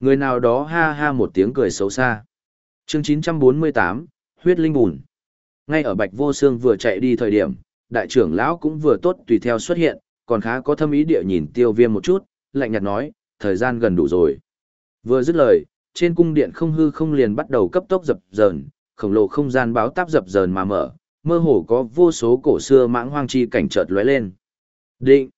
Người nào đó ha ha một tiếng cười xấu xa. Chương 948, huyết linh bùn. Ngay ở Bạch Vô Xương vừa chạy đi thời điểm, đại trưởng lão cũng vừa tốt tùy theo xuất hiện, còn khá có thâm ý địa nhìn Tiêu Viêm một chút, lạnh nhạt nói, thời gian gần đủ rồi. Vừa dứt lời, trên cung điện không hư không liền bắt đầu cấp tốc dập dờn, khổng lồ không gian báo táp dập dờn mà mở, mơ hồ có vô số cổ xưa mãng hoang chi cảnh chợt lóe lên. Định.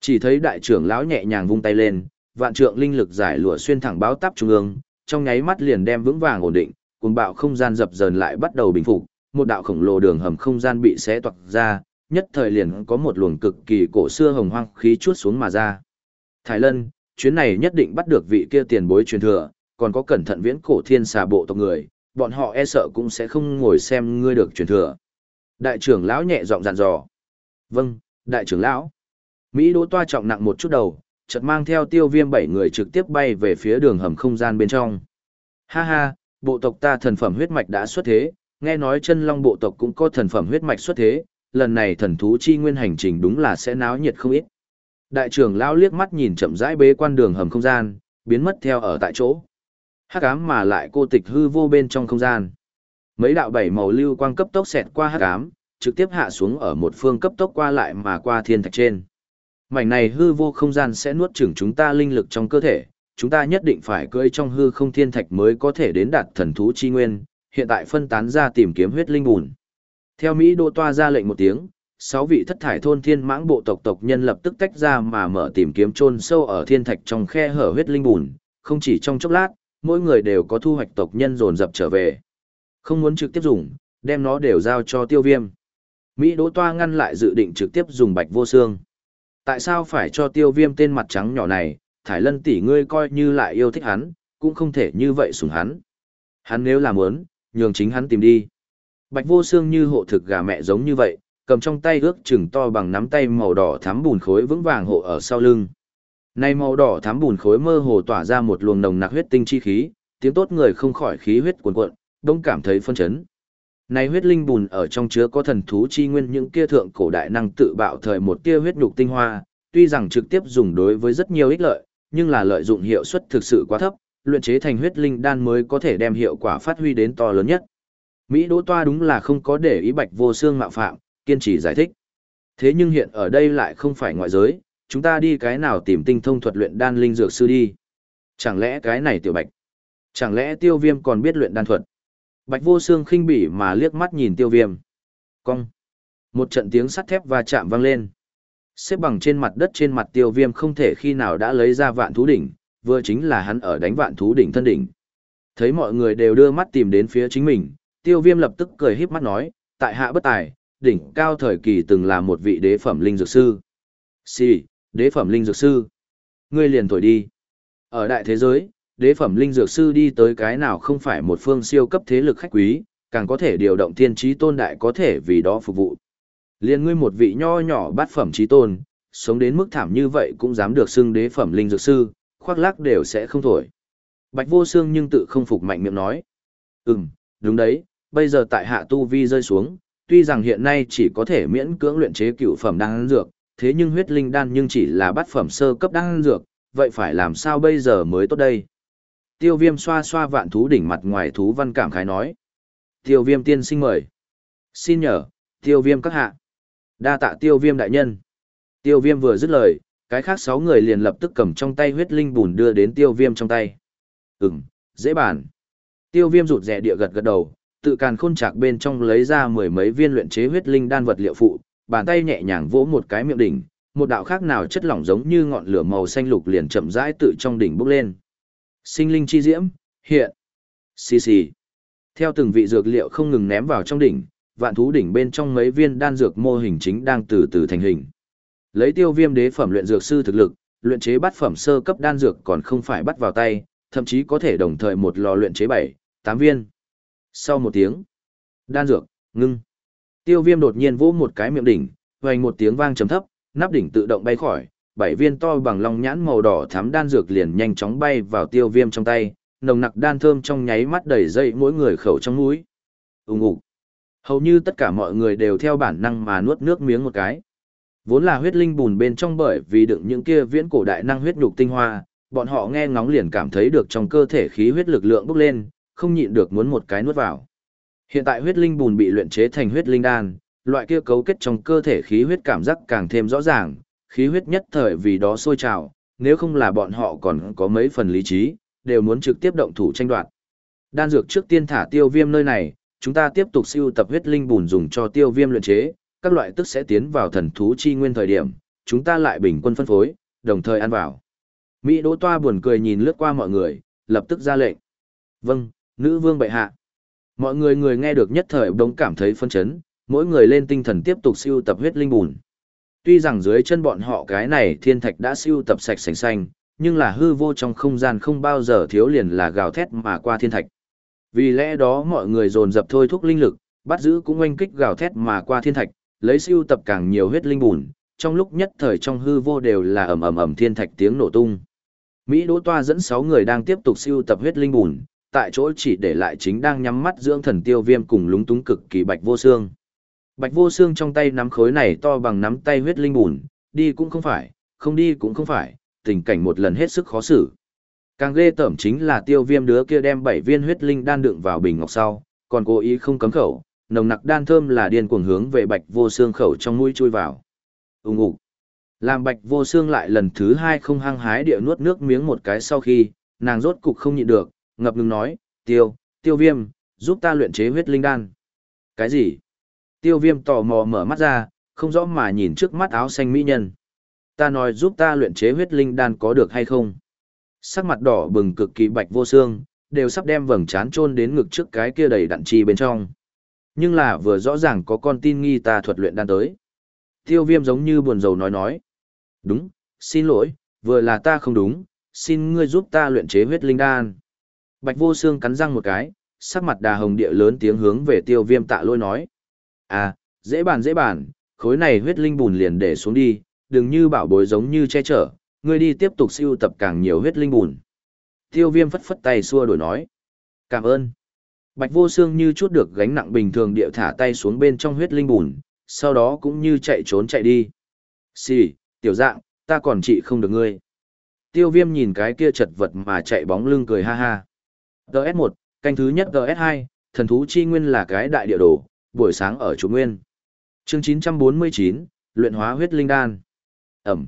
Chỉ thấy đại trưởng lão nhẹ nhàng vung tay lên, vạn trượng linh lực giải lụa xuyên thẳng báo táp trung ương, trong nháy mắt liền đem vững vàng ổn định, cuồng bạo không gian dập dờn lại bắt đầu bình phục, một đạo khổng lồ đường hầm không gian bị xé toạc ra, nhất thời liền có một luồng cực kỳ cổ xưa hồng hoang khí chuốt xuống mà ra. Thái Lân, chuyến này nhất định bắt được vị kia tiền bối truyền thừa, còn có cẩn thận viễn cổ thiên xà bộ tộc người, bọn họ e sợ cũng sẽ không ngồi xem ngươi được truyền thừa. Đại trưởng lão nhẹ giọng dặn dò. Vâng, đại trưởng lão. Mỹ đỗ toa trọng nặng một chút đầu, chợt mang theo tiêu viêm bảy người trực tiếp bay về phía đường hầm không gian bên trong. Ha ha, bộ tộc ta thần phẩm huyết mạch đã xuất thế, nghe nói chân long bộ tộc cũng có thần phẩm huyết mạch xuất thế, lần này thần thú chi nguyên hành trình đúng là sẽ náo nhiệt không ít. Đại trưởng lão liếc mắt nhìn chậm rãi bế quan đường hầm không gian, biến mất theo ở tại chỗ. Hắc ám mà lại cô tịch hư vô bên trong không gian. Mấy đạo bảy màu lưu quang cấp tốc xẹt qua hắc ám, trực tiếp hạ xuống ở một phương cấp tốc qua lại mà qua thiên thạch trên. Mảnh này hư vô không gian sẽ nuốt chửng chúng ta linh lực trong cơ thể, chúng ta nhất định phải cưỡi trong hư không thiên thạch mới có thể đến đạt thần thú chi nguyên, hiện tại phân tán ra tìm kiếm huyết linh bùn. Theo Mỹ Đô Toa ra lệnh một tiếng, sáu vị thất thải thôn thiên mãng bộ tộc tộc nhân lập tức tách ra mà mở tìm kiếm chôn sâu ở thiên thạch trong khe hở huyết linh bùn, không chỉ trong chốc lát, mỗi người đều có thu hoạch tộc nhân dồn dập trở về. Không muốn trực tiếp dùng, đem nó đều giao cho tiêu viêm. Mỹ Đỗ Toa ngăn lại dự định trực tiếp dùng bạch vô xương. Tại sao phải cho tiêu viêm tên mặt trắng nhỏ này, thải lân tỷ ngươi coi như lại yêu thích hắn, cũng không thể như vậy sủng hắn. Hắn nếu làm muốn, nhường chính hắn tìm đi. Bạch vô xương như hộ thực gà mẹ giống như vậy, cầm trong tay ước chừng to bằng nắm tay màu đỏ thắm bùn khối vững vàng hộ ở sau lưng. Nay màu đỏ thắm bùn khối mơ hồ tỏa ra một luồng nồng nặc huyết tinh chi khí, tiếng tốt người không khỏi khí huyết cuồn cuộn, đông cảm thấy phân chấn. Này huyết linh bùn ở trong chứa có thần thú chi nguyên những kia thượng cổ đại năng tự bạo thời một tia huyết nhục tinh hoa, tuy rằng trực tiếp dùng đối với rất nhiều ích lợi, nhưng là lợi dụng hiệu suất thực sự quá thấp, luyện chế thành huyết linh đan mới có thể đem hiệu quả phát huy đến to lớn nhất. Mỹ Đỗ Toa đúng là không có để ý Bạch Vô Xương mạo phạm, kiên trì giải thích. Thế nhưng hiện ở đây lại không phải ngoại giới, chúng ta đi cái nào tìm tinh thông thuật luyện đan linh dược sư đi. Chẳng lẽ cái này tiểu Bạch? Chẳng lẽ Tiêu Viêm còn biết luyện đan thuật? Bạch Vô Xương khinh bỉ mà liếc mắt nhìn Tiêu Viêm. Cong. Một trận tiếng sắt thép va chạm vang lên. Xếp bằng trên mặt đất trên mặt Tiêu Viêm không thể khi nào đã lấy ra vạn thú đỉnh, vừa chính là hắn ở đánh vạn thú đỉnh thân đỉnh. Thấy mọi người đều đưa mắt tìm đến phía chính mình, Tiêu Viêm lập tức cười híp mắt nói, tại hạ bất tài, đỉnh cao thời kỳ từng là một vị đế phẩm linh dược sư. Sì, đế phẩm linh dược sư. Ngươi liền thổi đi. Ở đại thế giới, đế phẩm linh dược sư đi tới cái nào không phải một phương siêu cấp thế lực khách quý, càng có thể điều động thiên trí tôn đại có thể vì đó phục vụ. Liên ngươi một vị nho nhỏ bát phẩm trí tôn, sống đến mức thảm như vậy cũng dám được xưng đế phẩm linh dược sư, khoác lác đều sẽ không thổi. Bạch vô xương nhưng tự không phục mạnh miệng nói. Ừm, đúng đấy, bây giờ tại hạ tu vi rơi xuống, tuy rằng hiện nay chỉ có thể miễn cưỡng luyện chế cựu phẩm đan dược, thế nhưng huyết linh đan nhưng chỉ là bát phẩm sơ cấp đan dược, vậy phải làm sao bây giờ mới tốt đây? Tiêu viêm xoa xoa vạn thú đỉnh mặt ngoài thú văn cảm khái nói. Tiêu viêm tiên sinh mời. Xin nhờ, tiêu viêm các hạ. Đa tạ tiêu viêm đại nhân. Tiêu viêm vừa dứt lời, cái khác sáu người liền lập tức cầm trong tay huyết linh bùn đưa đến tiêu viêm trong tay. Ừm, dễ bàn. Tiêu viêm rụt rẻ địa gật gật đầu, tự càn khôn chạc bên trong lấy ra mười mấy viên luyện chế huyết linh đan vật liệu phụ, bàn tay nhẹ nhàng vỗ một cái miệng đỉnh, một đạo khác nào chất lỏng giống như ngọn lửa màu xanh lục liền chậm rãi tự trong đỉnh bốc lên. Sinh linh chi diễm, hiện. Xì xì. Theo từng vị dược liệu không ngừng ném vào trong đỉnh, vạn thú đỉnh bên trong mấy viên đan dược mô hình chính đang từ từ thành hình. Lấy tiêu viêm đế phẩm luyện dược sư thực lực, luyện chế bát phẩm sơ cấp đan dược còn không phải bắt vào tay, thậm chí có thể đồng thời một lò luyện chế 7, 8 viên. Sau một tiếng, đan dược, ngưng. Tiêu viêm đột nhiên vỗ một cái miệng đỉnh, vành một tiếng vang trầm thấp, nắp đỉnh tự động bay khỏi, bảy viên to bằng lòng nhãn màu đỏ thắm đan dược liền nhanh chóng bay vào tiêu viêm trong tay, nồng nặc đan thơm trong nháy mắt đầy dây mỗi người khẩu trong mũi. Ùng ục. Hầu như tất cả mọi người đều theo bản năng mà nuốt nước miếng một cái. Vốn là huyết linh bùn bên trong bởi vì đựng những kia viễn cổ đại năng huyết nhục tinh hoa, bọn họ nghe ngóng liền cảm thấy được trong cơ thể khí huyết lực lượng bốc lên, không nhịn được muốn một cái nuốt vào. Hiện tại huyết linh bùn bị luyện chế thành huyết linh đan, loại kia cấu kết trong cơ thể khí huyết cảm giác càng thêm rõ ràng, khí huyết nhất thời vì đó sôi trào, nếu không là bọn họ còn có mấy phần lý trí, đều muốn trực tiếp động thủ tranh đoạt. Đan dược trước tiên thả tiêu viêm nơi này, chúng ta tiếp tục siêu tập huyết linh bùn dùng cho tiêu viêm luyện chế, các loại tức sẽ tiến vào thần thú chi nguyên thời điểm, chúng ta lại bình quân phân phối, đồng thời ăn vào. Mỹ Đỗ Toa buồn cười nhìn lướt qua mọi người, lập tức ra lệnh. Vâng, nữ vương bệ hạ. Mọi người người nghe được nhất thời đống cảm thấy phân chấn, mỗi người lên tinh thần tiếp tục siêu tập huyết linh bùn. Tuy rằng dưới chân bọn họ cái này thiên thạch đã siêu tập sạch sành xanh, nhưng là hư vô trong không gian không bao giờ thiếu liền là gào thét mà qua thiên thạch. Vì lẽ đó mọi người dồn dập thôi thúc linh lực, bắt giữ cũng oanh kích gào thét mà qua thiên thạch, lấy siêu tập càng nhiều huyết linh bùn, trong lúc nhất thời trong hư vô đều là ầm ầm ầm thiên thạch tiếng nổ tung. Mỹ Đỗ Toa dẫn 6 người đang tiếp tục siêu tập huyết linh bùn, tại chỗ chỉ để lại chính đang nhắm mắt dưỡng thần tiêu viêm cùng lúng túng cực kỳ bạch vô xương. Bạch vô xương trong tay nắm khối này to bằng nắm tay huyết linh bùn, đi cũng không phải, không đi cũng không phải, tình cảnh một lần hết sức khó xử. Càng ghê tởm chính là tiêu viêm đứa kia đem bảy viên huyết linh đan đựng vào bình ngọc sau, còn cố ý không cấm khẩu, nồng nặc đan thơm là điên cuồng hướng về bạch vô xương khẩu trong mũi chui vào. Ùng ục. Làm bạch vô xương lại lần thứ hai không hăng hái địa nuốt nước miếng một cái sau khi, nàng rốt cục không nhịn được, ngập ngừng nói, tiêu, tiêu viêm, giúp ta luyện chế huyết linh đan. Cái gì? Tiêu viêm tò mò mở mắt ra, không rõ mà nhìn trước mắt áo xanh mỹ nhân. Ta nói giúp ta luyện chế huyết linh đan có được hay không? Sắc mặt đỏ bừng cực kỳ bạch vô xương, đều sắp đem vầng trán chôn đến ngực trước cái kia đầy đặn chi bên trong. Nhưng là vừa rõ ràng có con tin nghi ta thuật luyện đan tới. Tiêu viêm giống như buồn rầu nói nói. Đúng, xin lỗi, vừa là ta không đúng, xin ngươi giúp ta luyện chế huyết linh đan. Bạch vô xương cắn răng một cái, sắc mặt đà hồng địa lớn tiếng hướng về tiêu viêm tạ lôi nói. À, dễ bàn dễ bàn, khối này huyết linh bùn liền để xuống đi, đừng như bảo bối giống như che chở, ngươi đi tiếp tục siêu tập càng nhiều huyết linh bùn. Tiêu viêm phất phất tay xua đổi nói. Cảm ơn. Bạch vô xương như chút được gánh nặng bình thường địa thả tay xuống bên trong huyết linh bùn, sau đó cũng như chạy trốn chạy đi. Xì, tiểu dạng, ta còn trị không được ngươi. Tiêu viêm nhìn cái kia chật vật mà chạy bóng lưng cười ha ha. DS1, canh thứ nhất DS2, thần thú chi nguyên là cái đại địa đồ, buổi sáng ở chủ nguyên. Chương 949, luyện hóa huyết linh đan. Ẩm.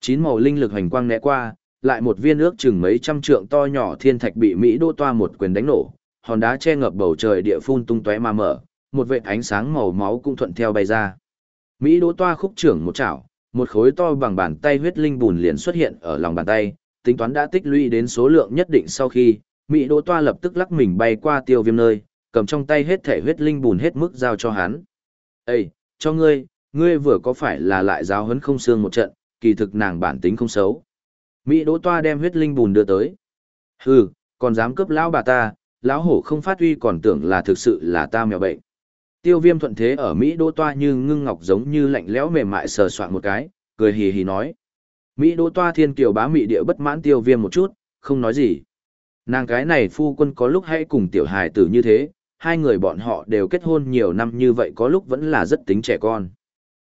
Chín màu linh lực hành quang né qua, lại một viên ước chừng mấy trăm trượng to nhỏ thiên thạch bị Mỹ đô toa một quyền đánh nổ, hòn đá che ngập bầu trời địa phun tung tóe mà mở, một vệt ánh sáng màu máu cũng thuận theo bay ra. Mỹ đô toa khúc trưởng một chảo, một khối to bằng bàn tay huyết linh bùn liền xuất hiện ở lòng bàn tay, tính toán đã tích lũy đến số lượng nhất định sau khi, Mỹ đô toa lập tức lắc mình bay qua tiêu viêm nơi, cầm trong tay hết thể huyết linh bùn hết mức giao cho hắn. Ê, cho ngươi, ngươi vừa có phải là lại giáo huấn không xương một trận, kỳ thực nàng bản tính không xấu. Mỹ đỗ toa đem huyết linh bùn đưa tới. Hừ, còn dám cướp lão bà ta, lão hổ không phát uy còn tưởng là thực sự là ta mèo bệnh. Tiêu viêm thuận thế ở Mỹ đỗ toa như ngưng ngọc giống như lạnh lẽo mềm mại sờ soạn một cái, cười hì hì nói. Mỹ đỗ toa thiên kiều bá mị địa bất mãn tiêu viêm một chút, không nói gì. Nàng cái này phu quân có lúc hay cùng tiểu hài tử như thế, hai người bọn họ đều kết hôn nhiều năm như vậy có lúc vẫn là rất tính trẻ con.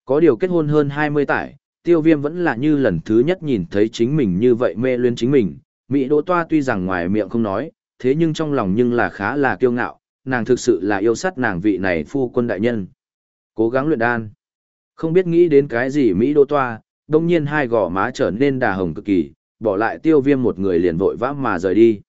Có điều kết hôn hơn 20 tải, tiêu viêm vẫn là như lần thứ nhất nhìn thấy chính mình như vậy mê luyến chính mình. Mỹ Đỗ Toa tuy rằng ngoài miệng không nói, thế nhưng trong lòng nhưng là khá là kiêu ngạo, nàng thực sự là yêu sắt nàng vị này phu quân đại nhân. Cố gắng luyện đan. Không biết nghĩ đến cái gì Mỹ Đỗ Toa, đông nhiên hai gò má trở nên đà hồng cực kỳ, bỏ lại tiêu viêm một người liền vội vã mà rời đi.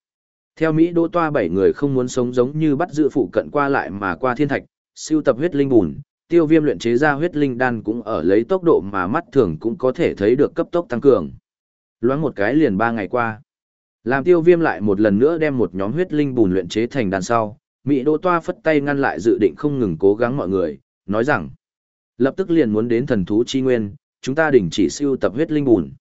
Theo Mỹ đô Toa bảy người không muốn sống giống như bắt giữ phụ cận qua lại mà qua thiên thạch, siêu tập huyết linh bùn, tiêu viêm luyện chế ra huyết linh đan cũng ở lấy tốc độ mà mắt thường cũng có thể thấy được cấp tốc tăng cường. Loáng một cái liền ba ngày qua. Làm tiêu viêm lại một lần nữa đem một nhóm huyết linh bùn luyện chế thành đan sau, Mỹ đô Toa phất tay ngăn lại dự định không ngừng cố gắng mọi người, nói rằng, lập tức liền muốn đến thần thú chi nguyên, chúng ta đình chỉ siêu tập huyết linh bùn.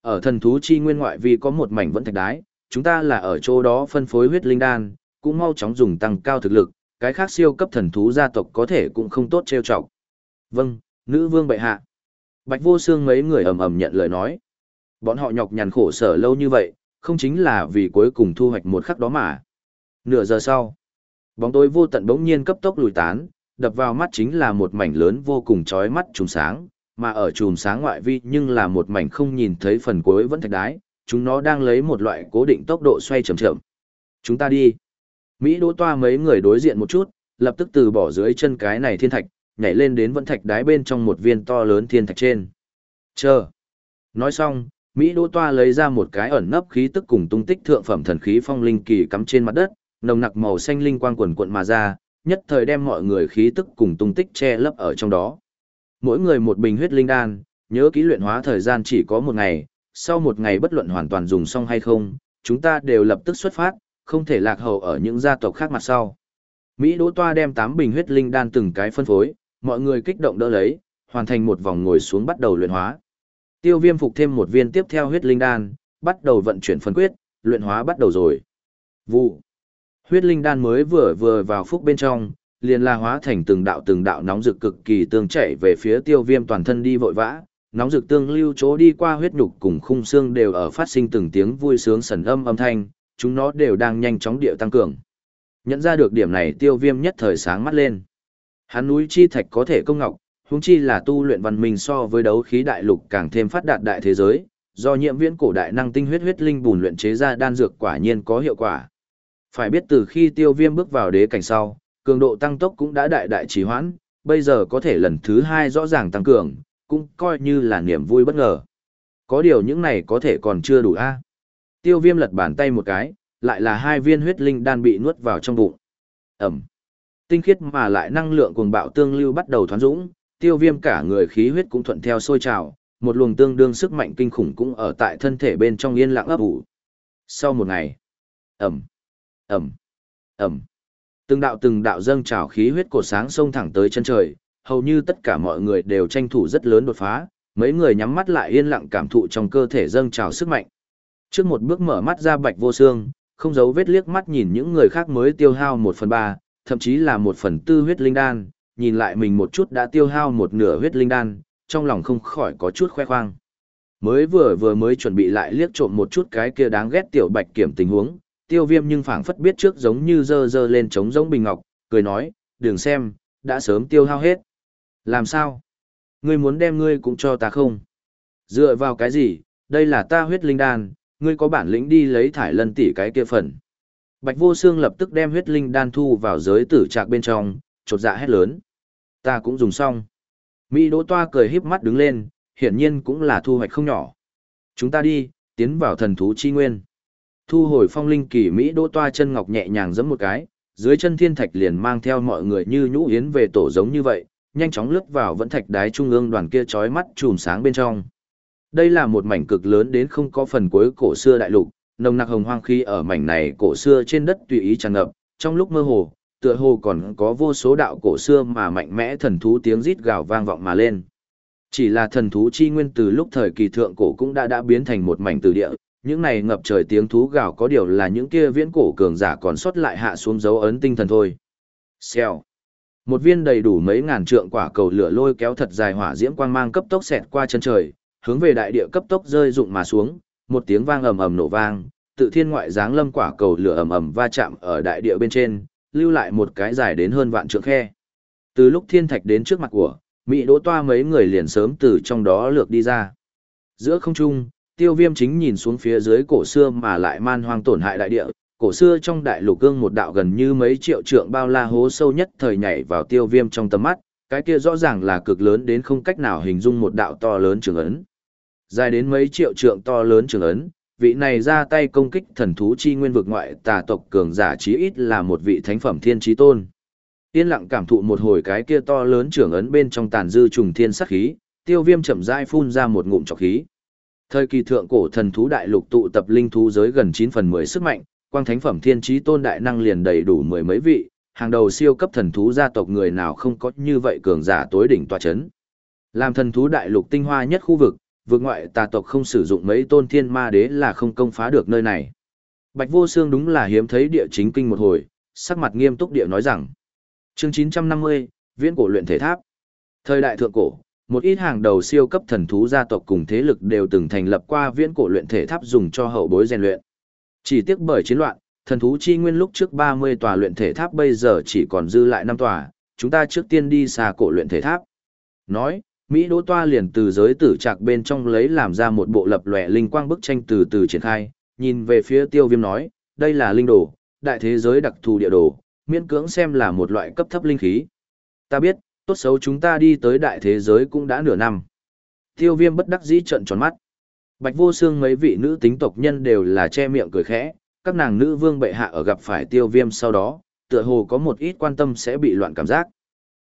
Ở thần thú chi nguyên ngoại vì có một mảnh vẫn thạch đái, chúng ta là ở chỗ đó phân phối huyết linh đan, cũng mau chóng dùng tăng cao thực lực, cái khác siêu cấp thần thú gia tộc có thể cũng không tốt trêu chọc. Vâng, nữ vương bệ hạ. Bạch vô xương mấy người ầm ầm nhận lời nói. Bọn họ nhọc nhằn khổ sở lâu như vậy, không chính là vì cuối cùng thu hoạch một khắc đó mà. Nửa giờ sau, bóng tối vô tận bỗng nhiên cấp tốc lùi tán, đập vào mắt chính là một mảnh lớn vô cùng chói mắt trùng sáng, mà ở chùm sáng ngoại vi nhưng là một mảnh không nhìn thấy phần cuối vẫn thạch đái, chúng nó đang lấy một loại cố định tốc độ xoay chậm chậm. Chúng ta đi. Mỹ đỗ toa mấy người đối diện một chút, lập tức từ bỏ dưới chân cái này thiên thạch, nhảy lên đến vẫn thạch đáy bên trong một viên to lớn thiên thạch trên. Chờ. Nói xong, Mỹ đỗ toa lấy ra một cái ẩn nấp khí tức cùng tung tích thượng phẩm thần khí phong linh kỳ cắm trên mặt đất, nồng nặc màu xanh linh quang quần cuộn mà ra, nhất thời đem mọi người khí tức cùng tung tích che lấp ở trong đó. Mỗi người một bình huyết linh đan, nhớ kỹ luyện hóa thời gian chỉ có một ngày, sau một ngày bất luận hoàn toàn dùng xong hay không, chúng ta đều lập tức xuất phát, không thể lạc hậu ở những gia tộc khác mặt sau. Mỹ Đỗ Toa đem 8 bình huyết linh đan từng cái phân phối, mọi người kích động đỡ lấy, hoàn thành một vòng ngồi xuống bắt đầu luyện hóa. Tiêu Viêm phục thêm một viên tiếp theo huyết linh đan, bắt đầu vận chuyển phân quyết, luyện hóa bắt đầu rồi. Vụ. Huyết linh đan mới vừa vừa vào phúc bên trong, liền la hóa thành từng đạo từng đạo nóng rực cực kỳ tương chảy về phía Tiêu Viêm toàn thân đi vội vã, nóng rực tương lưu chỗ đi qua huyết nhục cùng khung xương đều ở phát sinh từng tiếng vui sướng sần âm âm thanh, chúng nó đều đang nhanh chóng điệu tăng cường. Nhận ra được điểm này tiêu viêm nhất thời sáng mắt lên. Hắn núi chi thạch có thể công ngọc, huống chi là tu luyện văn minh so với đấu khí đại lục càng thêm phát đạt đại thế giới, do nhiệm viễn cổ đại năng tinh huyết huyết linh bùn luyện chế ra đan dược quả nhiên có hiệu quả. Phải biết từ khi tiêu viêm bước vào đế cảnh sau, cường độ tăng tốc cũng đã đại đại trì hoãn, bây giờ có thể lần thứ hai rõ ràng tăng cường, cũng coi như là niềm vui bất ngờ. Có điều những này có thể còn chưa đủ a. À? Tiêu viêm lật bàn tay một cái, lại là hai viên huyết linh đan bị nuốt vào trong bụng. Ẩm. Tinh khiết mà lại năng lượng cuồng bạo tương lưu bắt đầu thoán dũng, tiêu viêm cả người khí huyết cũng thuận theo sôi trào, một luồng tương đương sức mạnh kinh khủng cũng ở tại thân thể bên trong yên lặng ấp ủ. Sau một ngày, ẩm, ẩm, ẩm, từng đạo từng đạo dâng trào khí huyết cổ sáng xông thẳng tới chân trời, hầu như tất cả mọi người đều tranh thủ rất lớn đột phá, mấy người nhắm mắt lại yên lặng cảm thụ trong cơ thể dâng trào sức mạnh. Trước một bước mở mắt ra bạch vô xương, không giấu vết liếc mắt nhìn những người khác mới tiêu hao một phần ba, thậm chí là một phần tư huyết linh đan, nhìn lại mình một chút đã tiêu hao một nửa huyết linh đan, trong lòng không khỏi có chút khoe khoang. Mới vừa vừa mới chuẩn bị lại liếc trộm một chút cái kia đáng ghét tiểu bạch kiểm tình huống, tiêu viêm nhưng phảng phất biết trước giống như dơ dơ lên trống giống bình ngọc, cười nói, đừng xem, đã sớm tiêu hao hết. Làm sao? Ngươi muốn đem ngươi cũng cho ta không? Dựa vào cái gì? Đây là ta huyết linh đan, ngươi có bản lĩnh đi lấy thải lân tỷ cái kia phần. Bạch vô xương lập tức đem huyết linh đan thu vào giới tử trạc bên trong, chột dạ hét lớn. Ta cũng dùng xong. Mỹ đỗ toa cười híp mắt đứng lên, hiển nhiên cũng là thu hoạch không nhỏ. Chúng ta đi, tiến vào thần thú chi nguyên. Thu hồi phong linh kỳ Mỹ đỗ toa chân ngọc nhẹ nhàng giẫm một cái, dưới chân thiên thạch liền mang theo mọi người như nhũ yến về tổ giống như vậy, nhanh chóng lướt vào vẫn thạch đái trung ương đoàn kia chói mắt chùm sáng bên trong. Đây là một mảnh cực lớn đến không có phần cuối cổ xưa đại lục, nồng nặc hồng hoang khí ở mảnh này cổ xưa trên đất tùy ý tràn ngập, trong lúc mơ hồ, tựa hồ còn có vô số đạo cổ xưa mà mạnh mẽ thần thú tiếng rít gào vang vọng mà lên. Chỉ là thần thú chi nguyên từ lúc thời kỳ thượng cổ cũng đã đã biến thành một mảnh từ địa, những này ngập trời tiếng thú gào có điều là những kia viễn cổ cường giả còn sót lại hạ xuống dấu ấn tinh thần thôi. Xèo. Một viên đầy đủ mấy ngàn trượng quả cầu lửa lôi kéo thật dài hỏa diễm quang mang cấp tốc xẹt qua chân trời, hướng về đại địa cấp tốc rơi rụng mà xuống, một tiếng vang ầm ầm nổ vang, tự thiên ngoại giáng lâm quả cầu lửa ầm ầm va chạm ở đại địa bên trên, lưu lại một cái dài đến hơn vạn trượng khe. Từ lúc thiên thạch đến trước mặt của, Mỹ đỗ toa mấy người liền sớm từ trong đó lược đi ra. Giữa không trung, tiêu viêm chính nhìn xuống phía dưới cổ xưa mà lại man hoang tổn hại đại địa, cổ xưa trong đại lục gương một đạo gần như mấy triệu trượng bao la hố sâu nhất thời nhảy vào tiêu viêm trong tầm mắt, cái kia rõ ràng là cực lớn đến không cách nào hình dung một đạo to lớn trường ấn. Dài đến mấy triệu trượng to lớn trường ấn, vị này ra tay công kích thần thú chi nguyên vực ngoại tà tộc cường giả chí ít là một vị thánh phẩm thiên trí tôn. Yên lặng cảm thụ một hồi cái kia to lớn trường ấn bên trong tàn dư trùng thiên sắc khí, tiêu viêm chậm rãi phun ra một ngụm trọc khí. Thời kỳ thượng cổ thần thú đại lục tụ tập linh thú giới gần chín phần 10 sức mạnh, quang thánh phẩm thiên trí tôn đại năng liền đầy đủ mười mấy vị, hàng đầu siêu cấp thần thú gia tộc người nào không có như vậy cường giả tối đỉnh tòa chấn. Làm thần thú đại lục tinh hoa nhất khu vực, vượt ngoại tà tộc không sử dụng mấy tôn thiên ma đế là không công phá được nơi này. Bạch vô xương đúng là hiếm thấy địa chính kinh một hồi, sắc mặt nghiêm túc địa nói rằng. Chương 950, Viễn cổ luyện thể tháp. Thời đại thượng cổ, một ít hàng đầu siêu cấp thần thú gia tộc cùng thế lực đều từng thành lập qua viễn cổ luyện thể tháp dùng cho hậu bối rèn luyện. Chỉ tiếc bởi chiến loạn, thần thú chi nguyên lúc trước 30 tòa luyện thể tháp bây giờ chỉ còn dư lại 5 tòa, chúng ta trước tiên đi xa cổ luyện thể tháp. Nói, Mỹ Đỗ Toa liền từ giới tử trạc bên trong lấy làm ra một bộ lập lòe linh quang bức tranh từ từ triển khai, nhìn về phía tiêu viêm nói, đây là linh đồ, đại thế giới đặc thù địa đồ, miễn cưỡng xem là một loại cấp thấp linh khí. Ta biết, tốt xấu chúng ta đi tới đại thế giới cũng đã nửa năm. Tiêu viêm bất đắc dĩ trận tròn mắt. Bạch vô xương mấy vị nữ tính tộc nhân đều là che miệng cười khẽ, các nàng nữ vương bệ hạ ở gặp phải tiêu viêm sau đó, tựa hồ có một ít quan tâm sẽ bị loạn cảm giác.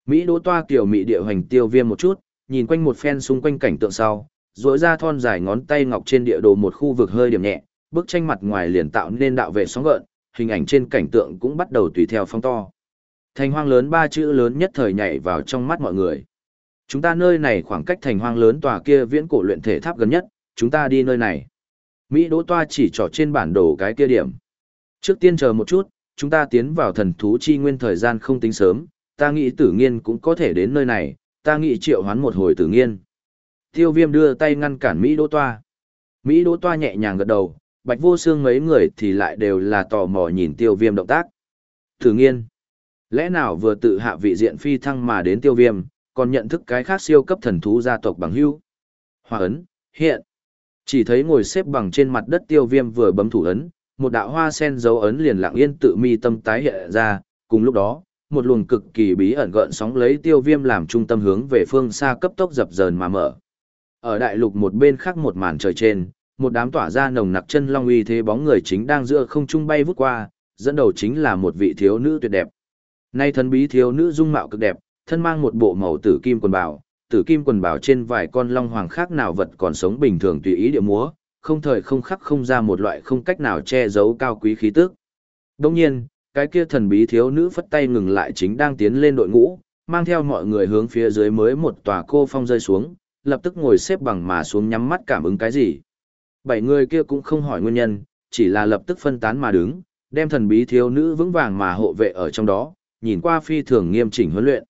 Mỹ đỗ toa kiểu mỹ địa hoành tiêu viêm một chút, nhìn quanh một phen xung quanh cảnh tượng sau, rỗi ra thon dài ngón tay ngọc trên địa đồ một khu vực hơi điểm nhẹ, bức tranh mặt ngoài liền tạo nên đạo vệ sóng gợn, hình ảnh trên cảnh tượng cũng bắt đầu tùy theo phong to. Thành hoang lớn ba chữ lớn nhất thời nhảy vào trong mắt mọi người. Chúng ta nơi này khoảng cách thành hoang lớn tòa kia viễn cổ luyện thể tháp gần nhất, chúng ta đi nơi này. Mỹ Đỗ Toa chỉ trỏ trên bản đồ cái kia điểm. Trước tiên chờ một chút, chúng ta tiến vào thần thú chi nguyên thời gian không tính sớm, ta nghĩ tử nghiên cũng có thể đến nơi này, ta nghĩ triệu hoán một hồi tử nghiên. Tiêu viêm đưa tay ngăn cản Mỹ Đỗ Toa. Mỹ Đỗ Toa nhẹ nhàng gật đầu, bạch vô xương mấy người thì lại đều là tò mò nhìn tiêu viêm động tác. Tử nghiên. Lẽ nào vừa tự hạ vị diện phi thăng mà đến tiêu viêm, còn nhận thức cái khác siêu cấp thần thú gia tộc bằng hưu. Hòa ấn, hiện. Chỉ thấy ngồi xếp bằng trên mặt đất tiêu viêm vừa bấm thủ ấn, một đạo hoa sen dấu ấn liền lặng yên tự mi tâm tái hiện ra, cùng lúc đó, một luồng cực kỳ bí ẩn gợn sóng lấy tiêu viêm làm trung tâm hướng về phương xa cấp tốc dập dờn mà mở. Ở đại lục một bên khác một màn trời trên, một đám tỏa ra nồng nặc chân long uy thế bóng người chính đang giữa không trung bay vút qua, dẫn đầu chính là một vị thiếu nữ tuyệt đẹp. Nay thần bí thiếu nữ dung mạo cực đẹp, thân mang một bộ màu tử kim quần bào, tử kim quần bảo trên vài con long hoàng khác nào vật còn sống bình thường tùy ý địa múa, không thời không khắc không ra một loại không cách nào che giấu cao quý khí tức. Đồng nhiên, cái kia thần bí thiếu nữ phất tay ngừng lại chính đang tiến lên đội ngũ, mang theo mọi người hướng phía dưới mới một tòa cô phong rơi xuống, lập tức ngồi xếp bằng mà xuống nhắm mắt cảm ứng cái gì. Bảy người kia cũng không hỏi nguyên nhân, chỉ là lập tức phân tán mà đứng, đem thần bí thiếu nữ vững vàng mà hộ vệ ở trong đó, nhìn qua phi thường nghiêm chỉnh huấn luyện.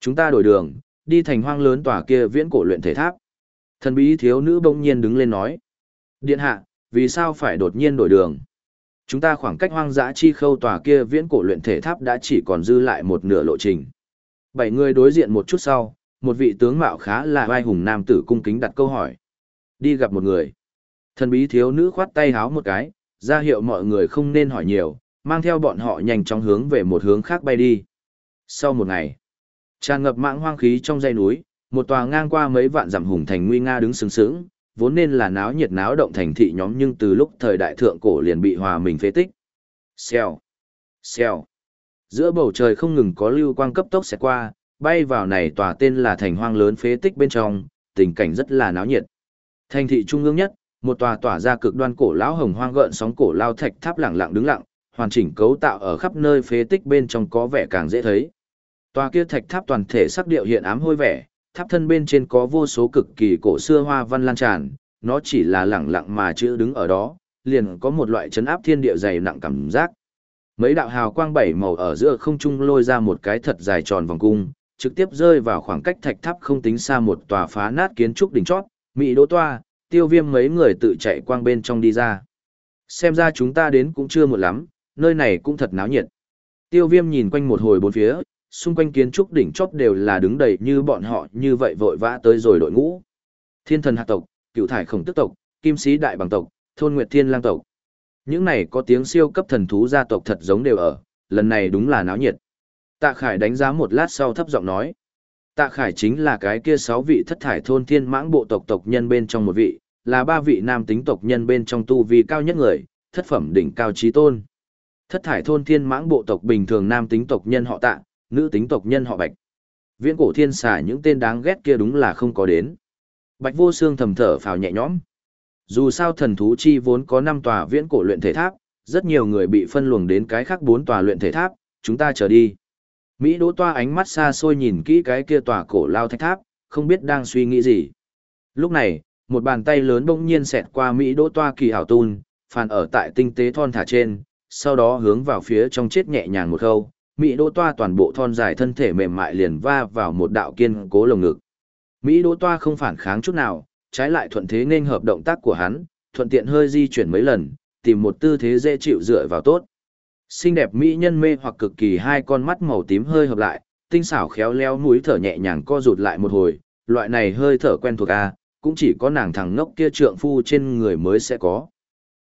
Chúng ta đổi đường, đi thành hoang lớn tòa kia viễn cổ luyện thể tháp. Thần bí thiếu nữ bỗng nhiên đứng lên nói. Điện hạ, vì sao phải đột nhiên đổi đường? Chúng ta khoảng cách hoang dã chi khâu tòa kia viễn cổ luyện thể tháp đã chỉ còn dư lại một nửa lộ trình. Bảy người đối diện một chút sau, một vị tướng mạo khá là vai hùng nam tử cung kính đặt câu hỏi. Đi gặp một người. Thần bí thiếu nữ khoát tay háo một cái, ra hiệu mọi người không nên hỏi nhiều, mang theo bọn họ nhanh chóng hướng về một hướng khác bay đi. Sau một ngày, tràn ngập mạng hoang khí trong dãy núi, một tòa ngang qua mấy vạn dặm hùng thành nguy nga đứng sướng sướng, vốn nên là náo nhiệt náo động thành thị nhóm nhưng từ lúc thời đại thượng cổ liền bị hòa mình phế tích. Xèo, xèo. Giữa bầu trời không ngừng có lưu quang cấp tốc sẽ qua, bay vào này tòa tên là thành hoang lớn phế tích bên trong, tình cảnh rất là náo nhiệt. Thành thị trung ương nhất, một tòa tỏa ra cực đoan cổ lão hồng hoang gợn sóng cổ lao thạch tháp lặng lặng đứng lặng, hoàn chỉnh cấu tạo ở khắp nơi phế tích bên trong có vẻ càng dễ thấy. Tòa kia thạch tháp toàn thể sắc điệu hiện ám hôi vẻ, tháp thân bên trên có vô số cực kỳ cổ xưa hoa văn lan tràn, nó chỉ là lẳng lặng mà chữ đứng ở đó, liền có một loại chấn áp thiên địa dày nặng cảm giác. Mấy đạo hào quang bảy màu ở giữa không trung lôi ra một cái thật dài tròn vòng cung, trực tiếp rơi vào khoảng cách thạch tháp không tính xa một tòa phá nát kiến trúc đỉnh chót, mỹ đỗ toa, tiêu viêm mấy người tự chạy quang bên trong đi ra. Xem ra chúng ta đến cũng chưa một lắm, nơi này cũng thật náo nhiệt. Tiêu viêm nhìn quanh một hồi bốn phía, xung quanh kiến trúc đỉnh chóp đều là đứng đầy như bọn họ như vậy vội vã tới rồi đội ngũ. Thiên thần hạt tộc, cựu thải khổng tức tộc, kim sĩ đại bằng tộc, thôn nguyệt thiên lang tộc. Những này có tiếng siêu cấp thần thú gia tộc thật giống đều ở, lần này đúng là náo nhiệt. Tạ Khải đánh giá một lát sau thấp giọng nói. Tạ Khải chính là cái kia sáu vị thất thải thôn thiên mãng bộ tộc tộc nhân bên trong một vị, là ba vị nam tính tộc nhân bên trong tu vi cao nhất người, thất phẩm đỉnh cao trí tôn. Thất thải thôn thiên mãng bộ tộc bình thường nam tính tộc nhân họ tạ, nữ tính tộc nhân họ bạch. Viễn cổ thiên xà những tên đáng ghét kia đúng là không có đến. Bạch vô xương thầm thở phào nhẹ nhõm. Dù sao thần thú chi vốn có 5 tòa viễn cổ luyện thể tháp, rất nhiều người bị phân luồng đến cái khác 4 tòa luyện thể tháp, chúng ta chờ đi. Mỹ đỗ toa ánh mắt xa xôi nhìn kỹ cái kia tòa cổ lao thạch tháp, không biết đang suy nghĩ gì. Lúc này, một bàn tay lớn bỗng nhiên xẹt qua Mỹ đỗ toa kỳ hảo tun, phàn ở tại tinh tế thon thả trên, sau đó hướng vào phía trong chết nhẹ nhàng một khâu, Mỹ Đỗ Toa toàn bộ thon dài thân thể mềm mại liền va vào một đạo kiên cố lồng ngực. Mỹ Đỗ Toa không phản kháng chút nào, trái lại thuận thế nên hợp động tác của hắn, thuận tiện hơi di chuyển mấy lần, tìm một tư thế dễ chịu dựa vào tốt. Xinh đẹp mỹ nhân mê hoặc cực kỳ hai con mắt màu tím hơi hợp lại, tinh xảo khéo léo mũi thở nhẹ nhàng co rụt lại một hồi, loại này hơi thở quen thuộc a, cũng chỉ có nàng thằng ngốc kia trượng phu trên người mới sẽ có.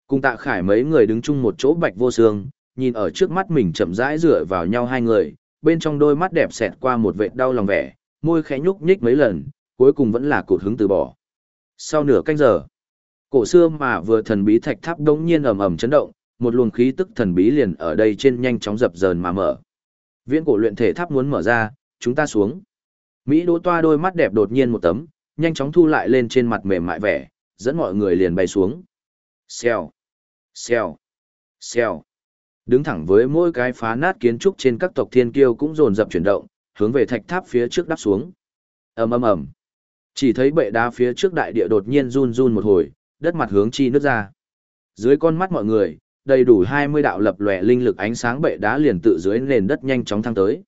Cùng tạ khải mấy người đứng chung một chỗ bạch vô xương, nhìn ở trước mắt mình chậm rãi dựa vào nhau hai người, bên trong đôi mắt đẹp xẹt qua một vệt đau lòng vẻ, môi khẽ nhúc nhích mấy lần, cuối cùng vẫn là cột hứng từ bỏ. Sau nửa canh giờ, cổ xưa mà vừa thần bí thạch tháp đống nhiên ầm ầm chấn động, một luồng khí tức thần bí liền ở đây trên nhanh chóng dập dờn mà mở. Viễn cổ luyện thể tháp muốn mở ra, chúng ta xuống. Mỹ Đỗ Toa đôi mắt đẹp đột nhiên một tấm, nhanh chóng thu lại lên trên mặt mềm mại vẻ, dẫn mọi người liền bay xuống. Xèo, xèo, xèo. Đứng thẳng với mỗi cái phá nát kiến trúc trên các tộc thiên kiêu cũng dồn dập chuyển động, hướng về thạch tháp phía trước đáp xuống. ầm ầm ầm. Chỉ thấy bệ đá phía trước đại địa đột nhiên run run một hồi, đất mặt hướng chi nước ra. Dưới con mắt mọi người, đầy đủ 20 đạo lập lòe linh lực ánh sáng bệ đá liền tự dưới nền đất nhanh chóng thăng tới.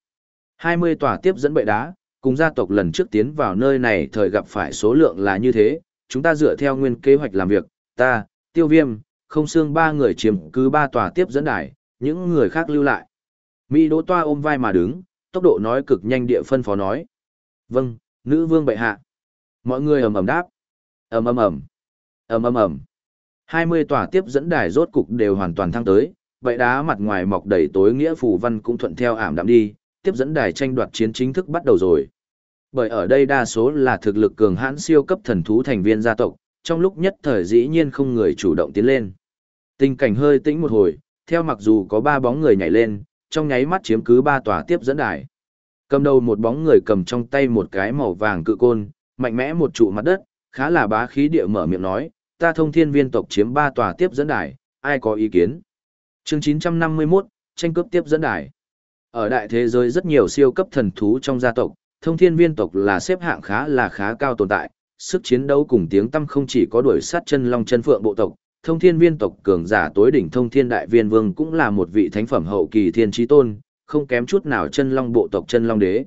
20 tòa tiếp dẫn bệ đá, cùng gia tộc lần trước tiến vào nơi này thời gặp phải số lượng là như thế, chúng ta dựa theo nguyên kế hoạch làm việc, ta, tiêu viêm, không xương ba người chiếm cứ ba tòa tiếp dẫn đài, những người khác lưu lại. Mỹ đỗ toa ôm vai mà đứng, tốc độ nói cực nhanh địa phân phó nói. Vâng, nữ vương bệ hạ. Mọi người ầm ầm đáp. ầm ầm ầm, ầm ầm ầm. 20 tòa tiếp dẫn đài rốt cục đều hoàn toàn thăng tới, vậy đá mặt ngoài mọc đầy tối nghĩa phù văn cũng thuận theo ảm đạm đi, tiếp dẫn đài tranh đoạt chiến chính thức bắt đầu rồi. Bởi ở đây đa số là thực lực cường hãn siêu cấp thần thú thành viên gia tộc, trong lúc nhất thời dĩ nhiên không người chủ động tiến lên. Tình cảnh hơi tĩnh một hồi, theo mặc dù có ba bóng người nhảy lên, trong nháy mắt chiếm cứ ba tòa tiếp dẫn đài. Cầm đầu một bóng người cầm trong tay một cái màu vàng cự côn, mạnh mẽ một trụ mặt đất, khá là bá khí địa mở miệng nói, ta thông thiên viên tộc chiếm ba tòa tiếp dẫn đài, ai có ý kiến? Chương 951, tranh cướp tiếp dẫn đài. Ở đại thế giới rất nhiều siêu cấp thần thú trong gia tộc, thông thiên viên tộc là xếp hạng khá là khá cao tồn tại, sức chiến đấu cùng tiếng tâm không chỉ có đuổi sát chân long chân phượng bộ tộc, thông thiên viên tộc cường giả tối đỉnh thông thiên đại viên vương cũng là một vị thánh phẩm hậu kỳ thiên trí tôn, không kém chút nào chân long bộ tộc chân long đế.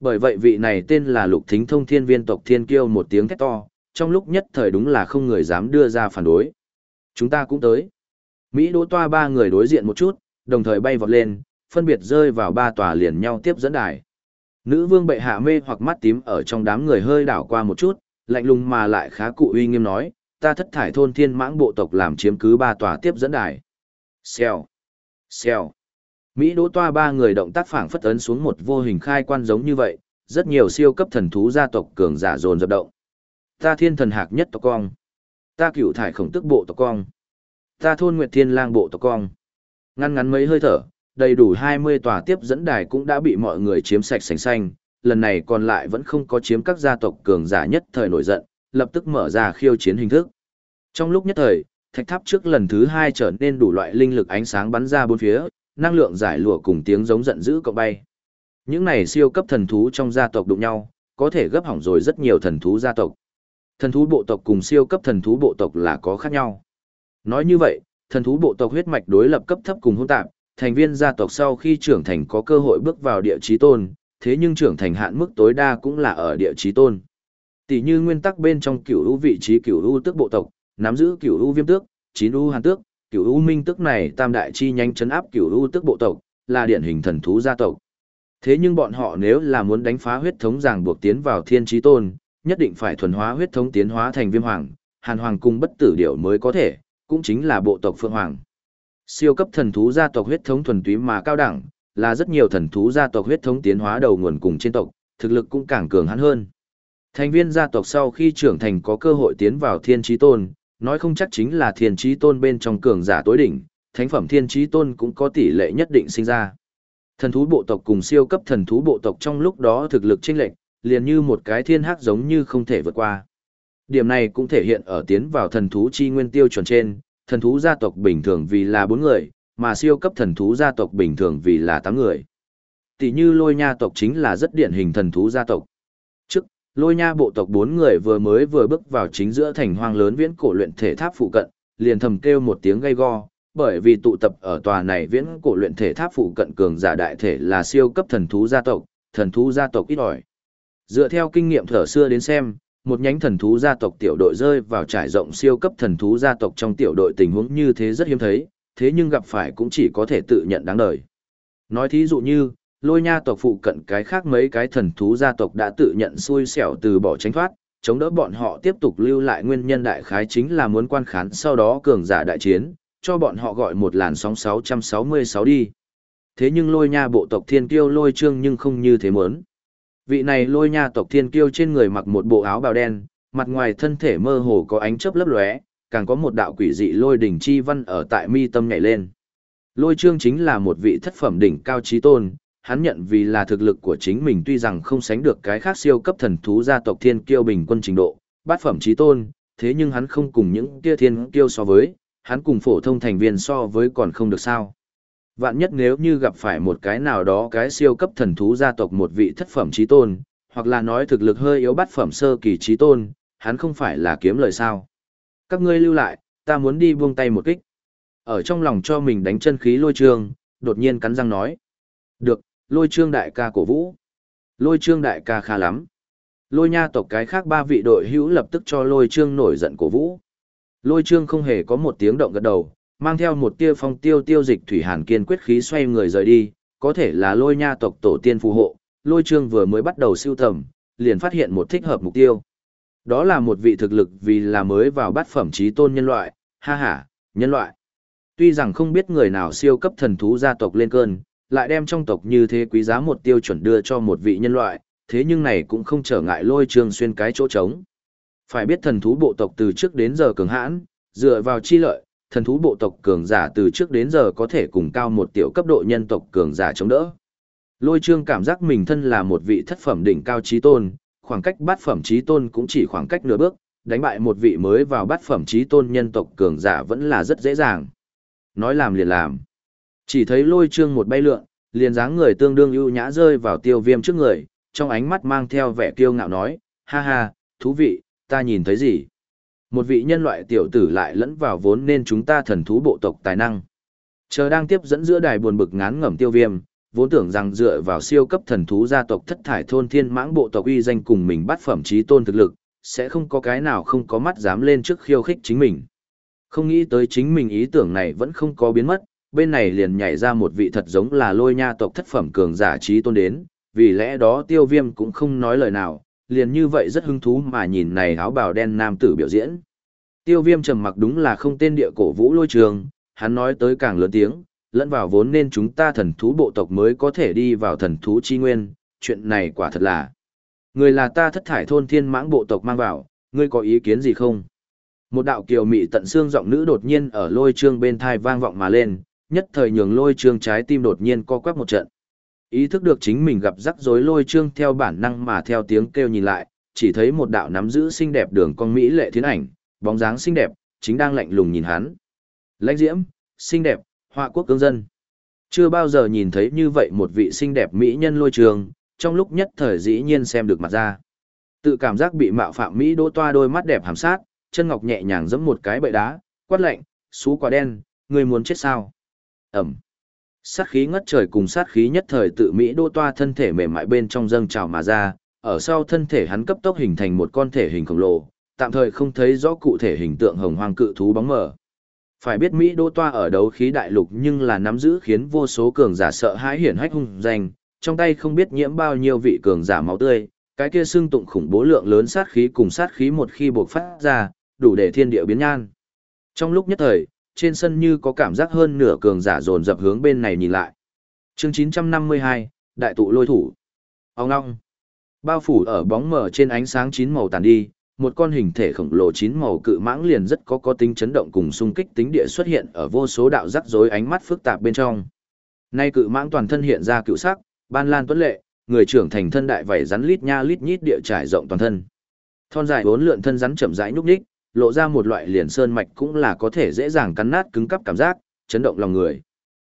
Bởi vậy vị này tên là lục thính thông thiên viên tộc thiên kiêu một tiếng thét to, trong lúc nhất thời đúng là không người dám đưa ra phản đối. Chúng ta cũng tới. Mỹ đỗ toa ba người đối diện một chút, đồng thời bay vọt lên, phân biệt rơi vào ba tòa liền nhau tiếp dẫn đài. Nữ vương bệ hạ mê hoặc mắt tím ở trong đám người hơi đảo qua một chút, lạnh lùng mà lại khá cụ uy nghiêm nói, ta thất thải thôn thiên mãng bộ tộc làm chiếm cứ ba tòa tiếp dẫn đài. Xèo, xèo. Mỹ đỗ toa ba người động tác phảng phất ấn xuống một vô hình khai quan giống như vậy, rất nhiều siêu cấp thần thú gia tộc cường giả dồn dập động. Ta thiên thần hạc nhất tộc cong. Ta cửu thải khổng tức bộ tộc cong. Ta thôn nguyệt thiên lang bộ tộc cong. Ngăn ngắn mấy hơi thở, đầy đủ 20 tòa tiếp dẫn đài cũng đã bị mọi người chiếm sạch sành xanh, lần này còn lại vẫn không có chiếm các gia tộc cường giả nhất thời nổi giận, lập tức mở ra khiêu chiến hình thức. Trong lúc nhất thời, thạch tháp trước lần thứ hai trở nên đủ loại linh lực ánh sáng bắn ra bốn phía, năng lượng giải lụa cùng tiếng giống giận dữ cộng bay. Những này siêu cấp thần thú trong gia tộc đụng nhau, có thể gấp hỏng rồi rất nhiều thần thú gia tộc. Thần thú bộ tộc cùng siêu cấp thần thú bộ tộc là có khác nhau. Nói như vậy, thần thú bộ tộc huyết mạch đối lập cấp thấp cùng hỗn tạp, thành viên gia tộc sau khi trưởng thành có cơ hội bước vào địa chí tôn, thế nhưng trưởng thành hạn mức tối đa cũng là ở địa chí tôn. Tỷ như nguyên tắc bên trong cửu u vị trí cửu u tước bộ tộc, nắm giữ cửu u viêm tước, chín u hàn tước, cửu u minh tước này tam đại chi nhanh chấn áp cửu u tước bộ tộc, là điển hình thần thú gia tộc. Thế nhưng bọn họ nếu là muốn đánh phá huyết thống ràng buộc tiến vào thiên trí tôn, nhất định phải thuần hóa huyết thống tiến hóa thành viêm hoàng, hàn hoàng cung bất tử điểu mới có thể, cũng chính là bộ tộc phượng hoàng. Siêu cấp thần thú gia tộc huyết thống thuần túy mà cao đẳng, là rất nhiều thần thú gia tộc huyết thống tiến hóa đầu nguồn cùng trên tộc, thực lực cũng càng cường hắn hơn. Thành viên gia tộc sau khi trưởng thành có cơ hội tiến vào thiên trí tôn, nói không chắc chính là thiên trí tôn bên trong cường giả tối đỉnh, thánh phẩm thiên trí tôn cũng có tỷ lệ nhất định sinh ra. Thần thú bộ tộc cùng siêu cấp thần thú bộ tộc trong lúc đó thực lực chênh lệch, liền như một cái thiên hắc giống như không thể vượt qua. Điểm này cũng thể hiện ở tiến vào thần thú chi nguyên tiêu chuẩn trên, thần thú gia tộc bình thường vì là 4 người, mà siêu cấp thần thú gia tộc bình thường vì là 8 người. Tỷ như lôi nha tộc chính là rất điển hình thần thú gia tộc. Lôi nha bộ tộc bốn người vừa mới vừa bước vào chính giữa thành hoang lớn viễn cổ luyện thể tháp phụ cận, liền thầm kêu một tiếng gây go, bởi vì tụ tập ở tòa này viễn cổ luyện thể tháp phụ cận cường giả đại thể là siêu cấp thần thú gia tộc, thần thú gia tộc ít ỏi. Dựa theo kinh nghiệm thở xưa đến xem, một nhánh thần thú gia tộc tiểu đội rơi vào trải rộng siêu cấp thần thú gia tộc trong tiểu đội tình huống như thế rất hiếm thấy, thế nhưng gặp phải cũng chỉ có thể tự nhận đáng đời. Nói thí dụ như, lôi nha tộc phụ cận cái khác mấy cái thần thú gia tộc đã tự nhận xui xẻo từ bỏ tránh thoát, chống đỡ bọn họ tiếp tục lưu lại nguyên nhân đại khái chính là muốn quan khán sau đó cường giả đại chiến, cho bọn họ gọi một làn sóng 666 đi. Thế nhưng lôi nha bộ tộc thiên kiêu lôi trương nhưng không như thế muốn. Vị này lôi nha tộc thiên kiêu trên người mặc một bộ áo bào đen, mặt ngoài thân thể mơ hồ có ánh chớp lấp lóe, càng có một đạo quỷ dị lôi đỉnh chi văn ở tại mi tâm nhảy lên. Lôi trương chính là một vị thất phẩm đỉnh cao trí tôn, hắn nhận vì là thực lực của chính mình tuy rằng không sánh được cái khác siêu cấp thần thú gia tộc thiên kiêu bình quân trình độ, bát phẩm trí tôn, thế nhưng hắn không cùng những kia thiên kiêu so với, hắn cùng phổ thông thành viên so với còn không được sao. Vạn nhất nếu như gặp phải một cái nào đó cái siêu cấp thần thú gia tộc một vị thất phẩm trí tôn, hoặc là nói thực lực hơi yếu bát phẩm sơ kỳ trí tôn, hắn không phải là kiếm lời sao. Các ngươi lưu lại, ta muốn đi buông tay một kích. Ở trong lòng cho mình đánh chân khí lôi trường, đột nhiên cắn răng nói. Được, lôi trương đại ca cổ vũ. Lôi trương đại ca khá lắm. Lôi nha tộc cái khác ba vị đội hữu lập tức cho lôi trương nổi giận cổ vũ. Lôi trương không hề có một tiếng động gật đầu, mang theo một tia phong tiêu tiêu dịch thủy hàn kiên quyết khí xoay người rời đi, có thể là lôi nha tộc tổ tiên phù hộ, lôi trương vừa mới bắt đầu siêu tầm, liền phát hiện một thích hợp mục tiêu. Đó là một vị thực lực vì là mới vào bát phẩm trí tôn nhân loại, ha ha, nhân loại. Tuy rằng không biết người nào siêu cấp thần thú gia tộc lên cơn, lại đem trong tộc như thế quý giá một tiêu chuẩn đưa cho một vị nhân loại, thế nhưng này cũng không trở ngại lôi trường xuyên cái chỗ trống. Phải biết thần thú bộ tộc từ trước đến giờ cường hãn, dựa vào chi lợi, thần thú bộ tộc cường giả từ trước đến giờ có thể cùng cao một tiểu cấp độ nhân tộc cường giả chống đỡ. Lôi trương cảm giác mình thân là một vị thất phẩm đỉnh cao trí tôn, khoảng cách bát phẩm trí tôn cũng chỉ khoảng cách nửa bước, đánh bại một vị mới vào bát phẩm trí tôn nhân tộc cường giả vẫn là rất dễ dàng. Nói làm liền làm. Chỉ thấy lôi trương một bay lượn, liền dáng người tương đương ưu nhã rơi vào tiêu viêm trước người, trong ánh mắt mang theo vẻ kiêu ngạo nói, ha ha, thú vị, ta nhìn thấy gì? Một vị nhân loại tiểu tử lại lẫn vào vốn nên chúng ta thần thú bộ tộc tài năng. Chờ đang tiếp dẫn giữa đài buồn bực ngán ngẩm tiêu viêm, vốn tưởng rằng dựa vào siêu cấp thần thú gia tộc thất thải thôn thiên mãng bộ tộc uy danh cùng mình bắt phẩm trí tôn thực lực, sẽ không có cái nào không có mắt dám lên trước khiêu khích chính mình. Không nghĩ tới chính mình ý tưởng này vẫn không có biến mất, bên này liền nhảy ra một vị thật giống là lôi nha tộc thất phẩm cường giả trí tôn đến, vì lẽ đó tiêu viêm cũng không nói lời nào, liền như vậy rất hứng thú mà nhìn này áo bào đen nam tử biểu diễn. Tiêu viêm trầm mặc đúng là không tên địa cổ vũ lôi trường, hắn nói tới càng lớn tiếng, lẫn vào vốn nên chúng ta thần thú bộ tộc mới có thể đi vào thần thú chi nguyên, chuyện này quả thật là. Người là ta thất thải thôn thiên mãng bộ tộc mang vào, ngươi có ý kiến gì không? Một đạo kiều mị tận xương giọng nữ đột nhiên ở lôi trương bên thai vang vọng mà lên, nhất thời nhường lôi trương trái tim đột nhiên co quắp một trận. Ý thức được chính mình gặp rắc rối lôi trương theo bản năng mà theo tiếng kêu nhìn lại, chỉ thấy một đạo nắm giữ xinh đẹp đường con Mỹ lệ thiến ảnh, bóng dáng xinh đẹp, chính đang lạnh lùng nhìn hắn. Lãnh diễm, xinh đẹp, họa quốc cương dân. Chưa bao giờ nhìn thấy như vậy một vị xinh đẹp mỹ nhân lôi trường, trong lúc nhất thời dĩ nhiên xem được mặt ra. Tự cảm giác bị mạo phạm Mỹ đỗ toa đôi mắt đẹp hàm sát, chân ngọc nhẹ nhàng giẫm một cái bậy đá, quát lạnh, xú quả đen, người muốn chết sao? Ẩm. Sát khí ngất trời cùng sát khí nhất thời tự Mỹ đô toa thân thể mềm mại bên trong dâng trào mà ra, ở sau thân thể hắn cấp tốc hình thành một con thể hình khổng lồ, tạm thời không thấy rõ cụ thể hình tượng hồng hoang cự thú bóng mờ. Phải biết Mỹ đô toa ở đấu khí đại lục nhưng là nắm giữ khiến vô số cường giả sợ hãi hiển hách hung danh, trong tay không biết nhiễm bao nhiêu vị cường giả máu tươi, cái kia xương tụng khủng bố lượng lớn sát khí cùng sát khí một khi buộc phát ra, đủ để thiên địa biến nhan. Trong lúc nhất thời, trên sân như có cảm giác hơn nửa cường giả dồn dập hướng bên này nhìn lại. Chương 952, Đại tụ lôi thủ. Ông long Bao phủ ở bóng mờ trên ánh sáng chín màu tàn đi, một con hình thể khổng lồ chín màu cự mãng liền rất có có tính chấn động cùng xung kích tính địa xuất hiện ở vô số đạo rắc rối ánh mắt phức tạp bên trong. Nay cự mãng toàn thân hiện ra cựu sắc, ban lan tuấn lệ, người trưởng thành thân đại vảy rắn lít nha lít nhít địa trải rộng toàn thân. Thon dài bốn lượn thân rắn chậm rãi nhúc nhích, lộ ra một loại liền sơn mạch cũng là có thể dễ dàng cắn nát cứng cắp cảm giác, chấn động lòng người.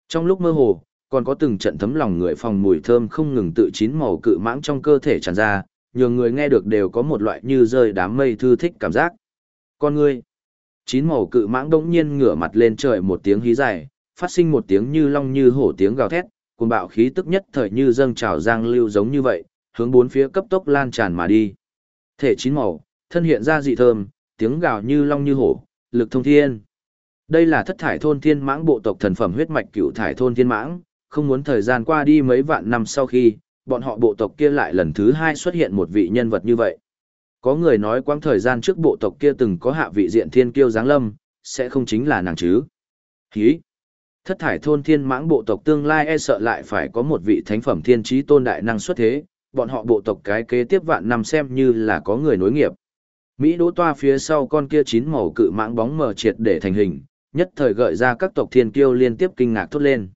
Trong lúc mơ hồ, còn có từng trận thấm lòng người phòng mùi thơm không ngừng tự chín màu cự mãng trong cơ thể tràn ra, nhường người nghe được đều có một loại như rơi đám mây thư thích cảm giác. Con ngươi, chín màu cự mãng đống nhiên ngửa mặt lên trời một tiếng hí dài, phát sinh một tiếng như long như hổ tiếng gào thét, cuồng bạo khí tức nhất thời như dâng trào giang lưu giống như vậy, hướng bốn phía cấp tốc lan tràn mà đi. Thể chín màu, thân hiện ra dị thơm, tiếng gào như long như hổ, lực thông thiên. Đây là thất thải thôn thiên mãng bộ tộc thần phẩm huyết mạch cựu thải thôn thiên mãng, không muốn thời gian qua đi mấy vạn năm sau khi, bọn họ bộ tộc kia lại lần thứ hai xuất hiện một vị nhân vật như vậy. Có người nói quãng thời gian trước bộ tộc kia từng có hạ vị diện thiên kiêu giáng lâm, sẽ không chính là nàng chứ. Hí! Thất thải thôn thiên mãng bộ tộc tương lai e sợ lại phải có một vị thánh phẩm thiên trí tôn đại năng xuất thế, bọn họ bộ tộc cái kế tiếp vạn năm xem như là có người nối nghiệp. Mỹ đỗ toa phía sau con kia chín màu cự mãng bóng mờ triệt để thành hình, nhất thời gợi ra các tộc thiên kiêu liên tiếp kinh ngạc thốt lên.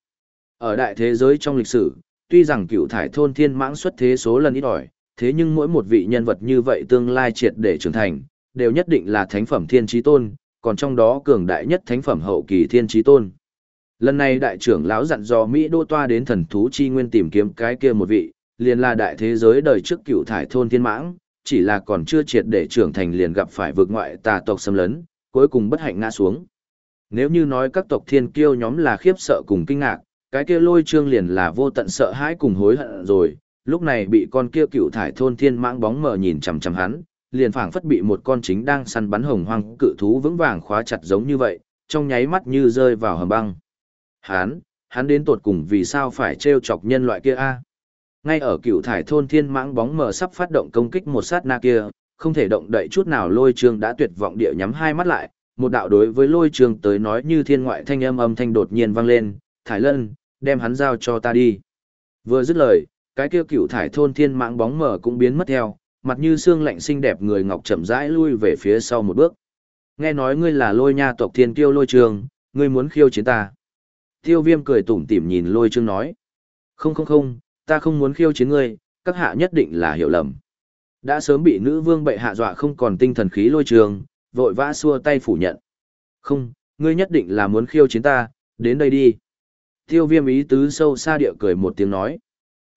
Ở đại thế giới trong lịch sử, tuy rằng cựu thải thôn thiên mãng xuất thế số lần ít ỏi, thế nhưng mỗi một vị nhân vật như vậy tương lai triệt để trưởng thành, đều nhất định là thánh phẩm thiên trí tôn, còn trong đó cường đại nhất thánh phẩm hậu kỳ thiên trí tôn. Lần này đại trưởng lão dặn dò Mỹ đô toa đến thần thú chi nguyên tìm kiếm cái kia một vị, liền là đại thế giới đời trước cựu thải thôn thiên mãng, chỉ là còn chưa triệt để trưởng thành liền gặp phải vực ngoại tà tộc xâm lấn, cuối cùng bất hạnh ngã xuống. Nếu như nói các tộc thiên kiêu nhóm là khiếp sợ cùng kinh ngạc, cái kia lôi trương liền là vô tận sợ hãi cùng hối hận rồi, lúc này bị con kia cựu thải thôn thiên mãng bóng mờ nhìn chằm chằm hắn, liền phảng phất bị một con chính đang săn bắn hồng hoang cự thú vững vàng khóa chặt giống như vậy, trong nháy mắt như rơi vào hầm băng. Hắn, hắn đến tột cùng vì sao phải trêu chọc nhân loại kia a? Ngay ở cựu thải thôn thiên mãng bóng mờ sắp phát động công kích một sát na kia, không thể động đậy chút nào lôi trương đã tuyệt vọng địa nhắm hai mắt lại, một đạo đối với lôi trương tới nói như thiên ngoại thanh âm âm thanh đột nhiên vang lên, thải lân, đem hắn giao cho ta đi. Vừa dứt lời, cái kia cựu thải thôn thiên mãng bóng mờ cũng biến mất theo, mặt như xương lạnh xinh đẹp người ngọc chậm rãi lui về phía sau một bước. Nghe nói ngươi là lôi nha tộc thiên kiêu lôi trường, ngươi muốn khiêu chiến ta. Tiêu viêm cười tủm tỉm nhìn lôi trương nói. Không không không, ta không muốn khiêu chiến ngươi, các hạ nhất định là hiểu lầm. Đã sớm bị nữ vương bệ hạ dọa không còn tinh thần khí lôi trường, vội vã xua tay phủ nhận. Không, ngươi nhất định là muốn khiêu chiến ta, đến đây đi. Tiêu viêm ý tứ sâu xa địa cười một tiếng nói.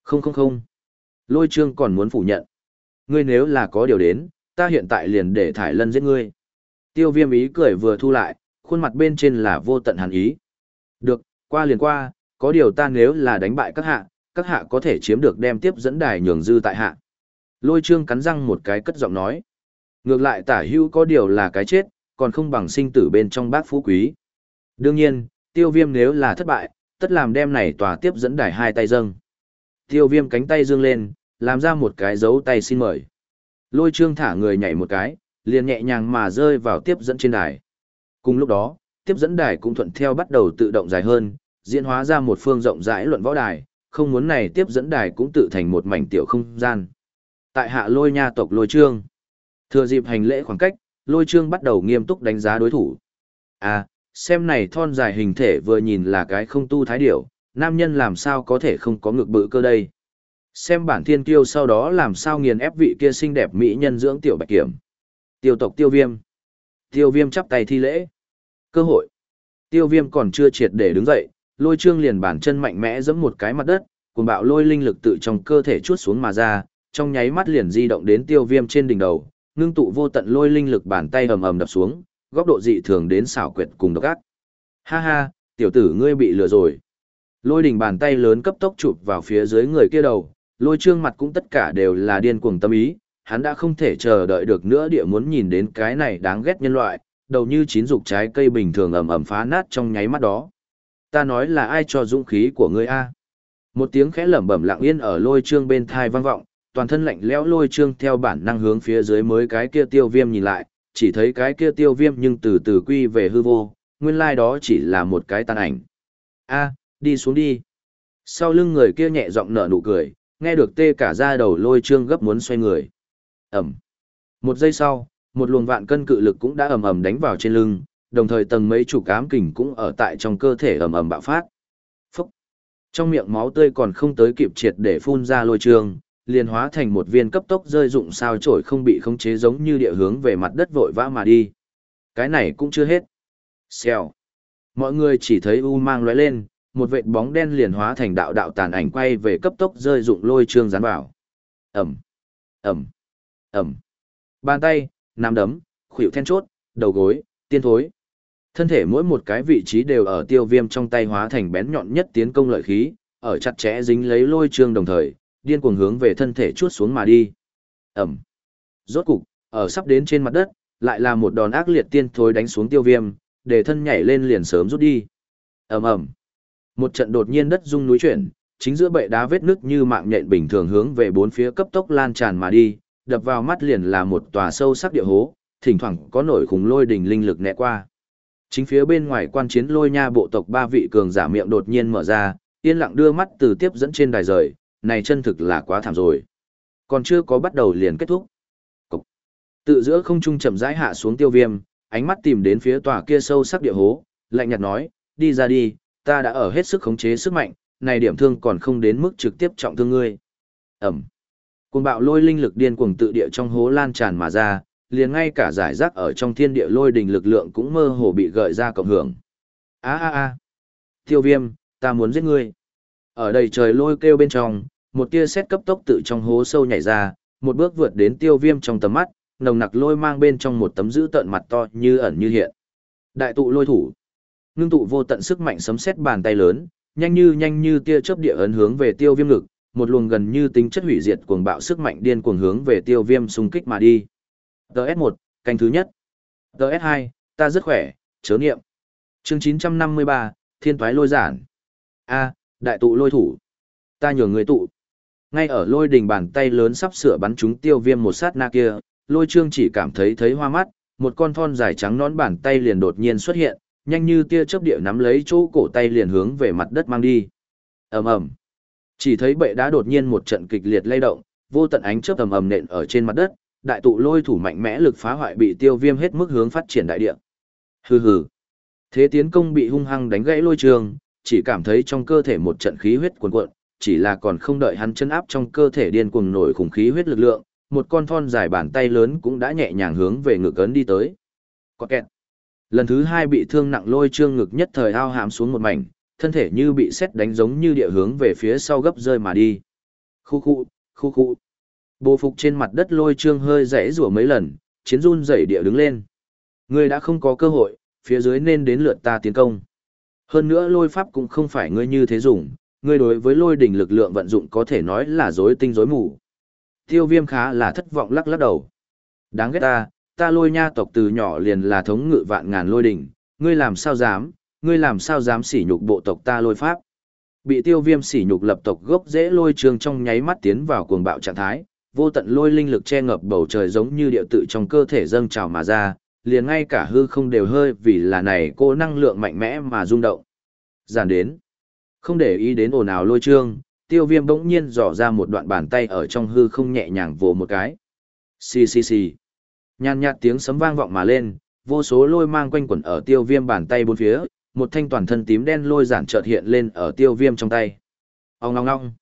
Không không không. Lôi trương còn muốn phủ nhận. Ngươi nếu là có điều đến, ta hiện tại liền để thải lân giết ngươi. Tiêu viêm ý cười vừa thu lại, khuôn mặt bên trên là vô tận hàn ý. Được, qua liền qua, có điều ta nếu là đánh bại các hạ, các hạ có thể chiếm được đem tiếp dẫn đài nhường dư tại hạ. Lôi trương cắn răng một cái cất giọng nói. Ngược lại tả hưu có điều là cái chết, còn không bằng sinh tử bên trong bác phú quý. Đương nhiên, tiêu viêm nếu là thất bại, tất làm đem này tòa tiếp dẫn đài hai tay dâng. Tiêu viêm cánh tay dương lên, làm ra một cái dấu tay xin mời. Lôi trương thả người nhảy một cái, liền nhẹ nhàng mà rơi vào tiếp dẫn trên đài. Cùng lúc đó, tiếp dẫn đài cũng thuận theo bắt đầu tự động dài hơn, diễn hóa ra một phương rộng rãi luận võ đài, không muốn này tiếp dẫn đài cũng tự thành một mảnh tiểu không gian. Tại hạ lôi nha tộc lôi trương. Thừa dịp hành lễ khoảng cách, lôi trương bắt đầu nghiêm túc đánh giá đối thủ. À, xem này thon dài hình thể vừa nhìn là cái không tu thái điểu, nam nhân làm sao có thể không có ngực bự cơ đây. Xem bản thiên kiêu sau đó làm sao nghiền ép vị kia xinh đẹp mỹ nhân dưỡng tiểu bạch kiểm. Tiêu tộc tiêu viêm. Tiêu viêm chắp tay thi lễ. Cơ hội. Tiêu viêm còn chưa triệt để đứng dậy, lôi trương liền bản chân mạnh mẽ giẫm một cái mặt đất, cùng bạo lôi linh lực tự trong cơ thể chuốt xuống mà ra, trong nháy mắt liền di động đến tiêu viêm trên đỉnh đầu, ngưng tụ vô tận lôi linh lực bàn tay ầm ầm đập xuống, góc độ dị thường đến xảo quyệt cùng độc ác. Ha ha, tiểu tử ngươi bị lừa rồi. Lôi đỉnh bàn tay lớn cấp tốc chụp vào phía dưới người kia đầu, lôi trương mặt cũng tất cả đều là điên cuồng tâm ý, hắn đã không thể chờ đợi được nữa địa muốn nhìn đến cái này đáng ghét nhân loại, đầu như chín dục trái cây bình thường ầm ầm phá nát trong nháy mắt đó. Ta nói là ai cho dũng khí của ngươi a? Một tiếng khẽ lẩm bẩm lặng yên ở lôi trương bên thai vang vọng, toàn thân lạnh lẽo lôi trương theo bản năng hướng phía dưới mới cái kia tiêu viêm nhìn lại, chỉ thấy cái kia tiêu viêm nhưng từ từ quy về hư vô, nguyên lai đó chỉ là một cái tàn ảnh. A, đi xuống đi. Sau lưng người kia nhẹ giọng nở nụ cười, nghe được tê cả da đầu lôi trương gấp muốn xoay người. Ẩm. Một giây sau, một luồng vạn cân cự lực cũng đã ầm ầm đánh vào trên lưng, đồng thời tầng mấy chủ cám kình cũng ở tại trong cơ thể ầm ầm bạo phát. Phúc. Trong miệng máu tươi còn không tới kịp triệt để phun ra lôi trường, liền hóa thành một viên cấp tốc rơi dụng sao trổi không bị khống chế giống như địa hướng về mặt đất vội vã mà đi. Cái này cũng chưa hết. Xèo. Mọi người chỉ thấy u mang lóe lên, một vệt bóng đen liền hóa thành đạo đạo tàn ảnh quay về cấp tốc rơi dụng lôi trương dán vào. Ẩm, Ẩm, Ẩm. Bàn tay, nắm đấm, khuỷu then chốt, đầu gối, tiên thối. Thân thể mỗi một cái vị trí đều ở tiêu viêm trong tay hóa thành bén nhọn nhất tiến công lợi khí, ở chặt chẽ dính lấy lôi trương đồng thời, điên cuồng hướng về thân thể chuốt xuống mà đi. Ẩm. Rốt cục, ở sắp đến trên mặt đất, lại là một đòn ác liệt tiên thối đánh xuống tiêu viêm, để thân nhảy lên liền sớm rút đi. Ầm ầm. Một trận đột nhiên đất rung núi chuyển, chính giữa bệ đá vết nước như mạng nhện bình thường hướng về bốn phía cấp tốc lan tràn mà đi, đập vào mắt liền là một tòa sâu sắc địa hố, thỉnh thoảng có nổi khủng lôi đỉnh linh lực nẹ qua. Chính phía bên ngoài quan chiến lôi nha bộ tộc ba vị cường giả miệng đột nhiên mở ra, yên lặng đưa mắt từ tiếp dẫn trên đài rời, này chân thực là quá thảm rồi. Còn chưa có bắt đầu liền kết thúc. Cục. Tự giữa không trung chậm rãi hạ xuống tiêu viêm, ánh mắt tìm đến phía tòa kia sâu sắc địa hố, lạnh nhạt nói, đi ra đi, ta đã ở hết sức khống chế sức mạnh, này điểm thương còn không đến mức trực tiếp trọng thương ngươi. Ẩm. Cuồng bạo lôi linh lực điên cuồng tự địa trong hố lan tràn mà ra, liền ngay cả giải rác ở trong thiên địa lôi đình lực lượng cũng mơ hồ bị gợi ra cộng hưởng. á á á, Tiêu Viêm, ta muốn giết ngươi. Ở đầy trời lôi kêu bên trong, một tia sét cấp tốc tự trong hố sâu nhảy ra, một bước vượt đến Tiêu Viêm trong tầm mắt, nồng nặc lôi mang bên trong một tấm giữ tận mặt to như ẩn như hiện. Đại tụ lôi thủ. Ngưng tụ vô tận sức mạnh sấm sét bàn tay lớn, nhanh như nhanh như tia chớp địa ấn hướng về Tiêu Viêm ngực, một luồng gần như tính chất hủy diệt cuồng bạo sức mạnh điên cuồng hướng về Tiêu Viêm xung kích mà đi. TS1, canh thứ nhất. TS2, ta rất khỏe, chớ niệm. Chương 953, Thiên toái lôi giản. A, đại tụ lôi thủ. Ta nhường người tụ. Ngay ở lôi đỉnh bàn tay lớn sắp sửa bắn chúng tiêu viêm một sát na kia, lôi trương chỉ cảm thấy thấy hoa mắt, một con thon dài trắng nón bàn tay liền đột nhiên xuất hiện, nhanh như tia chớp địa nắm lấy chỗ cổ tay liền hướng về mặt đất mang đi. ầm ầm, chỉ thấy bệ đá đột nhiên một trận kịch liệt lay động, vô tận ánh chớp ầm ầm nện ở trên mặt đất, đại tụ lôi thủ mạnh mẽ lực phá hoại bị tiêu viêm hết mức hướng phát triển đại địa. Hừ hừ. Thế tiến công bị hung hăng đánh gãy lôi trường, chỉ cảm thấy trong cơ thể một trận khí huyết cuồn cuộn, chỉ là còn không đợi hắn chân áp trong cơ thể điên cuồng nổi khủng khí huyết lực lượng, một con thon dài bàn tay lớn cũng đã nhẹ nhàng hướng về ngực ấn đi tới. Có kẹt. Lần thứ hai bị thương nặng lôi trương ngực nhất thời ao hàm xuống một mảnh, thân thể như bị xét đánh giống như địa hướng về phía sau gấp rơi mà đi. Khu khu, khu khu. Bồ phục trên mặt đất lôi trương hơi rẽ rủa mấy lần, chiến run dậy địa đứng lên. Ngươi đã không có cơ hội, phía dưới nên đến lượt ta tiến công. Hơn nữa lôi pháp cũng không phải ngươi như thế dùng, ngươi đối với lôi đỉnh lực lượng vận dụng có thể nói là rối tinh rối mù. Tiêu viêm khá là thất vọng lắc lắc đầu. Đáng ghét ta, ta lôi nha tộc từ nhỏ liền là thống ngự vạn ngàn lôi đỉnh, ngươi làm sao dám, ngươi làm sao dám sỉ nhục bộ tộc ta lôi pháp. Bị tiêu viêm sỉ nhục lập tộc gốc dễ lôi trường trong nháy mắt tiến vào cuồng bạo trạng thái, vô tận lôi linh lực che ngập bầu trời giống như địa tự trong cơ thể dâng trào mà ra, liền ngay cả hư không đều hơi vì là này cô năng lượng mạnh mẽ mà rung động. Giản đến. Không để ý đến ồn ào lôi trương, tiêu viêm bỗng nhiên dò ra một đoạn bàn tay ở trong hư không nhẹ nhàng vồ một cái. Xì xì xì. Nhàn nhạt tiếng sấm vang vọng mà lên, vô số lôi mang quanh quẩn ở tiêu viêm bàn tay bốn phía, một thanh toàn thân tím đen lôi giản chợt hiện lên ở tiêu viêm trong tay. Ông ngong ngong.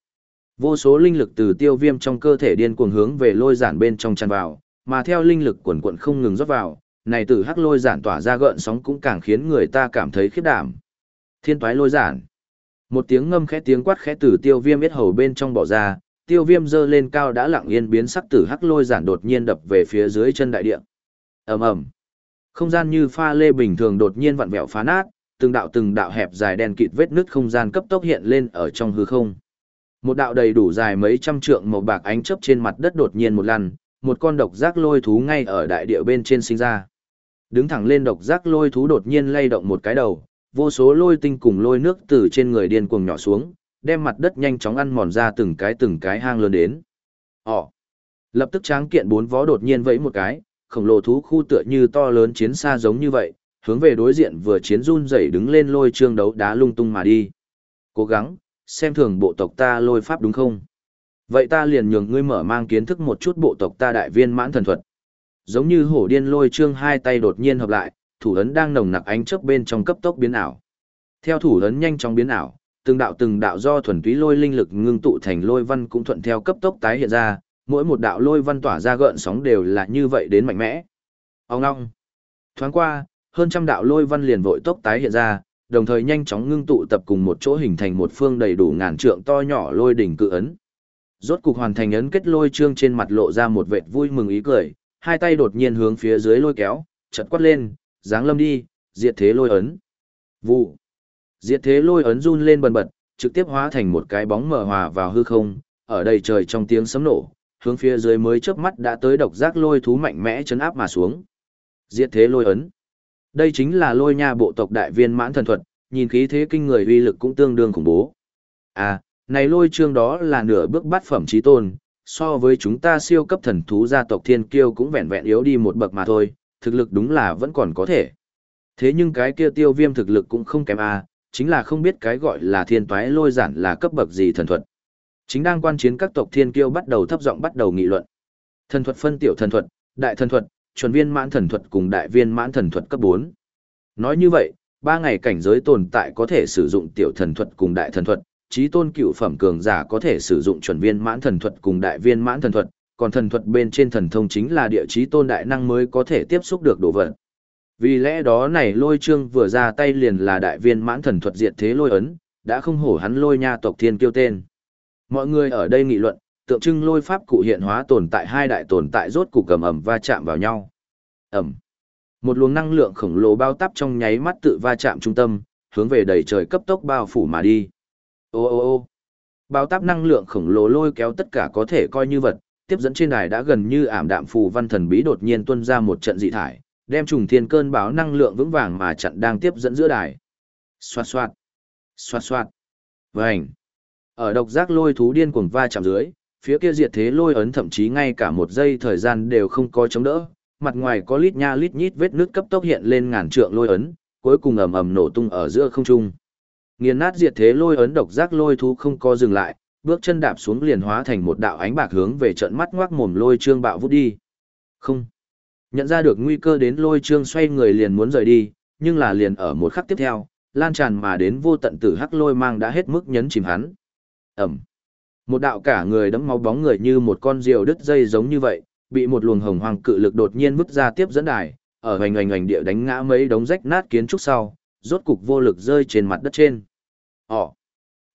Vô số linh lực từ tiêu viêm trong cơ thể điên cuồng hướng về lôi giản bên trong tràn vào, mà theo linh lực quần quận không ngừng rót vào, này tử hắc lôi giản tỏa ra gợn sóng cũng càng khiến người ta cảm thấy khiếp đảm. Thiên toái lôi giản. Một tiếng ngâm khẽ tiếng quát khẽ từ tiêu viêm biết hầu bên trong bỏ ra, tiêu viêm dơ lên cao đã lặng yên biến sắc tử hắc lôi giản đột nhiên đập về phía dưới chân đại địa. ầm ầm Không gian như pha lê bình thường đột nhiên vặn vẹo phá nát, từng đạo từng đạo hẹp dài đen kịt vết nứt không gian cấp tốc hiện lên ở trong hư không. Một đạo đầy đủ dài mấy trăm trượng màu bạc ánh chớp trên mặt đất đột nhiên một lần, một con độc giác lôi thú ngay ở đại địa bên trên sinh ra. Đứng thẳng lên độc giác lôi thú đột nhiên lay động một cái đầu, vô số lôi tinh cùng lôi nước từ trên người điên cuồng nhỏ xuống, đem mặt đất nhanh chóng ăn mòn ra từng cái từng cái hang lớn đến. Ồ! Lập tức tráng kiện bốn vó đột nhiên vẫy một cái, khổng lồ thú khu tựa như to lớn chiến xa giống như vậy, hướng về đối diện vừa chiến run rẩy đứng lên lôi trương đấu đá lung tung mà đi. Cố gắng, xem thường bộ tộc ta lôi pháp đúng không? Vậy ta liền nhường ngươi mở mang kiến thức một chút bộ tộc ta đại viên mãn thần thuật. Giống như hổ điên lôi trương hai tay đột nhiên hợp lại, thủ ấn đang nồng nặc ánh chớp bên trong cấp tốc biến ảo. Theo thủ ấn nhanh chóng biến ảo, từng đạo từng đạo do thuần túy lôi linh lực ngưng tụ thành lôi văn cũng thuận theo cấp tốc tái hiện ra, mỗi một đạo lôi văn tỏa ra gợn sóng đều là như vậy đến mạnh mẽ. Ông ngong. Thoáng qua, hơn trăm đạo lôi văn liền vội tốc tái hiện ra, đồng thời nhanh chóng ngưng tụ tập cùng một chỗ hình thành một phương đầy đủ ngàn trượng to nhỏ lôi đỉnh cự ấn. Rốt cục hoàn thành ấn kết lôi trương trên mặt lộ ra một vệt vui mừng ý cười, hai tay đột nhiên hướng phía dưới lôi kéo, chật quát lên, dáng lâm đi, diệt thế lôi ấn. Vụ. Diệt thế lôi ấn run lên bần bật, trực tiếp hóa thành một cái bóng mờ hòa vào hư không, ở đây trời trong tiếng sấm nổ, hướng phía dưới mới chớp mắt đã tới độc giác lôi thú mạnh mẽ chấn áp mà xuống. Diệt thế lôi ấn. Đây chính là lôi nha bộ tộc đại viên mãn thần thuật, nhìn khí thế kinh người uy lực cũng tương đương khủng bố. À, này lôi trương đó là nửa bước bát phẩm trí tôn, so với chúng ta siêu cấp thần thú gia tộc thiên kiêu cũng vẹn vẹn yếu đi một bậc mà thôi, thực lực đúng là vẫn còn có thể. Thế nhưng cái kia tiêu viêm thực lực cũng không kém à, chính là không biết cái gọi là thiên toái lôi giản là cấp bậc gì thần thuật. Chính đang quan chiến các tộc thiên kiêu bắt đầu thấp giọng bắt đầu nghị luận. Thần thuật phân tiểu thần thuật, đại thần thuật, chuẩn viên mãn thần thuật cùng đại viên mãn thần thuật cấp 4. Nói như vậy, ba ngày cảnh giới tồn tại có thể sử dụng tiểu thần thuật cùng đại thần thuật, trí tôn cựu phẩm cường giả có thể sử dụng chuẩn viên mãn thần thuật cùng đại viên mãn thần thuật, còn thần thuật bên trên thần thông chính là địa trí tôn đại năng mới có thể tiếp xúc được đồ vật. Vì lẽ đó này lôi trương vừa ra tay liền là đại viên mãn thần thuật diệt thế lôi ấn, đã không hổ hắn lôi nha tộc thiên kiêu tên. Mọi người ở đây nghị luận, tượng trưng lôi pháp cụ hiện hóa tồn tại hai đại tồn tại rốt cục cầm ẩm va chạm vào nhau. Ẩm. Một luồng năng lượng khổng lồ bao tắp trong nháy mắt tự va chạm trung tâm, hướng về đầy trời cấp tốc bao phủ mà đi. Ô ô ô. Bao táp năng lượng khổng lồ lôi kéo tất cả có thể coi như vật, tiếp dẫn trên đài đã gần như ảm đạm phù văn thần bí đột nhiên tuôn ra một trận dị thải, đem trùng thiên cơn báo năng lượng vững vàng mà chặn đang tiếp dẫn giữa đài. Xoạt xoạt. Xoạt xoạt. Vành. Ở độc giác lôi thú điên cuồng va chạm dưới, phía kia diệt thế lôi ấn thậm chí ngay cả một giây thời gian đều không có chống đỡ, mặt ngoài có lít nha lít nhít vết nước cấp tốc hiện lên ngàn trượng lôi ấn, cuối cùng ầm ầm nổ tung ở giữa không trung. Nghiền nát diệt thế lôi ấn độc giác lôi thú không có dừng lại, bước chân đạp xuống liền hóa thành một đạo ánh bạc hướng về trận mắt ngoác mồm lôi trương bạo vút đi. Không. Nhận ra được nguy cơ đến lôi trương xoay người liền muốn rời đi, nhưng là liền ở một khắc tiếp theo, lan tràn mà đến vô tận tử hắc lôi mang đã hết mức nhấn chìm hắn. Ẩm. Một đạo cả người đẫm máu bóng người như một con diều đứt dây giống như vậy, bị một luồng hồng hoàng cự lực đột nhiên vứt ra tiếp dẫn đài, ở hoành hoành hoành địa đánh ngã mấy đống rách nát kiến trúc sau, rốt cục vô lực rơi trên mặt đất trên. Ồ.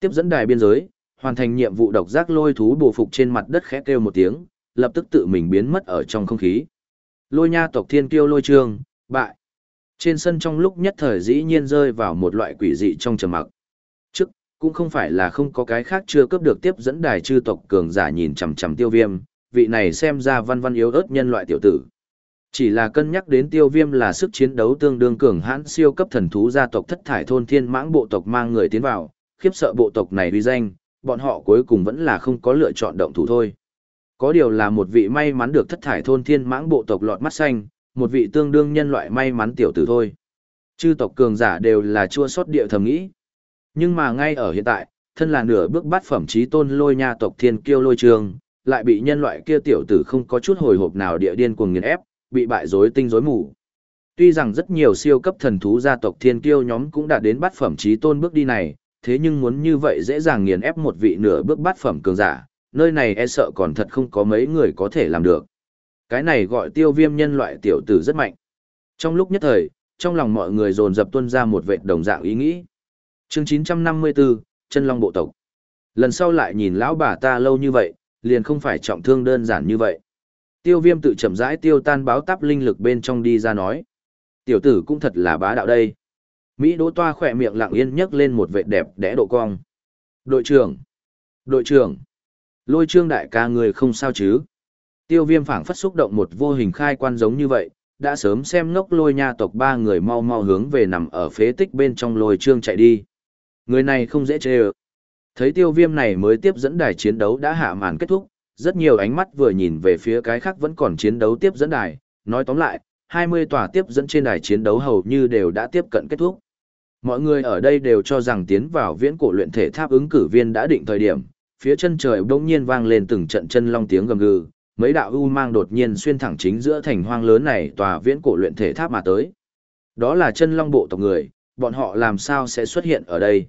Tiếp dẫn đài biên giới, hoàn thành nhiệm vụ độc giác lôi thú bổ phục trên mặt đất khẽ kêu một tiếng, lập tức tự mình biến mất ở trong không khí. Lôi nha tộc thiên kiêu lôi trương, bại. Trên sân trong lúc nhất thời dĩ nhiên rơi vào một loại quỷ dị trong trầm mặc. Cũng không phải là không có cái khác chưa cướp được tiếp dẫn đài chư tộc cường giả nhìn chằm chằm tiêu viêm, vị này xem ra văn văn yếu ớt nhân loại tiểu tử. Chỉ là cân nhắc đến tiêu viêm là sức chiến đấu tương đương cường hãn siêu cấp thần thú gia tộc thất thải thôn thiên mãng bộ tộc mang người tiến vào, khiếp sợ bộ tộc này uy danh, bọn họ cuối cùng vẫn là không có lựa chọn động thủ thôi. Có điều là một vị may mắn được thất thải thôn thiên mãng bộ tộc lọt mắt xanh, một vị tương đương nhân loại may mắn tiểu tử thôi. Chư tộc cường giả đều là chua sót địa thầm nghĩ. Nhưng mà ngay ở hiện tại, thân là nửa bước bát phẩm trí tôn lôi nha tộc thiên kiêu lôi trường, lại bị nhân loại kia tiểu tử không có chút hồi hộp nào địa điên cuồng nghiền ép, bị bại rối tinh rối mù. Tuy rằng rất nhiều siêu cấp thần thú gia tộc thiên kiêu nhóm cũng đã đến bát phẩm trí tôn bước đi này, thế nhưng muốn như vậy dễ dàng nghiền ép một vị nửa bước bát phẩm cường giả, nơi này e sợ còn thật không có mấy người có thể làm được. Cái này gọi tiêu viêm nhân loại tiểu tử rất mạnh. Trong lúc nhất thời, trong lòng mọi người dồn dập tuân ra một vệt đồng dạng ý nghĩ. Chương 954, chân long bộ tộc. Lần sau lại nhìn lão bà ta lâu như vậy, liền không phải trọng thương đơn giản như vậy. Tiêu viêm tự chậm rãi tiêu tan báo táp linh lực bên trong đi ra nói. Tiểu tử cũng thật là bá đạo đây. Mỹ đỗ toa khỏe miệng lặng yên nhấc lên một vệ đẹp đẽ độ cong. Đội trưởng! Đội trưởng! Lôi trương đại ca người không sao chứ? Tiêu viêm phảng phất xúc động một vô hình khai quan giống như vậy, đã sớm xem ngốc lôi nha tộc ba người mau mau hướng về nằm ở phế tích bên trong lôi trương chạy đi. Người này không dễ chê ơ. Thấy tiêu viêm này mới tiếp dẫn đài chiến đấu đã hạ màn kết thúc, rất nhiều ánh mắt vừa nhìn về phía cái khác vẫn còn chiến đấu tiếp dẫn đài, nói tóm lại, 20 tòa tiếp dẫn trên đài chiến đấu hầu như đều đã tiếp cận kết thúc. Mọi người ở đây đều cho rằng tiến vào viễn cổ luyện thể tháp ứng cử viên đã định thời điểm, phía chân trời bỗng nhiên vang lên từng trận chân long tiếng gầm gừ, mấy đạo u mang đột nhiên xuyên thẳng chính giữa thành hoang lớn này tòa viễn cổ luyện thể tháp mà tới. Đó là chân long bộ tộc người, bọn họ làm sao sẽ xuất hiện ở đây?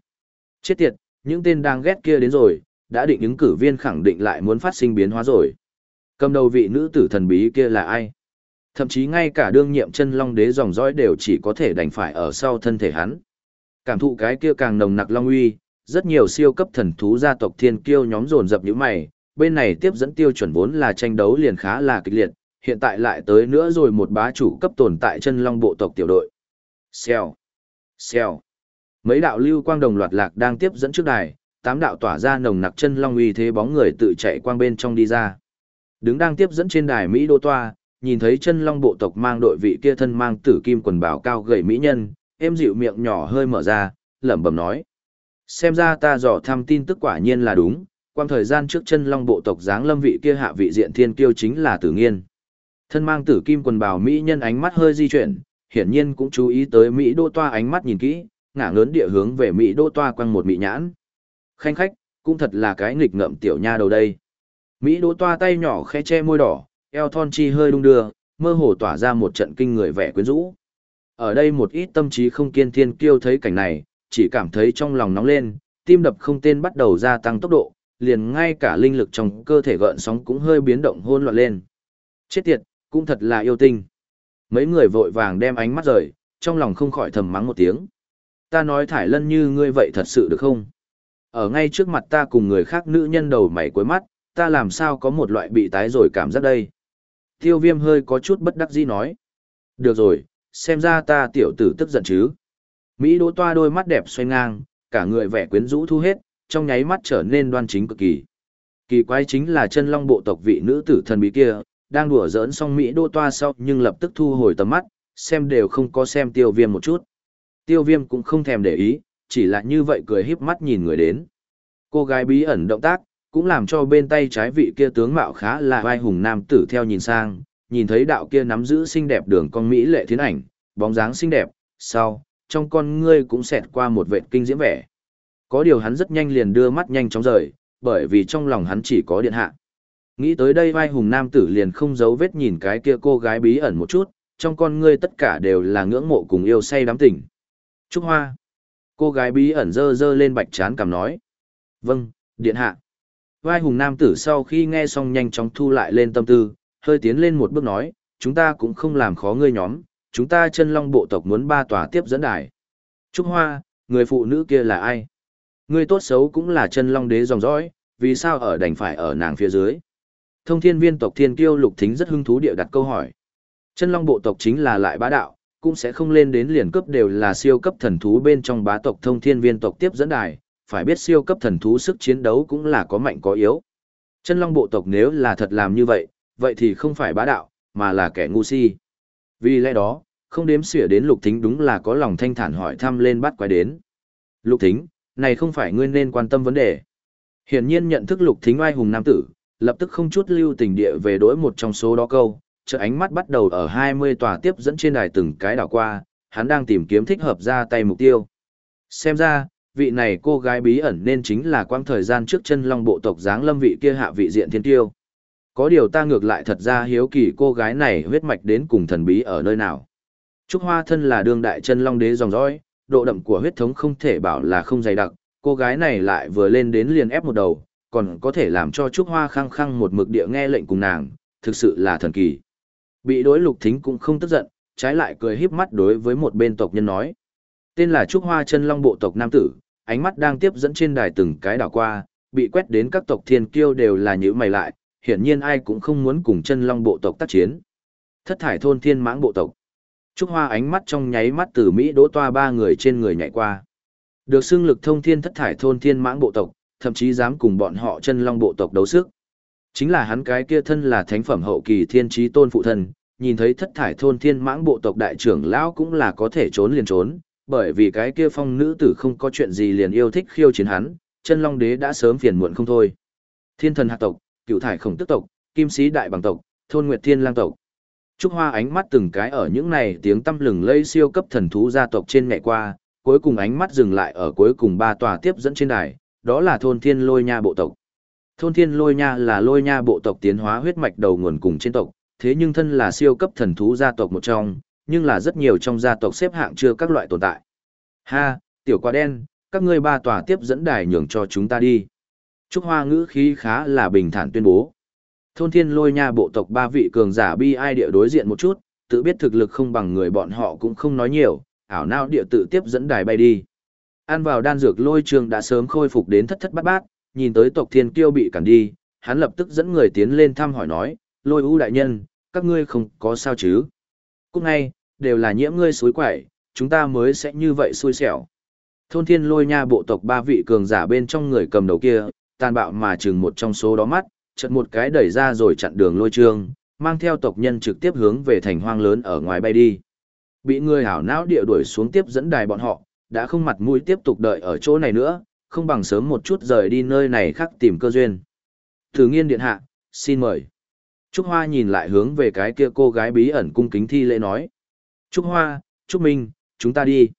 Chết tiệt, những tên đang ghét kia đến rồi, đã định ứng cử viên khẳng định lại muốn phát sinh biến hóa rồi. Cầm đầu vị nữ tử thần bí kia là ai? Thậm chí ngay cả đương nhiệm chân long đế dòng dõi đều chỉ có thể đành phải ở sau thân thể hắn. Cảm thụ cái kia càng nồng nặc long uy, rất nhiều siêu cấp thần thú gia tộc thiên kiêu nhóm dồn dập những mày, bên này tiếp dẫn tiêu chuẩn vốn là tranh đấu liền khá là kịch liệt, hiện tại lại tới nữa rồi một bá chủ cấp tồn tại chân long bộ tộc tiểu đội. Xèo, xèo. Mấy đạo lưu quang đồng loạt lạc đang tiếp dẫn trước đài, tám đạo tỏa ra nồng nặc chân long uy thế bóng người tự chạy quang bên trong đi ra. Đứng đang tiếp dẫn trên đài Mỹ Đô Toa, nhìn thấy chân long bộ tộc mang đội vị kia thân mang tử kim quần bào cao gầy mỹ nhân, em dịu miệng nhỏ hơi mở ra, lẩm bẩm nói. Xem ra ta dò thăm tin tức quả nhiên là đúng, quang thời gian trước chân long bộ tộc dáng lâm vị kia hạ vị diện thiên kiêu chính là tử nghiên. Thân mang tử kim quần bào Mỹ nhân ánh mắt hơi di chuyển, hiển nhiên cũng chú ý tới Mỹ đô toa ánh mắt nhìn kỹ, ngả ngớn địa hướng về Mỹ đô toa quăng một Mỹ nhãn. Khanh khách, cũng thật là cái nghịch ngợm tiểu nha đầu đây. Mỹ đô toa tay nhỏ khẽ che môi đỏ, eo thon chi hơi đung đưa, mơ hồ tỏa ra một trận kinh người vẻ quyến rũ. Ở đây một ít tâm trí không kiên thiên kiêu thấy cảnh này, chỉ cảm thấy trong lòng nóng lên, tim đập không tên bắt đầu gia tăng tốc độ, liền ngay cả linh lực trong cơ thể gợn sóng cũng hơi biến động hôn loạn lên. Chết tiệt, cũng thật là yêu tinh. Mấy người vội vàng đem ánh mắt rời, trong lòng không khỏi thầm mắng một tiếng. Ta nói thải lân như ngươi vậy thật sự được không? Ở ngay trước mặt ta cùng người khác nữ nhân đầu mày cuối mắt, ta làm sao có một loại bị tái rồi cảm giác đây? Tiêu viêm hơi có chút bất đắc dĩ nói. Được rồi, xem ra ta tiểu tử tức giận chứ. Mỹ đỗ toa đôi mắt đẹp xoay ngang, cả người vẻ quyến rũ thu hết, trong nháy mắt trở nên đoan chính cực kỳ. Kỳ quái chính là chân long bộ tộc vị nữ tử thần bí kia, đang đùa giỡn xong Mỹ đô toa sau nhưng lập tức thu hồi tầm mắt, xem đều không có xem tiêu viêm một chút. Tiêu viêm cũng không thèm để ý, chỉ là như vậy cười híp mắt nhìn người đến. Cô gái bí ẩn động tác, cũng làm cho bên tay trái vị kia tướng mạo khá là vai hùng nam tử theo nhìn sang, nhìn thấy đạo kia nắm giữ xinh đẹp đường con Mỹ lệ thiến ảnh, bóng dáng xinh đẹp, sau, trong con ngươi cũng xẹt qua một vệt kinh diễm vẻ. Có điều hắn rất nhanh liền đưa mắt nhanh chóng rời, bởi vì trong lòng hắn chỉ có điện hạ. Nghĩ tới đây vai hùng nam tử liền không giấu vết nhìn cái kia cô gái bí ẩn một chút, trong con ngươi tất cả đều là ngưỡng mộ cùng yêu say đắm tình. Trúc Hoa. Cô gái bí ẩn dơ dơ lên bạch chán cằm nói. Vâng, điện hạ. Vai hùng nam tử sau khi nghe xong nhanh chóng thu lại lên tâm tư, hơi tiến lên một bước nói, chúng ta cũng không làm khó ngươi nhóm, chúng ta chân long bộ tộc muốn ba tòa tiếp dẫn đài. Trúc Hoa, người phụ nữ kia là ai? Ngươi tốt xấu cũng là chân long đế dòng dõi, vì sao ở đành phải ở nàng phía dưới? Thông thiên viên tộc thiên kiêu lục thính rất hứng thú địa đặt câu hỏi. Chân long bộ tộc chính là lại bá đạo, cũng sẽ không lên đến liền cấp đều là siêu cấp thần thú bên trong bá tộc thông thiên viên tộc tiếp dẫn đài, phải biết siêu cấp thần thú sức chiến đấu cũng là có mạnh có yếu. Chân long bộ tộc nếu là thật làm như vậy, vậy thì không phải bá đạo, mà là kẻ ngu si. Vì lẽ đó, không đếm xỉa đến lục thính đúng là có lòng thanh thản hỏi thăm lên bắt quái đến. Lục thính, này không phải ngươi nên quan tâm vấn đề. Hiển nhiên nhận thức lục thính oai hùng nam tử, lập tức không chút lưu tình địa về đối một trong số đó câu, chợ ánh mắt bắt đầu ở 20 tòa tiếp dẫn trên đài từng cái đảo qua, hắn đang tìm kiếm thích hợp ra tay mục tiêu. Xem ra, vị này cô gái bí ẩn nên chính là quang thời gian trước chân long bộ tộc dáng lâm vị kia hạ vị diện thiên tiêu. Có điều ta ngược lại thật ra hiếu kỳ cô gái này huyết mạch đến cùng thần bí ở nơi nào. Trúc Hoa thân là đương đại chân long đế dòng dõi, độ đậm của huyết thống không thể bảo là không dày đặc, cô gái này lại vừa lên đến liền ép một đầu, còn có thể làm cho Trúc Hoa khăng khăng một mực địa nghe lệnh cùng nàng, thực sự là thần kỳ. Bị đối lục thính cũng không tức giận, trái lại cười híp mắt đối với một bên tộc nhân nói. Tên là Trúc Hoa chân long bộ tộc nam tử, ánh mắt đang tiếp dẫn trên đài từng cái đảo qua, bị quét đến các tộc thiên kiêu đều là nhữ mày lại, hiển nhiên ai cũng không muốn cùng chân long bộ tộc tác chiến. Thất thải thôn thiên mãng bộ tộc. Trúc Hoa ánh mắt trong nháy mắt từ Mỹ đỗ toa ba người trên người nhảy qua. Được xưng lực thông thiên thất thải thôn thiên mãng bộ tộc, thậm chí dám cùng bọn họ chân long bộ tộc đấu sức. Chính là hắn cái kia thân là thánh phẩm hậu kỳ thiên trí tôn phụ thân, nhìn thấy thất thải thôn thiên mãng bộ tộc đại trưởng lão cũng là có thể trốn liền trốn, bởi vì cái kia phong nữ tử không có chuyện gì liền yêu thích khiêu chiến hắn, chân long đế đã sớm phiền muộn không thôi. Thiên thần hạ tộc, cựu thải khổng tức tộc, kim sĩ đại bằng tộc, thôn nguyệt thiên lang tộc. Trúc Hoa ánh mắt từng cái ở những này tiếng tâm lừng lây siêu cấp thần thú gia tộc trên mẹ qua, cuối cùng ánh mắt dừng lại ở cuối cùng ba tòa tiếp dẫn trên đài, đó là thôn thiên lôi nha bộ tộc. Thôn thiên lôi nha là lôi nha bộ tộc tiến hóa huyết mạch đầu nguồn cùng trên tộc, thế nhưng thân là siêu cấp thần thú gia tộc một trong, nhưng là rất nhiều trong gia tộc xếp hạng chưa các loại tồn tại. Ha, tiểu quả đen, các ngươi ba tòa tiếp dẫn đài nhường cho chúng ta đi. Trúc Hoa ngữ khí khá là bình thản tuyên bố. Thôn thiên lôi nha bộ tộc ba vị cường giả bi ai địa đối diện một chút, tự biết thực lực không bằng người bọn họ cũng không nói nhiều, ảo não địa tự tiếp dẫn đài bay đi. Ăn vào đan dược lôi trường đã sớm khôi phục đến thất thất bát bát, nhìn tới tộc thiên kiêu bị cản đi, hắn lập tức dẫn người tiến lên thăm hỏi nói, lôi ưu đại nhân, các ngươi không có sao chứ. Cũng ngay, đều là nhiễm ngươi suối quẩy, chúng ta mới sẽ như vậy xui xẻo. Thôn thiên lôi nha bộ tộc ba vị cường giả bên trong người cầm đầu kia, tàn bạo mà chừng một trong số đó mắt, chật một cái đẩy ra rồi chặn đường lôi trương, mang theo tộc nhân trực tiếp hướng về thành hoang lớn ở ngoài bay đi. Bị người hảo não địa đuổi xuống tiếp dẫn đài bọn họ, đã không mặt mũi tiếp tục đợi ở chỗ này nữa, không bằng sớm một chút rời đi nơi này khác tìm cơ duyên. Thử nghiên điện hạ, xin mời. Trúc Hoa nhìn lại hướng về cái kia cô gái bí ẩn cung kính thi lễ nói. Trúc Hoa, Trúc Minh, chúng ta đi.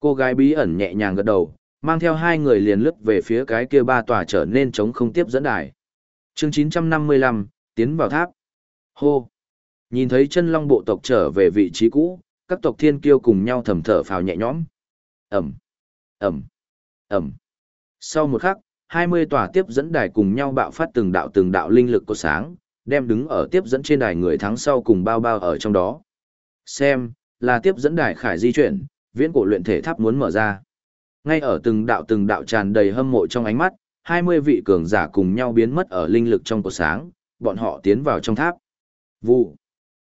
Cô gái bí ẩn nhẹ nhàng gật đầu, mang theo hai người liền lướt về phía cái kia ba tòa trở nên trống không tiếp dẫn đài. Chương 955, tiến vào tháp. Hô. Nhìn thấy chân long bộ tộc trở về vị trí cũ, các tộc thiên kiêu cùng nhau thầm thở phào nhẹ nhõm. Ẩm, Ẩm, Ẩm. Sau một khắc, 20 tòa tiếp dẫn đài cùng nhau bạo phát từng đạo từng đạo linh lực của sáng, đem đứng ở tiếp dẫn trên đài người thắng sau cùng bao bao ở trong đó. Xem, là tiếp dẫn đài khải di chuyển, viễn cổ luyện thể tháp muốn mở ra. Ngay ở từng đạo từng đạo tràn đầy hâm mộ trong ánh mắt, 20 vị cường giả cùng nhau biến mất ở linh lực trong cổ sáng, bọn họ tiến vào trong tháp. Vụ.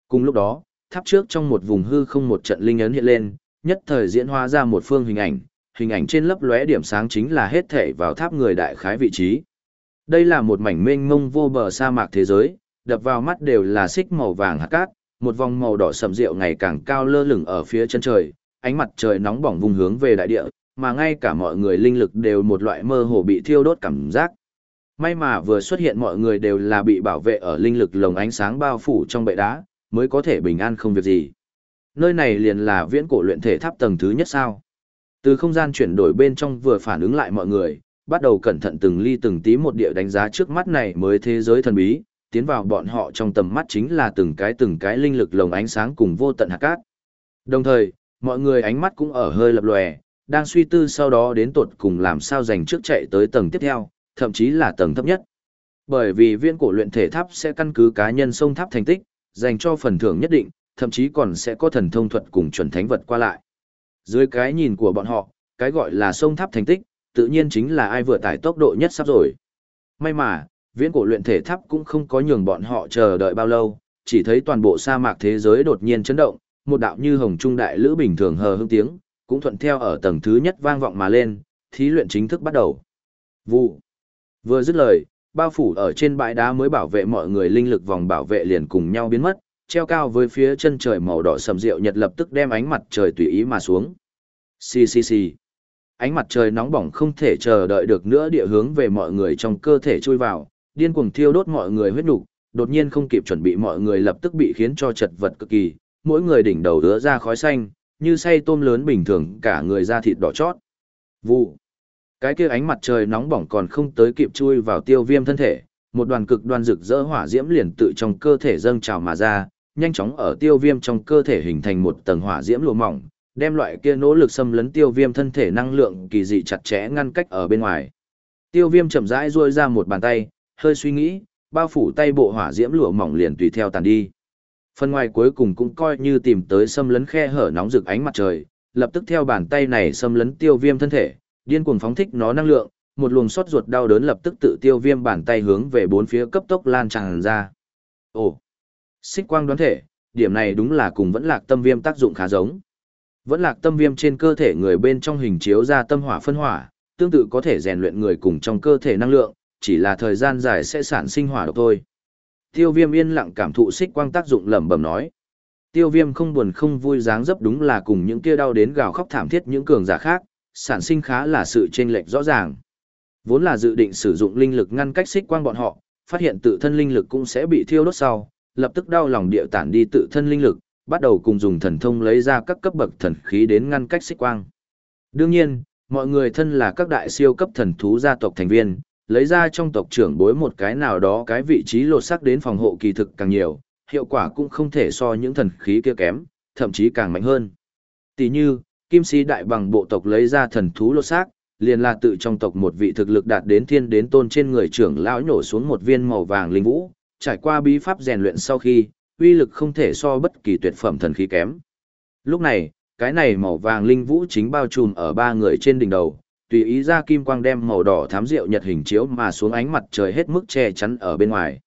Cùng lúc đó, tháp trước trong một vùng hư không một trận linh ấn hiện lên, nhất thời diễn hóa ra một phương hình ảnh, hình ảnh trên lấp lóe điểm sáng chính là hết thể vào tháp người đại khái vị trí. Đây là một mảnh mênh mông vô bờ sa mạc thế giới, đập vào mắt đều là xích màu vàng hạt cát, một vòng màu đỏ sầm rượu ngày càng cao lơ lửng ở phía chân trời, ánh mặt trời nóng bỏng vùng hướng về đại địa, mà ngay cả mọi người linh lực đều một loại mơ hồ bị thiêu đốt cảm giác. May mà vừa xuất hiện mọi người đều là bị bảo vệ ở linh lực lồng ánh sáng bao phủ trong bệ đá, mới có thể bình an không việc gì. Nơi này liền là viễn cổ luyện thể tháp tầng thứ nhất sao. Từ không gian chuyển đổi bên trong vừa phản ứng lại mọi người, bắt đầu cẩn thận từng ly từng tí một địa đánh giá trước mắt này mới thế giới thần bí, tiến vào bọn họ trong tầm mắt chính là từng cái từng cái linh lực lồng ánh sáng cùng vô tận hạt cát. Đồng thời, mọi người ánh mắt cũng ở hơi lập lòe, đang suy tư sau đó đến tột cùng làm sao giành trước chạy tới tầng tiếp theo, thậm chí là tầng thấp nhất. Bởi vì viên cổ luyện thể tháp sẽ căn cứ cá nhân sông tháp thành tích, dành cho phần thưởng nhất định, thậm chí còn sẽ có thần thông thuật cùng chuẩn thánh vật qua lại. Dưới cái nhìn của bọn họ, cái gọi là sông tháp thành tích, tự nhiên chính là ai vừa tải tốc độ nhất sắp rồi. May mà, viễn cổ luyện thể tháp cũng không có nhường bọn họ chờ đợi bao lâu, chỉ thấy toàn bộ sa mạc thế giới đột nhiên chấn động, một đạo như hồng trung đại lữ bình thường hờ hững tiếng, cũng thuận theo ở tầng thứ nhất vang vọng mà lên, thí luyện chính thức bắt đầu. Vụ. Vừa dứt lời, bao phủ ở trên bãi đá mới bảo vệ mọi người linh lực vòng bảo vệ liền cùng nhau biến mất, treo cao với phía chân trời màu đỏ sầm rượu nhật lập tức đem ánh mặt trời tùy ý mà xuống. Xì xì xì. Ánh mặt trời nóng bỏng không thể chờ đợi được nữa địa hướng về mọi người trong cơ thể chui vào, điên cuồng thiêu đốt mọi người huyết nục, đột nhiên không kịp chuẩn bị mọi người lập tức bị khiến cho chật vật cực kỳ, mỗi người đỉnh đầu đứa ra khói xanh, như say tôm lớn bình thường cả người da thịt đỏ chót. Vụ. Cái kia ánh mặt trời nóng bỏng còn không tới kịp chui vào tiêu viêm thân thể, một đoàn cực đoan rực rỡ hỏa diễm liền tự trong cơ thể dâng trào mà ra, nhanh chóng ở tiêu viêm trong cơ thể hình thành một tầng hỏa diễm lùa mỏng, đem loại kia nỗ lực xâm lấn tiêu viêm thân thể năng lượng kỳ dị chặt chẽ ngăn cách ở bên ngoài. Tiêu viêm chậm rãi duỗi ra một bàn tay, hơi suy nghĩ, bao phủ tay bộ hỏa diễm lụa mỏng liền tùy theo tàn đi. Phần ngoài cuối cùng cũng coi như tìm tới xâm lấn khe hở nóng rực ánh mặt trời, lập tức theo bàn tay này xâm lấn tiêu viêm thân thể, điên cuồng phóng thích nó năng lượng, một luồng sốt ruột đau đớn lập tức tự tiêu viêm bàn tay hướng về bốn phía cấp tốc lan tràn ra. Ồ, xích quang đoán thể, điểm này đúng là cùng vẫn lạc tâm viêm tác dụng khá giống. Vẫn lạc tâm viêm trên cơ thể người bên trong hình chiếu ra tâm hỏa phân hỏa, tương tự có thể rèn luyện người cùng trong cơ thể năng lượng, chỉ là thời gian dài sẽ sản sinh hỏa độc thôi. Tiêu viêm yên lặng cảm thụ xích quang tác dụng lẩm bẩm nói. Tiêu viêm không buồn không vui dáng dấp đúng là cùng những kia đau đến gào khóc thảm thiết những cường giả khác, sản sinh khá là sự chênh lệch rõ ràng. Vốn là dự định sử dụng linh lực ngăn cách xích quang bọn họ, phát hiện tự thân linh lực cũng sẽ bị thiêu đốt sau, lập tức đau lòng địa tản đi tự thân linh lực, bắt đầu cùng dùng thần thông lấy ra các cấp bậc thần khí đến ngăn cách xích quang. Đương nhiên, mọi người thân là các đại siêu cấp thần thú gia tộc thành viên, lấy ra trong tộc trưởng bối một cái nào đó cái vị trí lột sắc đến phòng hộ kỳ thực càng nhiều, hiệu quả cũng không thể so những thần khí kia kém, thậm chí càng mạnh hơn. Tỷ như, kim sĩ đại bằng bộ tộc lấy ra thần thú lột xác, liền là tự trong tộc một vị thực lực đạt đến thiên đến tôn trên người trưởng lão nhổ xuống một viên màu vàng linh vũ, trải qua bí pháp rèn luyện sau khi, uy lực không thể so bất kỳ tuyệt phẩm thần khí kém. Lúc này, cái này màu vàng linh vũ chính bao trùm ở ba người trên đỉnh đầu, tùy ý ra kim quang đem màu đỏ thám rượu nhật hình chiếu mà xuống ánh mặt trời hết mức che chắn ở bên ngoài.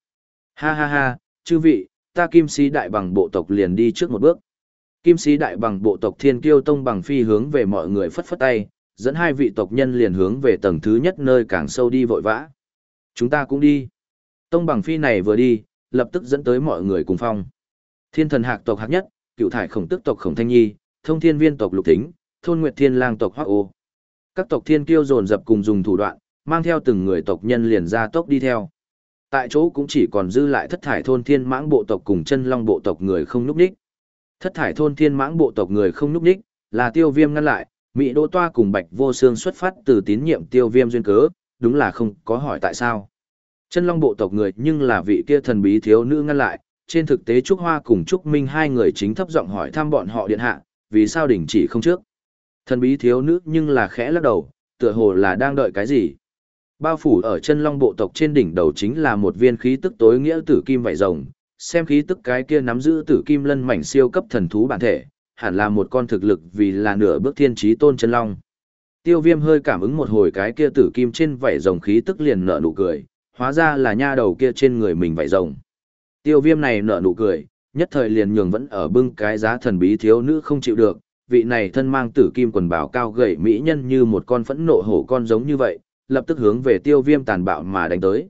Ha ha ha, chư vị, ta kim sĩ đại bằng bộ tộc liền đi trước một bước. Kim sĩ đại bằng bộ tộc thiên kiêu tông bằng phi hướng về mọi người phất phất tay, dẫn hai vị tộc nhân liền hướng về tầng thứ nhất nơi càng sâu đi vội vã. Chúng ta cũng đi. Tông bằng phi này vừa đi, lập tức dẫn tới mọi người cùng phong. Thiên thần hạc tộc hạc nhất, cựu thải khổng tức tộc khổng thanh nhi, thông thiên viên tộc lục thính, thôn Nguyệt Thiên lang tộc Hoắc Ô. Các tộc thiên kiêu dồn dập cùng dùng thủ đoạn, mang theo từng người tộc nhân liền ra tốc đi theo. Tại chỗ cũng chỉ còn dư lại thất thải thôn thiên mãng bộ tộc cùng chân long bộ tộc người không núp đích. Thất thải thôn thiên mãng bộ tộc người không núp đích, là tiêu viêm ngăn lại, Mỹ Đỗ Toa cùng Bạch Vô Xương xuất phát từ tín nhiệm tiêu viêm duyên cớ, đúng là không có hỏi tại sao. Chân long bộ tộc người nhưng là vị kia thần bí thiếu nữ ngăn lại, trên thực tế Trúc Hoa cùng Trúc Minh hai người chính thấp giọng hỏi thăm bọn họ điện hạ, vì sao đình chỉ không trước. Thần bí thiếu nữ nhưng là khẽ lắc đầu, tựa hồ là đang đợi cái gì. Bao phủ ở chân long bộ tộc trên đỉnh đầu chính là một viên khí tức tối nghĩa tử kim vảy rồng, xem khí tức cái kia nắm giữ tử kim lân mảnh siêu cấp thần thú bản thể, hẳn là một con thực lực vì là nửa bước thiên trí tôn chân long. Tiêu viêm hơi cảm ứng một hồi cái kia tử kim trên vảy rồng khí tức liền nở nụ cười, hóa ra là nha đầu kia trên người mình vải rồng. Tiêu viêm này nở nụ cười, nhất thời liền nhường vẫn ở bưng cái giá thần bí thiếu nữ không chịu được, vị này thân mang tử kim quần bào cao gầy mỹ nhân như một con phẫn nộ hổ con giống như vậy, lập tức hướng về tiêu viêm tàn bạo mà đánh tới.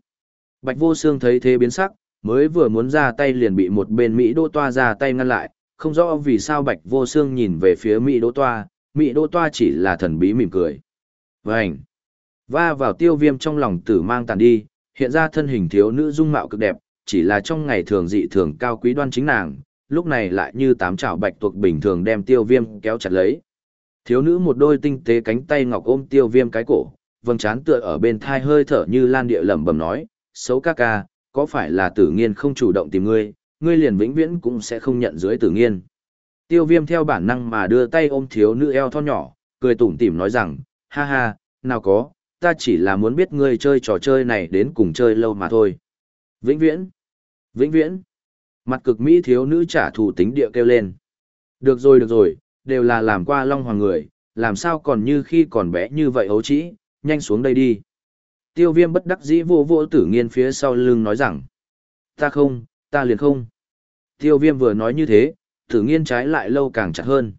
Bạch vô xương thấy thế biến sắc, mới vừa muốn ra tay liền bị một bên Mỹ đô toa ra tay ngăn lại, không rõ vì sao bạch vô xương nhìn về phía Mỹ đô toa, Mỹ đô toa chỉ là thần bí mỉm cười. Vânh! Va vào tiêu viêm trong lòng tử mang tàn đi, hiện ra thân hình thiếu nữ dung mạo cực đẹp, chỉ là trong ngày thường dị thường cao quý đoan chính nàng, lúc này lại như tám chảo bạch tuộc bình thường đem tiêu viêm kéo chặt lấy. Thiếu nữ một đôi tinh tế cánh tay ngọc ôm tiêu viêm cái cổ, vầng trán tựa ở bên thai hơi thở như lan địa lẩm bẩm nói, xấu ca ca, có phải là tử nghiên không chủ động tìm ngươi, ngươi liền vĩnh viễn cũng sẽ không nhận dưới tử nghiên. Tiêu viêm theo bản năng mà đưa tay ôm thiếu nữ eo thon nhỏ, cười tủm tỉm nói rằng, ha ha, nào có, ta chỉ là muốn biết ngươi chơi trò chơi này đến cùng chơi lâu mà thôi. Vĩnh viễn, vĩnh viễn, mặt cực Mỹ thiếu nữ trả thù tính địa kêu lên. Được rồi được rồi, đều là làm qua long hoàng người, làm sao còn như khi còn bé như vậy hấu trĩ, nhanh xuống đây đi. Tiêu viêm bất đắc dĩ vô vô tử nghiên phía sau lưng nói rằng, ta không, ta liền không. Tiêu viêm vừa nói như thế, tử nghiên trái lại lâu càng chặt hơn.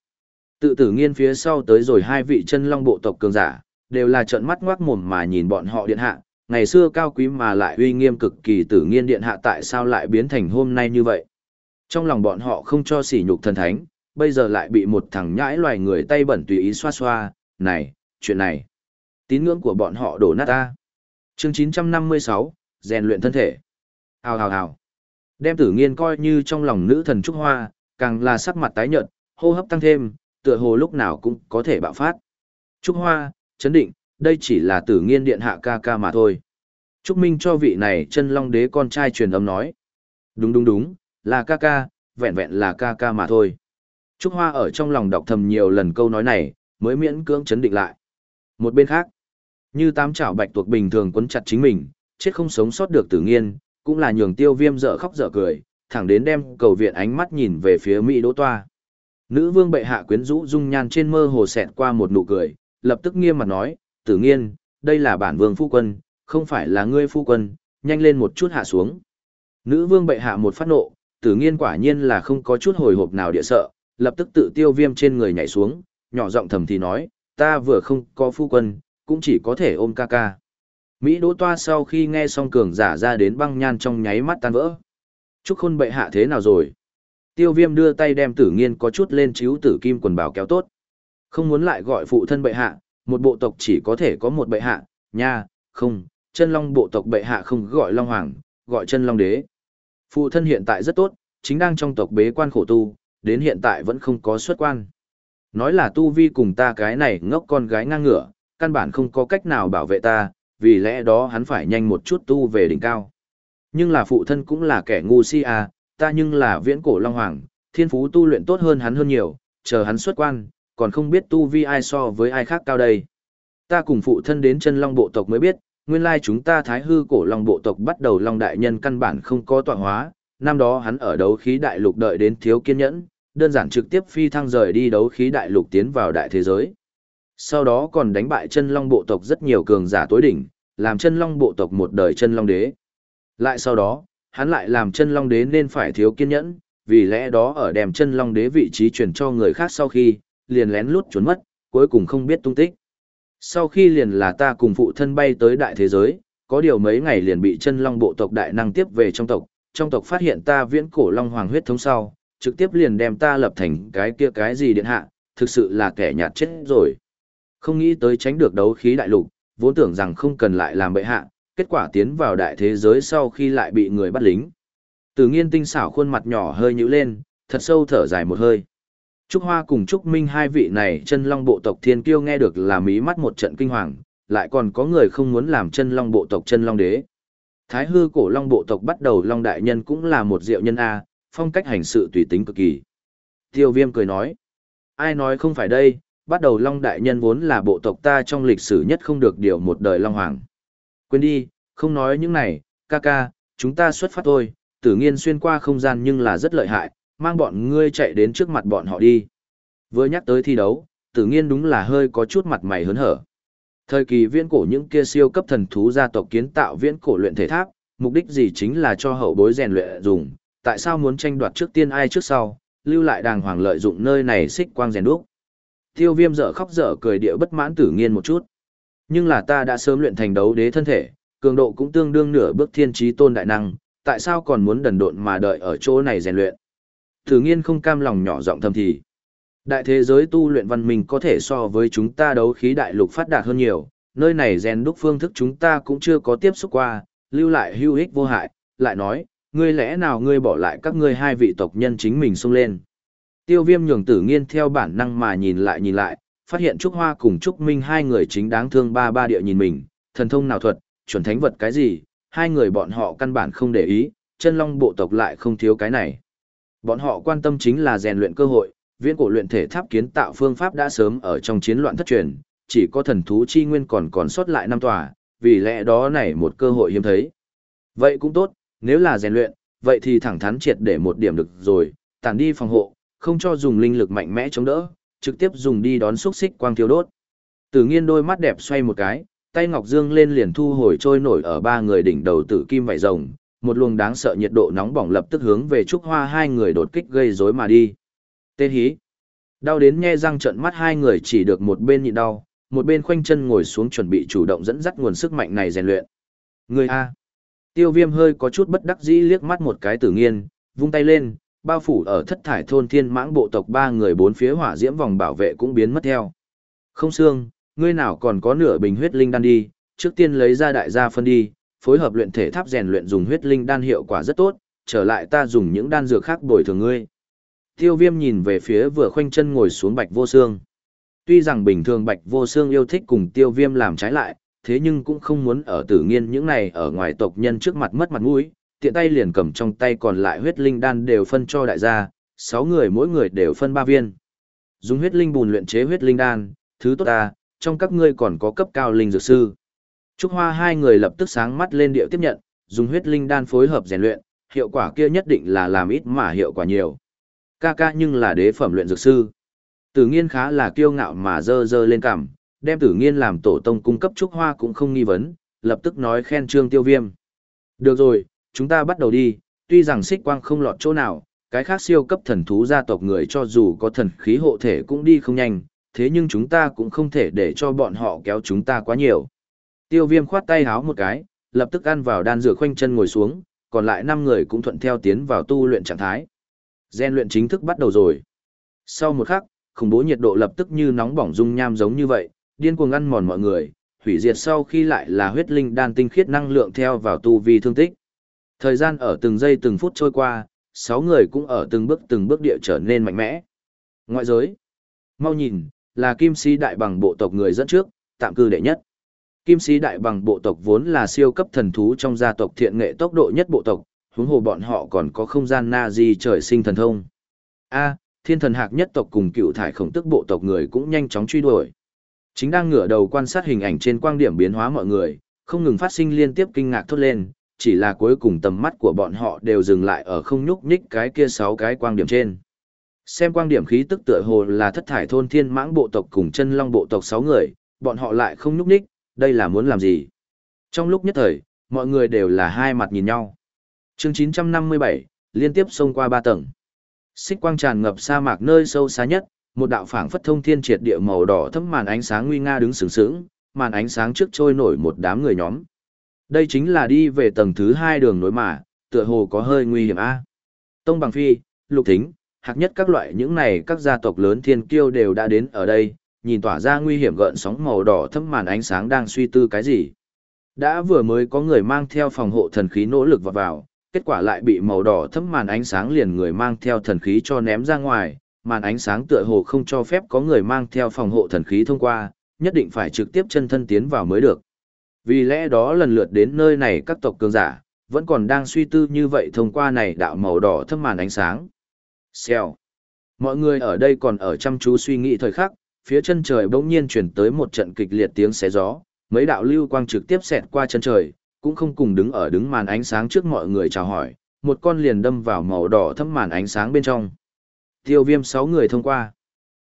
Tự tử nghiên phía sau tới rồi hai vị chân long bộ tộc cường giả, đều là trợn mắt ngoác mồm mà nhìn bọn họ điện hạ, ngày xưa cao quý mà lại uy nghiêm cực kỳ tử nghiên điện hạ tại sao lại biến thành hôm nay như vậy. Trong lòng bọn họ không cho sỉ nhục thần thánh, bây giờ lại bị một thằng nhãi loài người tay bẩn tùy ý xoa xoa, này, chuyện này. Tín ngưỡng của bọn họ đổ nát ta. Chương 956, rèn luyện thân thể. Hào hào hào. Đem tử nghiên coi như trong lòng nữ thần Trúc Hoa, càng là sắc mặt tái nhợt, hô hấp tăng thêm, tựa hồ lúc nào cũng có thể bạo phát. Trúc Hoa, chấn định, đây chỉ là tử nghiên điện hạ ca ca mà thôi. Trúc Minh cho vị này chân long đế con trai truyền âm nói. Đúng đúng đúng, là ca ca, vẹn vẹn là ca ca mà thôi. Trúc Hoa ở trong lòng đọc thầm nhiều lần câu nói này, mới miễn cưỡng chấn định lại. Một bên khác, như tám chảo bạch tuộc bình thường quấn chặt chính mình, chết không sống sót được tử nghiên, cũng là nhường tiêu viêm dở khóc dở cười, thẳng đến đem cầu viện ánh mắt nhìn về phía Mỹ Đỗ Toa. Nữ vương bệ hạ quyến rũ dung nhan trên mơ hồ xẹt qua một nụ cười, lập tức nghiêm mặt nói, tử nghiên, đây là bản vương phu quân, không phải là ngươi phu quân, nhanh lên một chút hạ xuống. Nữ vương bệ hạ một phát nộ, tử nghiên quả nhiên là không có chút hồi hộp nào địa sợ, lập tức tự tiêu viêm trên người nhảy xuống, nhỏ giọng thầm thì nói, ta vừa không có phu quân, cũng chỉ có thể ôm ca ca. Mỹ Đỗ Toa sau khi nghe xong cường giả ra đến băng nhan trong nháy mắt tan vỡ. Trúc Khôn bệ hạ thế nào rồi? Tiêu viêm đưa tay đem tử nghiên có chút lên chiếu tử kim quần bào kéo tốt. Không muốn lại gọi phụ thân bệ hạ, một bộ tộc chỉ có thể có một bệ hạ, nha, không, chân long bộ tộc bệ hạ không gọi long hoàng, gọi chân long đế. Phụ thân hiện tại rất tốt, chính đang trong tộc bế quan khổ tu, đến hiện tại vẫn không có xuất quan. Nói là tu vi cùng ta cái này ngốc con gái ngang ngửa, căn bản không có cách nào bảo vệ ta, vì lẽ đó hắn phải nhanh một chút tu về đỉnh cao. Nhưng là phụ thân cũng là kẻ ngu si à, ta nhưng là viễn cổ long hoàng, thiên phú tu luyện tốt hơn hắn hơn nhiều, chờ hắn xuất quan, còn không biết tu vi ai so với ai khác cao đây. Ta cùng phụ thân đến chân long bộ tộc mới biết, nguyên lai chúng ta thái hư cổ long bộ tộc bắt đầu long đại nhân căn bản không có tọa hóa, năm đó hắn ở đấu khí đại lục đợi đến thiếu kiên nhẫn, đơn giản trực tiếp phi thăng rời đi đấu khí đại lục tiến vào đại thế giới. Sau đó còn đánh bại chân long bộ tộc rất nhiều cường giả tối đỉnh, làm chân long bộ tộc một đời chân long đế. Lại sau đó, hắn lại làm chân long đế nên phải thiếu kiên nhẫn, vì lẽ đó ở đem chân long đế vị trí chuyển cho người khác sau khi, liền lén lút trốn mất, cuối cùng không biết tung tích. Sau khi liền là ta cùng phụ thân bay tới đại thế giới, có điều mấy ngày liền bị chân long bộ tộc đại năng tiếp về trong tộc, trong tộc phát hiện ta viễn cổ long hoàng huyết thống sau, trực tiếp liền đem ta lập thành cái kia cái gì điện hạ, thực sự là kẻ nhạt chết rồi. Không nghĩ tới tránh được đấu khí đại lục, vốn tưởng rằng không cần lại làm bệ hạ, kết quả tiến vào đại thế giới sau khi lại bị người bắt lính. Từ nghiên tinh xảo khuôn mặt nhỏ hơi nhíu lên, thật sâu thở dài một hơi. Trúc Hoa cùng Trúc Minh hai vị này chân long bộ tộc thiên kiêu nghe được là mí mắt một trận kinh hoàng, lại còn có người không muốn làm chân long bộ tộc chân long đế. Thái hư cổ long bộ tộc bắt đầu long đại nhân cũng là một diệu nhân A, phong cách hành sự tùy tính cực kỳ. Tiêu viêm cười nói, ai nói không phải đây, bắt đầu long đại nhân vốn là bộ tộc ta trong lịch sử nhất không được điều một đời long hoàng. Quên đi, không nói những này, ca ca, chúng ta xuất phát thôi, tử nghiên xuyên qua không gian nhưng là rất lợi hại, mang bọn ngươi chạy đến trước mặt bọn họ đi. Vừa nhắc tới thi đấu, tử Nhiên đúng là hơi có chút mặt mày hớn hở. Thời kỳ viễn cổ những kia siêu cấp thần thú gia tộc kiến tạo viễn cổ luyện thể tháp, mục đích gì chính là cho hậu bối rèn luyện dùng, tại sao muốn tranh đoạt trước tiên ai trước sau, lưu lại đàng hoàng lợi dụng nơi này xích quang rèn đúc. Tiêu viêm dở khóc dở cười địa bất mãn tử nghiên một chút. Nhưng là ta đã sớm luyện thành đấu đế thân thể, cường độ cũng tương đương nửa bước thiên trí tôn đại năng, tại sao còn muốn đần độn mà đợi ở chỗ này rèn luyện. Thử nghiên không cam lòng nhỏ giọng thầm thì. Đại thế giới tu luyện văn minh có thể so với chúng ta đấu khí đại lục phát đạt hơn nhiều, nơi này rèn đúc phương thức chúng ta cũng chưa có tiếp xúc qua, lưu lại hữu ích vô hại, lại nói, ngươi lẽ nào ngươi bỏ lại các ngươi hai vị tộc nhân chính mình xông lên. Tiêu viêm nhường tử nghiên theo bản năng mà nhìn lại nhìn lại, phát hiện Trúc Hoa cùng Trúc Minh hai người chính đáng thương ba ba địa nhìn mình, thần thông nào thuật, chuẩn thánh vật cái gì, hai người bọn họ căn bản không để ý, chân long bộ tộc lại không thiếu cái này. Bọn họ quan tâm chính là rèn luyện cơ hội, viễn cổ luyện thể tháp kiến tạo phương pháp đã sớm ở trong chiến loạn thất truyền, chỉ có thần thú chi nguyên còn còn sót lại năm tòa, vì lẽ đó này một cơ hội hiếm thấy. Vậy cũng tốt, nếu là rèn luyện, vậy thì thẳng thắn triệt để một điểm được rồi, tản đi phòng hộ, không cho dùng linh lực mạnh mẽ chống đỡ, trực tiếp dùng đi đón xúc xích quang thiêu đốt. Tử nghiên đôi mắt đẹp xoay một cái, tay ngọc dương lên liền thu hồi trôi nổi ở ba người đỉnh đầu tử kim vảy rồng, một luồng đáng sợ nhiệt độ nóng bỏng lập tức hướng về trúc hoa hai người đột kích gây rối mà đi. Tê hí. Đau đến nghe răng trợn mắt hai người chỉ được một bên nhịn đau, một bên khoanh chân ngồi xuống chuẩn bị chủ động dẫn dắt nguồn sức mạnh này rèn luyện. Người A. Tiêu viêm hơi có chút bất đắc dĩ liếc mắt một cái tử nghiên, vung tay lên, bao phủ ở thất thải thôn thiên mãng bộ tộc ba người bốn phía hỏa diễm vòng bảo vệ cũng biến mất theo. Không xương, ngươi nào còn có nửa bình huyết linh đan đi, trước tiên lấy ra đại gia phân đi, phối hợp luyện thể tháp rèn luyện dùng huyết linh đan hiệu quả rất tốt, trở lại ta dùng những đan dược khác bồi thường ngươi. Tiêu viêm nhìn về phía vừa khoanh chân ngồi xuống bạch vô xương. Tuy rằng bình thường bạch vô xương yêu thích cùng tiêu viêm làm trái lại, thế nhưng cũng không muốn ở tử nghiên những này ở ngoài tộc nhân trước mặt mất mặt mũi, tiện tay liền cầm trong tay còn lại huyết linh đan đều phân cho đại gia, sáu người mỗi người đều phân ba viên. Dùng huyết linh bùn luyện chế huyết linh đan, thứ tốt ta, trong các ngươi còn có cấp cao linh dược sư. Trúc Hoa hai người lập tức sáng mắt lên điệu tiếp nhận, dùng huyết linh đan phối hợp rèn luyện, hiệu quả kia nhất định là làm ít mà hiệu quả nhiều. Ca ca nhưng là đế phẩm luyện dược sư. Tử nghiên khá là kiêu ngạo mà dơ dơ lên cảm, đem tử nghiên làm tổ tông cung cấp Trúc Hoa cũng không nghi vấn, lập tức nói khen trương tiêu viêm. Được rồi, chúng ta bắt đầu đi, tuy rằng xích quang không lọt chỗ nào, cái khác siêu cấp thần thú gia tộc người cho dù có thần khí hộ thể cũng đi không nhanh, thế nhưng chúng ta cũng không thể để cho bọn họ kéo chúng ta quá nhiều. Tiêu viêm khoát tay háo một cái, lập tức ăn vào đan dược khoanh chân ngồi xuống, còn lại 5 người cũng thuận theo tiến vào tu luyện trạng thái. Gen luyện chính thức bắt đầu rồi. Sau một khắc, khủng bố nhiệt độ lập tức như nóng bỏng dung nham giống như vậy, điên cuồng ăn mòn mọi người, hủy diệt sau khi lại là huyết linh đan tinh khiết năng lượng theo vào tu vi thương tích. Thời gian ở từng giây từng phút trôi qua, sáu người cũng ở từng bước từng bước địa trở nên mạnh mẽ. Ngoại giới. Mau nhìn, là kim Si đại bằng bộ tộc người dẫn trước, tạm cư đệ nhất. Kim sĩ đại bằng bộ tộc vốn là siêu cấp thần thú trong gia tộc thiện nghệ tốc độ nhất bộ tộc, huống hồ bọn họ còn có không gian na di trời sinh thần thông. A, thiên thần hạc nhất tộc cùng cựu thải khổng tức bộ tộc người cũng nhanh chóng truy đuổi. Chính đang ngửa đầu quan sát hình ảnh trên quang điểm biến hóa mọi người, không ngừng phát sinh liên tiếp kinh ngạc thốt lên, chỉ là cuối cùng tầm mắt của bọn họ đều dừng lại ở không nhúc nhích cái kia sáu cái quang điểm trên. Xem quang điểm khí tức tựa hồ là thất thải thôn thiên mãng bộ tộc cùng chân long bộ tộc sáu người, bọn họ lại không nhúc nhích, đây là muốn làm gì? Trong lúc nhất thời, mọi người đều là hai mặt nhìn nhau. Chương 957, liên tiếp xông qua ba tầng. Xích quang tràn ngập sa mạc nơi sâu xa nhất, một đạo phảng phất thông thiên triệt địa màu đỏ thấm màn ánh sáng nguy nga đứng sướng sướng, màn ánh sáng trước trôi nổi một đám người nhóm. Đây chính là đi về tầng thứ hai đường nối mà, tựa hồ có hơi nguy hiểm a. Tông Bằng Phi, Lục Thính, hạc nhất các loại những này các gia tộc lớn thiên kiêu đều đã đến ở đây, nhìn tỏa ra nguy hiểm gợn sóng màu đỏ thâm màn ánh sáng đang suy tư cái gì. Đã vừa mới có người mang theo phòng hộ thần khí nỗ lực vào vào, kết quả lại bị màu đỏ thâm màn ánh sáng liền người mang theo thần khí cho ném ra ngoài, màn ánh sáng tựa hồ không cho phép có người mang theo phòng hộ thần khí thông qua, nhất định phải trực tiếp chân thân tiến vào mới được. Vì lẽ đó lần lượt đến nơi này các tộc cường giả, vẫn còn đang suy tư như vậy thông qua này đạo màu đỏ thâm màn ánh sáng. Xèo. Mọi người ở đây còn ở chăm chú suy nghĩ thời khắc, phía chân trời bỗng nhiên chuyển tới một trận kịch liệt tiếng xé gió, mấy đạo lưu quang trực tiếp xẹt qua chân trời, cũng không cùng đứng ở đứng màn ánh sáng trước mọi người chào hỏi, một con liền đâm vào màu đỏ thâm màn ánh sáng bên trong. Tiêu viêm sáu người thông qua.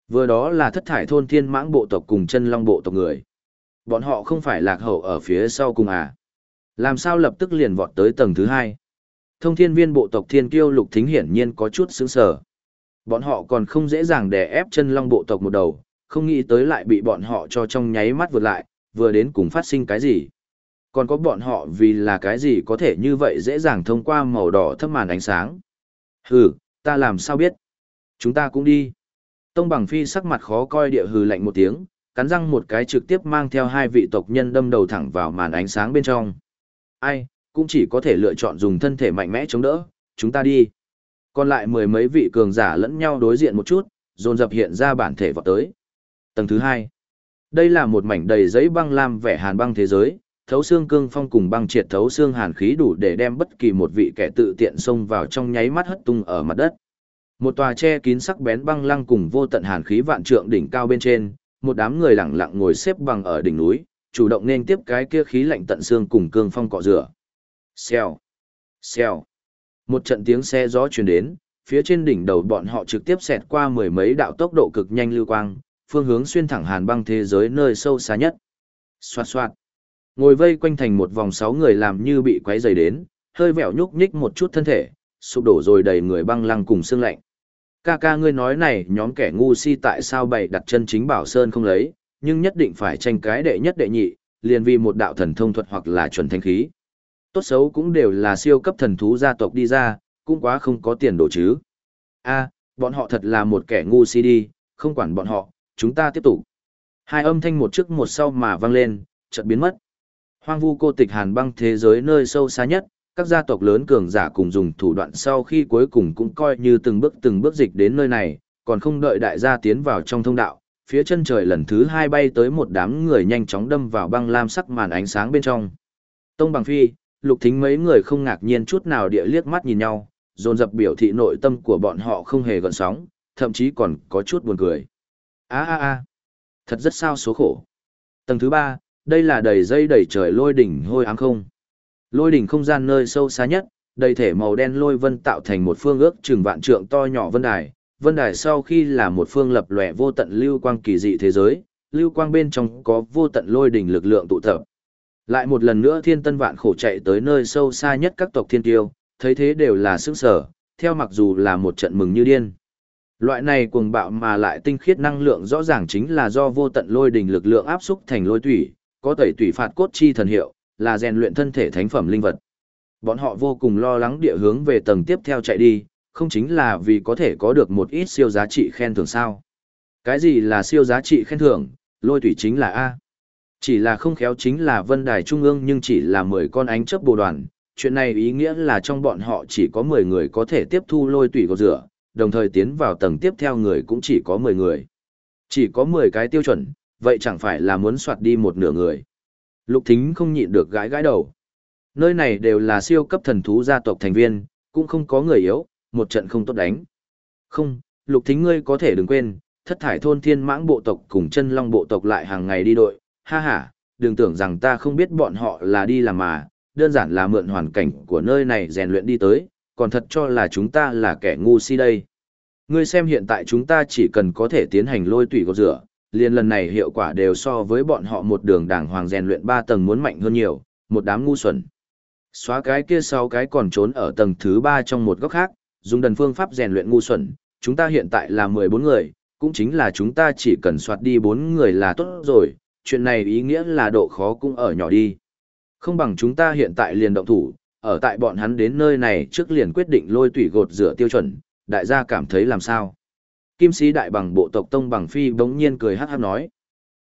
Vừa đó là thất thải thôn thiên mãng bộ tộc cùng chân long bộ tộc người. Bọn họ không phải lạc hậu ở phía sau cùng à. Làm sao lập tức liền vọt tới tầng thứ hai. Thông thiên viên bộ tộc thiên kiêu lục thính hiển nhiên có chút sướng sở. Bọn họ còn không dễ dàng đè ép chân long bộ tộc một đầu, không nghĩ tới lại bị bọn họ cho trong nháy mắt vượt lại, vừa đến cùng phát sinh cái gì. Còn có bọn họ vì là cái gì có thể như vậy dễ dàng thông qua màu đỏ thấp màn ánh sáng. Hừ, ta làm sao biết? Chúng ta cũng đi. Tông bằng phi sắc mặt khó coi địa hừ lạnh một tiếng, cắn răng một cái trực tiếp mang theo hai vị tộc nhân đâm đầu thẳng vào màn ánh sáng bên trong. Ai, cũng chỉ có thể lựa chọn dùng thân thể mạnh mẽ chống đỡ, chúng ta đi. Còn lại mười mấy vị cường giả lẫn nhau đối diện một chút, dồn dập hiện ra bản thể vào tới. Tầng thứ hai. Đây là một mảnh đầy giấy băng lam vẻ hàn băng thế giới, thấu xương cương phong cùng băng triệt thấu xương hàn khí đủ để đem bất kỳ một vị kẻ tự tiện xông vào trong nháy mắt hất tung ở mặt đất. Một tòa che kín sắc bén băng lăng cùng vô tận hàn khí vạn trượng đỉnh cao bên trên, một đám người lặng lặng ngồi xếp bằng ở đỉnh núi, chủ động nên tiếp cái kia khí lạnh tận xương cùng cương phong cọ rửa. Xèo, xèo. Một trận tiếng xe gió truyền đến, phía trên đỉnh đầu bọn họ trực tiếp xẹt qua mười mấy đạo tốc độ cực nhanh lưu quang, phương hướng xuyên thẳng hàn băng thế giới nơi sâu xa nhất. Xoạt xoạt. Ngồi vây quanh thành một vòng sáu người làm như bị quấy dày đến, hơi vẹo nhúc nhích một chút thân thể, sụp đổ rồi đầy người băng lăng cùng xương lạnh. Ca ca ngươi nói này nhóm kẻ ngu si tại sao bày đặt chân chính bảo sơn không lấy, nhưng nhất định phải tranh cái đệ nhất đệ nhị, liền vì một đạo thần thông thuật hoặc là chuẩn thanh khí. Tốt xấu cũng đều là siêu cấp thần thú gia tộc đi ra, cũng quá không có tiền đồ chứ. a bọn họ thật là một kẻ ngu si đi, không quản bọn họ, chúng ta tiếp tục. Hai âm thanh một trước một sau mà vang lên, chợt biến mất. Hoang vu cô tịch hàn băng thế giới nơi sâu xa nhất, các gia tộc lớn cường giả cùng dùng thủ đoạn sau khi cuối cùng cũng coi như từng bước từng bước dịch đến nơi này, còn không đợi đại gia tiến vào trong thông đạo, phía chân trời lần thứ hai bay tới một đám người nhanh chóng đâm vào băng lam sắc màn ánh sáng bên trong. Tông bằng phi, lục thính mấy người không ngạc nhiên chút nào địa liếc mắt nhìn nhau, dồn dập biểu thị nội tâm của bọn họ không hề gợn sóng, thậm chí còn có chút buồn cười a a a thật rất sao số khổ. Tầng thứ ba, đây là đầy dây đầy trời lôi đỉnh hôi ám không. Lôi đỉnh không gian nơi sâu xa nhất, đầy thể màu đen lôi vân tạo thành một phương ước chừng vạn trượng to nhỏ vân đài. Vân đài sau khi là một phương lập lòe vô tận lưu quang kỳ dị thế giới, lưu quang bên trong có vô tận lôi đỉnh lực lượng tụ tập. Lại một lần nữa thiên tân vạn khổ chạy tới nơi sâu xa nhất các tộc thiên tiêu, thấy thế đều là xứng sở, theo mặc dù là một trận mừng như điên. Loại này cuồng bạo mà lại tinh khiết năng lượng rõ ràng chính là do vô tận lôi đỉnh lực lượng áp xúc thành lôi tủy, có tẩy tủy phạt cốt chi thần hiệu, là rèn luyện thân thể thánh phẩm linh vật. Bọn họ vô cùng lo lắng địa hướng về tầng tiếp theo chạy đi, không chính là vì có thể có được một ít siêu giá trị khen thưởng sao. Cái gì là siêu giá trị khen thưởng, lôi tủy chính là A. Chỉ là không khéo chính là vân đài trung ương nhưng chỉ là 10 con ánh chấp bồ đoàn. Chuyện này ý nghĩa là trong bọn họ chỉ có 10 người có thể tiếp thu lôi tủy gột rửa, đồng thời tiến vào tầng tiếp theo người cũng chỉ có 10 người. Chỉ có 10 cái tiêu chuẩn, vậy chẳng phải là muốn soạt đi một nửa người. Lục thính không nhịn được gãi gãi đầu. Nơi này đều là siêu cấp thần thú gia tộc thành viên, cũng không có người yếu, một trận không tốt đánh. Không, lục thính ngươi có thể đừng quên, thất thải thôn thiên mãng bộ tộc cùng chân long bộ tộc lại hàng ngày đi đội, ha ha, đừng tưởng rằng ta không biết bọn họ là đi làm mà, đơn giản là mượn hoàn cảnh của nơi này rèn luyện đi tới, còn thật cho là chúng ta là kẻ ngu si đây. Ngươi xem hiện tại chúng ta chỉ cần có thể tiến hành lôi tủy gột rửa, liền lần này hiệu quả đều so với bọn họ một đường đảng hoàng rèn luyện ba tầng muốn mạnh hơn nhiều, một đám ngu xuẩn. Xóa cái kia sau cái còn trốn ở tầng thứ ba trong một góc khác, dùng đần phương pháp rèn luyện ngu xuẩn, chúng ta hiện tại là 14 người, cũng chính là chúng ta chỉ cần soạt đi 4 người là tốt rồi, chuyện này ý nghĩa là độ khó cũng ở nhỏ đi. Không bằng chúng ta hiện tại liền động thủ, ở tại bọn hắn đến nơi này trước liền quyết định lôi tủy gột rửa tiêu chuẩn, đại gia cảm thấy làm sao? Kim sĩ đại bằng bộ tộc Tông Bằng Phi bỗng nhiên cười hát hát nói.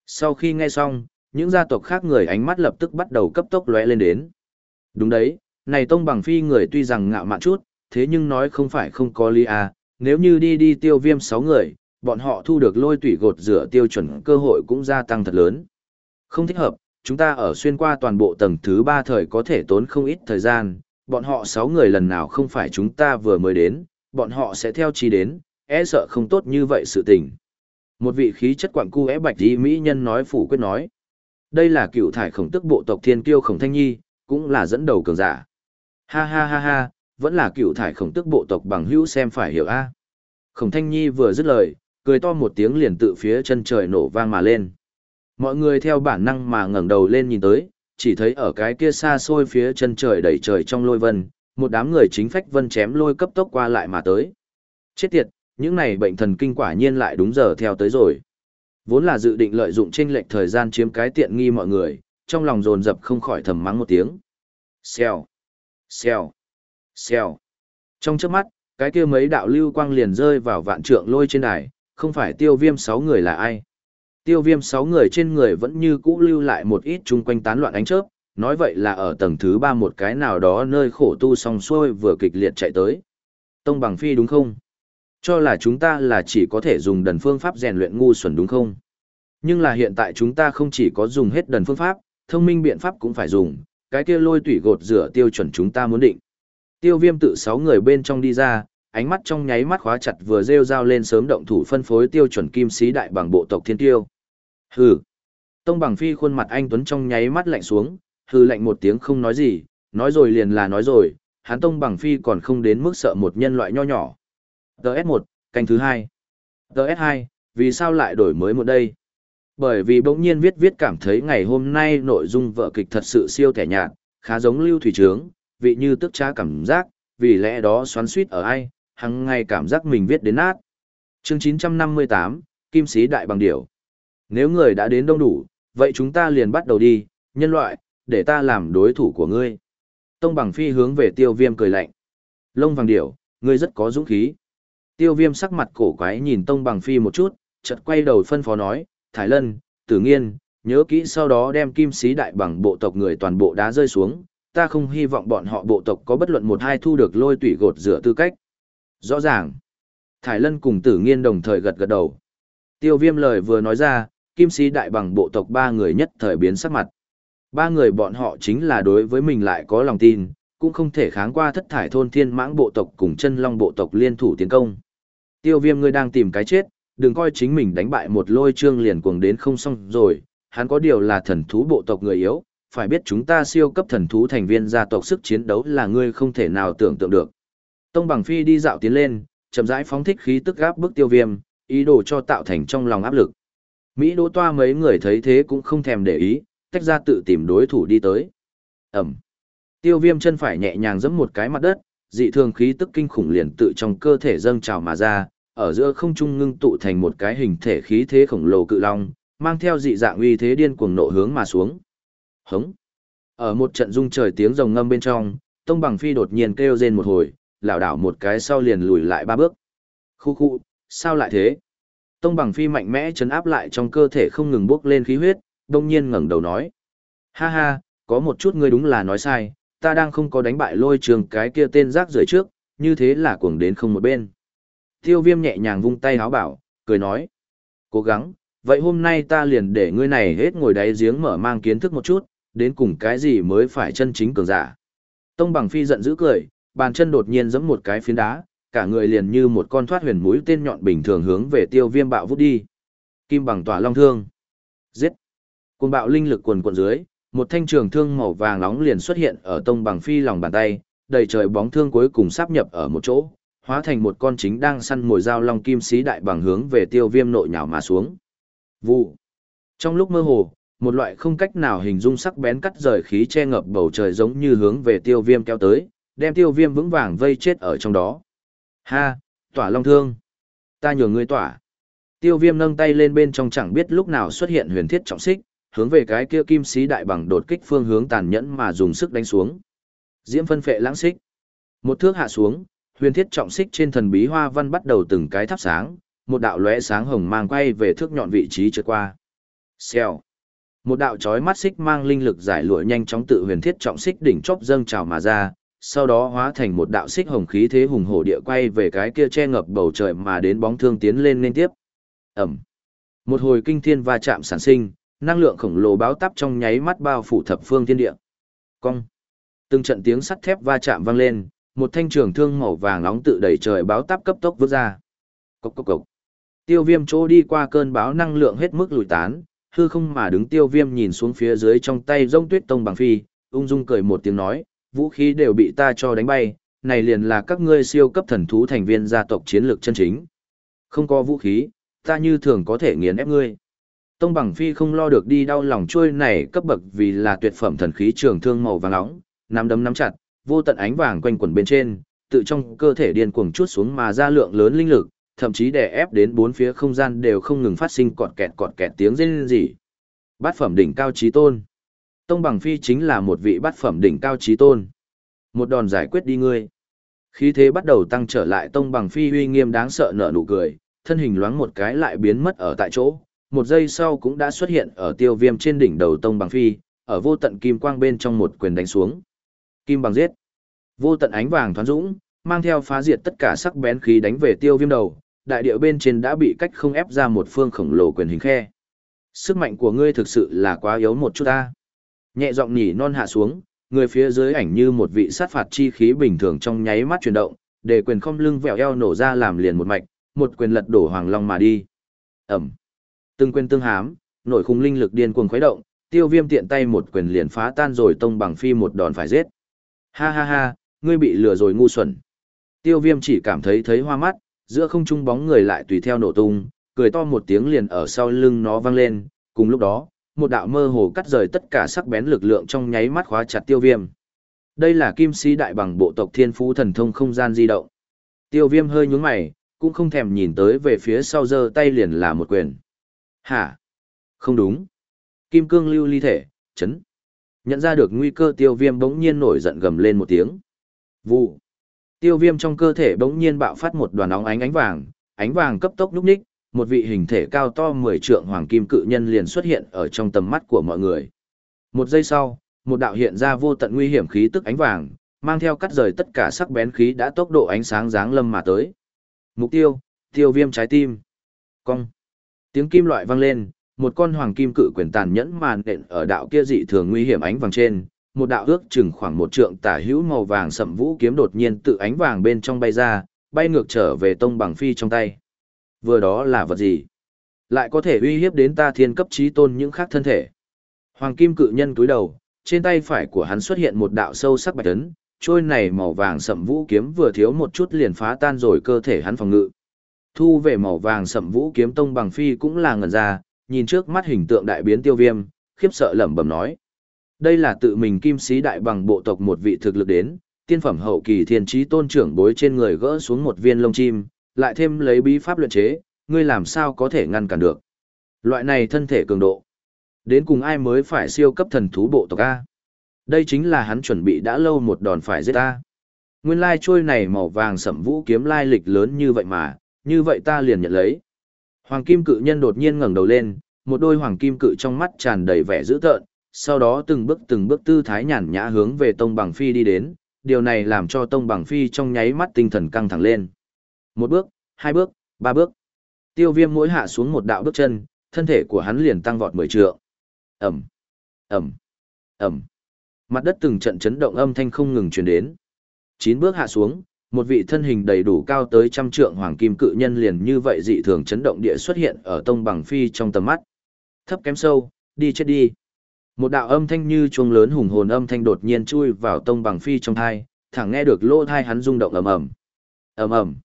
Sau khi nghe xong, những gia tộc khác người ánh mắt lập tức bắt đầu cấp tốc lóe lên đến. Đúng đấy, này Tông Bằng Phi người tuy rằng ngạo mạn chút, thế nhưng nói không phải không có lý à, nếu như đi đi tiêu viêm 6 người, bọn họ thu được lôi tủy gột rửa tiêu chuẩn cơ hội cũng gia tăng thật lớn. Không thích hợp, chúng ta ở xuyên qua toàn bộ tầng thứ ba thời có thể tốn không ít thời gian, bọn họ sáu người lần nào không phải chúng ta vừa mới đến, bọn họ sẽ theo chi đến, e sợ không tốt như vậy sự tình. Một vị khí chất quảng cu é bạch y mỹ nhân nói phủ quyết nói. Đây là cựu thải khổng tức bộ tộc thiên kiêu khổng thanh nhi, cũng là dẫn đầu cường giả. Ha ha ha ha, vẫn là cựu thải khổng tức bộ tộc bằng hữu xem phải hiểu a. Khổng thanh nhi vừa dứt lời, cười to một tiếng liền tự phía chân trời nổ vang mà lên. Mọi người theo bản năng mà ngẩng đầu lên nhìn tới, chỉ thấy ở cái kia xa xôi phía chân trời đầy trời trong lôi vân, một đám người chính phách vân chém lôi cấp tốc qua lại mà tới. Chết tiệt, những này bệnh thần kinh quả nhiên lại đúng giờ theo tới rồi. Vốn là dự định lợi dụng chênh lệch thời gian chiếm cái tiện nghi mọi người, trong lòng dồn dập không khỏi thầm mắng một tiếng. Xèo, xèo, xèo. Trong chớp mắt, cái kia mấy đạo lưu quang liền rơi vào vạn trượng lôi trên đài, không phải tiêu viêm sáu người là ai. Tiêu viêm sáu người trên người vẫn như cũ lưu lại một ít chung quanh tán loạn ánh chớp, nói vậy là ở tầng thứ ba một cái nào đó nơi khổ tu song xuôi vừa kịch liệt chạy tới. Tông bằng phi đúng không? Cho là chúng ta là chỉ có thể dùng đần phương pháp rèn luyện ngu xuẩn đúng không? Nhưng là hiện tại chúng ta không chỉ có dùng hết đần phương pháp, thông minh biện pháp cũng phải dùng, cái kia lôi tủy gột rửa tiêu chuẩn chúng ta muốn định. Tiêu viêm tự sáu người bên trong đi ra, ánh mắt trong nháy mắt khóa chặt vừa rêu rao lên sớm động thủ phân phối tiêu chuẩn kim sĩ đại bằng bộ tộc thiên tiêu. Hừ. Tông bằng phi khuôn mặt anh Tuấn trong nháy mắt lạnh xuống, hừ lạnh một tiếng không nói gì, nói rồi liền là nói rồi, hắn tông bằng phi còn không đến mức sợ một nhân loại nho nhỏ. TS1, canh thứ hai. TS2, vì sao lại đổi mới một đây? Bởi vì bỗng nhiên viết viết cảm thấy ngày hôm nay nội dung vợ kịch thật sự siêu thẻ nhạt, khá giống lưu thủy trướng, vị như tức trá cảm giác, vì lẽ đó xoắn suýt ở ai, hằng ngày cảm giác mình viết đến nát. Chương 958, Kim sĩ đại bằng điểu. Nếu người đã đến đông đủ, vậy chúng ta liền bắt đầu đi, nhân loại, để ta làm đối thủ của ngươi. Tông bằng phi hướng về tiêu viêm cười lạnh. Lông vàng điểu, ngươi rất có dũng khí. Tiêu viêm sắc mặt cổ quái nhìn tông bằng phi một chút, chợt quay đầu phân phó nói, Thái Lân, Tử Nghiên, nhớ kỹ sau đó đem kim sĩ đại bằng bộ tộc người toàn bộ đá rơi xuống, ta không hy vọng bọn họ bộ tộc có bất luận một hai thu được lôi tủy gột rửa tư cách. Rõ ràng. Thải Lân cùng Tử Nghiên đồng thời gật gật đầu. Tiêu viêm lời vừa nói ra, kim sĩ đại bằng bộ tộc ba người nhất thời biến sắc mặt. Ba người bọn họ chính là đối với mình lại có lòng tin, cũng không thể kháng qua thất thải thôn thiên mãng bộ tộc cùng chân long bộ tộc liên thủ tiến công. Tiêu viêm ngươi đang tìm cái chết, đừng coi chính mình đánh bại một lôi trương liền cuồng đến không xong rồi, hắn có điều là thần thú bộ tộc người yếu, phải biết chúng ta siêu cấp thần thú thành viên gia tộc sức chiến đấu là ngươi không thể nào tưởng tượng được. Tông bằng phi đi dạo tiến lên, chậm rãi phóng thích khí tức gáp bức tiêu viêm, ý đồ cho tạo thành trong lòng áp lực. Mỹ đỗ toa mấy người thấy thế cũng không thèm để ý, tách ra tự tìm đối thủ đi tới. Ẩm. Tiêu viêm chân phải nhẹ nhàng giẫm một cái mặt đất, dị thường khí tức kinh khủng liền tự trong cơ thể dâng trào mà ra, ở giữa không trung ngưng tụ thành một cái hình thể khí thế khổng lồ cự long, mang theo dị dạng uy thế điên cuồng nộ hướng mà xuống. Hống. Ở một trận rung trời tiếng rồng ngâm bên trong, Tông Bằng Phi đột nhiên kêu rên một hồi, lảo đảo một cái sau liền lùi lại ba bước. Khu khu, sao lại thế? Tông Bằng Phi mạnh mẽ chấn áp lại trong cơ thể không ngừng bước lên khí huyết, đông nhiên ngẩng đầu nói. Ha ha, có một chút ngươi đúng là nói sai, ta đang không có đánh bại lôi trường cái kia tên rác rưởi trước, như thế là cuồng đến không một bên. Tiêu viêm nhẹ nhàng vung tay háo bảo, cười nói. Cố gắng, vậy hôm nay ta liền để ngươi này hết ngồi đáy giếng mở mang kiến thức một chút, đến cùng cái gì mới phải chân chính cường giả. Tông bằng phi giận dữ cười, bàn chân đột nhiên giẫm một cái phiến đá, cả người liền như một con thoát huyền mũi tên nhọn bình thường hướng về tiêu viêm bạo vút đi. Kim bằng tỏa long thương. Giết. Cuồng bạo linh lực cuồn cuộn dưới, một thanh trường thương màu vàng nóng liền xuất hiện ở tông bằng phi lòng bàn tay, đầy trời bóng thương cuối cùng sáp nhập ở một chỗ, hóa thành một con chính đang săn mồi dao long kim xí đại bằng hướng về tiêu viêm nội nhào mà xuống. Vụ. Trong lúc mơ hồ, một loại không cách nào hình dung sắc bén cắt rời khí che ngập bầu trời giống như hướng về tiêu viêm kéo tới, đem tiêu viêm vững vàng vây chết ở trong đó. Ha, tỏa long thương. Ta nhường ngươi tỏa. Tiêu viêm nâng tay lên bên trong chẳng biết lúc nào xuất hiện huyền thiết trọng xích, hướng về cái kia kim sĩ đại bằng đột kích phương hướng tàn nhẫn mà dùng sức đánh xuống. Diễm phân phệ lãng xích. Một thước hạ xuống, Huyền thiết trọng xích trên thần bí hoa văn bắt đầu từng cái thắp sáng, một đạo lóe sáng hồng mang quay về thước nhọn vị trí trượt qua. Xèo. Một đạo chói mắt xích mang linh lực giải lụa nhanh chóng tự huyền thiết trọng xích đỉnh chóp dâng trào mà ra, sau đó hóa thành một đạo xích hồng khí thế hùng hổ địa quay về cái kia che ngập bầu trời mà đến bóng thương tiến lên liên tiếp. Ẩm. Một hồi kinh thiên va chạm sản sinh, năng lượng khổng lồ báo táp trong nháy mắt bao phủ thập phương thiên địa. Cong. Từng trận tiếng sắt thép va chạm vang lên, một thanh trường thương màu vàng nóng tự đẩy trời báo táp cấp tốc vút ra. Cốc cốc cốc. Tiêu viêm chỗ đi qua cơn báo năng lượng hết mức lùi tán, hư không mà đứng tiêu viêm nhìn xuống phía dưới trong tay rông tuyết tông bằng phi, ung dung cười một tiếng nói, vũ khí đều bị ta cho đánh bay, này liền là các ngươi siêu cấp thần thú thành viên gia tộc chiến lược chân chính. Không có vũ khí, ta như thường có thể nghiền ép ngươi. Tông bằng phi không lo được đi đau lòng trôi này cấp bậc vì là tuyệt phẩm thần khí trường thương màu vàng nóng, nắm đấm nắm chặt, vô tận ánh vàng quanh quẩn bên trên, tự trong cơ thể điên cuồng chuốt xuống mà ra lượng lớn linh lực, thậm chí đè ép đến bốn phía không gian đều không ngừng phát sinh cọt kẹt cọt kẹt tiếng rên rỉ. Bát phẩm đỉnh cao chí tôn. Tông bằng phi chính là một vị bát phẩm đỉnh cao trí tôn. Một đòn giải quyết đi ngươi. Khí thế bắt đầu tăng trở lại tông bằng phi uy nghiêm đáng sợ nở nụ cười, thân hình loáng một cái lại biến mất ở tại chỗ, một giây sau cũng đã xuất hiện ở tiêu viêm trên đỉnh đầu tông bằng phi, ở vô tận kim quang bên trong một quyền đánh xuống. Kim bằng giết. Vô tận ánh vàng thoáng dũng, mang theo phá diệt tất cả sắc bén khí đánh về tiêu viêm đầu, đại địa bên trên đã bị cách không ép ra một phương khổng lồ quyền hình khe. Sức mạnh của ngươi thực sự là quá yếu một chút ta. Nhẹ giọng nhỉ non hạ xuống, người phía dưới ảnh như một vị sát phạt chi khí bình thường trong nháy mắt chuyển động, để quyền không lưng vẹo eo nổ ra làm liền một mạch, một quyền lật đổ hoàng long mà đi. Ẩm. Từng quyền tương hám, nổi khung linh lực điên cuồng khuấy động, tiêu viêm tiện tay một quyền liền phá tan rồi tông bằng phi một đòn phải giết. Ha ha ha, ngươi bị lừa rồi ngu xuẩn. Tiêu viêm chỉ cảm thấy thấy hoa mắt, giữa không trung bóng người lại tùy theo nổ tung, cười to một tiếng liền ở sau lưng nó vang lên, cùng lúc đó, một đạo mơ hồ cắt rời tất cả sắc bén lực lượng trong nháy mắt khóa chặt tiêu viêm. Đây là kim sĩ đại bằng bộ tộc thiên phú thần thông không gian di động. Tiêu viêm hơi nhướng mày, cũng không thèm nhìn tới về phía sau giơ tay liền là một quyền. Hả? Không đúng. Kim cương lưu ly thể, chấn. Nhận ra được nguy cơ tiêu viêm bỗng nhiên nổi giận gầm lên một tiếng. Vụ. Tiêu viêm trong cơ thể bỗng nhiên bạo phát một đoàn óng ánh ánh vàng, ánh vàng cấp tốc núp ních, một vị hình thể cao to 10 trượng hoàng kim cự nhân liền xuất hiện ở trong tầm mắt của mọi người. Một giây sau, một đạo hiện ra vô tận nguy hiểm khí tức ánh vàng, mang theo cắt rời tất cả sắc bén khí đã tốc độ ánh sáng dáng lâm mà tới. Mục tiêu, tiêu viêm trái tim. Cong. Tiếng kim loại vang lên, một con hoàng kim cự quyền tàn nhẫn màn nện ở đạo kia dị thường nguy hiểm ánh vàng trên, một đạo ước chừng khoảng một trượng tả hữu màu vàng sậm vũ kiếm đột nhiên tự ánh vàng bên trong bay ra, bay ngược trở về tông bằng phi trong tay. Vừa đó là vật gì? Lại có thể uy hiếp đến ta thiên cấp trí tôn những khác thân thể. Hoàng kim cự nhân cúi đầu, trên tay phải của hắn xuất hiện một đạo sâu sắc bạch tấn, trôi này màu vàng sậm vũ kiếm vừa thiếu một chút liền phá tan rồi cơ thể hắn phòng ngự. Thu về màu vàng sậm vũ kiếm tông bằng phi cũng là ngẩn ra, nhìn trước mắt hình tượng đại biến tiêu viêm, khiếp sợ lẩm bẩm nói. Đây là tự mình kim sĩ đại bằng bộ tộc một vị thực lực đến, tiên phẩm hậu kỳ thiên trí tôn trưởng bối trên người gỡ xuống một viên lông chim, lại thêm lấy bí pháp luyện chế, ngươi làm sao có thể ngăn cản được. Loại này thân thể cường độ. Đến cùng ai mới phải siêu cấp thần thú bộ tộc A. Đây chính là hắn chuẩn bị đã lâu một đòn phải giết ta. Nguyên lai trôi này màu vàng sẩm vũ kiếm lai lịch lớn như vậy mà, như vậy ta liền nhận lấy. Hoàng kim cự nhân đột nhiên ngẩng đầu lên, một đôi hoàng kim cự trong mắt tràn đầy vẻ dữ tợn, sau đó từng bước từng bước tư thái nhàn nhã hướng về Tông Bằng Phi đi đến, điều này làm cho Tông Bằng Phi trong nháy mắt tinh thần căng thẳng lên. Một bước, hai bước, ba bước. Tiêu viêm mỗi hạ xuống một đạo bước chân, thân thể của hắn liền tăng vọt mười trượng. Ẩm, Ẩm, Ẩm. Mặt đất từng trận chấn động âm thanh không ngừng truyền đến. Chín bước hạ xuống, một vị thân hình đầy đủ cao tới trăm trượng hoàng kim cự nhân liền như vậy dị thường chấn động địa xuất hiện ở tông bằng phi trong tầm mắt. Thấp kém sâu, đi chết đi. Một đạo âm thanh như chuông lớn hùng hồn âm thanh đột nhiên chui vào tông bằng phi trong thai, thẳng nghe được lỗ thai hắn rung động ầm ầm. Ầm ầm.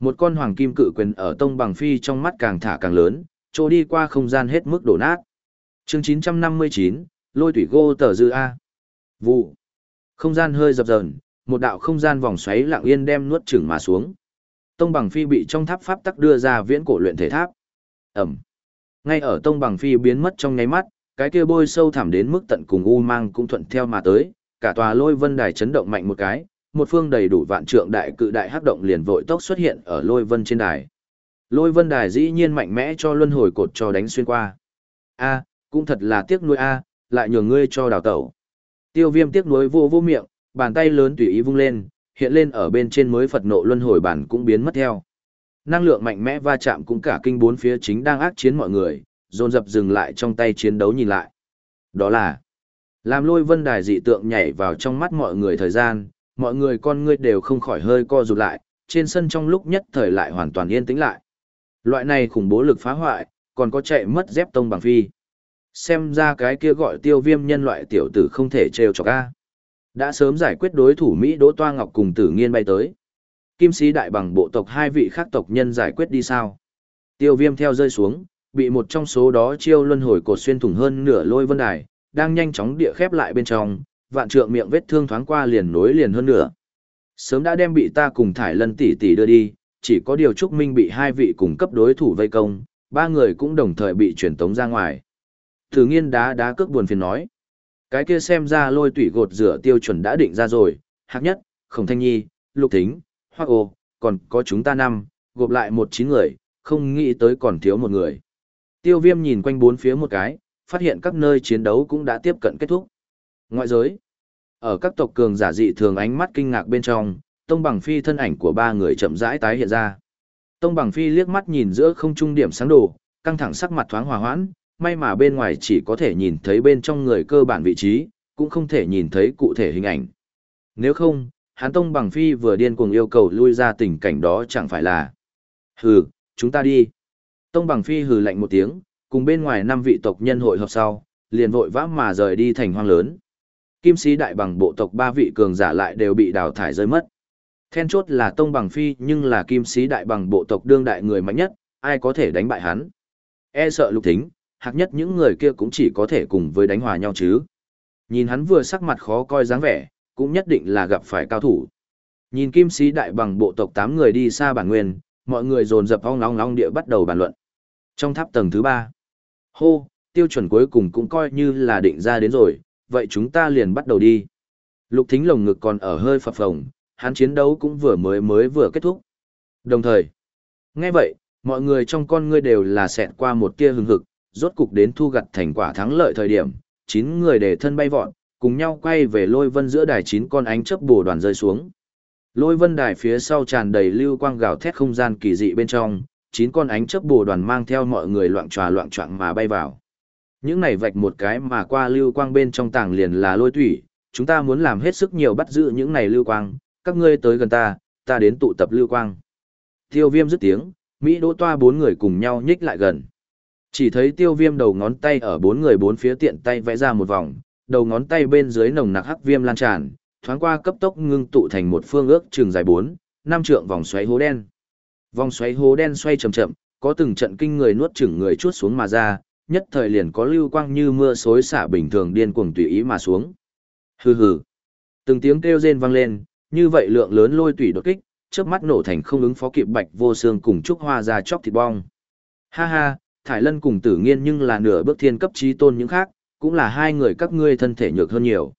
Một con hoàng kim cự quyền ở tông bằng phi trong mắt càng thả càng lớn, trôi đi qua không gian hết mức đổ nát. Chương 959, Lôi thủy gô tờ dư A. Vụ. Không gian hơi dập dờn, một đạo không gian vòng xoáy lặng yên đem nuốt chửng mà xuống. Tông bằng phi bị trong tháp pháp tắc đưa ra viễn cổ luyện thể tháp. Ẩm. Ngay ở tông bằng phi biến mất trong nháy mắt, cái kia bôi sâu thẳm đến mức tận cùng u mang cũng thuận theo mà tới, cả tòa lôi vân đài chấn động mạnh một cái, một phương đầy đủ vạn trượng đại cự đại hắc động liền vội tốc xuất hiện ở lôi vân trên đài. Lôi vân đài dĩ nhiên mạnh mẽ cho luân hồi cột cho đánh xuyên qua. A, cũng thật là tiếc nuối a, lại nhường ngươi cho đào tẩu. Tiêu viêm tiếc nuối vô vô miệng, bàn tay lớn tùy ý vung lên, hiện lên ở bên trên mới Phật nộ luân hồi bản cũng biến mất theo. Năng lượng mạnh mẽ va chạm cũng cả kinh bốn phía chính đang ác chiến mọi người, dồn dập dừng lại trong tay chiến đấu nhìn lại. Đó là làm lôi vân đài dị tượng nhảy vào trong mắt mọi người thời gian, mọi người con ngươi đều không khỏi hơi co rụt lại, trên sân trong lúc nhất thời lại hoàn toàn yên tĩnh lại. Loại này khủng bố lực phá hoại, còn có chạy mất dép tông bằng phi. Xem ra cái kia gọi tiêu viêm nhân loại tiểu tử không thể trêu chọc a. Đã sớm giải quyết đối thủ Mỹ Đỗ Toa Ngọc cùng tử nghiên bay tới. Kim sĩ đại bằng bộ tộc hai vị khác tộc nhân giải quyết đi sao. Tiêu viêm theo rơi xuống, bị một trong số đó chiêu luân hồi cột xuyên thủng hơn nửa lôi vân đài, đang nhanh chóng địa khép lại bên trong, vạn trượng miệng vết thương thoáng qua liền nối liền hơn nữa, Sớm đã đem bị ta cùng thải lân tỷ tỷ đưa đi, chỉ có điều Trúc Minh bị hai vị cùng cấp đối thủ vây công, ba người cũng đồng thời bị chuyển tống ra ngoài. Thử nghiên đá đá cước buồn phiền nói. Cái kia xem ra lôi tủy gột rửa tiêu chuẩn đã định ra rồi, hạc nhất, khổng thanh nhi, lục thính, hoa ô, còn có chúng ta năm, gộp lại một chín người, không nghĩ tới còn thiếu một người. Tiêu viêm nhìn quanh bốn phía một cái, phát hiện các nơi chiến đấu cũng đã tiếp cận kết thúc. Ngoại giới, ở các tộc cường giả dị thường ánh mắt kinh ngạc bên trong, Tông Bằng Phi thân ảnh của ba người chậm rãi tái hiện ra. Tông Bằng Phi liếc mắt nhìn giữa không trung điểm sáng đồ, căng thẳng sắc mặt thoáng hòa hoãn, may mà bên ngoài chỉ có thể nhìn thấy bên trong người cơ bản vị trí, cũng không thể nhìn thấy cụ thể hình ảnh. Nếu không, Hán Tông Bằng Phi vừa điên cuồng yêu cầu lui ra tình cảnh đó chẳng phải là. Hừ, chúng ta đi. Tông Bằng Phi hừ lạnh một tiếng, cùng bên ngoài năm vị tộc nhân hội họp sau, liền vội vã mà rời đi thành hoang lớn. Kim sĩ đại bằng bộ tộc ba vị cường giả lại đều bị đào thải rơi mất. Then chốt là Tông Bằng Phi nhưng là kim sĩ đại bằng bộ tộc đương đại người mạnh nhất, ai có thể đánh bại hắn. E sợ lục thính, hạc nhất những người kia cũng chỉ có thể cùng với đánh hòa nhau chứ. Nhìn hắn vừa sắc mặt khó coi dáng vẻ, cũng nhất định là gặp phải cao thủ. Nhìn kim sĩ đại bằng bộ tộc 8 người đi xa bản nguyên, mọi người dồn dập ong long long địa bắt đầu bàn luận. Trong tháp tầng thứ 3, hô, tiêu chuẩn cuối cùng cũng coi như là định ra đến rồi, vậy chúng ta liền bắt đầu đi. Lục thính lồng ngực còn ở hơi phập phồng, hắn chiến đấu cũng vừa mới mới vừa kết thúc. Đồng thời, nghe vậy, mọi người trong con ngươi đều là xẹt qua một tia hừng hực, rốt cục đến thu gặt thành quả thắng lợi thời điểm, chín người để thân bay vọt, cùng nhau quay về lôi vân giữa đài chín con ánh chớp bổ đoàn rơi xuống. Lôi vân đài phía sau tràn đầy lưu quang gào thét không gian kỳ dị bên trong, chín con ánh chớp bổ đoàn mang theo mọi người loạn tròa loạn trọng mà bay vào. Những này vạch một cái mà qua lưu quang bên trong tảng liền là lôi thủy, chúng ta muốn làm hết sức nhiều bắt giữ những này lưu quang, các ngươi tới gần ta, ta đến tụ tập lưu quang. Tiêu viêm dứt tiếng, Mỹ đỗ toa bốn người cùng nhau nhích lại gần. Chỉ thấy tiêu viêm đầu ngón tay ở bốn người bốn phía tiện tay vẽ ra một vòng, đầu ngón tay bên dưới nồng nặc hắc viêm lan tràn, thoáng qua cấp tốc ngưng tụ thành một phương ước trường dài 4, năm trượng vòng xoáy hố đen. Vòng xoáy hố đen xoay chậm chậm, có từng trận kinh người nuốt chửng người chuốt xuống mà ra, nhất thời liền có lưu quang như mưa xối xả bình thường điên cuồng tùy ý mà xuống. Hừ hừ. Từng tiếng kêu rên vang lên, như vậy lượng lớn lôi tủy đột kích, chớp mắt nổ thành không ứng phó kịp bạch vô xương cùng trúc hoa ra chóc thịt bong. Ha ha, Thải Lân cùng Tử Nghiên nhưng là nửa bước thiên cấp trí tôn những khác, cũng là hai người các ngươi thân thể nhược hơn nhiều.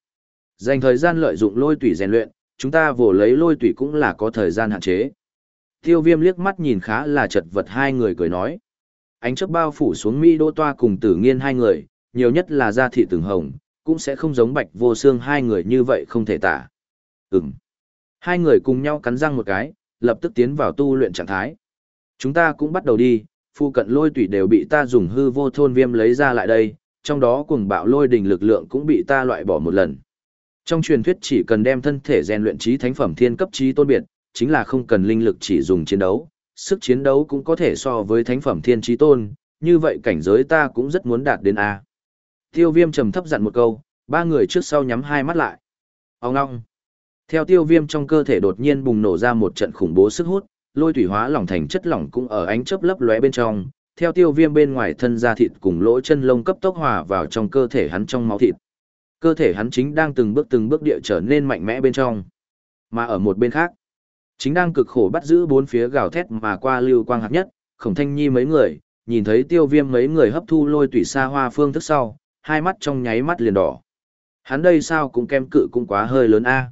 Dành thời gian lợi dụng lôi tủy rèn luyện, chúng ta vồ lấy lôi tủy cũng là có thời gian hạn chế. Tiêu viêm liếc mắt nhìn khá là chật vật hai người cười nói. Ánh chớp bao phủ xuống mi đô toa cùng tử nghiên hai người, nhiều nhất là da thị từng hồng, cũng sẽ không giống bạch vô xương hai người như vậy không thể tả. Ừm. Hai người cùng nhau cắn răng một cái, lập tức tiến vào tu luyện trạng thái. Chúng ta cũng bắt đầu đi, phu cận lôi tủy đều bị ta dùng hư vô thôn viêm lấy ra lại đây, trong đó cùng bạo lôi đình lực lượng cũng bị ta loại bỏ một lần. Trong truyền thuyết chỉ cần đem thân thể rèn luyện trí thánh phẩm thiên cấp trí tôn biệt, chính là không cần linh lực chỉ dùng chiến đấu, sức chiến đấu cũng có thể so với thánh phẩm thiên trí tôn, như vậy cảnh giới ta cũng rất muốn đạt đến A. Tiêu viêm trầm thấp dặn một câu, ba người trước sau nhắm hai mắt lại. Ông ngong. Theo tiêu viêm trong cơ thể đột nhiên bùng nổ ra một trận khủng bố sức hút, lôi thủy hóa lỏng thành chất lỏng cũng ở ánh chớp lấp lóe bên trong, theo tiêu viêm bên ngoài thân da thịt cùng lỗ chân lông cấp tốc hòa vào trong cơ thể hắn trong máu thịt. Cơ thể hắn chính đang từng bước từng bước địa trở nên mạnh mẽ bên trong. Mà ở một bên khác, chính đang cực khổ bắt giữ bốn phía gào thét mà qua lưu quang hạt nhất, khổng thanh nhi mấy người, nhìn thấy tiêu viêm mấy người hấp thu lôi tủy xa hoa phương thức sau, hai mắt trong nháy mắt liền đỏ. Hắn đây sao cũng kem cự cũng quá hơi lớn a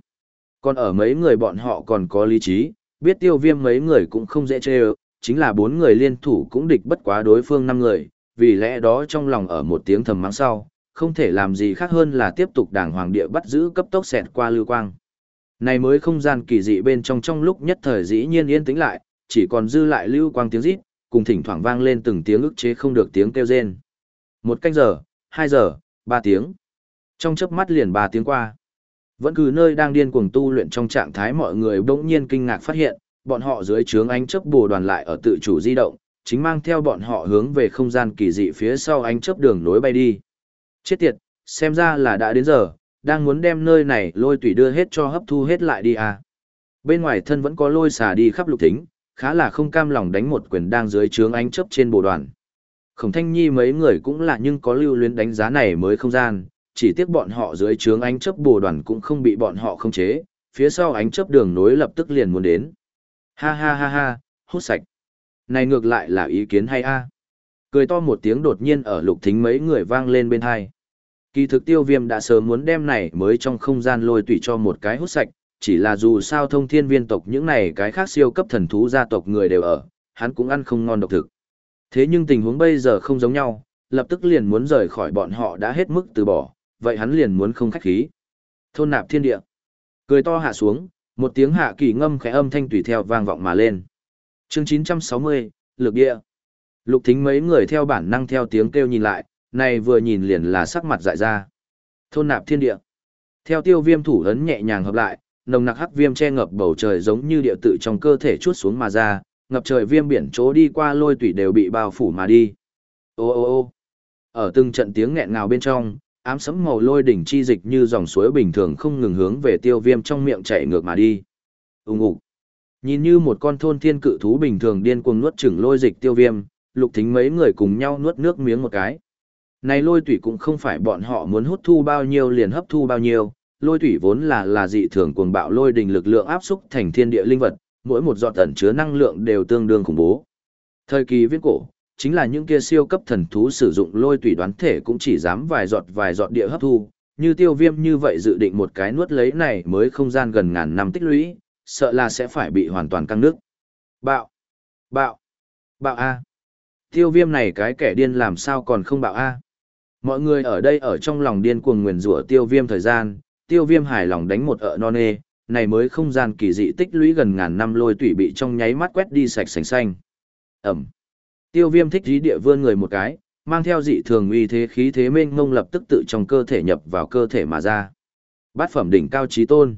Còn ở mấy người bọn họ còn có lý trí, biết tiêu viêm mấy người cũng không dễ chê chính là bốn người liên thủ cũng địch bất quá đối phương năm người, vì lẽ đó trong lòng ở một tiếng thầm mắng sau, không thể làm gì khác hơn là tiếp tục đàng hoàng địa bắt giữ cấp tốc xẹt qua lưu quang. Này mới không gian kỳ dị bên trong trong lúc nhất thời dĩ nhiên yên tĩnh lại, chỉ còn dư lại lưu quang tiếng rít, cùng thỉnh thoảng vang lên từng tiếng ức chế không được tiếng kêu rên. Một canh giờ, hai giờ, ba tiếng. Trong chớp mắt liền ba tiếng qua. Vẫn cứ nơi đang điên cuồng tu luyện trong trạng thái mọi người bỗng nhiên kinh ngạc phát hiện, bọn họ dưới trướng ánh chớp bù đoàn lại ở tự chủ di động, chính mang theo bọn họ hướng về không gian kỳ dị phía sau ánh chớp đường nối bay đi. Chết tiệt, xem ra là đã đến giờ, đang muốn đem nơi này lôi tùy đưa hết cho hấp thu hết lại đi à. Bên ngoài thân vẫn có lôi xà đi khắp lục thính, khá là không cam lòng đánh một quyền đang dưới trướng ánh chấp trên bộ đoàn. Khổng thanh nhi mấy người cũng là nhưng có lưu luyến đánh giá này mới không gian, chỉ tiếc bọn họ dưới trướng ánh chấp bồ đoàn cũng không bị bọn họ không chế, phía sau ánh chấp đường nối lập tức liền muốn đến. Ha ha ha ha, hút sạch. Này ngược lại là ý kiến hay a Cười to một tiếng đột nhiên ở lục thính mấy người vang lên bên hai. Kỳ thực tiêu viêm đã sớm muốn đem này mới trong không gian lôi tủy cho một cái hút sạch, chỉ là dù sao thông thiên viên tộc những này cái khác siêu cấp thần thú gia tộc người đều ở, hắn cũng ăn không ngon độc thực. Thế nhưng tình huống bây giờ không giống nhau, lập tức liền muốn rời khỏi bọn họ đã hết mức từ bỏ, vậy hắn liền muốn không khách khí. Thôn nạp thiên địa. Cười to hạ xuống, một tiếng hạ kỳ ngâm khẽ âm thanh tùy theo vang vọng mà lên. Chương 960, lực địa. Lục thính mấy người theo bản năng theo tiếng kêu nhìn lại, này vừa nhìn liền là sắc mặt dại ra. Thôn nạp thiên địa. Theo tiêu viêm thủ ấn nhẹ nhàng hợp lại, nồng nặc hắc viêm che ngập bầu trời giống như địa tự trong cơ thể chuốt xuống mà ra, ngập trời viêm biển chỗ đi qua lôi tủy đều bị bao phủ mà đi. Ô ô ô ở từng trận tiếng nghẹn ngào bên trong, ám sấm màu lôi đỉnh chi dịch như dòng suối bình thường không ngừng hướng về tiêu viêm trong miệng chạy ngược mà đi. Úng ục. Nhìn như một con thôn thiên cự thú bình thường điên cuồng nuốt chửng lôi dịch tiêu viêm, lục thính mấy người cùng nhau nuốt nước miếng một cái. Này lôi tủy cũng không phải bọn họ muốn hút thu bao nhiêu liền hấp thu bao nhiêu, lôi tủy vốn là là dị thường cuồng bạo lôi đình lực lượng áp xúc thành thiên địa linh vật, mỗi một giọt ẩn chứa năng lượng đều tương đương khủng bố. Thời kỳ viễn cổ, chính là những kia siêu cấp thần thú sử dụng lôi tủy đoán thể cũng chỉ dám vài giọt vài giọt địa hấp thu, như tiêu viêm như vậy dự định một cái nuốt lấy này mới không gian gần ngàn năm tích lũy, sợ là sẽ phải bị hoàn toàn căng nước. Bạo! Bạo! Bạo A! Tiêu viêm này cái kẻ điên làm sao còn không bạo A? Mọi người ở đây ở trong lòng điên cuồng nguyền rủa tiêu viêm thời gian, tiêu viêm hài lòng đánh một ợ non nê, này mới không gian kỳ dị tích lũy gần ngàn năm lôi tủy bị trong nháy mắt quét đi sạch sành xanh. Ẩm. Tiêu viêm thích dí địa vươn người một cái, mang theo dị thường uy thế khí thế mênh ngông lập tức tự trong cơ thể nhập vào cơ thể mà ra. Bát phẩm đỉnh cao trí tôn.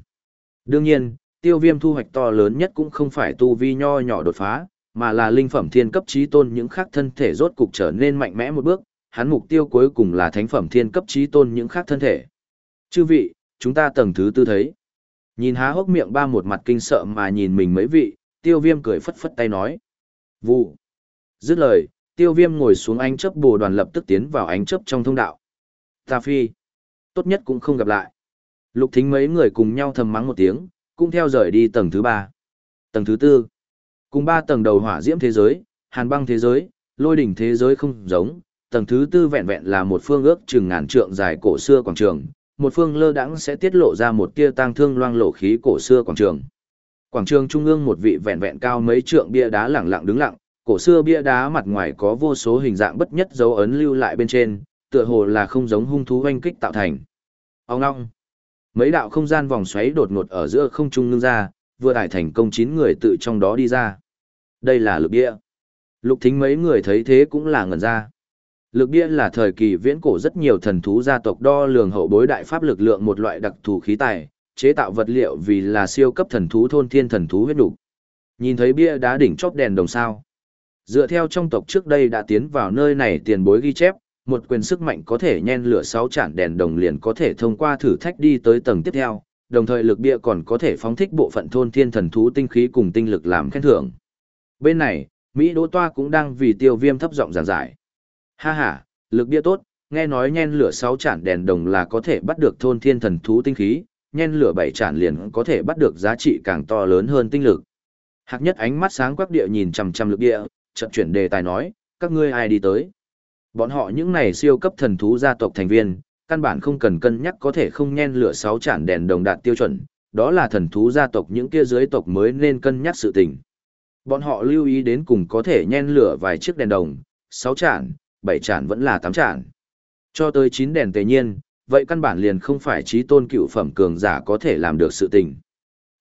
Đương nhiên, tiêu viêm thu hoạch to lớn nhất cũng không phải tu vi nho nhỏ đột phá, mà là linh phẩm thiên cấp trí tôn những khác thân thể rốt cục trở nên mạnh mẽ một bước, hắn mục tiêu cuối cùng là thánh phẩm thiên cấp trí tôn những khác thân thể. Chư vị, chúng ta tầng thứ tư thấy. Nhìn há hốc miệng ba một mặt kinh sợ mà nhìn mình mấy vị, tiêu viêm cười phất phất tay nói. Vụ. Dứt lời, tiêu viêm ngồi xuống ánh chấp bồ đoàn lập tức tiến vào ánh chấp trong thông đạo. Ta phi. Tốt nhất cũng không gặp lại. Lục thính mấy người cùng nhau thầm mắng một tiếng, cũng theo rời đi tầng thứ ba. Tầng thứ tư. Cùng ba tầng đầu hỏa diễm thế giới, hàn băng thế giới, lôi đỉnh thế giới không giống. Tầng thứ tư vẹn vẹn là một phương ước chừng ngàn trượng dài cổ xưa quảng trường, một phương lơ đãng sẽ tiết lộ ra một tia tang thương loang lộ khí cổ xưa quảng trường. Quảng trường trung ương một vị vẹn vẹn cao mấy trượng bia đá lẳng lặng đứng lặng, cổ xưa bia đá mặt ngoài có vô số hình dạng bất nhất dấu ấn lưu lại bên trên, tựa hồ là không giống hung thú oanh kích tạo thành. Ông long Mấy đạo không gian vòng xoáy đột ngột ở giữa không trung ngưng ra, vừa đại thành công chín người tự trong đó đi ra. Đây là lực bia. Lục thính mấy người thấy thế cũng là ngẩn ra. Lực bia là thời kỳ viễn cổ rất nhiều thần thú gia tộc đo lường hậu bối đại pháp lực lượng một loại đặc thù khí tài, chế tạo vật liệu vì là siêu cấp thần thú thôn thiên thần thú huyết đủ. Nhìn thấy bia đá đỉnh chóp đèn đồng sao. Dựa theo trong tộc trước đây đã tiến vào nơi này tiền bối ghi chép, một quyền sức mạnh có thể nhen lửa sáu chản đèn đồng liền có thể thông qua thử thách đi tới tầng tiếp theo, đồng thời lực bia còn có thể phóng thích bộ phận thôn thiên thần thú tinh khí cùng tinh lực làm khen thưởng. Bên này, Mỹ Đỗ Toa cũng đang vì tiêu viêm thấp giọng giảng giải. Ha ha, lực bia tốt, nghe nói nhen lửa sáu chản đèn đồng là có thể bắt được thôn thiên thần thú tinh khí, nhen lửa bảy chản liền có thể bắt được giá trị càng to lớn hơn tinh lực. Hạc nhất ánh mắt sáng quắc địa nhìn chằm chằm lực địa, chợt chuyển đề tài nói, các ngươi ai đi tới? Bọn họ những này siêu cấp thần thú gia tộc thành viên, căn bản không cần cân nhắc có thể không nhen lửa sáu chản đèn đồng đạt tiêu chuẩn, đó là thần thú gia tộc những kia dưới tộc mới nên cân nhắc sự tình. Bọn họ lưu ý đến cùng có thể nhen lửa vài chiếc đèn đồng, 6 chản, bảy chản vẫn là tám chản. Cho tới chín đèn tề nhiên, vậy căn bản liền không phải trí tôn cựu phẩm cường giả có thể làm được sự tình.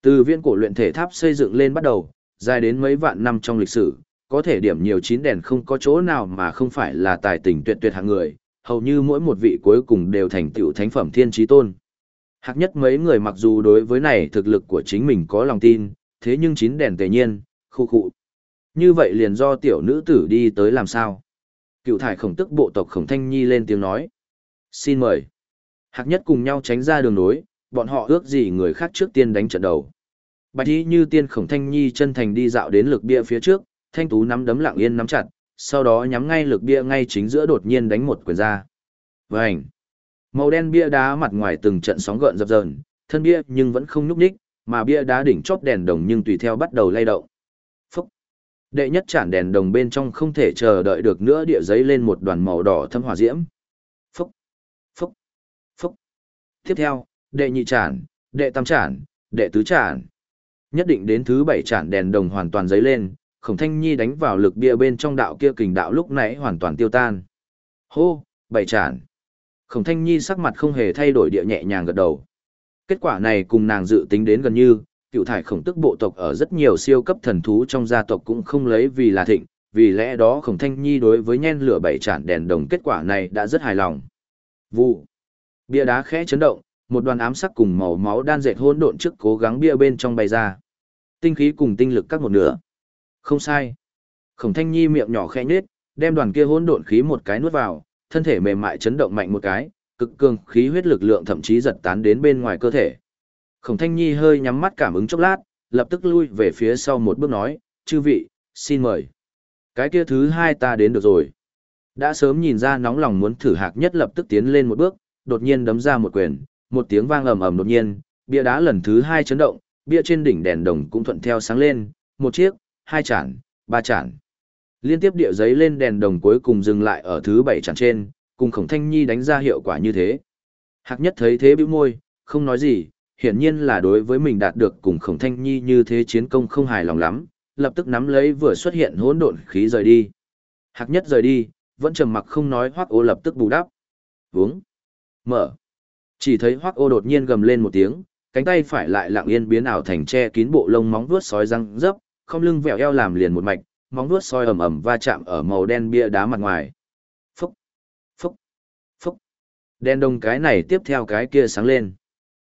Từ viên cổ luyện thể tháp xây dựng lên bắt đầu, dài đến mấy vạn năm trong lịch sử, có thể điểm nhiều chín đèn không có chỗ nào mà không phải là tài tình tuyệt tuyệt hạng người, hầu như mỗi một vị cuối cùng đều thành tựu thánh phẩm thiên trí tôn. Hạc nhất mấy người mặc dù đối với này thực lực của chính mình có lòng tin, thế nhưng chín đèn tề nhiên, khu khu. Như vậy liền do tiểu nữ tử đi tới làm sao? Cựu thải khổng tức bộ tộc khổng thanh nhi lên tiếng nói. Xin mời. Hạc nhất cùng nhau tránh ra đường nối, bọn họ ước gì người khác trước tiên đánh trận đầu. Bạch y như tiên khổng thanh nhi chân thành đi dạo đến lực bia phía trước, thanh tú nắm đấm lặng yên nắm chặt, sau đó nhắm ngay lực bia ngay chính giữa đột nhiên đánh một quyền ra. Vành! Màu đen bia đá mặt ngoài từng trận sóng gợn dập dờn, thân bia nhưng vẫn không nhúc nhích, mà bia đá đỉnh chóp đèn đồng nhưng tùy theo bắt đầu lay động. Đệ nhất chản đèn đồng bên trong không thể chờ đợi được nữa địa giấy lên một đoàn màu đỏ thâm hỏa diễm. Phúc! Phúc! Phúc! Tiếp theo, đệ nhị chản, đệ tam chản, đệ tứ chản. Nhất định đến thứ bảy chản đèn đồng hoàn toàn giấy lên, khổng thanh nhi đánh vào lực bia bên trong đạo kia kình đạo lúc nãy hoàn toàn tiêu tan. Hô, bảy chản. Khổng thanh nhi sắc mặt không hề thay đổi địa nhẹ nhàng gật đầu. Kết quả này cùng nàng dự tính đến gần như, cựu thải khổng tức bộ tộc ở rất nhiều siêu cấp thần thú trong gia tộc cũng không lấy vì là thịnh, vì lẽ đó khổng thanh nhi đối với nhen lửa bảy tràn đèn đồng kết quả này đã rất hài lòng. Vụ. Bia đá khẽ chấn động, một đoàn ám sắc cùng màu máu đan dệt hỗn độn trước cố gắng bia bên trong bay ra. Tinh khí cùng tinh lực các một nửa. Không sai. Khổng Thanh Nhi miệng nhỏ khẽ nhếch, đem đoàn kia hỗn độn khí một cái nuốt vào, thân thể mềm mại chấn động mạnh một cái, cực cường khí huyết lực lượng thậm chí giật tán đến bên ngoài cơ thể. Khổng Thanh Nhi hơi nhắm mắt cảm ứng chốc lát, lập tức lui về phía sau một bước nói, chư vị, xin mời. Cái kia thứ hai ta đến được rồi. Đã sớm nhìn ra nóng lòng muốn thử hạc nhất lập tức tiến lên một bước, đột nhiên đấm ra một quyền, một tiếng vang ầm ầm đột nhiên, bia đá lần thứ hai chấn động, bia trên đỉnh đèn đồng cũng thuận theo sáng lên, một chiếc, hai chản, ba chản. Liên tiếp địa giấy lên đèn đồng cuối cùng dừng lại ở thứ bảy chản trên, cùng khổng thanh nhi đánh ra hiệu quả như thế. Hạc nhất thấy thế bĩu môi, không nói gì, hiển nhiên là đối với mình đạt được cùng khổng thanh nhi như thế chiến công không hài lòng lắm, lập tức nắm lấy vừa xuất hiện hỗn độn khí rời đi. Hạc nhất rời đi, vẫn trầm mặc không nói hoác ô lập tức bù đắp. Uống. Mở. Chỉ thấy hoác ô đột nhiên gầm lên một tiếng, cánh tay phải lại lặng yên biến ảo thành che kín bộ lông móng vuốt sói răng dấp, không lưng vẹo eo làm liền một mạch, móng vuốt soi ầm ầm va chạm ở màu đen bia đá mặt ngoài. Phúc, phúc, phúc. Đen đông cái này tiếp theo cái kia sáng lên.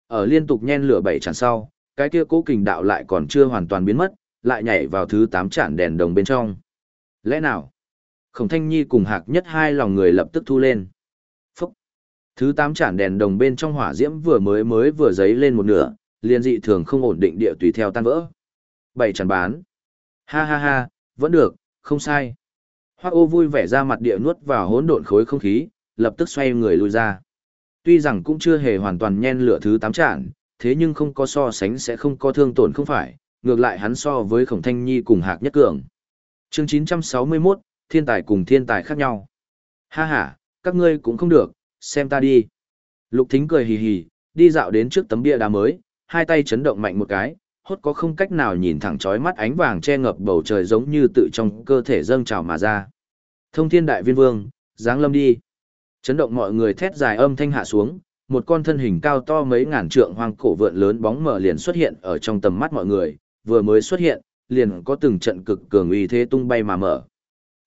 Ở liên tục nhen lửa bảy tràn sau, cái kia cố kình đạo lại còn chưa hoàn toàn biến mất, lại nhảy vào thứ tám tràn đèn đồng bên trong. Lẽ nào? Khổng Thanh Nhi cùng Hạc Nhất hai lòng người lập tức thu lên. Phúc. Thứ tám tràn đèn đồng bên trong hỏa diễm vừa mới mới vừa giấy lên một nửa, liền dị thường không ổn định địa tùy theo tan vỡ bảy tràn bán. Ha ha ha, vẫn được, không sai. hoa ô vui vẻ ra mặt địa nuốt vào hỗn độn khối không khí, lập tức xoay người lui ra. Tuy rằng cũng chưa hề hoàn toàn nhen lửa thứ tám trạng, thế nhưng không có so sánh sẽ không có thương tổn không phải, ngược lại hắn so với khổng thanh nhi cùng hạc nhất cường. chương 961, thiên tài cùng thiên tài khác nhau. Ha ha, các ngươi cũng không được, xem ta đi. Lục thính cười hì hì, đi dạo đến trước tấm bia đá mới, hai tay chấn động mạnh một cái, hốt có không cách nào nhìn thẳng chói mắt ánh vàng che ngập bầu trời giống như tự trong cơ thể dâng trào mà ra. Thông thiên đại viên vương, giáng lâm đi. Chấn động mọi người thét dài âm thanh hạ xuống, một con thân hình cao to mấy ngàn trượng hoang cổ vượn lớn bóng mở liền xuất hiện ở trong tầm mắt mọi người, vừa mới xuất hiện, liền có từng trận cực cường uy thế tung bay mà mở.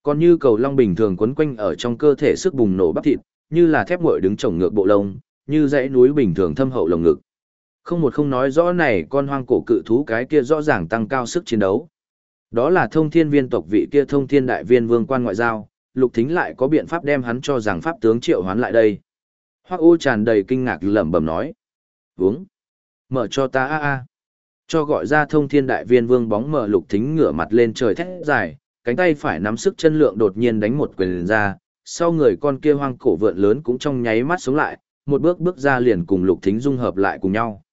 Còn như cầu long bình thường quấn quanh ở trong cơ thể sức bùng nổ bắp thịt, như là thép nguội đứng trồng ngược bộ lông, như dãy núi bình thường thâm hậu lồng ngực. Không một không nói rõ này con hoang cổ cự thú cái kia rõ ràng tăng cao sức chiến đấu. Đó là thông thiên viên tộc vị kia thông thiên đại viên vương quan ngoại giao, lục thính lại có biện pháp đem hắn cho rằng pháp tướng triệu hoán lại đây. Hoắc ô tràn đầy kinh ngạc lẩm bẩm nói. Uống. Mở cho ta a a. Cho gọi ra thông thiên đại viên vương bóng mở lục thính ngửa mặt lên trời thét dài, cánh tay phải nắm sức chân lượng đột nhiên đánh một quyền ra, sau người con kia hoang cổ vượn lớn cũng trong nháy mắt sống lại, một bước bước ra liền cùng lục thính dung hợp lại cùng nhau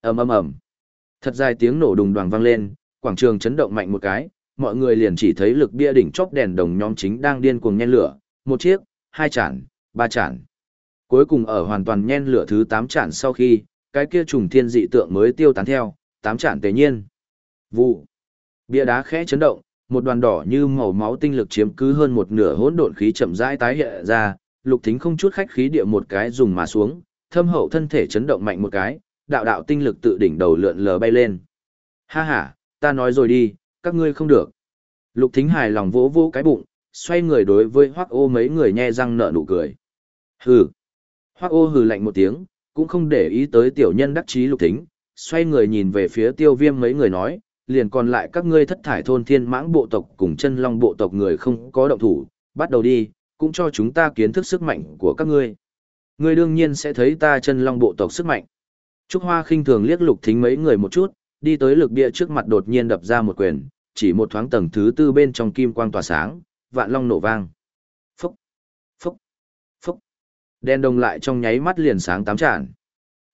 ầm ầm ầm thật dài tiếng nổ đùng đoàng vang lên quảng trường chấn động mạnh một cái mọi người liền chỉ thấy lực bia đỉnh chóp đèn đồng nhóm chính đang điên cuồng nhen lửa một chiếc hai chản ba chản cuối cùng ở hoàn toàn nhen lửa thứ tám chản sau khi cái kia trùng thiên dị tượng mới tiêu tán theo, tám chản tế nhiên. Vụ. Bia đá khẽ chấn động, một đoàn đỏ như màu máu tinh lực chiếm cứ hơn một nửa hỗn độn khí chậm rãi tái hiện ra, Lục Thính không chút khách khí địa một cái dùng mà xuống, thâm hậu thân thể chấn động mạnh một cái, đạo đạo tinh lực tự đỉnh đầu lượn lờ bay lên. Ha ha, ta nói rồi đi, các ngươi không được. Lục Thính hài lòng vỗ vỗ cái bụng, xoay người đối với Hoắc Ô mấy người nhe răng nở nụ cười. Hừ. Hoắc Ô hừ lạnh một tiếng, cũng không để ý tới tiểu nhân đắc chí Lục Thính, xoay người nhìn về phía Tiêu Viêm mấy người nói, liền còn lại các ngươi thất thải thôn thiên mãng bộ tộc cùng chân long bộ tộc người không có động thủ, bắt đầu đi, cũng cho chúng ta kiến thức sức mạnh của các ngươi. Ngươi đương nhiên sẽ thấy ta chân long bộ tộc sức mạnh. Trúc Hoa khinh thường liếc lục thính mấy người một chút, đi tới lực bia trước mặt đột nhiên đập ra một quyền, chỉ một thoáng tầng thứ tư bên trong kim quang tỏa sáng, vạn long nổ vang. Phúc, phúc, phúc. Đen đồng lại trong nháy mắt liền sáng tám tràn.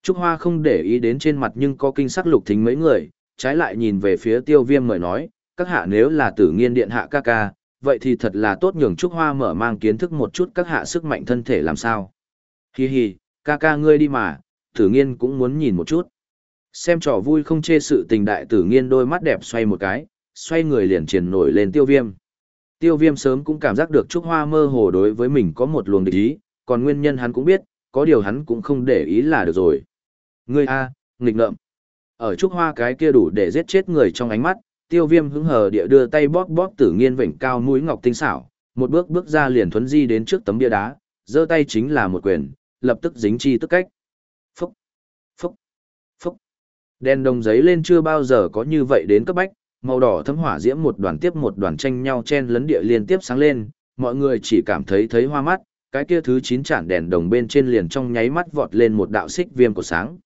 Trúc Hoa không để ý đến trên mặt nhưng có kinh sắc lục thính mấy người, trái lại nhìn về phía tiêu viêm mời nói, các hạ nếu là tử nghiên điện hạ ca ca, vậy thì thật là tốt nhường Trúc Hoa mở mang kiến thức một chút các hạ sức mạnh thân thể làm sao. Hi hi, ca ca ngươi đi mà, tử nghiên cũng muốn nhìn một chút. Xem trò vui không chê sự tình đại tử nghiên đôi mắt đẹp xoay một cái, xoay người liền triển nổi lên tiêu viêm. Tiêu viêm sớm cũng cảm giác được Trúc Hoa mơ hồ đối với mình có một luồng địch ý, còn nguyên nhân hắn cũng biết, có điều hắn cũng không để ý là được rồi. Ngươi a, nghịch ngợm. Ở Trúc Hoa cái kia đủ để giết chết người trong ánh mắt, tiêu viêm hứng hờ địa đưa tay bóp bóp tử nghiên vểnh cao mũi ngọc tinh xảo, một bước bước ra liền thuấn di đến trước tấm bia đá, giơ tay chính là một quyền, lập tức dính chi tức cách. Đèn đồng giấy lên chưa bao giờ có như vậy đến cấp bách, màu đỏ thấm hỏa diễm một đoàn tiếp một đoàn tranh nhau chen lấn địa liên tiếp sáng lên, mọi người chỉ cảm thấy thấy hoa mắt, cái kia thứ chín chản đèn đồng bên trên liền trong nháy mắt vọt lên một đạo xích viêm của sáng.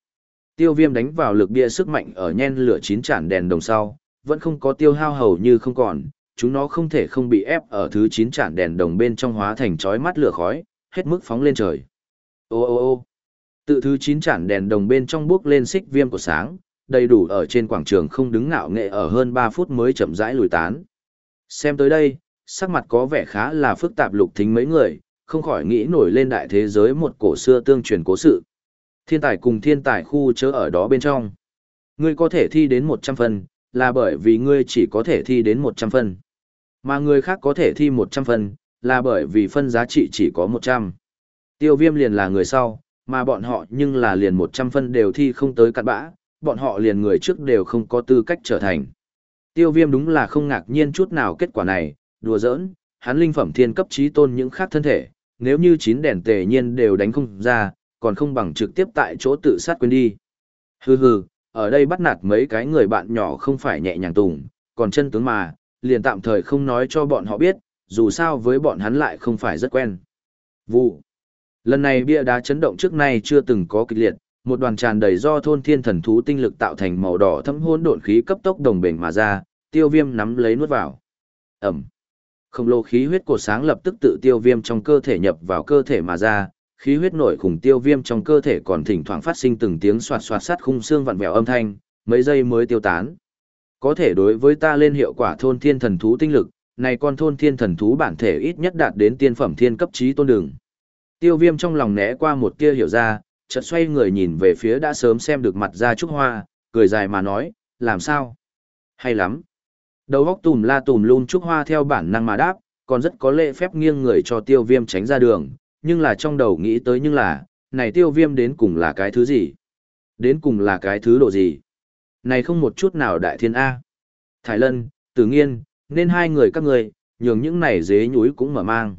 Tiêu viêm đánh vào lực bia sức mạnh ở nhen lửa chín chản đèn đồng sau, vẫn không có tiêu hao hầu như không còn, chúng nó không thể không bị ép ở thứ chín chản đèn đồng bên trong hóa thành chói mắt lửa khói, hết mức phóng lên trời. Ô ô ô tự thứ chín chản đèn đồng bên trong bước lên xích viêm của sáng, đầy đủ ở trên quảng trường không đứng ngạo nghệ ở hơn 3 phút mới chậm rãi lùi tán. Xem tới đây, sắc mặt có vẻ khá là phức tạp lục thính mấy người, không khỏi nghĩ nổi lên đại thế giới một cổ xưa tương truyền cố sự. Thiên tài cùng thiên tài khu chớ ở đó bên trong. Ngươi có thể thi đến 100 phần, là bởi vì ngươi chỉ có thể thi đến 100 phần. Mà người khác có thể thi 100 phần, là bởi vì phân giá trị chỉ có 100. Tiêu viêm liền là người sau, mà bọn họ nhưng là liền 100 phân đều thi không tới cặn bã, bọn họ liền người trước đều không có tư cách trở thành. Tiêu viêm đúng là không ngạc nhiên chút nào kết quả này, đùa giỡn, hắn linh phẩm thiên cấp trí tôn những khác thân thể, nếu như chín đèn tề nhiên đều đánh không ra, còn không bằng trực tiếp tại chỗ tự sát quên đi. Hừ hừ, ở đây bắt nạt mấy cái người bạn nhỏ không phải nhẹ nhàng tùng, còn chân tướng mà, liền tạm thời không nói cho bọn họ biết, dù sao với bọn hắn lại không phải rất quen. Vụ. Lần này bia đá chấn động trước nay chưa từng có kịch liệt, một đoàn tràn đầy do thôn thiên thần thú tinh lực tạo thành màu đỏ thấm hỗn độn khí cấp tốc đồng bền mà ra, tiêu viêm nắm lấy nuốt vào. Ẩm. Khổng lồ khí huyết cột sáng lập tức tự tiêu viêm trong cơ thể nhập vào cơ thể mà ra, khí huyết nổi khủng tiêu viêm trong cơ thể còn thỉnh thoảng phát sinh từng tiếng xoạt xoạt sát khung xương vặn vẹo âm thanh, mấy giây mới tiêu tán. Có thể đối với ta lên hiệu quả thôn thiên thần thú tinh lực, này con thôn thiên thần thú bản thể ít nhất đạt đến tiên phẩm thiên cấp trí tôn đường. Tiêu viêm trong lòng né qua một tia hiểu ra, chợt xoay người nhìn về phía đã sớm xem được mặt ra trúc hoa, cười dài mà nói, làm sao? Hay lắm. Đầu góc tùm la tùm luôn trúc hoa theo bản năng mà đáp, còn rất có lệ phép nghiêng người cho tiêu viêm tránh ra đường, nhưng là trong đầu nghĩ tới nhưng là, này tiêu viêm đến cùng là cái thứ gì? Đến cùng là cái thứ độ gì? Này không một chút nào đại thiên A. Thái Lân, Tử Nghiên, nên hai người các người, nhường những này dế nhúi cũng mở mang.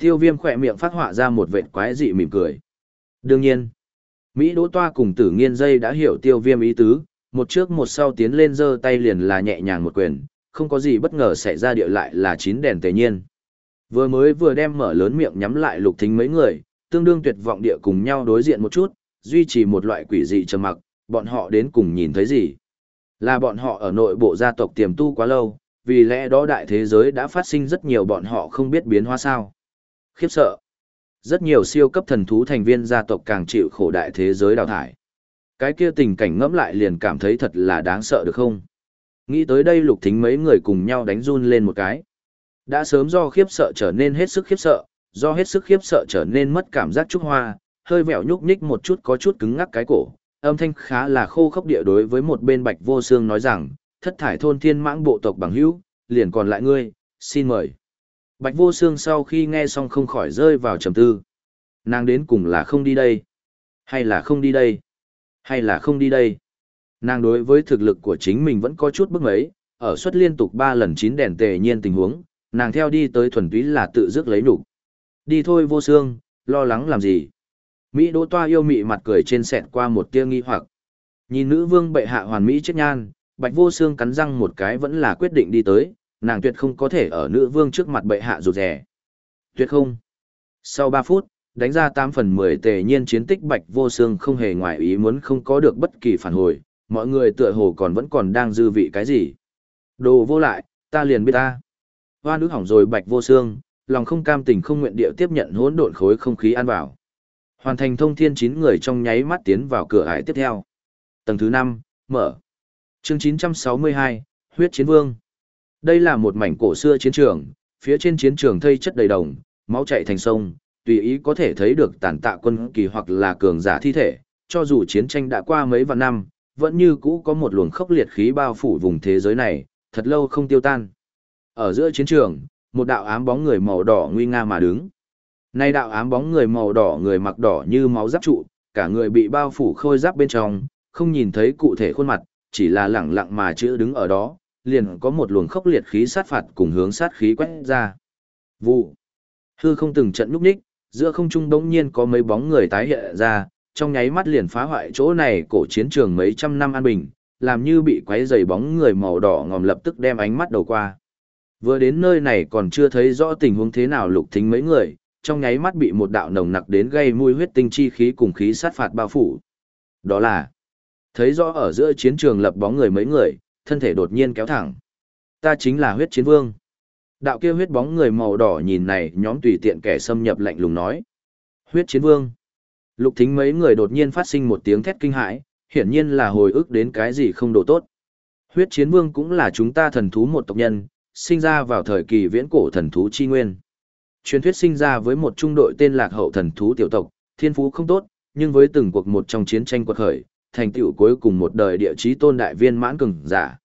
Tiêu viêm khỏe miệng phát họa ra một vệt quái dị mỉm cười. Đương nhiên, Mỹ Đỗ Toa cùng Tử Nghiên dây đã hiểu tiêu viêm ý tứ, một trước một sau tiến lên giơ tay liền là nhẹ nhàng một quyền, không có gì bất ngờ xảy ra địa lại là chín đèn tề nhiên. Vừa mới vừa đem mở lớn miệng nhắm lại lục thính mấy người, tương đương tuyệt vọng địa cùng nhau đối diện một chút, duy trì một loại quỷ dị trầm mặc, bọn họ đến cùng nhìn thấy gì? Là bọn họ ở nội bộ gia tộc tiềm tu quá lâu, vì lẽ đó đại thế giới đã phát sinh rất nhiều bọn họ không biết biến hóa sao. Khiếp sợ. Rất nhiều siêu cấp thần thú thành viên gia tộc càng chịu khổ đại thế giới đào thải. Cái kia tình cảnh ngẫm lại liền cảm thấy thật là đáng sợ được không? Nghĩ tới đây lục thính mấy người cùng nhau đánh run lên một cái. Đã sớm do khiếp sợ trở nên hết sức khiếp sợ, do hết sức khiếp sợ trở nên mất cảm giác trúc hoa, hơi vẹo nhúc nhích một chút có chút cứng ngắc cái cổ, âm thanh khá là khô khốc địa đối với một bên bạch vô xương nói rằng, thất thải thôn thiên mãng bộ tộc bằng hữu, liền còn lại ngươi, xin mời. Bạch vô xương sau khi nghe xong không khỏi rơi vào trầm tư. Nàng đến cùng là không đi đây, hay là không đi đây, hay là không đi đây. Nàng đối với thực lực của chính mình vẫn có chút bức mấy, ở suất liên tục 3 lần 9 đèn tề nhiên tình huống, nàng theo đi tới thuần túy là tự dứt lấy đủ. Đi thôi vô xương, lo lắng làm gì. Mỹ đỗ toa yêu mị mặt cười trên sẹt qua một tia nghi hoặc. Nhìn nữ vương bệ hạ hoàn mỹ chết nhan, bạch vô xương cắn răng một cái vẫn là quyết định đi tới, nàng tuyệt không có thể ở nữ vương trước mặt bệ hạ rụt rẻ. Tuyệt không. Sau 3 phút, đánh ra 8 phần 10 tề nhiên chiến tích bạch vô xương không hề ngoại ý muốn không có được bất kỳ phản hồi, mọi người tựa hồ còn vẫn còn đang dư vị cái gì. Đồ vô lại, ta liền biết ta. Hoa nữ hỏng rồi bạch vô xương, lòng không cam tình không nguyện địa tiếp nhận hỗn độn khối không khí ăn vào. Hoàn thành thông thiên chín người trong nháy mắt tiến vào cửa ải tiếp theo. Tầng thứ 5, mở. Chương 962, Huyết Chiến Vương. Đây là một mảnh cổ xưa chiến trường, phía trên chiến trường thây chất đầy đồng, máu chảy thành sông, tùy ý có thể thấy được tàn tạ quân kỳ hoặc là cường giả thi thể, cho dù chiến tranh đã qua mấy vạn năm, vẫn như cũ có một luồng khốc liệt khí bao phủ vùng thế giới này, thật lâu không tiêu tan. Ở giữa chiến trường, một đạo ám bóng người màu đỏ nguy nga mà đứng. Nay đạo ám bóng người màu đỏ người mặc đỏ như máu giáp trụ, cả người bị bao phủ khôi giáp bên trong, không nhìn thấy cụ thể khuôn mặt, chỉ là lẳng lặng mà chữ đứng ở đó, liền có một luồng khốc liệt khí sát phạt cùng hướng sát khí quét ra. Vụ. Hư không từng trận lúc ních, giữa không trung bỗng nhiên có mấy bóng người tái hiện ra, trong nháy mắt liền phá hoại chỗ này cổ chiến trường mấy trăm năm an bình, làm như bị quấy dày bóng người màu đỏ ngòm lập tức đem ánh mắt đầu qua. Vừa đến nơi này còn chưa thấy rõ tình huống thế nào lục thính mấy người, trong nháy mắt bị một đạo nồng nặc đến gây mùi huyết tinh chi khí cùng khí sát phạt bao phủ. Đó là, thấy rõ ở giữa chiến trường lập bóng người mấy người, thân thể đột nhiên kéo thẳng. Ta chính là huyết chiến vương. Đạo kia huyết bóng người màu đỏ nhìn này nhóm tùy tiện kẻ xâm nhập lạnh lùng nói. Huyết chiến vương. Lục thính mấy người đột nhiên phát sinh một tiếng thét kinh hãi, hiển nhiên là hồi ức đến cái gì không đủ tốt. Huyết chiến vương cũng là chúng ta thần thú một tộc nhân, sinh ra vào thời kỳ viễn cổ thần thú chi nguyên. Truyền thuyết sinh ra với một trung đội tên lạc hậu thần thú tiểu tộc, thiên phú không tốt, nhưng với từng cuộc một trong chiến tranh quật khởi, thành tựu cuối cùng một đời địa chí tôn đại viên mãn cường giả.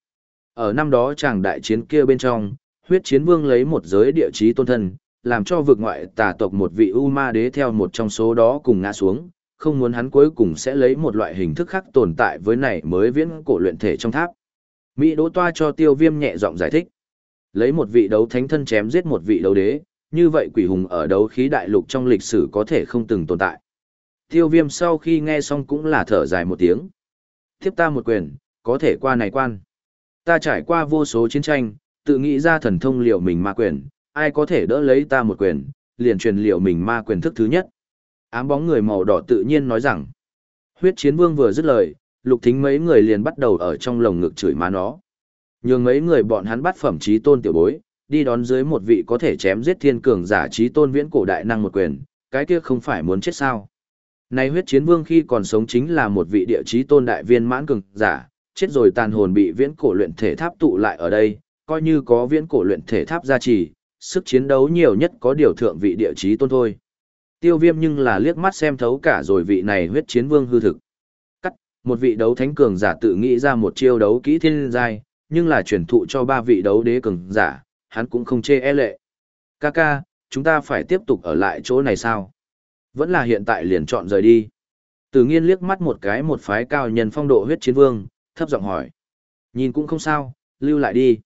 Ở năm đó chàng đại chiến kia bên trong, huyết chiến vương lấy một giới địa chí tôn thân, làm cho vực ngoại tà tộc một vị U ma đế theo một trong số đó cùng ngã xuống, không muốn hắn cuối cùng sẽ lấy một loại hình thức khác tồn tại với này mới viễn cổ luyện thể trong tháp. Mỹ đỗ toa cho tiêu viêm nhẹ giọng giải thích. Lấy một vị đấu thánh thân chém giết một vị đấu đế, như vậy quỷ hùng ở đấu khí đại lục trong lịch sử có thể không từng tồn tại. Tiêu viêm sau khi nghe xong cũng là thở dài một tiếng. Tiếp ta một quyền, có thể qua này quan. Ta trải qua vô số chiến tranh, tự nghĩ ra thần thông liệu mình ma quyền, ai có thể đỡ lấy ta một quyền, liền truyền liệu mình ma quyền thức thứ nhất. Ám bóng người màu đỏ tự nhiên nói rằng, huyết chiến vương vừa dứt lời, lục thính mấy người liền bắt đầu ở trong lồng ngực chửi má nó. Nhường mấy người bọn hắn bắt phẩm trí tôn tiểu bối, đi đón dưới một vị có thể chém giết thiên cường giả trí tôn viễn cổ đại năng một quyền, cái kia không phải muốn chết sao. Này huyết chiến vương khi còn sống chính là một vị địa chí tôn đại viên mãn cường giả, chết rồi tàn hồn bị viễn cổ luyện thể tháp tụ lại ở đây, coi như có viễn cổ luyện thể tháp gia trì, sức chiến đấu nhiều nhất có điều thượng vị địa chí tôn thôi. Tiêu viêm nhưng là liếc mắt xem thấu cả rồi vị này huyết chiến vương hư thực. Cắt, một vị đấu thánh cường giả tự nghĩ ra một chiêu đấu kỹ thiên giai, nhưng là truyền thụ cho ba vị đấu đế cường giả, hắn cũng không chê e lệ. Kaka, chúng ta phải tiếp tục ở lại chỗ này sao? Vẫn là hiện tại liền chọn rời đi. Tử nghiên liếc mắt một cái một phái cao nhân phong độ huyết chiến vương, thấp giọng hỏi. Nhìn cũng không sao, lưu lại đi.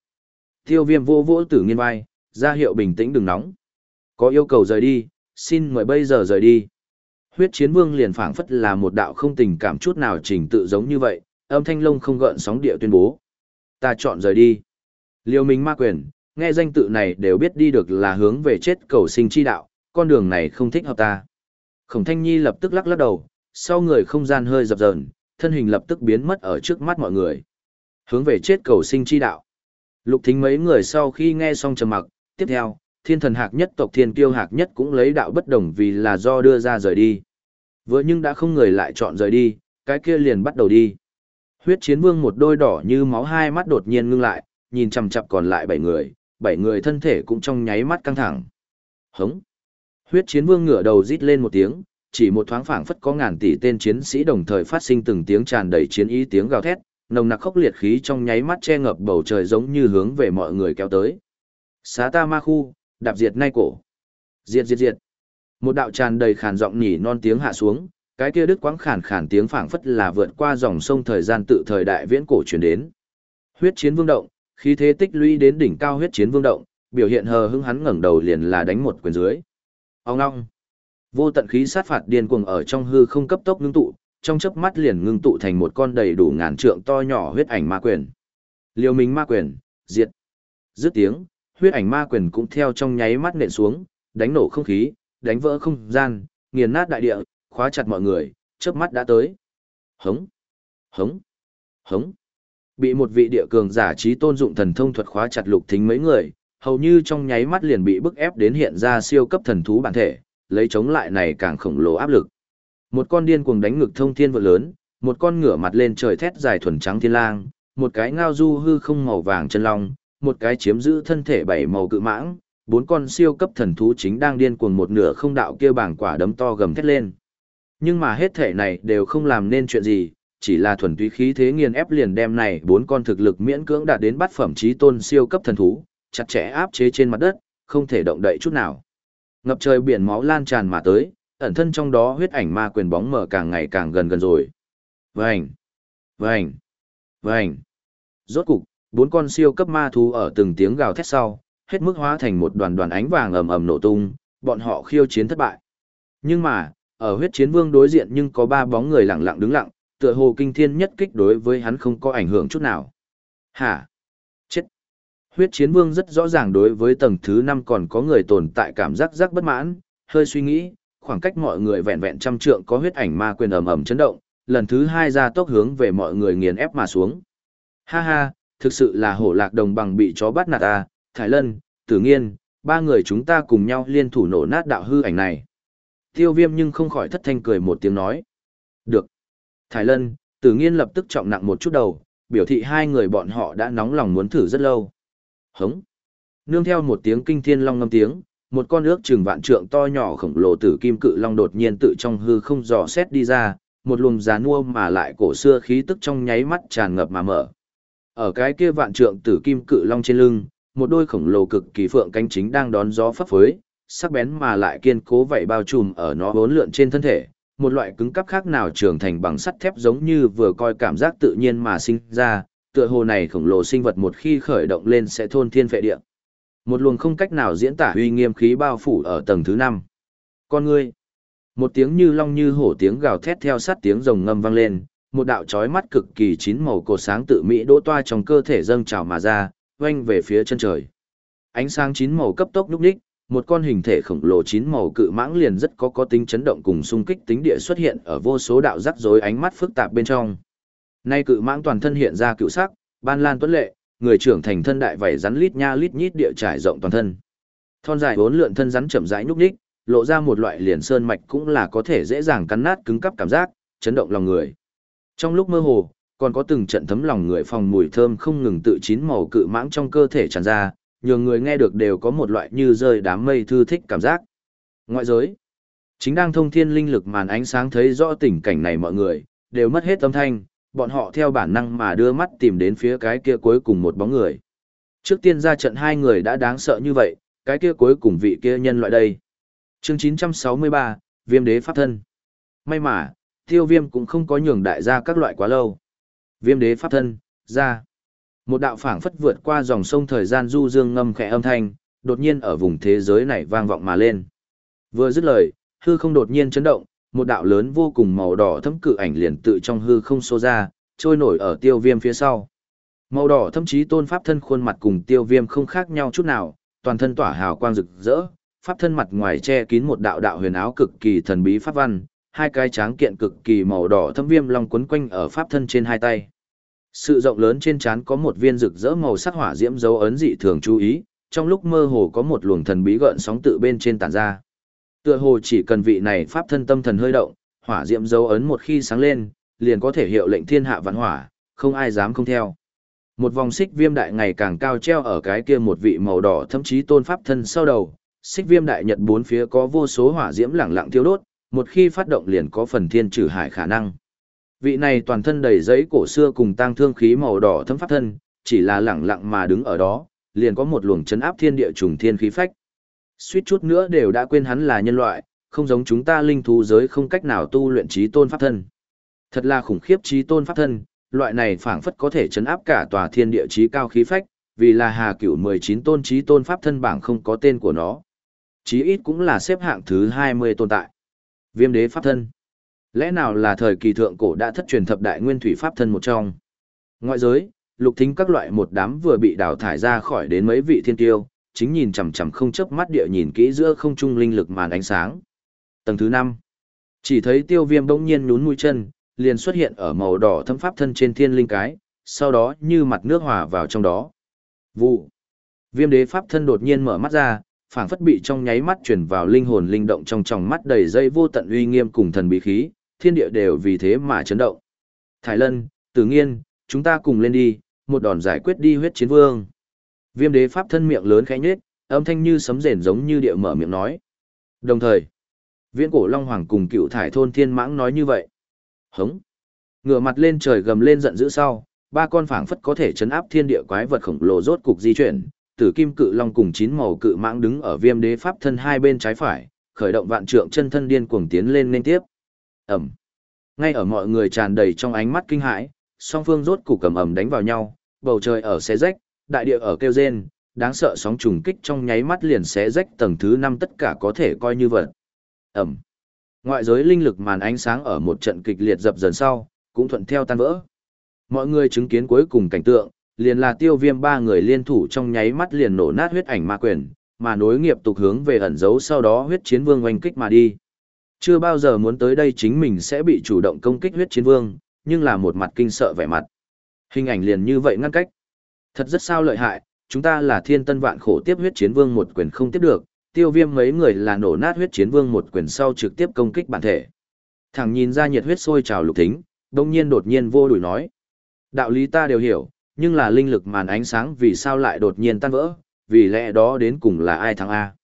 Tiêu viêm vô vỗ tử nghiên vai, ra hiệu bình tĩnh đừng nóng. Có yêu cầu rời đi, xin mời bây giờ rời đi. Huyết chiến vương liền phảng phất là một đạo không tình cảm chút nào trình tự giống như vậy, âm thanh lông không gợn sóng địa tuyên bố. Ta chọn rời đi. Liêu minh ma quyền, nghe danh tự này đều biết đi được là hướng về chết cầu sinh chi đạo, con đường này không thích hợp ta. Khổng thanh nhi lập tức lắc lắc đầu, sau người không gian hơi dập dờn, thân hình lập tức biến mất ở trước mắt mọi người. Hướng về chết cầu sinh chi đạo. Lục thính mấy người sau khi nghe xong trầm mặc, tiếp theo, thiên thần hạc nhất tộc thiên kiêu hạc nhất cũng lấy đạo bất đồng vì là do đưa ra rời đi. Vừa nhưng đã không người lại chọn rời đi, cái kia liền bắt đầu đi. Huyết chiến vương một đôi đỏ như máu hai mắt đột nhiên ngưng lại, nhìn chằm chằm còn lại bảy người, bảy người thân thể cũng trong nháy mắt căng thẳng. Hống! Huyết chiến vương ngửa đầu rít lên một tiếng, chỉ một thoáng phảng phất có ngàn tỷ tên chiến sĩ đồng thời phát sinh từng tiếng tràn đầy chiến ý tiếng gào thét, nồng nặc khốc liệt khí trong nháy mắt che ngập bầu trời giống như hướng về mọi người kéo tới. Xá ta ma khu, đạp diệt nay cổ. Diệt diệt diệt. Một đạo tràn đầy khàn giọng nhỉ non tiếng hạ xuống, cái kia đứt quãng khàn khàn tiếng phảng phất là vượt qua dòng sông thời gian tự thời đại viễn cổ truyền đến. Huyết chiến vương động, khí thế tích lũy đến đỉnh cao huyết chiến vương động, biểu hiện hờ hững hắn ngẩng đầu liền là đánh một quyền dưới. Ông ngoong. Vô tận khí sát phạt điên cuồng ở trong hư không cấp tốc ngưng tụ, trong chớp mắt liền ngưng tụ thành một con đầy đủ ngàn trượng to nhỏ huyết ảnh ma quyền. Liêu Minh ma quyền, diệt. Dứt tiếng, huyết ảnh ma quyền cũng theo trong nháy mắt nện xuống, đánh nổ không khí, đánh vỡ không gian, nghiền nát đại địa, khóa chặt mọi người, chớp mắt đã tới. Hống, hống, hống. Bị một vị địa cường giả trí tôn dụng thần thông thuật khóa chặt lục thính mấy người, hầu như trong nháy mắt liền bị bức ép đến hiện ra siêu cấp thần thú bản thể, lấy chống lại này càng khổng lồ áp lực. Một con điên cuồng đánh ngực thông thiên vượt lớn, một con ngửa mặt lên trời thét dài thuần trắng thiên lang, một cái ngao du hư không màu vàng chân long, một cái chiếm giữ thân thể bảy màu cự mãng, bốn con siêu cấp thần thú chính đang điên cuồng một nửa không đạo kia bảng quả đấm to gầm thét lên. Nhưng mà hết thể này đều không làm nên chuyện gì, chỉ là thuần túy khí thế nghiền ép liền đem này bốn con thực lực miễn cưỡng đạt đến bát phẩm trí tôn siêu cấp thần thú, chặt chẽ áp chế trên mặt đất, không thể động đậy chút nào. Ngập trời biển máu lan tràn mà tới, ẩn thân trong đó huyết ảnh ma quyền bóng mở càng ngày càng gần gần rồi. Vành, vành, vành. Rốt cục, bốn con siêu cấp ma thú ở từng tiếng gào thét sau, hết mức hóa thành một đoàn đoàn ánh vàng ầm ầm nổ tung, bọn họ khiêu chiến thất bại. Nhưng mà, ở huyết chiến vương đối diện nhưng có ba bóng người lặng lặng đứng lặng, tựa hồ kinh thiên nhất kích đối với hắn không có ảnh hưởng chút nào. Hả? Huyết chiến vương rất rõ ràng đối với tầng thứ năm còn có người tồn tại cảm giác rắc bất mãn, hơi suy nghĩ, khoảng cách mọi người vẹn vẹn trăm trượng có huyết ảnh ma quyền ầm ầm chấn động, lần thứ hai ra tốc hướng về mọi người nghiền ép mà xuống. Ha ha, thực sự là hổ lạc đồng bằng bị chó bắt nạt ta, Thái Lân, Tử Nghiên, ba người chúng ta cùng nhau liên thủ nổ nát đạo hư ảnh này. Tiêu viêm nhưng không khỏi thất thanh cười một tiếng nói. Được. Thái Lân, Tử Nghiên lập tức trọng nặng một chút đầu, biểu thị hai người bọn họ đã nóng lòng muốn thử rất lâu. Hống. Nương theo một tiếng kinh thiên long ngâm tiếng, một con ước chừng vạn trượng to nhỏ khổng lồ tử kim cự long đột nhiên tự trong hư không dò xét đi ra, một luồng già nua mà lại cổ xưa khí tức trong nháy mắt tràn ngập mà mở. Ở cái kia vạn trượng tử kim cự long trên lưng, một đôi khổng lồ cực kỳ phượng cánh chính đang đón gió phấp phới, sắc bén mà lại kiên cố vậy bao trùm ở nó bốn lượn trên thân thể, một loại cứng cắp khác nào trưởng thành bằng sắt thép giống như vừa coi cảm giác tự nhiên mà sinh ra, tựa hồ này khổng lồ sinh vật một khi khởi động lên sẽ thôn thiên phệ địa. Một luồng không cách nào diễn tả uy nghiêm khí bao phủ ở tầng thứ năm. Con ngươi. Một tiếng như long như hổ tiếng gào thét theo sát tiếng rồng ngâm vang lên, một đạo chói mắt cực kỳ chín màu cột sáng tự mỹ đỗ toa trong cơ thể dâng trào mà ra, quanh về phía chân trời. Ánh sáng chín màu cấp tốc lúc đích, một con hình thể khổng lồ chín màu cự mãng liền rất có có tính chấn động cùng xung kích tính địa xuất hiện ở vô số đạo rắc rối ánh mắt phức tạp bên trong. Nay cự mãng toàn thân hiện ra cựu sắc, ban lan tuấn lệ, người trưởng thành thân đại vảy rắn lít nha lít nhít địa trải rộng toàn thân. Thon dài bốn lượn thân rắn chậm rãi nhúc nhích, lộ ra một loại liền sơn mạch cũng là có thể dễ dàng cắn nát cứng cắp cảm giác, chấn động lòng người. Trong lúc mơ hồ, còn có từng trận thấm lòng người phòng mùi thơm không ngừng tự chín màu cự mãng trong cơ thể tràn ra, nhiều người nghe được đều có một loại như rơi đám mây thư thích cảm giác. Ngoại giới, chính đang thông thiên linh lực màn ánh sáng thấy rõ tình cảnh này mọi người, đều mất hết âm thanh, bọn họ theo bản năng mà đưa mắt tìm đến phía cái kia cuối cùng một bóng người. Trước tiên ra trận hai người đã đáng sợ như vậy, cái kia cuối cùng vị kia nhân loại đây. Chương 963, Viêm đế pháp thân. May mà, tiêu viêm cũng không có nhường đại gia các loại quá lâu. Viêm đế pháp thân, ra. Một đạo phảng phất vượt qua dòng sông thời gian du dương ngâm khẽ âm thanh, đột nhiên ở vùng thế giới này vang vọng mà lên. Vừa dứt lời, hư không đột nhiên chấn động, một đạo lớn vô cùng màu đỏ thâm cự ảnh liền tự trong hư không xô ra, trôi nổi ở tiêu viêm phía sau. Màu đỏ thậm chí tôn pháp thân khuôn mặt cùng tiêu viêm không khác nhau chút nào, toàn thân tỏa hào quang rực rỡ, pháp thân mặt ngoài che kín một đạo đạo huyền áo cực kỳ thần bí pháp văn, hai cái tráng kiện cực kỳ màu đỏ thâm viêm long quấn quanh ở pháp thân trên hai tay. Sự rộng lớn trên trán có một viên rực rỡ màu sắc hỏa diễm dấu ấn dị thường chú ý, trong lúc mơ hồ có một luồng thần bí gợn sóng tự bên trên tản ra. Tựa hồ chỉ cần vị này pháp thân tâm thần hơi động, hỏa diễm dấu ấn một khi sáng lên, liền có thể hiệu lệnh thiên hạ vạn hỏa, không ai dám không theo. Một vòng xích viêm đại ngày càng cao treo ở cái kia một vị màu đỏ thậm chí tôn pháp thân sau đầu, xích viêm đại nhật bốn phía có vô số hỏa diễm lẳng lặng thiêu đốt, một khi phát động liền có phần thiên trừ hải khả năng. Vị này toàn thân đầy giấy cổ xưa cùng tăng thương khí màu đỏ thấm pháp thân, chỉ là lẳng lặng mà đứng ở đó, liền có một luồng chấn áp thiên địa trùng thiên khí phách. Suýt chút nữa đều đã quên hắn là nhân loại, không giống chúng ta linh thú giới không cách nào tu luyện trí tôn pháp thân. Thật là khủng khiếp trí tôn pháp thân, loại này phảng phất có thể chấn áp cả tòa thiên địa trí cao khí phách, vì là Hà Cửu 19 tôn trí tôn pháp thân bảng không có tên của nó. Chí ít cũng là xếp hạng thứ 20 tồn tại. Viêm đế pháp thân. Lẽ nào là thời kỳ thượng cổ đã thất truyền thập đại nguyên thủy pháp thân một trong? Ngoại giới, lục thính các loại một đám vừa bị đào thải ra khỏi đến mấy vị thiên tiêu, chính nhìn chằm chằm không chớp mắt địa nhìn kỹ giữa không trung linh lực màn ánh sáng. Tầng thứ 5. Chỉ thấy tiêu viêm bỗng nhiên nhún mũi chân, liền xuất hiện ở màu đỏ thâm pháp thân trên thiên linh cái, sau đó như mặt nước hòa vào trong đó. Vụ. Viêm đế pháp thân đột nhiên mở mắt ra, phảng phất bị trong nháy mắt chuyển vào linh hồn linh động trong tròng mắt đầy dây vô tận uy nghiêm cùng thần bí khí, thiên địa đều vì thế mà chấn động. Thái Lân, Tử Nghiên, chúng ta cùng lên đi, một đòn giải quyết đi huyết chiến vương. Viêm đế pháp thân miệng lớn khẽ nhếch, âm thanh như sấm rền giống như địa mở miệng nói. Đồng thời, viễn cổ long hoàng cùng cựu thải thôn thiên mãng nói như vậy. Hống. Ngửa mặt lên trời gầm lên giận dữ sau, ba con phảng phất có thể chấn áp thiên địa quái vật khổng lồ rốt cục di chuyển, tử kim cự long cùng chín màu cự mãng đứng ở viêm đế pháp thân hai bên trái phải, khởi động vạn trượng chân thân điên cuồng tiến lên liên tiếp. Ẩm. Ngay ở mọi người tràn đầy trong ánh mắt kinh hãi, song phương rốt cục cầm ẩm đánh vào nhau, bầu trời ở xé rách, đại địa ở kêu rên, đáng sợ sóng trùng kích trong nháy mắt liền xé rách tầng thứ năm tất cả có thể coi như vật. Ẩm. Ngoại giới linh lực màn ánh sáng ở một trận kịch liệt dập dần sau, cũng thuận theo tan vỡ. Mọi người chứng kiến cuối cùng cảnh tượng, liền là tiêu viêm ba người liên thủ trong nháy mắt liền nổ nát huyết ảnh ma quyền, mà nối nghiệp tục hướng về ẩn dấu sau đó huyết chiến vương oanh kích mà đi. Chưa bao giờ muốn tới đây chính mình sẽ bị chủ động công kích huyết chiến vương, nhưng là một mặt kinh sợ vẻ mặt. Hình ảnh liền như vậy ngăn cách. Thật rất sao lợi hại, chúng ta là thiên tân vạn khổ tiếp huyết chiến vương một quyền không tiếp được, tiêu viêm mấy người là nổ nát huyết chiến vương một quyền sau trực tiếp công kích bản thể. Thằng nhìn ra nhiệt huyết sôi trào lục thính, đông nhiên đột nhiên vô đuổi nói. Đạo lý ta đều hiểu, nhưng là linh lực màn ánh sáng vì sao lại đột nhiên tan vỡ, vì lẽ đó đến cùng là ai thắng A.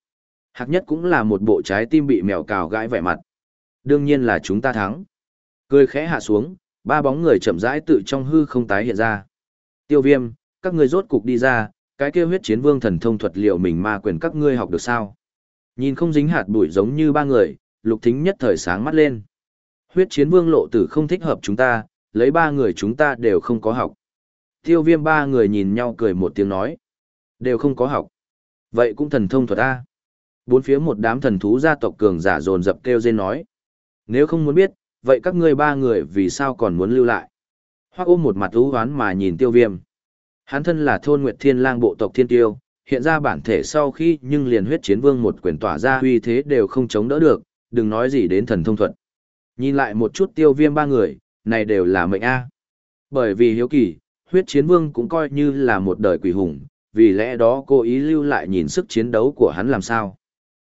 Hạc nhất cũng là một bộ trái tim bị mèo cào gãi vẻ mặt. Đương nhiên là chúng ta thắng. Cười khẽ hạ xuống, ba bóng người chậm rãi tự trong hư không tái hiện ra. Tiêu viêm, các ngươi rốt cục đi ra, cái kia huyết chiến vương thần thông thuật liệu mình ma quyền các ngươi học được sao? Nhìn không dính hạt bụi giống như ba người, lục thính nhất thời sáng mắt lên. Huyết chiến vương lộ tử không thích hợp chúng ta, lấy ba người chúng ta đều không có học. Tiêu viêm ba người nhìn nhau cười một tiếng nói. Đều không có học. Vậy cũng thần thông thuật A. Bốn phía một đám thần thú gia tộc cường giả dồn dập kêu dên nói. Nếu không muốn biết, vậy các ngươi ba người vì sao còn muốn lưu lại? Hoác ôm một mặt ưu hoán mà nhìn tiêu viêm. Hắn thân là thôn nguyệt thiên lang bộ tộc thiên tiêu, hiện ra bản thể sau khi nhưng liền huyết chiến vương một quyền tỏa ra uy thế đều không chống đỡ được, đừng nói gì đến thần thông thuật. Nhìn lại một chút tiêu viêm ba người, này đều là mệnh A. Bởi vì hiếu kỳ, huyết chiến vương cũng coi như là một đời quỷ hùng, vì lẽ đó cô ý lưu lại nhìn sức chiến đấu của hắn làm sao.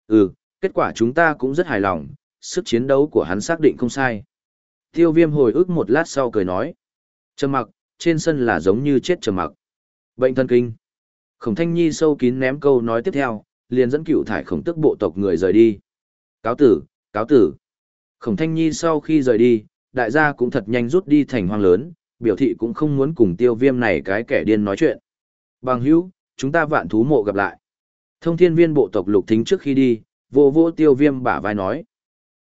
Ừ, kết quả chúng ta cũng rất hài lòng, sức chiến đấu của hắn xác định không sai. Tiêu viêm hồi ức một lát sau cười nói. Trầm mặc, trên sân là giống như chết trầm mặc. Bệnh thân kinh. Khổng thanh nhi sâu kín ném câu nói tiếp theo, liền dẫn cựu thải khổng tức bộ tộc người rời đi. Cáo tử, cáo tử. Khổng thanh nhi sau khi rời đi, đại gia cũng thật nhanh rút đi thành hoang lớn, biểu thị cũng không muốn cùng tiêu viêm này cái kẻ điên nói chuyện. Bằng hữu, chúng ta vạn thú mộ gặp lại. Thông thiên viên bộ tộc lục thính trước khi đi, vô vô tiêu viêm bả vai nói.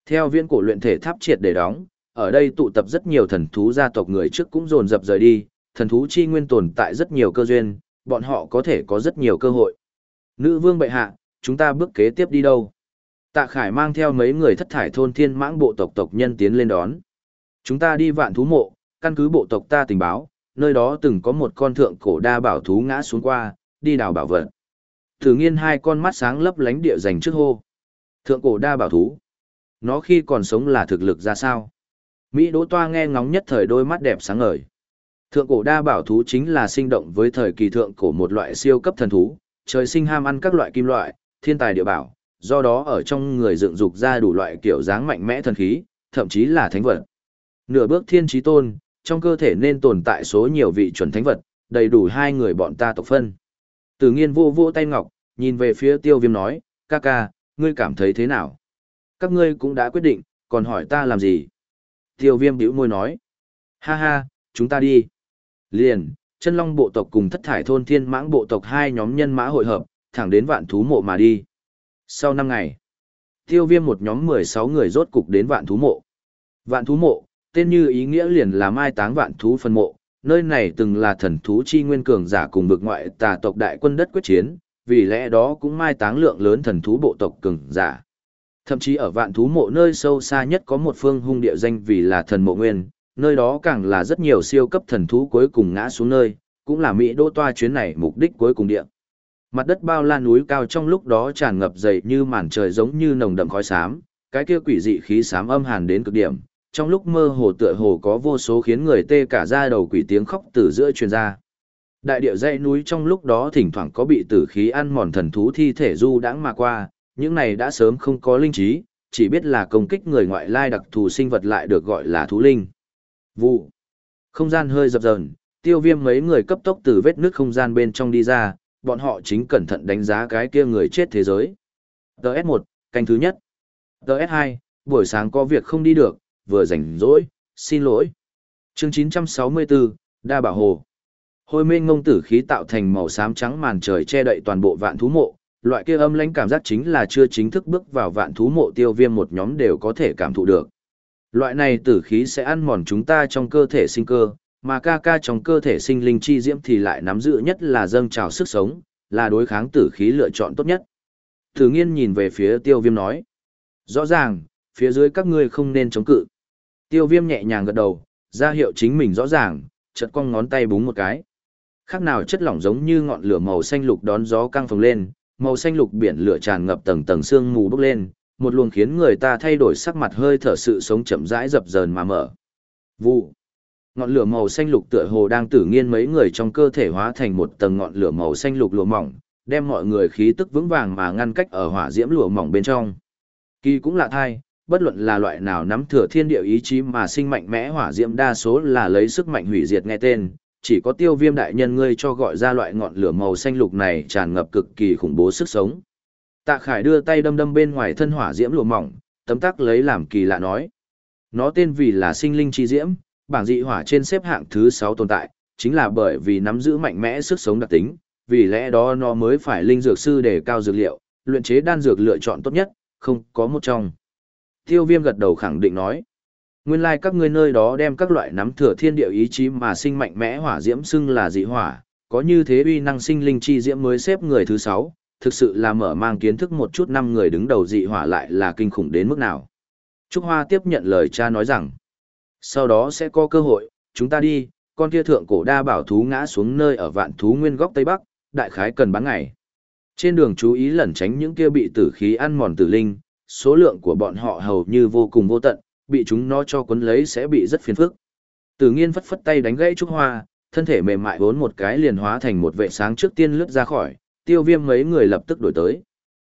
Theo viên cổ luyện thể tháp triệt để đóng, ở đây tụ tập rất nhiều thần thú gia tộc người trước cũng dồn dập rời đi, thần thú chi nguyên tồn tại rất nhiều cơ duyên, bọn họ có thể có rất nhiều cơ hội. Nữ vương bệ hạ, chúng ta bước kế tiếp đi đâu? Tạ Khải mang theo mấy người thất thải thôn thiên mãng bộ tộc tộc nhân tiến lên đón. Chúng ta đi vạn thú mộ, căn cứ bộ tộc ta tình báo, nơi đó từng có một con thượng cổ đa bảo thú ngã xuống qua, đi đào bảo vật. Thử nghiên hai con mắt sáng lấp lánh địa dành trước hô. Thượng cổ đa bảo thú. Nó khi còn sống là thực lực ra sao? Mỹ Đỗ Toa nghe ngóng nhất thời đôi mắt đẹp sáng ngời. Thượng cổ đa bảo thú chính là sinh động với thời kỳ thượng cổ một loại siêu cấp thần thú, trời sinh ham ăn các loại kim loại, thiên tài địa bảo, do đó ở trong người dựng dục ra đủ loại kiểu dáng mạnh mẽ thần khí, thậm chí là thánh vật. Nửa bước thiên trí tôn, trong cơ thể nên tồn tại số nhiều vị chuẩn thánh vật, đầy đủ hai người bọn ta tộc phân. Từ nghiên vô vô tay ngọc, nhìn về phía tiêu viêm nói, ca ca, ngươi cảm thấy thế nào? Các ngươi cũng đã quyết định, còn hỏi ta làm gì? Tiêu viêm bĩu môi nói. Ha ha, chúng ta đi. Liền, chân long bộ tộc cùng thất thải thôn thiên mãng bộ tộc hai nhóm nhân mã hội hợp, thẳng đến vạn thú mộ mà đi. Sau năm ngày, tiêu viêm một nhóm 16 người rốt cục đến vạn thú mộ. Vạn thú mộ, tên như ý nghĩa liền là mai táng vạn thú phân mộ, nơi này từng là thần thú chi nguyên cường giả cùng vực ngoại tà tộc đại quân đất quyết chiến, vì lẽ đó cũng mai táng lượng lớn thần thú bộ tộc cường giả. Thậm chí ở vạn thú mộ nơi sâu xa nhất có một phương hung địa danh vì là thần mộ nguyên, nơi đó càng là rất nhiều siêu cấp thần thú cuối cùng ngã xuống nơi, cũng là Mỹ đô toa chuyến này mục đích cuối cùng địa. Mặt đất bao la núi cao trong lúc đó tràn ngập dày như màn trời giống như nồng đậm khói xám, cái kia quỷ dị khí xám âm hàn đến cực điểm, trong lúc mơ hồ tựa hồ có vô số khiến người tê cả da đầu quỷ tiếng khóc từ giữa truyền ra. Đại địa dãy núi trong lúc đó thỉnh thoảng có bị tử khí ăn mòn thần thú thi thể du đãng mà qua, những này đã sớm không có linh trí, chỉ biết là công kích người ngoại lai đặc thù sinh vật lại được gọi là thú linh. Vụ. Không gian hơi dập dờn, tiêu viêm mấy người cấp tốc từ vết nước không gian bên trong đi ra, bọn họ chính cẩn thận đánh giá cái kia người chết thế giới. DS1 canh thứ nhất. DS2 buổi sáng có việc không đi được, vừa rảnh rỗi, xin lỗi. Chương 964, Đa Bảo Hồ. Hôi mênh ngông tử khí tạo thành màu xám trắng màn trời che đậy toàn bộ vạn thú mộ, loại kia âm lãnh cảm giác chính là chưa chính thức bước vào vạn thú mộ tiêu viêm một nhóm đều có thể cảm thụ được. Loại này tử khí sẽ ăn mòn chúng ta trong cơ thể sinh cơ, mà ca ca trong cơ thể sinh linh chi diễm thì lại nắm giữ nhất là dâng trào sức sống, là đối kháng tử khí lựa chọn tốt nhất. Thử nghiên nhìn về phía tiêu viêm nói. Rõ ràng, phía dưới các ngươi không nên chống cự. Tiêu viêm nhẹ nhàng gật đầu, ra hiệu chính mình rõ ràng, chật cong ngón tay búng một cái. Khác nào chất lỏng giống như ngọn lửa màu xanh lục đón gió căng phồng lên, màu xanh lục biển lửa tràn ngập tầng tầng sương mù bốc lên, một luồng khiến người ta thay đổi sắc mặt hơi thở sự sống chậm rãi dập dờn mà mở. Vụ. Ngọn lửa màu xanh lục tựa hồ đang tử nghiên mấy người trong cơ thể hóa thành một tầng ngọn lửa màu xanh lục lụa mỏng, đem mọi người khí tức vững vàng mà ngăn cách ở hỏa diễm lụa mỏng bên trong. Kỳ cũng lạ thay, bất luận là loại nào nắm thừa thiên địa ý chí mà sinh mạnh mẽ hỏa diễm đa số là lấy sức mạnh hủy diệt nghe tên, chỉ có tiêu viêm đại nhân ngươi cho gọi ra loại ngọn lửa màu xanh lục này tràn ngập cực kỳ khủng bố sức sống. Tạ Khải đưa tay đâm đâm bên ngoài thân hỏa diễm lụa mỏng, tấm tắc lấy làm kỳ lạ nói. Nó tên vì là sinh linh chi diễm, bảng dị hỏa trên xếp hạng thứ 6 tồn tại, chính là bởi vì nắm giữ mạnh mẽ sức sống đặc tính, vì lẽ đó nó mới phải linh dược sư để cao dược liệu, luyện chế đan dược lựa chọn tốt nhất, không có một trong. Tiêu viêm gật đầu khẳng định nói. Nguyên lai like các ngươi nơi đó đem các loại nắm thừa thiên địa ý chí mà sinh mạnh mẽ hỏa diễm xưng là dị hỏa, có như thế uy năng sinh linh chi diễm mới xếp người thứ 6, thực sự là mở mang kiến thức một chút năm người đứng đầu dị hỏa lại là kinh khủng đến mức nào. Trúc Hoa tiếp nhận lời cha nói rằng, sau đó sẽ có cơ hội, chúng ta đi, con kia thượng cổ đa bảo thú ngã xuống nơi ở vạn thú nguyên góc Tây Bắc, đại khái cần bán ngày. Trên đường chú ý lẩn tránh những kia bị tử khí ăn mòn tử linh, số lượng của bọn họ hầu như vô cùng vô tận, bị chúng nó cho cuốn lấy sẽ bị rất phiền phức. Tử nghiên phất phất tay đánh gãy Trúc Hoa, thân thể mềm mại vốn một cái liền hóa thành một vệ sáng trước tiên lướt ra khỏi, tiêu viêm mấy người lập tức đổi tới.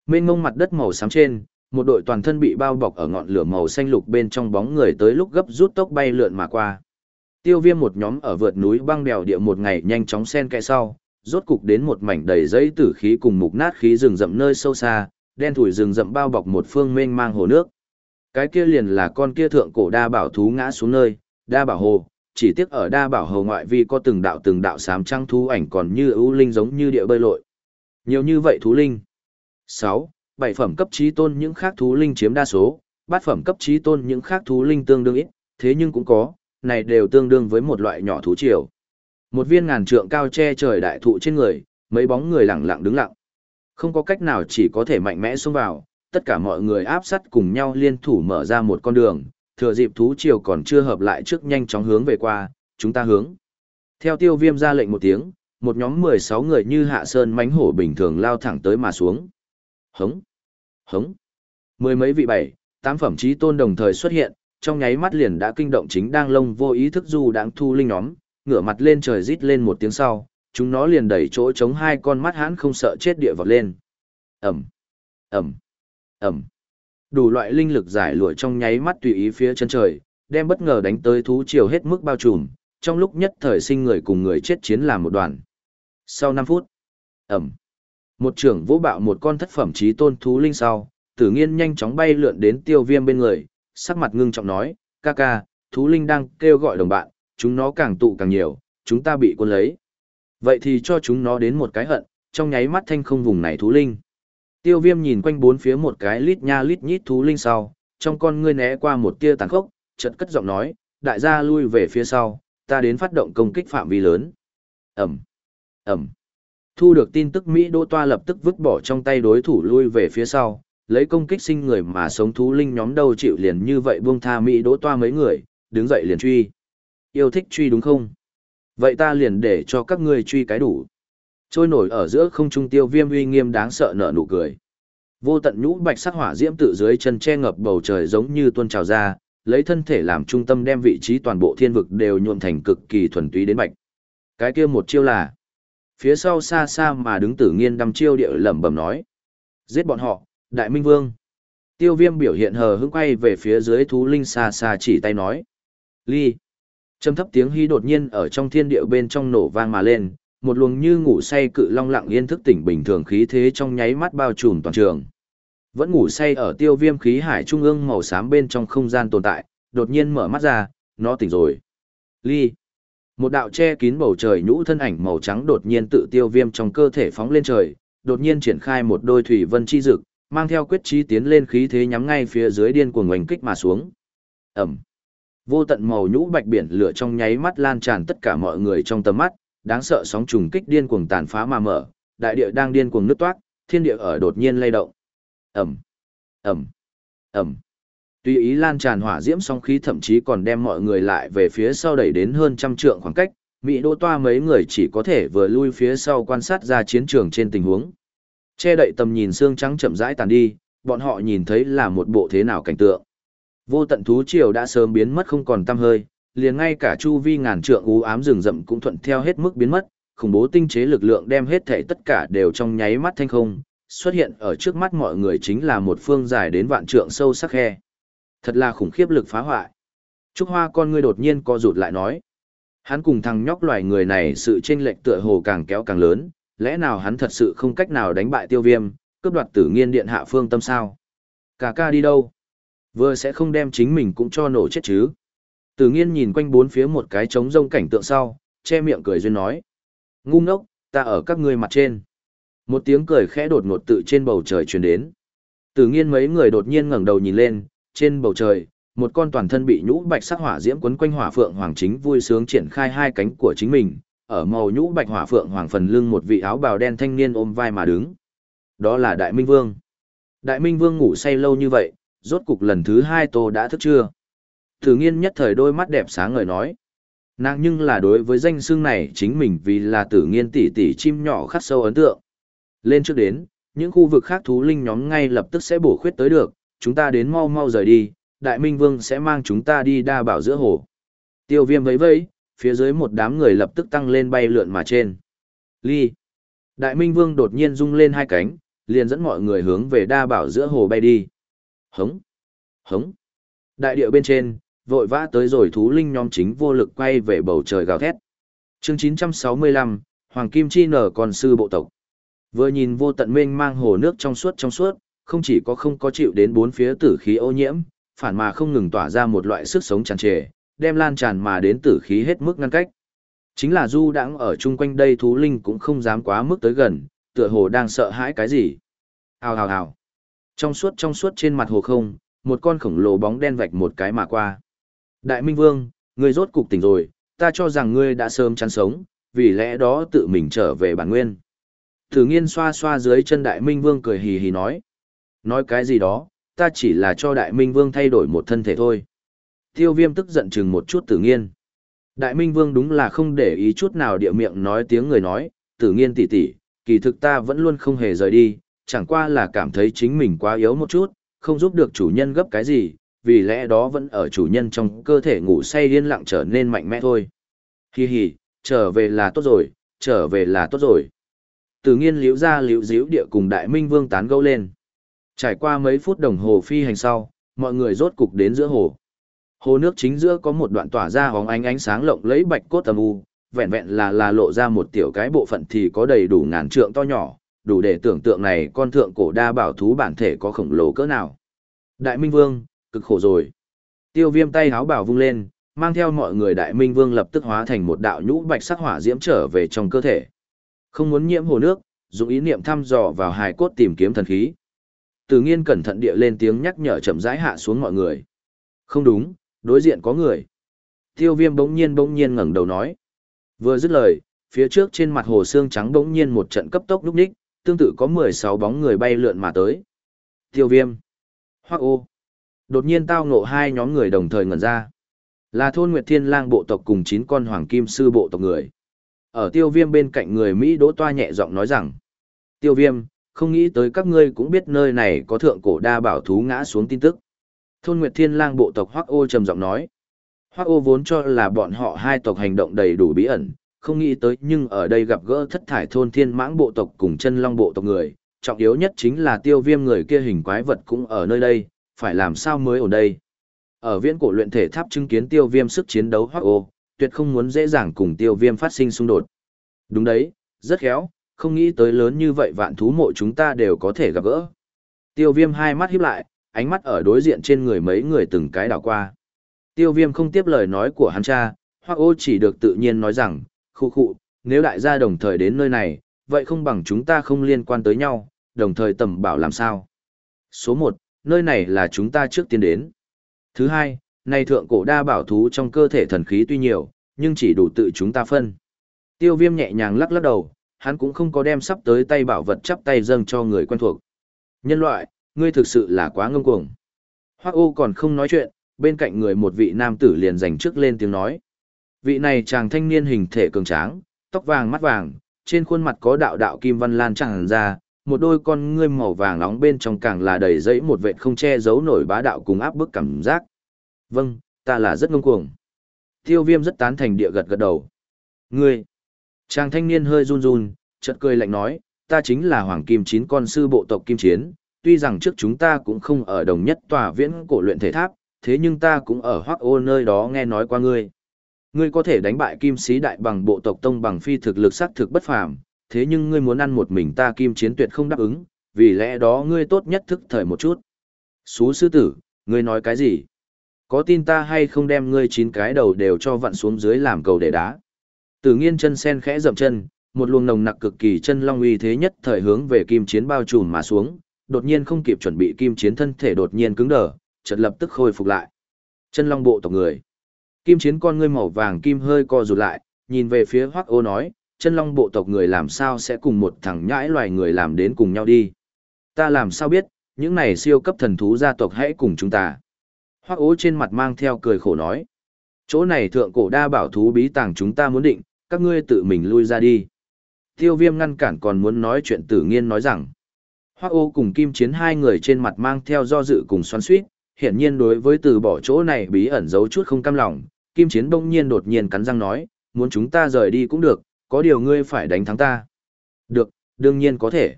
Mênh mông mặt đất màu xám trên, một đội toàn thân bị bao bọc ở ngọn lửa màu xanh lục bên trong bóng người tới lúc gấp rút tốc bay lượn mà qua. Tiêu viêm một nhóm ở vượt núi băng đèo địa một ngày nhanh chóng sen kẽ sau, rốt cục đến một mảnh đầy giấy tử khí cùng mục nát khí rừng rậm nơi sâu xa, đen thủi rừng rậm bao bọc một phương mênh mang hồ nước. Cái kia liền là con kia thượng cổ đa bảo thú ngã xuống nơi, đa bảo hồ, chỉ tiếc ở đa bảo hồ ngoại vi có từng đạo từng đạo sám trăng thú ảnh còn như ưu linh giống như địa bơi lội. Nhiều như vậy thú linh. 6. Bảy phẩm cấp trí tôn những khác thú linh chiếm đa số, bát phẩm cấp trí tôn những khác thú linh tương đương ít, thế nhưng cũng có, này đều tương đương với một loại nhỏ thú triều. Một viên ngàn trượng cao che trời đại thụ trên người, mấy bóng người lặng lặng đứng lặng. Không có cách nào chỉ có thể mạnh mẽ xông vào, tất cả mọi người áp sát cùng nhau liên thủ mở ra một con đường, thừa dịp thú triều còn chưa hợp lại trước nhanh chóng hướng về qua, chúng ta hướng. Theo tiêu viêm ra lệnh một tiếng, một nhóm 16 người như hạ sơn mánh hổ bình thường lao thẳng tới mà xuống. Hống! Hống! Mười mấy vị bảy, tám phẩm trí tôn đồng thời xuất hiện, trong nháy mắt liền đã kinh động chính đang lông vô ý thức du đang thu linh nhóm, ngửa mặt lên trời rít lên một tiếng sau, chúng nó liền đẩy chỗ chống hai con mắt hãn không sợ chết địa vọt lên. Ẩm! Ẩm! Ẩm! Đủ loại linh lực giải lụa trong nháy mắt tùy ý phía chân trời, đem bất ngờ đánh tới thú chiều hết mức bao trùm, trong lúc nhất thời sinh người cùng người chết chiến làm một đoàn. Sau 5 phút, ẩm. Một trưởng vũ bạo một con thất phẩm trí tôn thú linh sau, tử nghiên nhanh chóng bay lượn đến tiêu viêm bên người, sắc mặt ngưng trọng nói, ca ca, thú linh đang kêu gọi đồng bạn, chúng nó càng tụ càng nhiều, chúng ta bị quân lấy. Vậy thì cho chúng nó đến một cái hận, trong nháy mắt thanh không vùng này thú linh. Tiêu viêm nhìn quanh bốn phía một cái lít nha lít nhít thú linh sau, trong con ngươi né qua một tia tàn khốc, chợt cất giọng nói, đại gia lui về phía sau, ta đến phát động công kích phạm vi lớn. Ẩm, Ẩm. Thu được tin tức Mỹ Đô Toa lập tức vứt bỏ trong tay đối thủ lui về phía sau, lấy công kích sinh người mà sống thú linh nhóm đâu chịu liền như vậy buông tha Mỹ Đỗ Toa mấy người, đứng dậy liền truy. Yêu thích truy đúng không? Vậy ta liền để cho các ngươi truy cái đủ. Trôi nổi ở giữa không trung tiêu viêm uy nghiêm đáng sợ nở nụ cười. Vô tận nhũ bạch sắc hỏa diễm tự dưới chân che ngập bầu trời giống như tuôn trào ra, lấy thân thể làm trung tâm đem vị trí toàn bộ thiên vực đều nhuộm thành cực kỳ thuần túy đến bạch. Cái kia một chiêu là, phía sau xa xa mà đứng tử nghiên đăm chiêu địa lẩm bẩm nói. Giết bọn họ, đại minh vương. Tiêu viêm biểu hiện hờ hững quay về phía dưới thú linh xa xa chỉ tay nói. Ly. Trầm thấp tiếng hy đột nhiên ở trong thiên địa bên trong nổ vang mà lên, một luồng như ngủ say cự long lặng yên thức tỉnh bình thường khí thế trong nháy mắt bao trùm toàn trường. Vẫn ngủ say ở tiêu viêm khí hải trung ương màu xám bên trong không gian tồn tại, đột nhiên mở mắt ra, nó tỉnh rồi. Ly. Một đạo che kín bầu trời nhũ thân ảnh màu trắng đột nhiên tự tiêu viêm trong cơ thể phóng lên trời, đột nhiên triển khai một đôi thủy vân chi dực, mang theo quyết chí tiến lên khí thế nhắm ngay phía dưới điên cuồng ngoành kích mà xuống. Ẩm. Vô tận màu nhũ bạch biển lửa trong nháy mắt lan tràn tất cả mọi người trong tầm mắt, đáng sợ sóng trùng kích điên cuồng tàn phá mà mở, đại địa đang điên cuồng nứt toát, thiên địa ở đột nhiên lay động. Ẩm. Ẩm. Ẩm. Tuy ý lan tràn hỏa diễm song khí thậm chí còn đem mọi người lại về phía sau đẩy đến hơn trăm trượng khoảng cách, Mỹ đô toa mấy người chỉ có thể vừa lui phía sau quan sát ra chiến trường trên tình huống. Che đậy tầm nhìn xương trắng chậm rãi tàn đi, bọn họ nhìn thấy là một bộ thế nào cảnh tượng. Vô tận thú triều đã sớm biến mất không còn tăm hơi, liền ngay cả chu vi ngàn trượng u ám rừng rậm cũng thuận theo hết mức biến mất, khủng bố tinh chế lực lượng đem hết thảy tất cả đều trong nháy mắt thanh không, xuất hiện ở trước mắt mọi người chính là một phương dài đến vạn trượng sâu sắc khe. Thật là khủng khiếp lực phá hoại. Trúc Hoa con ngươi đột nhiên co rụt lại nói. Hắn cùng thằng nhóc loài người này sự chênh lệch tựa hồ càng kéo càng lớn, lẽ nào hắn thật sự không cách nào đánh bại tiêu viêm, cướp đoạt tử nghiên điện hạ phương tâm sao? Cả ca đi đâu? Vừa sẽ không đem chính mình cũng cho nổ chết chứ. Tử nghiên nhìn quanh bốn phía một cái trống rông cảnh tượng sau, che miệng cười duyên nói. Ngu ngốc, ta ở các ngươi mặt trên. Một tiếng cười khẽ đột ngột tự trên bầu trời truyền đến. Tử nghiên mấy người đột nhiên ngẩng đầu nhìn lên, trên bầu trời, một con toàn thân bị nhũ bạch sắc hỏa diễm quấn quanh hỏa phượng hoàng chính vui sướng triển khai hai cánh của chính mình, ở màu nhũ bạch hỏa phượng hoàng phần lưng một vị áo bào đen thanh niên ôm vai mà đứng. Đó là Đại Minh Vương. Đại Minh Vương ngủ say lâu như vậy, rốt cục lần thứ hai tô đã thức chưa? Thử nghiên nhất thời đôi mắt đẹp sáng ngời nói. Nàng nhưng là đối với danh xưng này chính mình vì là tử nghiên tỷ tỷ chim nhỏ khắc sâu ấn tượng. Lên trước đến, những khu vực khác thú linh nhóm ngay lập tức sẽ bổ khuyết tới được, chúng ta đến mau mau rời đi, Đại Minh Vương sẽ mang chúng ta đi đa bảo giữa hồ. Tiêu viêm vẫy vẫy, phía dưới một đám người lập tức tăng lên bay lượn mà trên. Ly. Đại Minh Vương đột nhiên rung lên hai cánh, liền dẫn mọi người hướng về đa bảo giữa hồ bay đi. Hống. Hống. Đại địa bên trên, vội vã tới rồi thú linh nhóm chính vô lực quay về bầu trời gào thét. Chương 965, Hoàng Kim Chi nở còn sư bộ tộc. Vừa nhìn vô tận mênh mang hồ nước trong suốt trong suốt, không chỉ có không có chịu đến bốn phía tử khí ô nhiễm, phản mà không ngừng tỏa ra một loại sức sống tràn trề, đem lan tràn mà đến tử khí hết mức ngăn cách. Chính là du đãng ở chung quanh đây thú linh cũng không dám quá mức tới gần, tựa hồ đang sợ hãi cái gì. Hào hào hào. Trong suốt trong suốt trên mặt hồ không, một con khổng lồ bóng đen vạch một cái mà qua. Đại Minh Vương, ngươi rốt cục tỉnh rồi, ta cho rằng ngươi đã sớm chán sống, vì lẽ đó tự mình trở về bản nguyên. Thử nghiên xoa xoa dưới chân Đại Minh Vương cười hì hì nói. Nói cái gì đó, ta chỉ là cho Đại Minh Vương thay đổi một thân thể thôi. Tiêu viêm tức giận chừng một chút tử nghiên. Đại Minh Vương đúng là không để ý chút nào địa miệng nói tiếng người nói, tử nghiên tỷ tỷ, kỳ thực ta vẫn luôn không hề rời đi, chẳng qua là cảm thấy chính mình quá yếu một chút, không giúp được chủ nhân gấp cái gì, vì lẽ đó vẫn ở chủ nhân trong cơ thể ngủ say điên lặng trở nên mạnh mẽ thôi. Hi hi, trở về là tốt rồi, trở về là tốt rồi. Tử nghiên liễu ra liễu díu địa cùng Đại Minh Vương tán gẫu lên. Trải qua mấy phút đồng hồ phi hành sau, mọi người rốt cục đến giữa hồ. Hồ nước chính giữa có một đoạn tỏa ra hóng ánh ánh sáng lộng lẫy bạch cốt âm u, vẹn vẹn là là lộ ra một tiểu cái bộ phận thì có đầy đủ ngàn trượng to nhỏ, đủ để tưởng tượng này con thượng cổ đa bảo thú bản thể có khổng lồ cỡ nào. Đại Minh Vương, cực khổ rồi, Tiêu viêm tay háo bảo vung lên, mang theo mọi người đại minh vương lập tức hóa thành một đạo nhũ bạch sắc hỏa diễm trở về trong cơ thể. Không muốn nhiễm hồ nước, dùng ý niệm thăm dò vào hài cốt tìm kiếm thần khí. Từ nghiên cẩn thận địa lên tiếng nhắc nhở chậm rãi hạ xuống mọi người. Không đúng, đối diện có người. Tiêu viêm bỗng nhiên bỗng nhiên ngẩng đầu nói. Vừa dứt lời, phía trước trên mặt hồ xương trắng bỗng nhiên một trận cấp tốc lúc ních, tương tự có 16 bóng người bay lượn mà tới. Tiêu viêm. Hoác ô. Đột nhiên tao ngộ hai nhóm người đồng thời ngẩn ra. Là thôn Nguyệt Thiên lang bộ tộc cùng 9 con hoàng kim sư bộ tộc người. Ở tiêu viêm bên cạnh người Mỹ đỗ toa nhẹ giọng nói rằng. Tiêu viêm, không nghĩ tới các ngươi cũng biết nơi này có thượng cổ đa bảo thú ngã xuống tin tức. Thôn Nguyệt Thiên lang bộ tộc Hoắc ô trầm giọng nói. Hoắc ô vốn cho là bọn họ hai tộc hành động đầy đủ bí ẩn, không nghĩ tới nhưng ở đây gặp gỡ thất thải thôn thiên mãng bộ tộc cùng chân long bộ tộc người, trọng yếu nhất chính là tiêu viêm người kia hình quái vật cũng ở nơi đây, phải làm sao mới ở đây. Ở viễn cổ luyện thể tháp chứng kiến tiêu viêm sức chiến đấu Hoắc ô, tuyệt không muốn dễ dàng cùng tiêu viêm phát sinh xung đột. Đúng đấy, rất khéo, không nghĩ tới lớn như vậy vạn thú mộ chúng ta đều có thể gặp gỡ. Tiêu viêm hai mắt híp lại, ánh mắt ở đối diện trên người mấy người từng cái đảo qua. Tiêu viêm không tiếp lời nói của hắn cha, hoặc ô chỉ được tự nhiên nói rằng, khu khu, nếu đại gia đồng thời đến nơi này, vậy không bằng chúng ta không liên quan tới nhau, đồng thời tầm bảo làm sao. Số 1, nơi này là chúng ta trước tiên đến. Thứ hai, này thượng cổ đa bảo thú trong cơ thể thần khí tuy nhiều, nhưng chỉ đủ tự chúng ta phân. Tiêu viêm nhẹ nhàng lắc lắc đầu, hắn cũng không có đem sắp tới tay bảo vật chắp tay dâng cho người quen thuộc. Nhân loại, ngươi thực sự là quá ngông cuồng. Hoắc ô còn không nói chuyện, bên cạnh người một vị nam tử liền dành trước lên tiếng nói. Vị này chàng thanh niên hình thể cường tráng, tóc vàng mắt vàng, trên khuôn mặt có đạo đạo kim văn lan tràn ra, một đôi con ngươi màu vàng nóng bên trong càng là đầy dẫy một vệt không che giấu nổi bá đạo cùng áp bức cảm giác. Vâng, ta là rất ngông cuồng. Tiêu viêm rất tán thành địa gật gật đầu. Ngươi! Chàng thanh niên hơi run run, chợt cười lạnh nói, ta chính là Hoàng Kim Chín con sư bộ tộc Kim Chiến, tuy rằng trước chúng ta cũng không ở đồng nhất tòa viễn cổ luyện thể tháp, thế nhưng ta cũng ở hoác ô nơi đó nghe nói qua ngươi. Ngươi có thể đánh bại kim sĩ đại bằng bộ tộc tông bằng phi thực lực sắc thực bất phàm, thế nhưng ngươi muốn ăn một mình ta kim chiến tuyệt không đáp ứng, vì lẽ đó ngươi tốt nhất thức thời một chút. Xú sư tử, ngươi nói cái gì? Có tin ta hay không đem ngươi chín cái đầu đều cho vặn xuống dưới làm cầu để đá? Tử nghiên chân sen khẽ dậm chân, một luồng nồng nặc cực kỳ chân long uy thế nhất thời hướng về kim chiến bao trùm mà xuống, đột nhiên không kịp chuẩn bị kim chiến thân thể đột nhiên cứng đờ, chợt lập tức khôi phục lại. Chân long bộ tộc người. Kim chiến con ngươi màu vàng kim hơi co rụt lại, nhìn về phía Hoắc Ô nói, chân long bộ tộc người làm sao sẽ cùng một thằng nhãi loài người làm đến cùng nhau đi. Ta làm sao biết, những này siêu cấp thần thú gia tộc hãy cùng chúng ta. Hoắc Ô trên mặt mang theo cười khổ nói, chỗ này thượng cổ đa bảo thú bí tàng chúng ta muốn định, các ngươi tự mình lui ra đi. Tiêu viêm ngăn cản còn muốn nói chuyện tử nghiên nói rằng, Hoác Ô cùng Kim Chiến hai người trên mặt mang theo do dự cùng xoắn xuýt, hiển nhiên đối với từ bỏ chỗ này bí ẩn giấu chút không cam lòng, Kim Chiến bỗng nhiên đột nhiên cắn răng nói, muốn chúng ta rời đi cũng được, có điều ngươi phải đánh thắng ta. Được, đương nhiên có thể.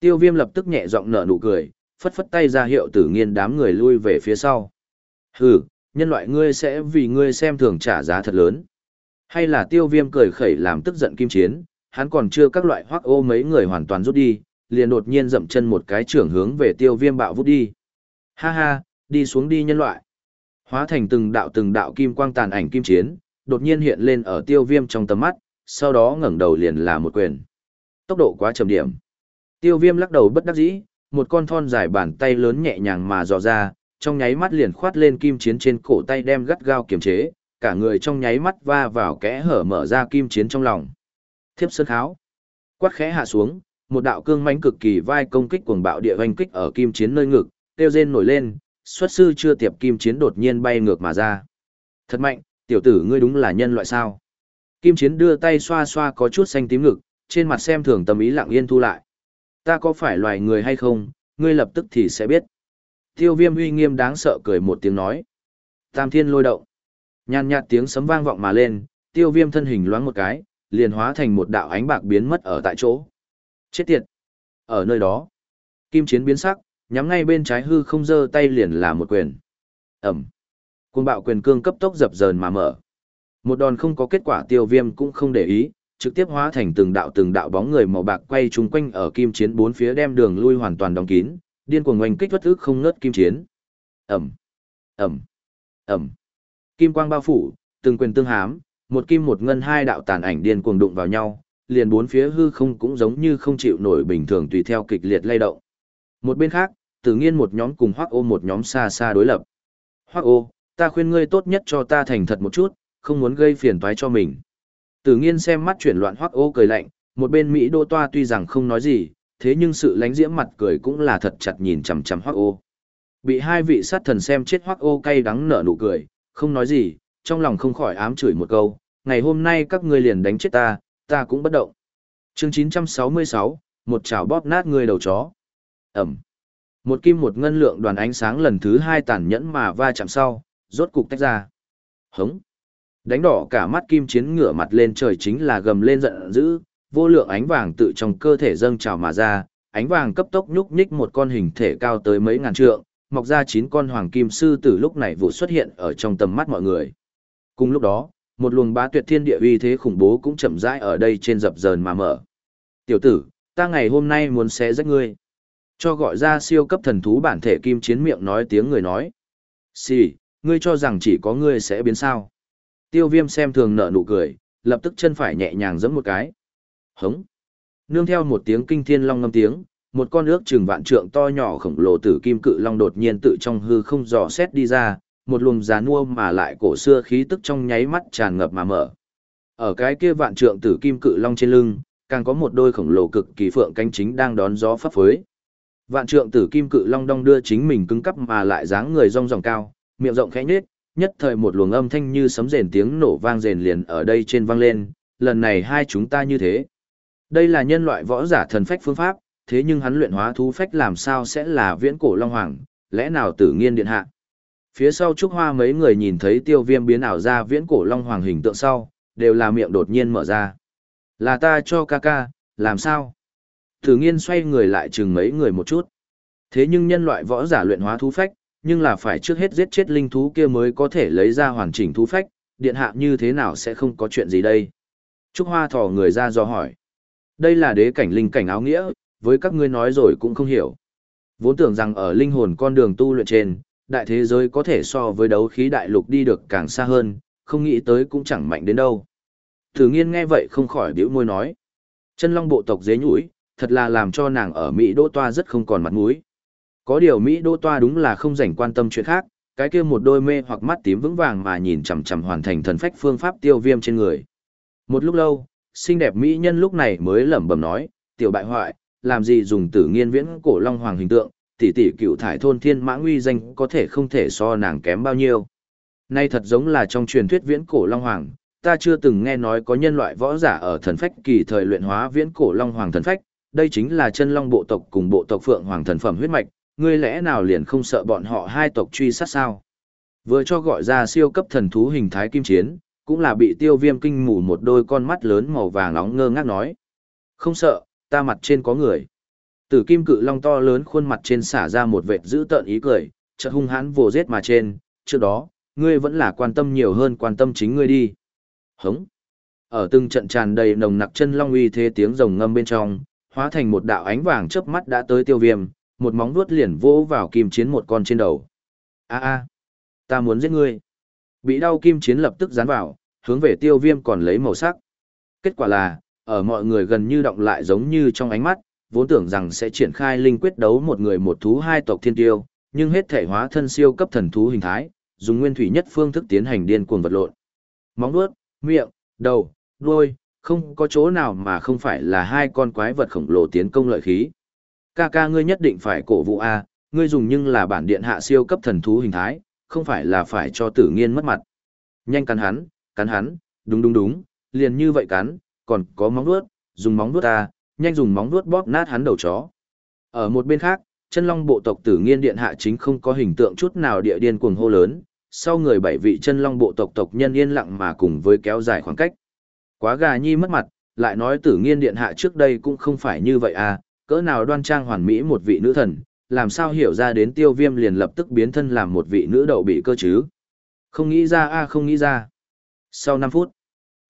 Tiêu viêm lập tức nhẹ giọng nở nụ cười, phất phất tay ra hiệu tử nghiên đám người lui về phía sau. Hừ, nhân loại ngươi sẽ vì ngươi xem thường trả giá thật lớn. Hay là tiêu viêm cười khẩy làm tức giận kim chiến, hắn còn chưa các loại hoác ô mấy người hoàn toàn rút đi, liền đột nhiên dậm chân một cái trưởng hướng về tiêu viêm bạo vút đi. Ha ha, đi xuống đi nhân loại. Hóa thành từng đạo từng đạo kim quang tàn ảnh kim chiến, đột nhiên hiện lên ở tiêu viêm trong tầm mắt, sau đó ngẩng đầu liền là một quyền. Tốc độ quá chậm điểm. Tiêu viêm lắc đầu bất đắc dĩ, một con thon dài bàn tay lớn nhẹ nhàng mà dò ra, trong nháy mắt liền khoát lên kim chiến trên cổ tay đem gắt gao kiềm chế, cả người trong nháy mắt va vào kẽ hở mở ra kim chiến trong lòng. Thiếp sơn kháo. Quát khẽ hạ xuống, một đạo cương mãnh cực kỳ vai công kích cuồng bạo địa hoành kích ở kim chiến nơi ngực, tiêu rên nổi lên, xuất sư chưa tiệp kim chiến đột nhiên bay ngược mà ra. Thật mạnh, tiểu tử ngươi đúng là nhân loại sao? Kim chiến đưa tay xoa xoa có chút xanh tím ngực, trên mặt xem thường tâm ý lặng yên thu lại. Ta có phải loài người hay không, ngươi lập tức thì sẽ biết. Tiêu viêm uy nghiêm đáng sợ cười một tiếng nói. Tam thiên lôi động. Nhàn nhạt tiếng sấm vang vọng mà lên, tiêu viêm thân hình loáng một cái, liền hóa thành một đạo ánh bạc biến mất ở tại chỗ. Chết tiệt! Ở nơi đó, kim chiến biến sắc, nhắm ngay bên trái hư không giơ tay liền là một quyền. Ẩm! Cuồng bạo quyền cương cấp tốc dập dờn mà mở. Một đòn không có kết quả tiêu viêm cũng không để ý, trực tiếp hóa thành từng đạo từng đạo bóng người màu bạc quay chung quanh ở kim chiến bốn phía đem đường lui hoàn toàn đóng kín, điên cuồng oanh kích bất ức không ngớt kim chiến. Ẩm! Ẩm! Ẩm. Kim quang bao phủ, từng quyền tương hám, một kim một ngân hai đạo tàn ảnh điên cuồng đụng vào nhau, liền bốn phía hư không cũng giống như không chịu nổi bình thường tùy theo kịch liệt lay động. Một bên khác, tự nhiên một nhóm cùng Hoắc ô một nhóm xa xa đối lập. Hoắc ô, ta khuyên ngươi tốt nhất cho ta thành thật một chút, không muốn gây phiền toái cho mình. Tử nghiên xem mắt chuyển loạn Hoắc ô cười lạnh, một bên Mỹ đô toa tuy rằng không nói gì, thế nhưng sự lánh diễm mặt cười cũng là thật chặt nhìn chằm chằm Hoắc ô. Bị hai vị sát thần xem chết Hoắc ô cay đắng nở nụ cười, không nói gì, trong lòng không khỏi ám chửi một câu, ngày hôm nay các ngươi liền đánh chết ta, ta cũng bất động. Chương 966, một chảo bóp nát người đầu chó. Ẩm. Một kim một ngân lượng đoàn ánh sáng lần thứ hai tàn nhẫn mà va chạm sau, rốt cục tách ra. Hống. Đánh đỏ cả mắt kim chiến ngửa mặt lên trời chính là gầm lên giận dữ, vô lượng ánh vàng tự trong cơ thể dâng trào mà ra, ánh vàng cấp tốc nhúc nhích một con hình thể cao tới mấy ngàn trượng, mọc ra chín con hoàng kim sư tử lúc này vụ xuất hiện ở trong tầm mắt mọi người. Cùng lúc đó, một luồng bá tuyệt thiên địa uy thế khủng bố cũng chậm rãi ở đây trên dập dờn mà mở. Tiểu tử, ta ngày hôm nay muốn xé rách ngươi. Cho gọi ra siêu cấp thần thú bản thể kim chiến miệng nói tiếng người nói. Xì, ngươi cho rằng chỉ có ngươi sẽ biến sao. Tiêu viêm xem thường nở nụ cười, lập tức chân phải nhẹ nhàng giẫm một cái. Hống. Nương theo một tiếng kinh thiên long ngâm tiếng, một con ước chừng vạn trượng to nhỏ khổng lồ tử kim cự long đột nhiên tự trong hư không dò xét đi ra, một luồng giá nua mà lại cổ xưa khí tức trong nháy mắt tràn ngập mà mở. Ở cái kia vạn trượng tử kim cự long trên lưng, càng có một đôi khổng lồ cực kỳ phượng cánh chính đang đón gió phấp phới. Vạn trượng tử kim cự long đong đưa chính mình cứng cắp mà lại dáng người rong ròng cao, miệng rộng khẽ nhếch, nhất thời một luồng âm thanh như sấm rền tiếng nổ vang rền liền ở đây trên vang lên, lần này hai chúng ta như thế. Đây là nhân loại võ giả thần phách phương pháp, thế nhưng hắn luyện hóa thú phách làm sao sẽ là viễn cổ long hoàng, lẽ nào tử nghiên điện hạ. Phía sau Trúc Hoa mấy người nhìn thấy tiêu viêm biến ảo ra viễn cổ long hoàng hình tượng sau, đều là miệng đột nhiên mở ra. Là ta cho ca ca, làm sao? Tử nghiên xoay người lại chừng mấy người một chút. Thế nhưng nhân loại võ giả luyện hóa thú phách, nhưng là phải trước hết giết chết linh thú kia mới có thể lấy ra hoàn chỉnh thú phách, điện hạ như thế nào sẽ không có chuyện gì đây? Trúc Hoa thò người ra do hỏi. Đây là đế cảnh linh cảnh áo nghĩa, với các ngươi nói rồi cũng không hiểu. Vốn tưởng rằng ở linh hồn con đường tu luyện trên, đại thế giới có thể so với đấu khí đại lục đi được càng xa hơn, không nghĩ tới cũng chẳng mạnh đến đâu. Thử nghiên nghe vậy không khỏi biểu môi nói. Chân long bộ tộc dế nhũi, thật là làm cho nàng ở Mỹ đô toa rất không còn mặt mũi. Có điều Mỹ đô toa đúng là không rảnh quan tâm chuyện khác, cái kia một đôi mê hoặc mắt tím vững vàng mà nhìn chằm chằm hoàn thành thần phách phương pháp tiêu viêm trên người. Một lúc lâu, xinh đẹp mỹ nhân lúc này mới lẩm bẩm nói, tiểu bại hoại, làm gì dùng tử nghiên viễn cổ long hoàng hình tượng, tỷ tỷ cựu thải thôn thiên mã nguy danh có thể không thể so nàng kém bao nhiêu. Nay thật giống là trong truyền thuyết viễn cổ long hoàng, ta chưa từng nghe nói có nhân loại võ giả ở thần phách kỳ thời luyện hóa viễn cổ long hoàng thần phách, đây chính là chân long bộ tộc cùng bộ tộc phượng hoàng thần phẩm huyết mạch, ngươi lẽ nào liền không sợ bọn họ hai tộc truy sát sao? Vừa cho gọi ra siêu cấp thần thú hình thái kim chiến, cũng là bị tiêu viêm kinh mù một đôi con mắt lớn màu vàng nóng ngơ ngác nói. Không sợ, ta mặt trên có người. Tử kim cự long to lớn khuôn mặt trên xả ra một vệt dữ tợn ý cười, chợt hung hãn vồ giết mà trên, trước đó, ngươi vẫn là quan tâm nhiều hơn quan tâm chính ngươi đi. Hống. Ở từng trận tràn đầy nồng nặc chân long uy thế tiếng rồng ngâm bên trong, hóa thành một đạo ánh vàng chớp mắt đã tới tiêu viêm, một móng vuốt liền vỗ vào kim chiến một con trên đầu. A a, ta muốn giết ngươi. Bị đau kim chiến lập tức dán vào, hướng về tiêu viêm còn lấy màu sắc. Kết quả là, ở mọi người gần như động lại giống như trong ánh mắt, vốn tưởng rằng sẽ triển khai linh quyết đấu một người một thú hai tộc thiên tiêu, nhưng hết thể hóa thân siêu cấp thần thú hình thái, dùng nguyên thủy nhất phương thức tiến hành điên cuồng vật lộn. Móng vuốt, miệng, đầu, đuôi, không có chỗ nào mà không phải là hai con quái vật khổng lồ tiến công lợi khí. Ca ca ngươi nhất định phải cổ vũ A, ngươi dùng nhưng là bản điện hạ siêu cấp thần thú hình thái, không phải là phải cho tử nghiên mất mặt. Nhanh cắn hắn, cắn hắn, đúng đúng đúng, liền như vậy cắn, còn có móng vuốt, dùng móng vuốt ta, nhanh dùng móng vuốt bóp nát hắn đầu chó. Ở một bên khác, chân long bộ tộc tử nghiên điện hạ chính không có hình tượng chút nào địa điên cuồng hô lớn, sau người bảy vị chân long bộ tộc tộc nhân yên lặng mà cùng với kéo dài khoảng cách. Quá gà nhi mất mặt, lại nói tử nghiên điện hạ trước đây cũng không phải như vậy à, cỡ nào đoan trang hoàn mỹ một vị nữ thần, làm sao hiểu ra đến tiêu viêm liền lập tức biến thân làm một vị nữ đậu bị cơ chứ. Không nghĩ ra a không nghĩ ra. Sau 5 phút,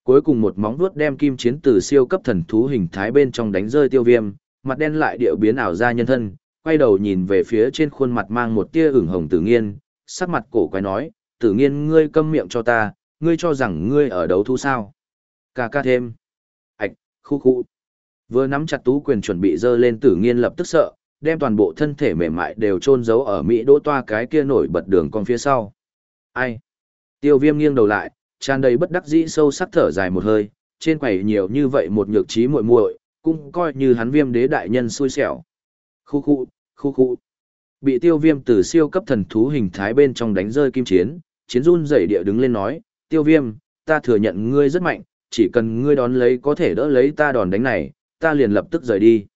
cuối cùng một móng vuốt đem kim chiến từ siêu cấp thần thú hình thái bên trong đánh rơi tiêu viêm, mặt đen lại điệu biến ảo ra nhân thân, quay đầu nhìn về phía trên khuôn mặt mang một tia ửng hồng tự nhiên, sắc mặt cổ quay nói, tử nghiên ngươi câm miệng cho ta, ngươi cho rằng ngươi ở đấu thu sao. Ca ca thêm. Ảch, khu khu. Vừa nắm chặt tú quyền chuẩn bị dơ lên tử nghiên lập tức sợ, đem toàn bộ thân thể mềm mại đều chôn giấu ở Mỹ đỗ toa cái kia nổi bật đường con phía sau. Ai? Tiêu viêm nghiêng đầu lại, tràn đầy bất đắc dĩ sâu sắc thở dài một hơi, trên quầy nhiều như vậy một nhược trí muội muội, cũng coi như hắn viêm đế đại nhân xui xẻo. Khu khu, khu khu. Bị tiêu viêm từ siêu cấp thần thú hình thái bên trong đánh rơi kim chiến, chiến run dậy địa đứng lên nói, tiêu viêm, ta thừa nhận ngươi rất mạnh, chỉ cần ngươi đón lấy có thể đỡ lấy ta đòn đánh này, ta liền lập tức rời đi.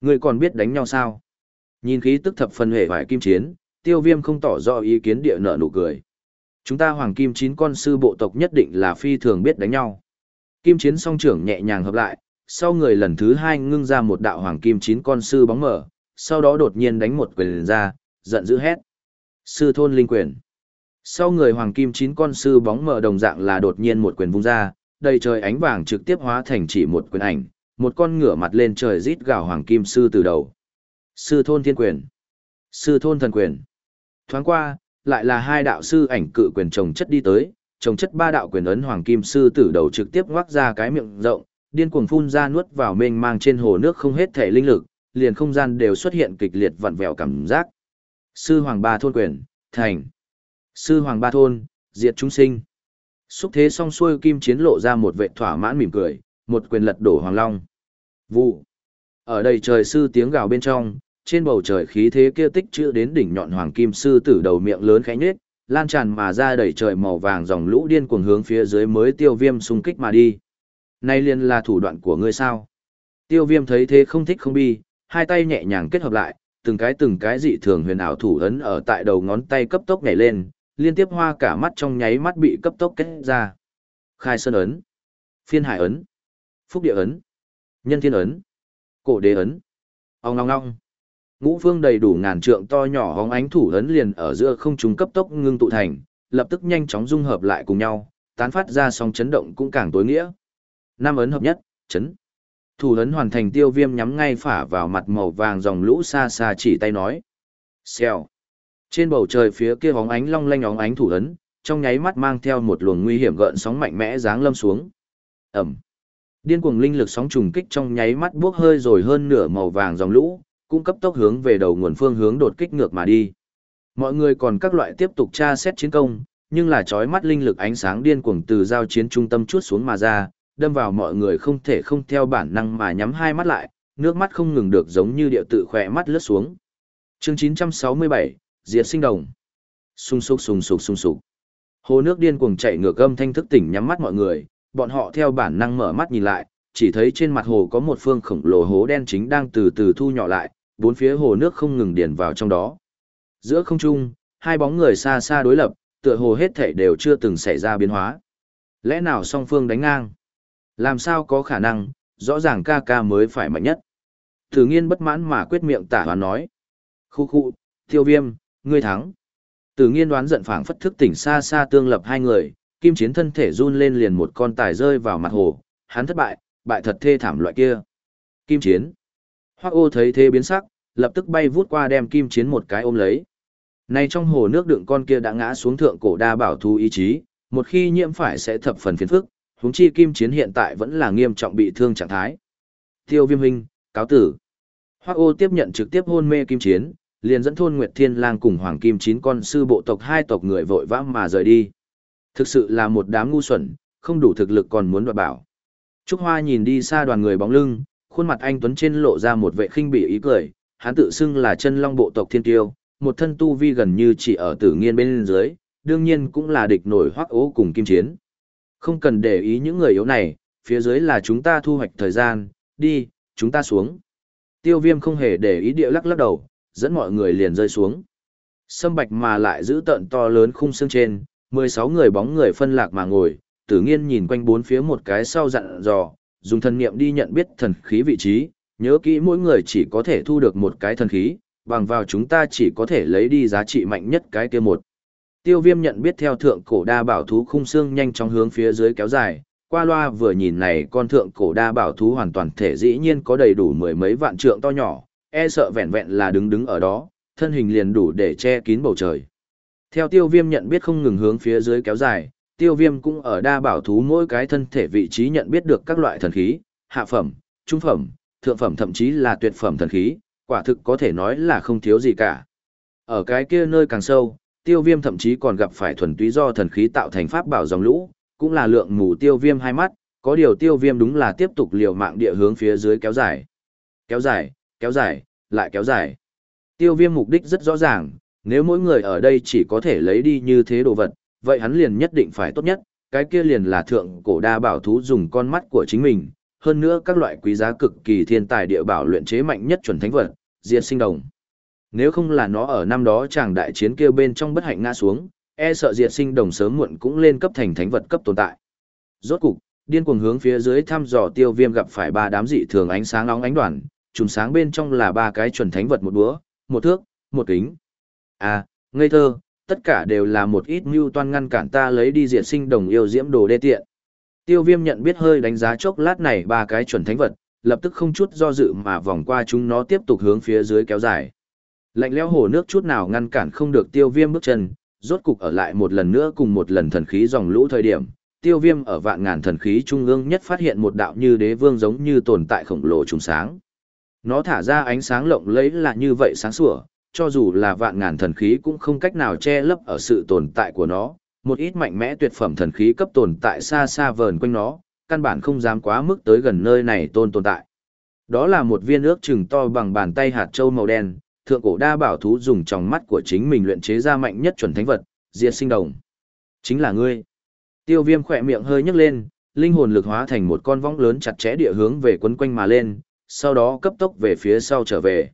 Ngươi còn biết đánh nhau sao? Nhìn khí tức thập phần hề vải kim chiến, tiêu viêm không tỏ rõ ý kiến địa nợ nụ cười. Chúng ta hoàng kim chín con sư bộ tộc nhất định là phi thường biết đánh nhau. Kim chiến song trưởng nhẹ nhàng hợp lại, sau người lần thứ hai ngưng ra một đạo hoàng kim chín con sư bóng mở, sau đó đột nhiên đánh một quyền ra, giận dữ hét. Sư thôn linh quyền. Sau người hoàng kim chín con sư bóng mở đồng dạng là đột nhiên một quyền vung ra, đầy trời ánh vàng trực tiếp hóa thành chỉ một quyền ảnh, một con ngửa mặt lên trời rít gào hoàng kim sư từ đầu. Sư thôn thiên quyền. Sư thôn thần quyền. Thoáng qua, lại là hai đạo sư ảnh cự quyền chồng chất đi tới, chồng chất ba đạo quyền ấn hoàng kim sư tử đầu trực tiếp ngoác ra cái miệng rộng, điên cuồng phun ra nuốt vào mênh mang trên hồ nước không hết thể linh lực, liền không gian đều xuất hiện kịch liệt vặn vẹo cảm giác. Sư hoàng ba thôn quyền, thành. Sư hoàng ba thôn, diệt chúng sinh. Xúc thế song xuôi kim chiến lộ ra một vệ thỏa mãn mỉm cười, một quyền lật đổ hoàng long. Vụ. Ở đây trời sư tiếng gào bên trong, trên bầu trời khí thế kia tích chữ đến đỉnh nhọn hoàng kim sư tử đầu miệng lớn khẽ nhếch, lan tràn mà ra đầy trời màu vàng dòng lũ điên cuồng hướng phía dưới mới tiêu viêm xung kích mà đi. Nay liên là thủ đoạn của ngươi sao? Tiêu viêm thấy thế không thích không bi, hai tay nhẹ nhàng kết hợp lại, từng cái từng cái dị thường huyền ảo thủ ấn ở tại đầu ngón tay cấp tốc nhảy lên, liên tiếp hoa cả mắt trong nháy mắt bị cấp tốc kết ra. Khai sơn ấn, phiên hải ấn, phúc địa ấn, nhân thiên ấn, cổ đế ấn, ong ong ong. Ngũ phương đầy đủ ngàn trượng to nhỏ hóng ánh thủ ấn liền ở giữa không trung cấp tốc ngưng tụ thành, lập tức nhanh chóng dung hợp lại cùng nhau, tán phát ra sóng chấn động cũng càng tối nghĩa. Năm ấn hợp nhất, chấn. Thủ ấn hoàn thành tiêu viêm nhắm ngay phả vào mặt màu vàng dòng lũ xa xa chỉ tay nói. Xèo. Trên bầu trời phía kia bóng ánh long lanh hóng ánh thủ ấn, trong nháy mắt mang theo một luồng nguy hiểm gợn sóng mạnh mẽ giáng lâm xuống. Ẩm. Điên cuồng linh lực sóng trùng kích trong nháy mắt buốc hơi rồi hơn nửa màu vàng dòng lũ, cũng cấp tốc hướng về đầu nguồn phương hướng đột kích ngược mà đi. Mọi người còn các loại tiếp tục tra xét chiến công, nhưng là chói mắt linh lực ánh sáng điên cuồng từ giao chiến trung tâm chuốt xuống mà ra, đâm vào mọi người không thể không theo bản năng mà nhắm hai mắt lại, nước mắt không ngừng được giống như điệu tự khỏe mắt lướt xuống. Chương 967, Diệt sinh đồng. Sung sục sung sục sung sục. Hồ nước điên cuồng chảy ngược âm thanh thức tỉnh nhắm mắt mọi người, bọn họ theo bản năng mở mắt nhìn lại, chỉ thấy trên mặt hồ có một phương khổng lồ hố đen chính đang từ từ thu nhỏ lại, bốn phía hồ nước không ngừng điền vào trong đó. Giữa không trung, hai bóng người xa xa đối lập, tựa hồ hết thảy đều chưa từng xảy ra biến hóa. Lẽ nào song phương đánh ngang? Làm sao có khả năng, rõ ràng ca ca mới phải mạnh nhất. Thử nghiên bất mãn mà quyết miệng tả hoán nói. Khu khu, tiêu viêm, ngươi thắng. Tử nghiên đoán giận phảng phất thức tỉnh xa xa tương lập hai người, kim chiến thân thể run lên liền một con tài rơi vào mặt hồ, hắn thất bại, bại thật thê thảm loại kia. Kim chiến. Hoắc ô thấy thế biến sắc, lập tức bay vút qua đem kim chiến một cái ôm lấy. Này trong hồ nước đựng con kia đã ngã xuống thượng cổ đa bảo thu ý chí, một khi nhiễm phải sẽ thập phần phiền phức, huống chi kim chiến hiện tại vẫn là nghiêm trọng bị thương trạng thái. Tiêu viêm huynh, cáo tử. Hoắc ô tiếp nhận trực tiếp hôn mê kim chiến, liền dẫn thôn Nguyệt Thiên Lang cùng Hoàng Kim chín con sư bộ tộc hai tộc người vội vã mà rời đi. Thực sự là một đám ngu xuẩn, không đủ thực lực còn muốn đoạt bảo. Trúc Hoa nhìn đi xa đoàn người bóng lưng, khuôn mặt anh Tuấn trên lộ ra một vệ khinh bỉ ý cười, hắn tự xưng là chân long bộ tộc thiên tiêu, một thân tu vi gần như chỉ ở tử nghiên bên dưới, đương nhiên cũng là địch nổi hoắc ố cùng kim chiến. Không cần để ý những người yếu này, phía dưới là chúng ta thu hoạch thời gian, đi, chúng ta xuống. Tiêu viêm không hề để ý địa lắc lắc đầu, dẫn mọi người liền rơi xuống. Sâm bạch mà lại giữ tận to lớn khung xương trên, 16 người bóng người phân lạc mà ngồi, tử nghiên nhìn quanh bốn phía một cái sau dặn dò, dùng thần niệm đi nhận biết thần khí vị trí, nhớ kỹ mỗi người chỉ có thể thu được một cái thần khí, bằng vào chúng ta chỉ có thể lấy đi giá trị mạnh nhất cái kia một. Tiêu viêm nhận biết theo thượng cổ đa bảo thú khung xương nhanh chóng hướng phía dưới kéo dài, qua loa vừa nhìn này con thượng cổ đa bảo thú hoàn toàn thể dĩ nhiên có đầy đủ mười mấy vạn trượng to nhỏ, e sợ vẹn vẹn là đứng đứng ở đó, thân hình liền đủ để che kín bầu trời. Theo tiêu viêm nhận biết không ngừng hướng phía dưới kéo dài, tiêu viêm cũng ở đa bảo thú mỗi cái thân thể vị trí nhận biết được các loại thần khí, hạ phẩm, trung phẩm, thượng phẩm thậm chí là tuyệt phẩm thần khí, quả thực có thể nói là không thiếu gì cả. Ở cái kia nơi càng sâu, tiêu viêm thậm chí còn gặp phải thuần túy do thần khí tạo thành pháp bảo dòng lũ, cũng là lượng mù tiêu viêm hai mắt, có điều tiêu viêm đúng là tiếp tục liều mạng địa hướng phía dưới kéo dài. Kéo dài, kéo dài, lại kéo dài. Tiêu viêm mục đích rất rõ ràng, nếu mỗi người ở đây chỉ có thể lấy đi như thế đồ vật, vậy hắn liền nhất định phải tốt nhất, cái kia liền là thượng cổ đa bảo thú dùng con mắt của chính mình, hơn nữa các loại quý giá cực kỳ thiên tài địa bảo luyện chế mạnh nhất chuẩn thánh vật, diệt sinh đồng. Nếu không là nó ở năm đó chàng đại chiến kia bên trong bất hạnh ngã xuống, e sợ diệt sinh đồng sớm muộn cũng lên cấp thành thánh vật cấp tồn tại. Rốt cục, điên cuồng hướng phía dưới thăm dò tiêu viêm gặp phải ba đám dị thường ánh sáng nóng ánh đoàn, chùm sáng bên trong là ba cái chuẩn thánh vật một búa, một thước, một kính. À, ngây thơ, tất cả đều là một ít mưu toan ngăn cản ta lấy đi diệt sinh đồng yêu diễm đồ đê tiện. Tiêu viêm nhận biết hơi đánh giá chốc lát này ba cái chuẩn thánh vật, lập tức không chút do dự mà vòng qua chúng nó tiếp tục hướng phía dưới kéo dài. Lạnh lẽo hồ nước chút nào ngăn cản không được tiêu viêm bước chân, rốt cục ở lại một lần nữa cùng một lần thần khí dòng lũ thời điểm. Tiêu viêm ở vạn ngàn thần khí trung ương nhất phát hiện một đạo như đế vương giống như tồn tại khổng lồ trùng sáng. Nó thả ra ánh sáng lộng lẫy là như vậy sáng sủa, cho dù là vạn ngàn thần khí cũng không cách nào che lấp ở sự tồn tại của nó, một ít mạnh mẽ tuyệt phẩm thần khí cấp tồn tại xa xa vờn quanh nó, căn bản không dám quá mức tới gần nơi này tôn tồn tại. Đó là một viên ước chừng to bằng bàn tay hạt châu màu đen, thượng cổ đa bảo thú dùng trong mắt của chính mình luyện chế ra mạnh nhất chuẩn thánh vật, diệt sinh đồng. Chính là ngươi. Tiêu viêm khỏe miệng hơi nhấc lên, linh hồn lực hóa thành một con vong lớn chặt chẽ địa hướng về quấn quanh mà lên, sau đó cấp tốc về phía sau trở về.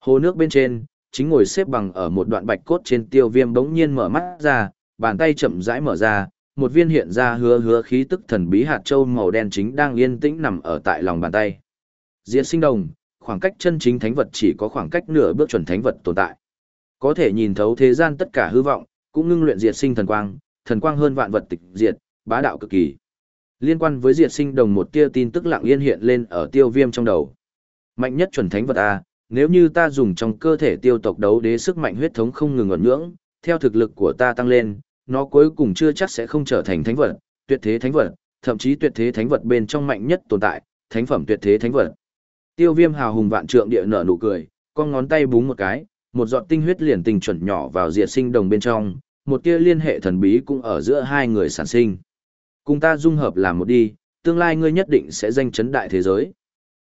Hồ nước bên trên, chính ngồi xếp bằng ở một đoạn bạch cốt trên tiêu viêm bỗng nhiên mở mắt ra, bàn tay chậm rãi mở ra, một viên hiện ra hứa hứa khí tức thần bí hạt châu màu đen chính đang yên tĩnh nằm ở tại lòng bàn tay. Diệt sinh đồng, khoảng cách chân chính thánh vật chỉ có khoảng cách nửa bước chuẩn thánh vật tồn tại. Có thể nhìn thấu thế gian tất cả hư vọng, cũng ngưng luyện diệt sinh thần quang, thần quang hơn vạn vật tịch diệt, bá đạo cực kỳ. Liên quan với diệt sinh đồng một tia tin tức lặng yên hiện lên ở tiêu viêm trong đầu. Mạnh nhất chuẩn thánh vật A, nếu như ta dùng trong cơ thể tiêu tộc đấu đế sức mạnh huyết thống không ngừng ẩn nhưỡng, theo thực lực của ta tăng lên, nó cuối cùng chưa chắc sẽ không trở thành thánh vật, tuyệt thế thánh vật, thậm chí tuyệt thế thánh vật bên trong mạnh nhất tồn tại, thánh phẩm tuyệt thế thánh vật. Tiêu Viêm hào hùng vạn trượng địa nở nụ cười, con ngón tay búng một cái, một giọt tinh huyết liền tình chuẩn nhỏ vào diệt sinh đồng bên trong, một tia liên hệ thần bí cũng ở giữa hai người sản sinh. Cùng ta dung hợp làm một đi, tương lai ngươi nhất định sẽ danh chấn đại thế giới.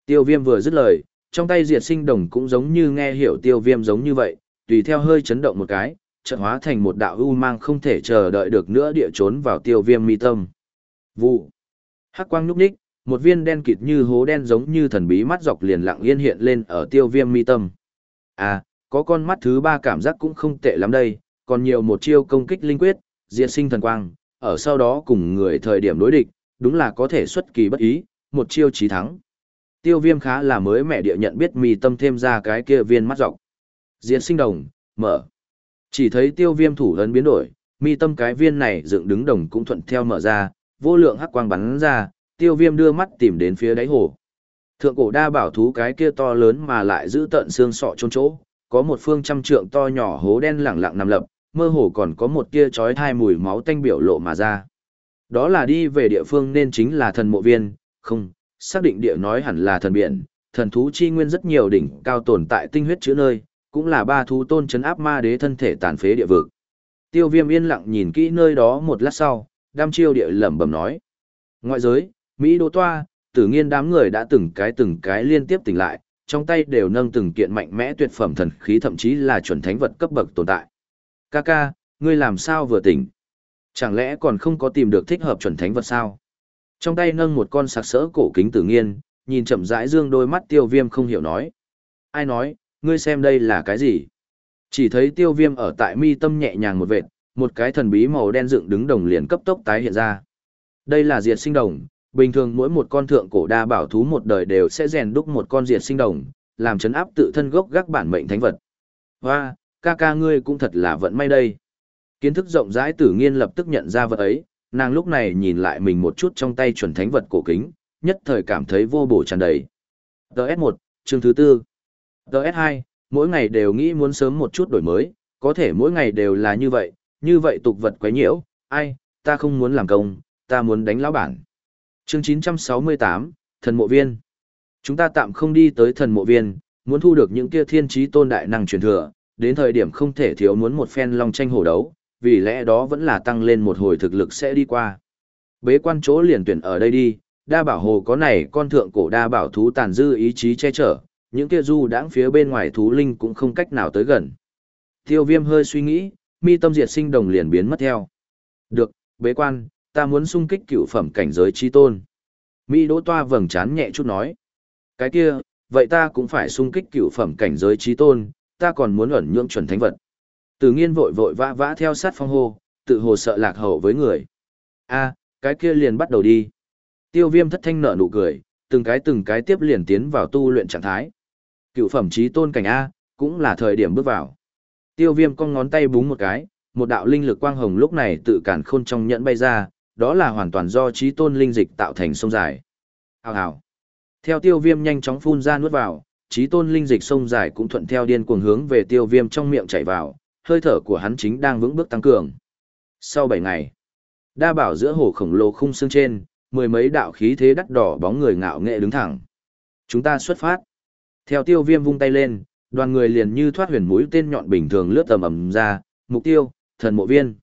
Tiêu Viêm vừa dứt lời, trong tay diệt sinh đồng cũng giống như nghe hiểu Tiêu Viêm giống như vậy, tùy theo hơi chấn động một cái, chợt hóa thành một đạo u mang không thể chờ đợi được nữa địa trốn vào tiêu viêm mi tâm. Vụ. Hắc quang nhúc nhích, một viên đen kịt như hố đen giống như thần bí mắt dọc liền lặng yên hiện lên ở tiêu viêm mi tâm. À, có con mắt thứ ba cảm giác cũng không tệ lắm đây, còn nhiều một chiêu công kích linh quyết, diệt sinh thần quang, ở sau đó cùng người thời điểm đối địch, đúng là có thể xuất kỳ bất ý, một chiêu chí thắng. Tiêu viêm khá là mới mẹ địa nhận biết mi tâm thêm ra cái kia viên mắt dọc. diễn sinh đồng, mở. Chỉ thấy tiêu viêm thủ ấn biến đổi, mi tâm cái viên này dựng đứng đồng cũng thuận theo mở ra, vô lượng hắc quang bắn ra, tiêu viêm đưa mắt tìm đến phía đáy hồ. Thượng cổ đa bảo thú cái kia to lớn mà lại giữ tận xương sọ trôn chỗ, có một phương trăm trượng to nhỏ hố đen lẳng lặng nằm lập, mơ hồ còn có một kia chói thai mùi máu tanh biểu lộ mà ra. Đó là đi về địa phương nên chính là thần mộ viên, không, xác định địa nói hẳn là thần biển, thần thú chi nguyên rất nhiều đỉnh cao tồn tại tinh huyết chứa nơi, cũng là ba thú tôn chấn áp ma đế thân thể tàn phế địa vực. Tiêu viêm yên lặng nhìn kỹ nơi đó một lát sau, đam chiêu địa lẩm bẩm nói. Ngoại giới, Mỹ đô toa, tử nghiên đám người đã từng cái từng cái liên tiếp tỉnh lại, trong tay đều nâng từng kiện mạnh mẽ tuyệt phẩm thần khí thậm chí là chuẩn thánh vật cấp bậc tồn tại. Kaka, ngươi làm sao vừa tỉnh? Chẳng lẽ còn không có tìm được thích hợp chuẩn thánh vật sao? Trong tay nâng một con sạc sỡ cổ kính tử nghiên, nhìn chậm rãi dương đôi mắt tiêu viêm không hiểu nói. Ai nói, ngươi xem đây là cái gì? Chỉ thấy tiêu viêm ở tại mi tâm nhẹ nhàng một vệt, một cái thần bí màu đen dựng đứng đồng liền cấp tốc tái hiện ra. Đây là diệt sinh đồng, bình thường mỗi một con thượng cổ đa bảo thú một đời đều sẽ rèn đúc một con diệt sinh đồng, làm chấn áp tự thân gốc gác bản mệnh thánh vật. Hoa, ca ca ngươi cũng thật là vận may đây. Kiến thức rộng rãi tử nghiên lập tức nhận ra vật ấy, nàng lúc này nhìn lại mình một chút trong tay chuẩn thánh vật cổ kính, nhất thời cảm thấy vô bổ tràn đầy. TS1, chương thứ tư. TS2, mỗi ngày đều nghĩ muốn sớm một chút đổi mới, có thể mỗi ngày đều là như vậy, như vậy tục vật quấy nhiễu, ai, ta không muốn làm công, ta muốn đánh lão bản. Chương 968, Thần Mộ Viên Chúng ta tạm không đi tới thần mộ viên, muốn thu được những kia thiên trí tôn đại năng truyền thừa, đến thời điểm không thể thiếu muốn một phen long tranh hổ đấu, vì lẽ đó vẫn là tăng lên một hồi thực lực sẽ đi qua. Bế quan chỗ liền tuyển ở đây đi, đa bảo hồ có này con thượng cổ đa bảo thú tàn dư ý chí che chở, những kia du đãng phía bên ngoài thú linh cũng không cách nào tới gần. Tiêu viêm hơi suy nghĩ, mi tâm diệt sinh đồng liền biến mất theo. Được, bế quan, ta muốn sung kích cựu phẩm cảnh giới chi tôn. Mi đỗ toa vầng chán nhẹ chút nói. Cái kia, vậy ta cũng phải sung kích cựu phẩm cảnh giới trí tôn, ta còn muốn ẩn nhượng chuẩn thánh vật. Từ nghiên vội vội vã vã theo sát phong hô, tự hồ sợ lạc hậu với người. a cái kia liền bắt đầu đi. Tiêu viêm thất thanh nở nụ cười, từng cái từng cái tiếp liền tiến vào tu luyện trạng thái. Cựu phẩm trí tôn cảnh A, cũng là thời điểm bước vào. Tiêu viêm cong ngón tay búng một cái, một đạo linh lực quang hồng lúc này tự cản khôn trong nhẫn bay ra, đó là hoàn toàn do trí tôn linh dịch tạo thành sông dài. Hào hào. Theo tiêu viêm nhanh chóng phun ra nuốt vào, trí tôn linh dịch sông dài cũng thuận theo điên cuồng hướng về tiêu viêm trong miệng chảy vào, hơi thở của hắn chính đang vững bước tăng cường. Sau 7 ngày, đa bảo giữa hồ khổng lồ khung xương trên, mười mấy đạo khí thế đắt đỏ bóng người ngạo nghệ đứng thẳng. Chúng ta xuất phát. Theo tiêu viêm vung tay lên, đoàn người liền như thoát huyền mũi tên nhọn bình thường lướt tầm ầm ra, mục tiêu, thần mộ viên.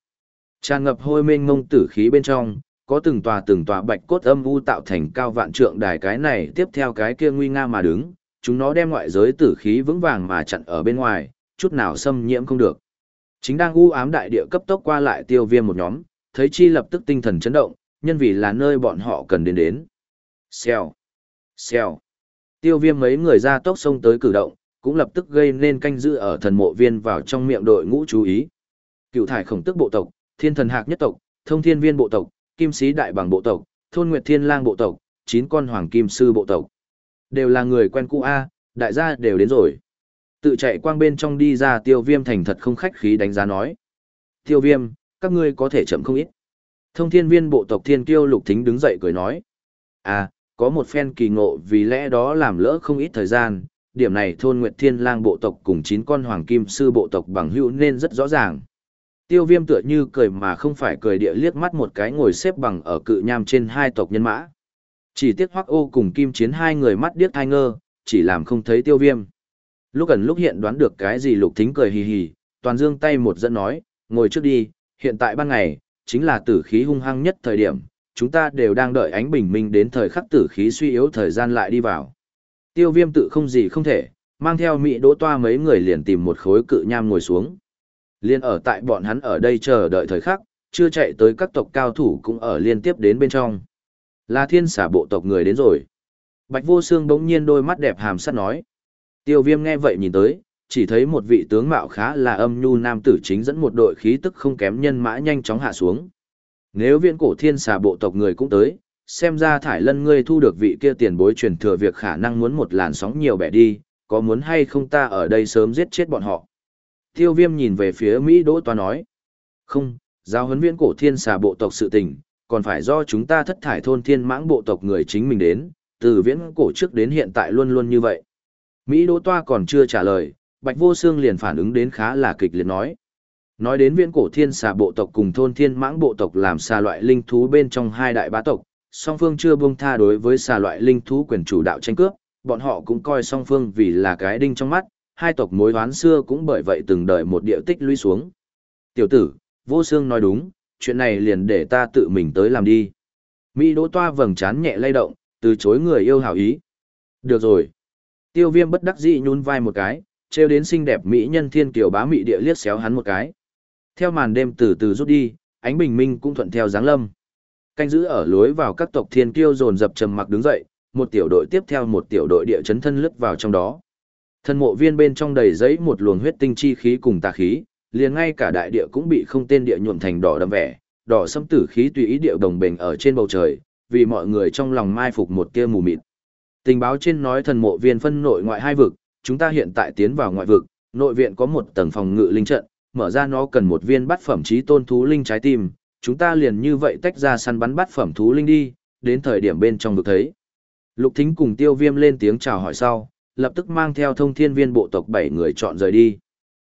Tràn ngập hôi mênh ngông tử khí bên trong, có từng tòa từng tòa bạch cốt âm u tạo thành cao vạn trượng đài cái này tiếp theo cái kia nguy nga mà đứng, chúng nó đem ngoại giới tử khí vững vàng mà chặn ở bên ngoài, chút nào xâm nhiễm không được. Chính đang u ám đại địa cấp tốc qua lại tiêu viêm một nhóm, thấy chi lập tức tinh thần chấn động, nhân vì là nơi bọn họ cần đến đến. Xèo, xèo. Tiêu viêm mấy người ra tốc sông tới cử động, cũng lập tức gây nên canh giữ ở thần mộ viên vào trong miệng đội ngũ chú ý. Cựu thải khổng tức bộ tộc, thiên thần hạc nhất tộc, thông thiên viên bộ tộc, kim sĩ đại bằng bộ tộc, thôn nguyệt thiên lang bộ tộc, chín con hoàng kim sư bộ tộc. Đều là người quen cũ A, đại gia đều đến rồi. Tự chạy quang bên trong đi ra tiêu viêm thành thật không khách khí đánh giá nói. Tiêu viêm, các ngươi có thể chậm không ít. Thông thiên viên bộ tộc thiên kiêu lục thính đứng dậy cười nói. À, có một phen kỳ ngộ vì lẽ đó làm lỡ không ít thời gian, điểm này thôn nguyệt thiên lang bộ tộc cùng chín con hoàng kim sư bộ tộc bằng hữu nên rất rõ ràng. Tiêu viêm tựa như cười mà không phải cười địa liếc mắt một cái ngồi xếp bằng ở cự nham trên hai tộc nhân mã. Chỉ tiếc hoắc ô cùng kim chiến hai người mắt điếc thai ngơ, chỉ làm không thấy tiêu viêm. Lúc gần lúc hiện đoán được cái gì lục thính cười hì hì, toàn dương tay một dẫn nói, ngồi trước đi, hiện tại ban ngày, chính là tử khí hung hăng nhất thời điểm, chúng ta đều đang đợi ánh bình minh đến thời khắc tử khí suy yếu thời gian lại đi vào. Tiêu viêm tự không gì không thể, mang theo mỹ đỗ toa mấy người liền tìm một khối cự nham ngồi xuống. Liên ở tại bọn hắn ở đây chờ đợi thời khắc, chưa chạy tới các tộc cao thủ cũng ở liên tiếp đến bên trong. Là thiên xả bộ tộc người đến rồi. Bạch vô xương bỗng nhiên đôi mắt đẹp hàm sắt nói. Tiêu viêm nghe vậy nhìn tới, chỉ thấy một vị tướng mạo khá là âm nhu nam tử chính dẫn một đội khí tức không kém nhân mã nhanh chóng hạ xuống. Nếu Viễn cổ thiên xà bộ tộc người cũng tới, xem ra thải lân ngươi thu được vị kia tiền bối truyền thừa việc khả năng muốn một làn sóng nhiều bẻ đi, có muốn hay không ta ở đây sớm giết chết bọn họ. Tiêu viêm nhìn về phía Mỹ Đỗ Toa nói. Không, giao huấn viên cổ thiên xà bộ tộc sự tình, còn phải do chúng ta thất thải thôn thiên mãng bộ tộc người chính mình đến, từ viễn cổ trước đến hiện tại luôn luôn như vậy. Mỹ Đỗ Toa còn chưa trả lời, Bạch Vô Xương liền phản ứng đến khá là kịch liệt nói. Nói đến viễn cổ thiên xà bộ tộc cùng thôn thiên mãng bộ tộc làm xà loại linh thú bên trong hai đại bá tộc, song phương chưa buông tha đối với xà loại linh thú quyền chủ đạo tranh cướp, bọn họ cũng coi song phương vì là cái đinh trong mắt, hai tộc mối oán xưa cũng bởi vậy từng đợi một địa tích lũy xuống. Tiểu tử, vô xương nói đúng, chuyện này liền để ta tự mình tới làm đi. Mỹ đỗ toa vầng chán nhẹ lay động, từ chối người yêu hảo ý. Được rồi. Tiêu viêm bất đắc dĩ nhún vai một cái, treo đến xinh đẹp Mỹ nhân thiên kiều bá Mỹ địa liếc xéo hắn một cái. Theo màn đêm từ từ rút đi, ánh bình minh cũng thuận theo dáng lâm. Canh giữ ở lối vào các tộc thiên kiêu dồn dập trầm mặc đứng dậy, một tiểu đội tiếp theo một tiểu đội địa chấn thân lướt vào trong đó. Thân mộ viên bên trong đầy giấy một luồng huyết tinh chi khí cùng tà khí, liền ngay cả đại địa cũng bị không tên địa nhuộm thành đỏ đậm vẻ, đỏ sẫm tử khí tùy ý điệu đồng bền ở trên bầu trời, vì mọi người trong lòng mai phục một tia mù mịt. Tình báo trên nói thần mộ viên phân nội ngoại hai vực, chúng ta hiện tại tiến vào ngoại vực, nội viện có một tầng phòng ngự linh trận, mở ra nó cần một viên bát phẩm trí tôn thú linh trái tim, chúng ta liền như vậy tách ra săn bắn bát phẩm thú linh đi, đến thời điểm bên trong được thấy. Lục Thính cùng Tiêu Viêm lên tiếng chào hỏi sau, lập tức mang theo thông thiên viên bộ tộc bảy người chọn rời đi.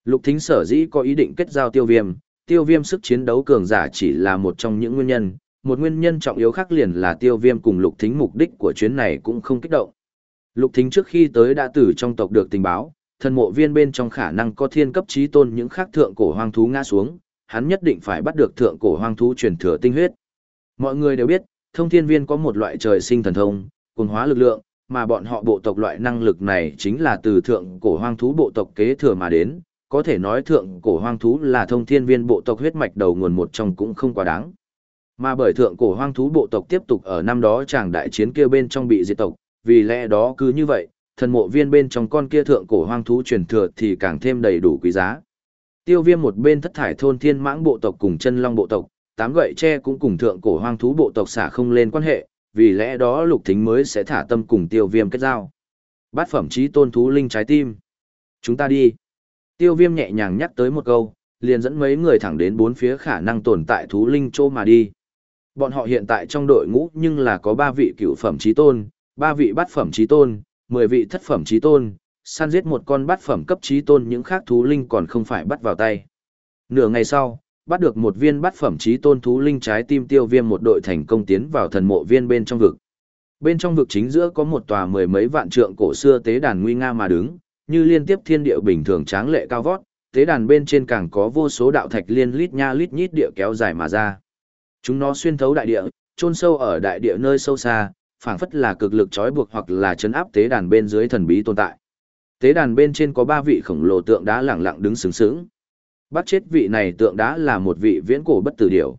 Lục Thính sở dĩ có ý định kết giao tiêu viêm, tiêu viêm sức chiến đấu cường giả chỉ là một trong những nguyên nhân, một nguyên nhân trọng yếu khác liền là tiêu viêm cùng lục thính mục đích của chuyến này cũng không kích động. Lục thính trước khi tới đã từ trong tộc được tình báo, thần mộ viên bên trong khả năng có thiên cấp trí tôn những khác thượng cổ hoang thú ngã xuống, hắn nhất định phải bắt được thượng cổ hoang thú truyền thừa tinh huyết. Mọi người đều biết, thông thiên viên có một loại trời sinh thần thông, cùng hóa lực lượng, mà bọn họ bộ tộc loại năng lực này chính là từ thượng cổ hoang thú bộ tộc kế thừa mà đến, có thể nói thượng cổ hoang thú là thông thiên viên bộ tộc huyết mạch đầu nguồn một trong cũng không quá đáng. Mà bởi thượng cổ hoang thú bộ tộc tiếp tục ở năm đó chàng đại chiến kia bên trong bị diệt tộc, vì lẽ đó cứ như vậy, thần mộ viên bên trong con kia thượng cổ hoang thú truyền thừa thì càng thêm đầy đủ quý giá. Tiêu viêm một bên thất thải thôn thiên mãng bộ tộc cùng chân long bộ tộc, tám gậy tre cũng cùng thượng cổ hoang thú bộ tộc xả không lên quan hệ, vì lẽ đó lục thính mới sẽ thả tâm cùng tiêu viêm kết giao. Bát phẩm trí tôn thú linh trái tim. Chúng ta đi. Tiêu viêm nhẹ nhàng nhắc tới một câu, liền dẫn mấy người thẳng đến bốn phía khả năng tồn tại thú linh chỗ mà đi. Bọn họ hiện tại trong đội ngũ nhưng là có ba vị cựu phẩm trí tôn, ba vị bát phẩm trí tôn, mười vị thất phẩm trí tôn, săn giết một con bát phẩm cấp trí tôn những khác thú linh còn không phải bắt vào tay. Nửa ngày sau, bắt được một viên bát phẩm trí tôn thú linh trái tim tiêu viêm một đội thành công tiến vào thần mộ viên bên trong vực. Bên trong vực chính giữa có một tòa mười mấy vạn trượng cổ xưa tế đàn nguy nga mà đứng, như liên tiếp thiên địa bình thường tráng lệ cao vót, tế đàn bên trên càng có vô số đạo thạch liên lít nha lít nhít địa kéo dài mà ra. Chúng nó xuyên thấu đại địa, chôn sâu ở đại địa nơi sâu xa, phảng phất là cực lực trói buộc hoặc là chấn áp tế đàn bên dưới thần bí tồn tại. Tế đàn bên trên có ba vị khổng lồ tượng đá lẳng lặng đứng sướng sướng. Bắt chết vị này tượng đá là một vị viễn cổ bất tử điểu.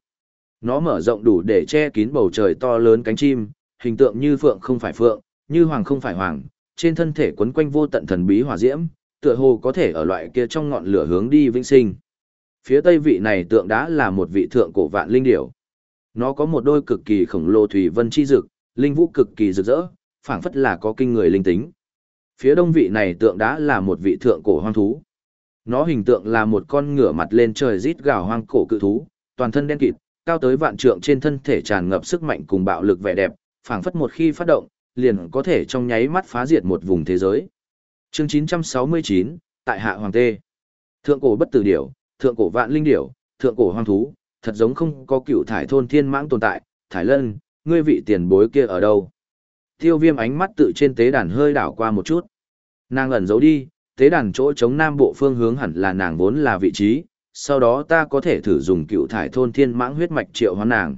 Nó mở rộng đủ để che kín bầu trời to lớn cánh chim, hình tượng như phượng không phải phượng, như hoàng không phải hoàng, trên thân thể quấn quanh vô tận thần bí hỏa diễm, tựa hồ có thể ở loại kia trong ngọn lửa hướng đi vĩnh sinh. Phía tây vị này tượng đá là một vị thượng cổ vạn linh điểu. Nó có một đôi cực kỳ khổng lồ thủy vân chi dực, linh vũ cực kỳ rực rỡ, phảng phất là có kinh người linh tính. Phía đông vị này tượng đá là một vị thượng cổ hoang thú. Nó hình tượng là một con ngửa mặt lên trời rít gào hoang cổ cự thú, toàn thân đen kịt, cao tới vạn trượng trên thân thể tràn ngập sức mạnh cùng bạo lực vẻ đẹp, phảng phất một khi phát động, liền có thể trong nháy mắt phá diệt một vùng thế giới. Chương 969, tại Hạ Hoàng Tê. Thượng cổ bất tử điểu, thượng cổ vạn linh điểu, thượng cổ hoang thú, thật giống không có cựu thải thôn thiên mãng tồn tại, thải lân, ngươi vị tiền bối kia ở đâu? Tiêu viêm ánh mắt tự trên tế đàn hơi đảo qua một chút. Nàng ẩn giấu đi, tế đàn chỗ chống nam bộ phương hướng hẳn là nàng vốn là vị trí, sau đó ta có thể thử dùng cựu thải thôn thiên mãng huyết mạch triệu hoán nàng.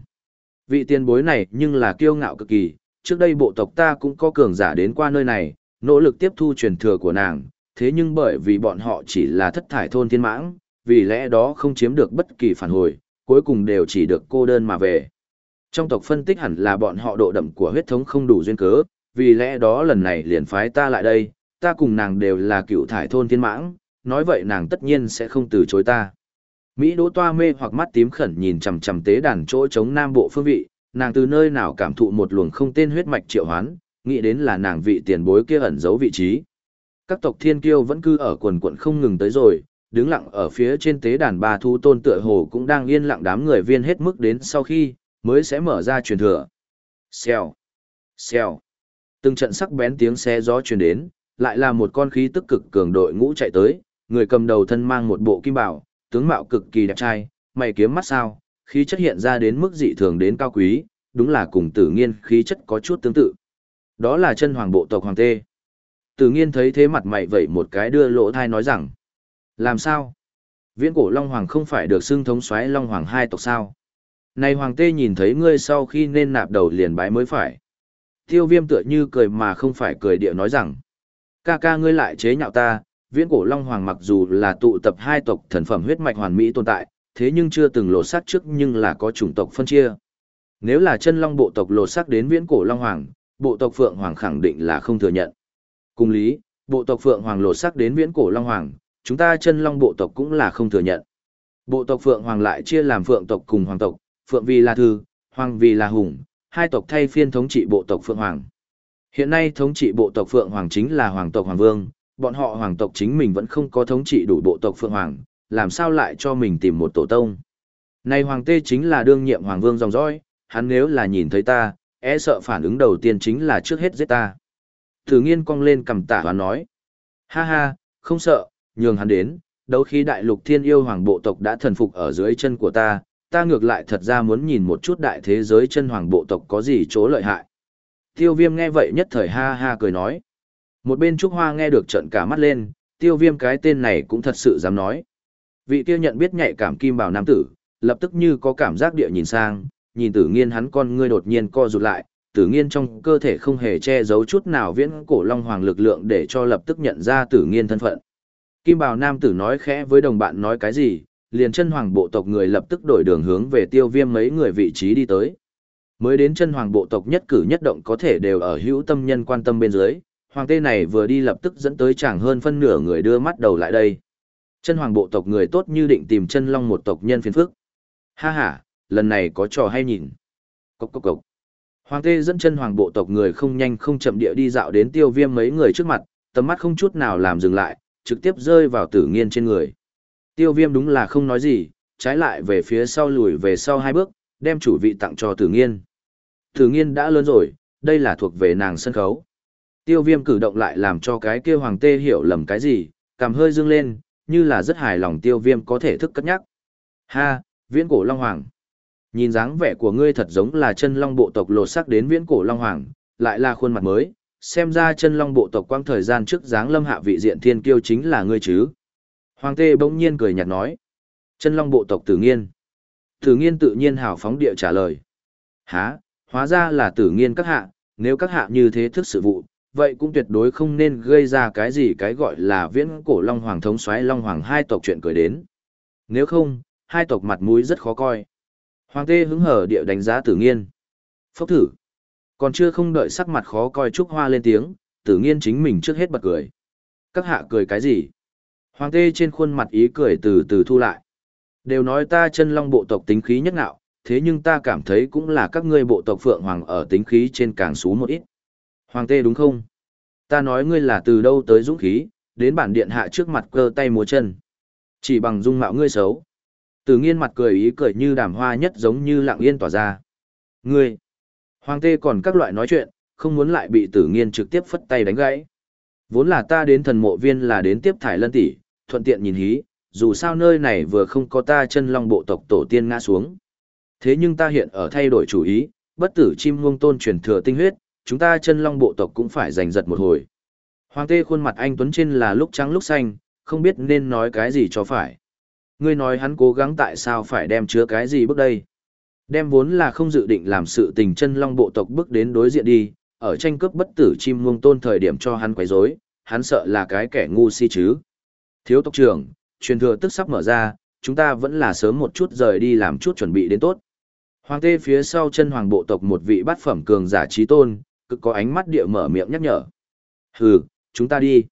Vị tiền bối này nhưng là kiêu ngạo cực kỳ, trước đây bộ tộc ta cũng có cường giả đến qua nơi này, nỗ lực tiếp thu truyền thừa của nàng, thế nhưng bởi vì bọn họ chỉ là thất thải thôn thiên mãng, vì lẽ đó không chiếm được bất kỳ phản hồi, cuối cùng đều chỉ được cô đơn mà về. Trong tộc phân tích hẳn là bọn họ độ đậm của huyết thống không đủ duyên cớ, vì lẽ đó lần này liền phái ta lại đây, ta cùng nàng đều là cựu thải thôn thiên mãng, nói vậy nàng tất nhiên sẽ không từ chối ta. Mỹ Đỗ Toa mê hoặc mắt tím khẩn nhìn chằm chằm tế đàn chỗ chống nam bộ phương vị, nàng từ nơi nào cảm thụ một luồng không tên huyết mạch triệu hoán, nghĩ đến là nàng vị tiền bối kia ẩn giấu vị trí. Các tộc thiên kiêu vẫn cứ ở quần quận không ngừng tới rồi, đứng lặng ở phía trên tế đàn ba thu tôn tựa hồ cũng đang yên lặng đám người viên hết mức đến sau khi, mới sẽ mở ra truyền thừa. Xèo, xèo. Từng trận sắc bén tiếng xe gió truyền đến, lại là một con khí tức cực cường đội ngũ chạy tới, người cầm đầu thân mang một bộ kim bảo, tướng mạo cực kỳ đẹp trai, mày kiếm mắt sao, khí chất hiện ra đến mức dị thường đến cao quý, đúng là cùng tử nghiên khí chất có chút tương tự. Đó là chân hoàng bộ tộc hoàng tê. Tử nghiên thấy thế mặt mày vậy một cái đưa lỗ thai nói rằng, làm sao? Viễn cổ Long Hoàng không phải được xưng thống soái Long Hoàng hai tộc sao? Này Hoàng tê nhìn thấy ngươi sau khi nên nạp đầu liền bái mới phải. Tiêu viêm tựa như cười mà không phải cười địa nói rằng, ca ca ngươi lại chế nhạo ta, viễn cổ Long Hoàng mặc dù là tụ tập hai tộc thần phẩm huyết mạch hoàn mỹ tồn tại, thế nhưng chưa từng lột xác trước nhưng là có chủng tộc phân chia. Nếu là chân long bộ tộc lột xác đến viễn cổ Long Hoàng, bộ tộc Phượng Hoàng khẳng định là không thừa nhận. Cùng lý, bộ tộc Phượng Hoàng lột xác đến viễn cổ Long Hoàng, chúng ta chân long bộ tộc cũng là không thừa nhận. Bộ tộc Phượng Hoàng lại chia làm Phượng tộc cùng Hoàng tộc, Phượng vì là thư, Hoàng vì là hùng, hai tộc thay phiên thống trị bộ tộc Phượng Hoàng. Hiện nay thống trị bộ tộc Phượng Hoàng chính là Hoàng tộc Hoàng Vương, bọn họ Hoàng tộc chính mình vẫn không có thống trị đủ bộ tộc Phượng Hoàng, làm sao lại cho mình tìm một tổ tông. Này Hoàng Tê chính là đương nhiệm Hoàng Vương dòng dõi, hắn nếu là nhìn thấy ta, e sợ phản ứng đầu tiên chính là trước hết giết ta. Thử nghiên cong lên cầm tả và nói, ha ha, không sợ, nhường hắn đến, đấu khí đại lục thiên yêu hoàng bộ tộc đã thần phục ở dưới chân của ta, ta ngược lại thật ra muốn nhìn một chút đại thế giới chân hoàng bộ tộc có gì chỗ lợi hại. Tiêu viêm nghe vậy nhất thời ha ha cười nói. Một bên Trúc Hoa nghe được trận cả mắt lên, tiêu viêm cái tên này cũng thật sự dám nói. Vị kia nhận biết nhạy cảm kim bảo nam tử, lập tức như có cảm giác địa nhìn sang, nhìn tử nghiên hắn con ngươi đột nhiên co rụt lại, tử nghiên trong cơ thể không hề che giấu chút nào viễn cổ long hoàng lực lượng để cho lập tức nhận ra tử nghiên thân phận. Kim bảo nam tử nói khẽ với đồng bạn nói cái gì, liền chân hoàng bộ tộc người lập tức đổi đường hướng về tiêu viêm mấy người vị trí đi tới. Mới đến chân hoàng bộ tộc nhất cử nhất động có thể đều ở hữu tâm nhân quan tâm bên dưới, hoàng tê này vừa đi lập tức dẫn tới chẳng hơn phân nửa người đưa mắt đầu lại đây. Chân hoàng bộ tộc người tốt như định tìm chân long một tộc nhân phiền phức. Ha ha, lần này có trò hay nhìn. Cốc cốc cốc. Hoàng tê dẫn chân hoàng bộ tộc người không nhanh không chậm địa đi dạo đến tiêu viêm mấy người trước mặt, tầm mắt không chút nào làm dừng lại, trực tiếp rơi vào tử nghiên trên người. Tiêu viêm đúng là không nói gì, trái lại về phía sau lùi về sau hai bước, đem chủ vị tặng cho tử nghiên. Tử nghiên đã lớn rồi, đây là thuộc về nàng sân khấu. Tiêu viêm cử động lại làm cho cái kia hoàng tê hiểu lầm cái gì, cảm hơi dương lên, như là rất hài lòng tiêu viêm có thể thức cất nhắc. Ha, viễn cổ long hoàng. Nhìn dáng vẻ của ngươi thật giống là chân long bộ tộc lột sắc đến viễn cổ long hoàng, lại là khuôn mặt mới, xem ra chân long bộ tộc quang thời gian trước dáng lâm hạ vị diện thiên kiêu chính là ngươi chứ. Hoàng tê bỗng nhiên cười nhạt nói. Chân long bộ tộc tử nghiên. Tử nghiên tự nhiên hào phóng địa trả lời. Hả, hóa ra là tử nghiên các hạ, nếu các hạ như thế thức sự vụ, vậy cũng tuyệt đối không nên gây ra cái gì cái gọi là viễn cổ long hoàng thống xoáy long hoàng hai tộc chuyện cười đến. Nếu không, hai tộc mặt mũi rất khó coi. Hoàng tê hứng hở địa đánh giá tử nghiên. Phốc thử. Còn chưa không đợi sắc mặt khó coi Trúc Hoa lên tiếng, tử nghiên chính mình trước hết bật cười. Các hạ cười cái gì? Hoàng tê trên khuôn mặt ý cười từ từ thu lại. Đều nói ta chân long bộ tộc tính khí nhất ngạo, thế nhưng ta cảm thấy cũng là các ngươi bộ tộc phượng hoàng ở tính khí trên càng xú một ít. Hoàng tê đúng không? Ta nói ngươi là từ đâu tới dũng khí, đến bản điện hạ trước mặt cơ tay múa chân. Chỉ bằng dung mạo ngươi xấu. Tử nghiên mặt cười ý cười như đàm hoa nhất giống như lặng yên tỏa ra. Ngươi! Hoàng tê còn các loại nói chuyện, không muốn lại bị tử nghiên trực tiếp phất tay đánh gãy. Vốn là ta đến thần mộ viên là đến tiếp thải lân tỷ, thuận tiện nhìn hí, dù sao nơi này vừa không có ta chân long bộ tộc tổ tiên ngã xuống. Thế nhưng ta hiện ở thay đổi chủ ý, bất tử chim ngông tôn truyền thừa tinh huyết, chúng ta chân long bộ tộc cũng phải giành giật một hồi. Hoàng tê khuôn mặt anh Tuấn trên là lúc trắng lúc xanh, không biết nên nói cái gì cho phải. Ngươi nói hắn cố gắng tại sao phải đem chứa cái gì bước đây. Đem vốn là không dự định làm sự tình chân long bộ tộc bước đến đối diện đi, ở tranh cướp bất tử chim muông tôn thời điểm cho hắn quấy rối, hắn sợ là cái kẻ ngu si chứ. Thiếu tộc trưởng, truyền thừa tức sắp mở ra, chúng ta vẫn là sớm một chút rời đi làm chút chuẩn bị đến tốt. Hoàng tê phía sau chân hoàng bộ tộc một vị bát phẩm cường giả trí tôn, cực có ánh mắt địa mở miệng nhắc nhở. Hừ, chúng ta đi.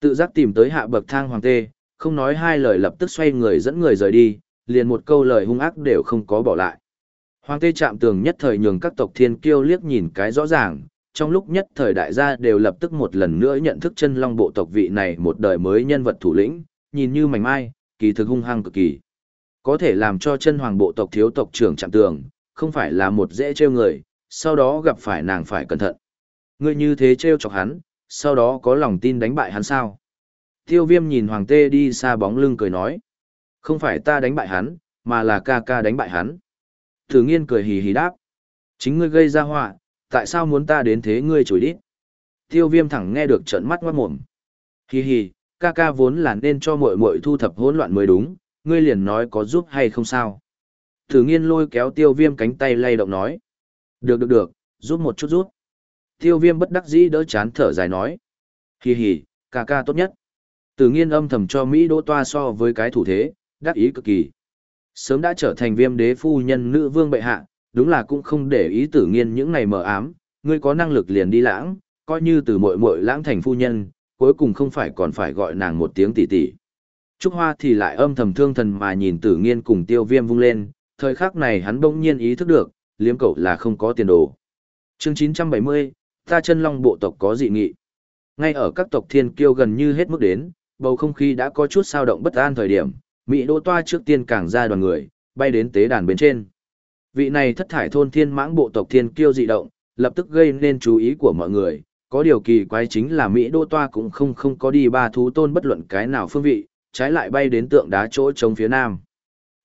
Tự giác tìm tới hạ bậc thang hoàng tê, không nói hai lời lập tức xoay người dẫn người rời đi, liền một câu lời hung ác đều không có bỏ lại. Hoàng tê chạm tường nhất thời nhường các tộc thiên kiêu liếc nhìn cái rõ ràng, trong lúc nhất thời đại gia đều lập tức một lần nữa nhận thức chân long bộ tộc vị này một đời mới nhân vật thủ lĩnh, nhìn như mảnh mai, kỳ thực hung hăng cực kỳ. Có thể làm cho chân hoàng bộ tộc thiếu tộc trưởng chạm tường, không phải là một dễ trêu người, sau đó gặp phải nàng phải cẩn thận. người như thế trêu chọc hắn, sau đó có lòng tin đánh bại hắn sao? Tiêu viêm nhìn hoàng tê đi xa bóng lưng cười nói. Không phải ta đánh bại hắn, mà là ca ca đánh bại hắn. Thử nghiên cười hì hì đáp. Chính ngươi gây ra họa, tại sao muốn ta đến thế ngươi chối đít? Tiêu viêm thẳng nghe được trận mắt ngoát mồm. Hì hì, ca ca vốn là nên cho muội muội thu thập hỗn loạn mới đúng, ngươi liền nói có giúp hay không sao? Thử nghiên lôi kéo tiêu viêm cánh tay lay động nói. Được được được, giúp một chút giúp. Tiêu viêm bất đắc dĩ đỡ chán thở dài nói. Hì hì, ca ca tốt nhất. Tử nghiên âm thầm cho Mỹ đỗ toa so với cái thủ thế, đắc ý cực kỳ. Sớm đã trở thành viêm đế phu nhân nữ vương bệ hạ, đúng là cũng không để ý tử nghiên những ngày mờ ám, ngươi có năng lực liền đi lãng, coi như từ muội muội lãng thành phu nhân, cuối cùng không phải còn phải gọi nàng một tiếng tỷ tỷ. Trúc Hoa thì lại âm thầm thương thần mà nhìn tử nghiên cùng tiêu viêm vung lên, thời khắc này hắn bỗng nhiên ý thức được, liếm cậu là không có tiền đồ. chương 970, ta chân long bộ tộc có dị nghị. Ngay ở các tộc thiên kiêu gần như hết mức đến, bầu không khí đã có chút sao động bất an thời điểm, Mỹ Đỗ Toa trước tiên càng ra đoàn người, bay đến tế đàn bên trên. Vị này thất thải thôn thiên mãng bộ tộc thiên kiêu dị động, lập tức gây nên chú ý của mọi người. Có điều kỳ quái chính là Mỹ Đỗ Toa cũng không không có đi ba thú tôn bất luận cái nào phương vị, trái lại bay đến tượng đá chỗ trống phía nam.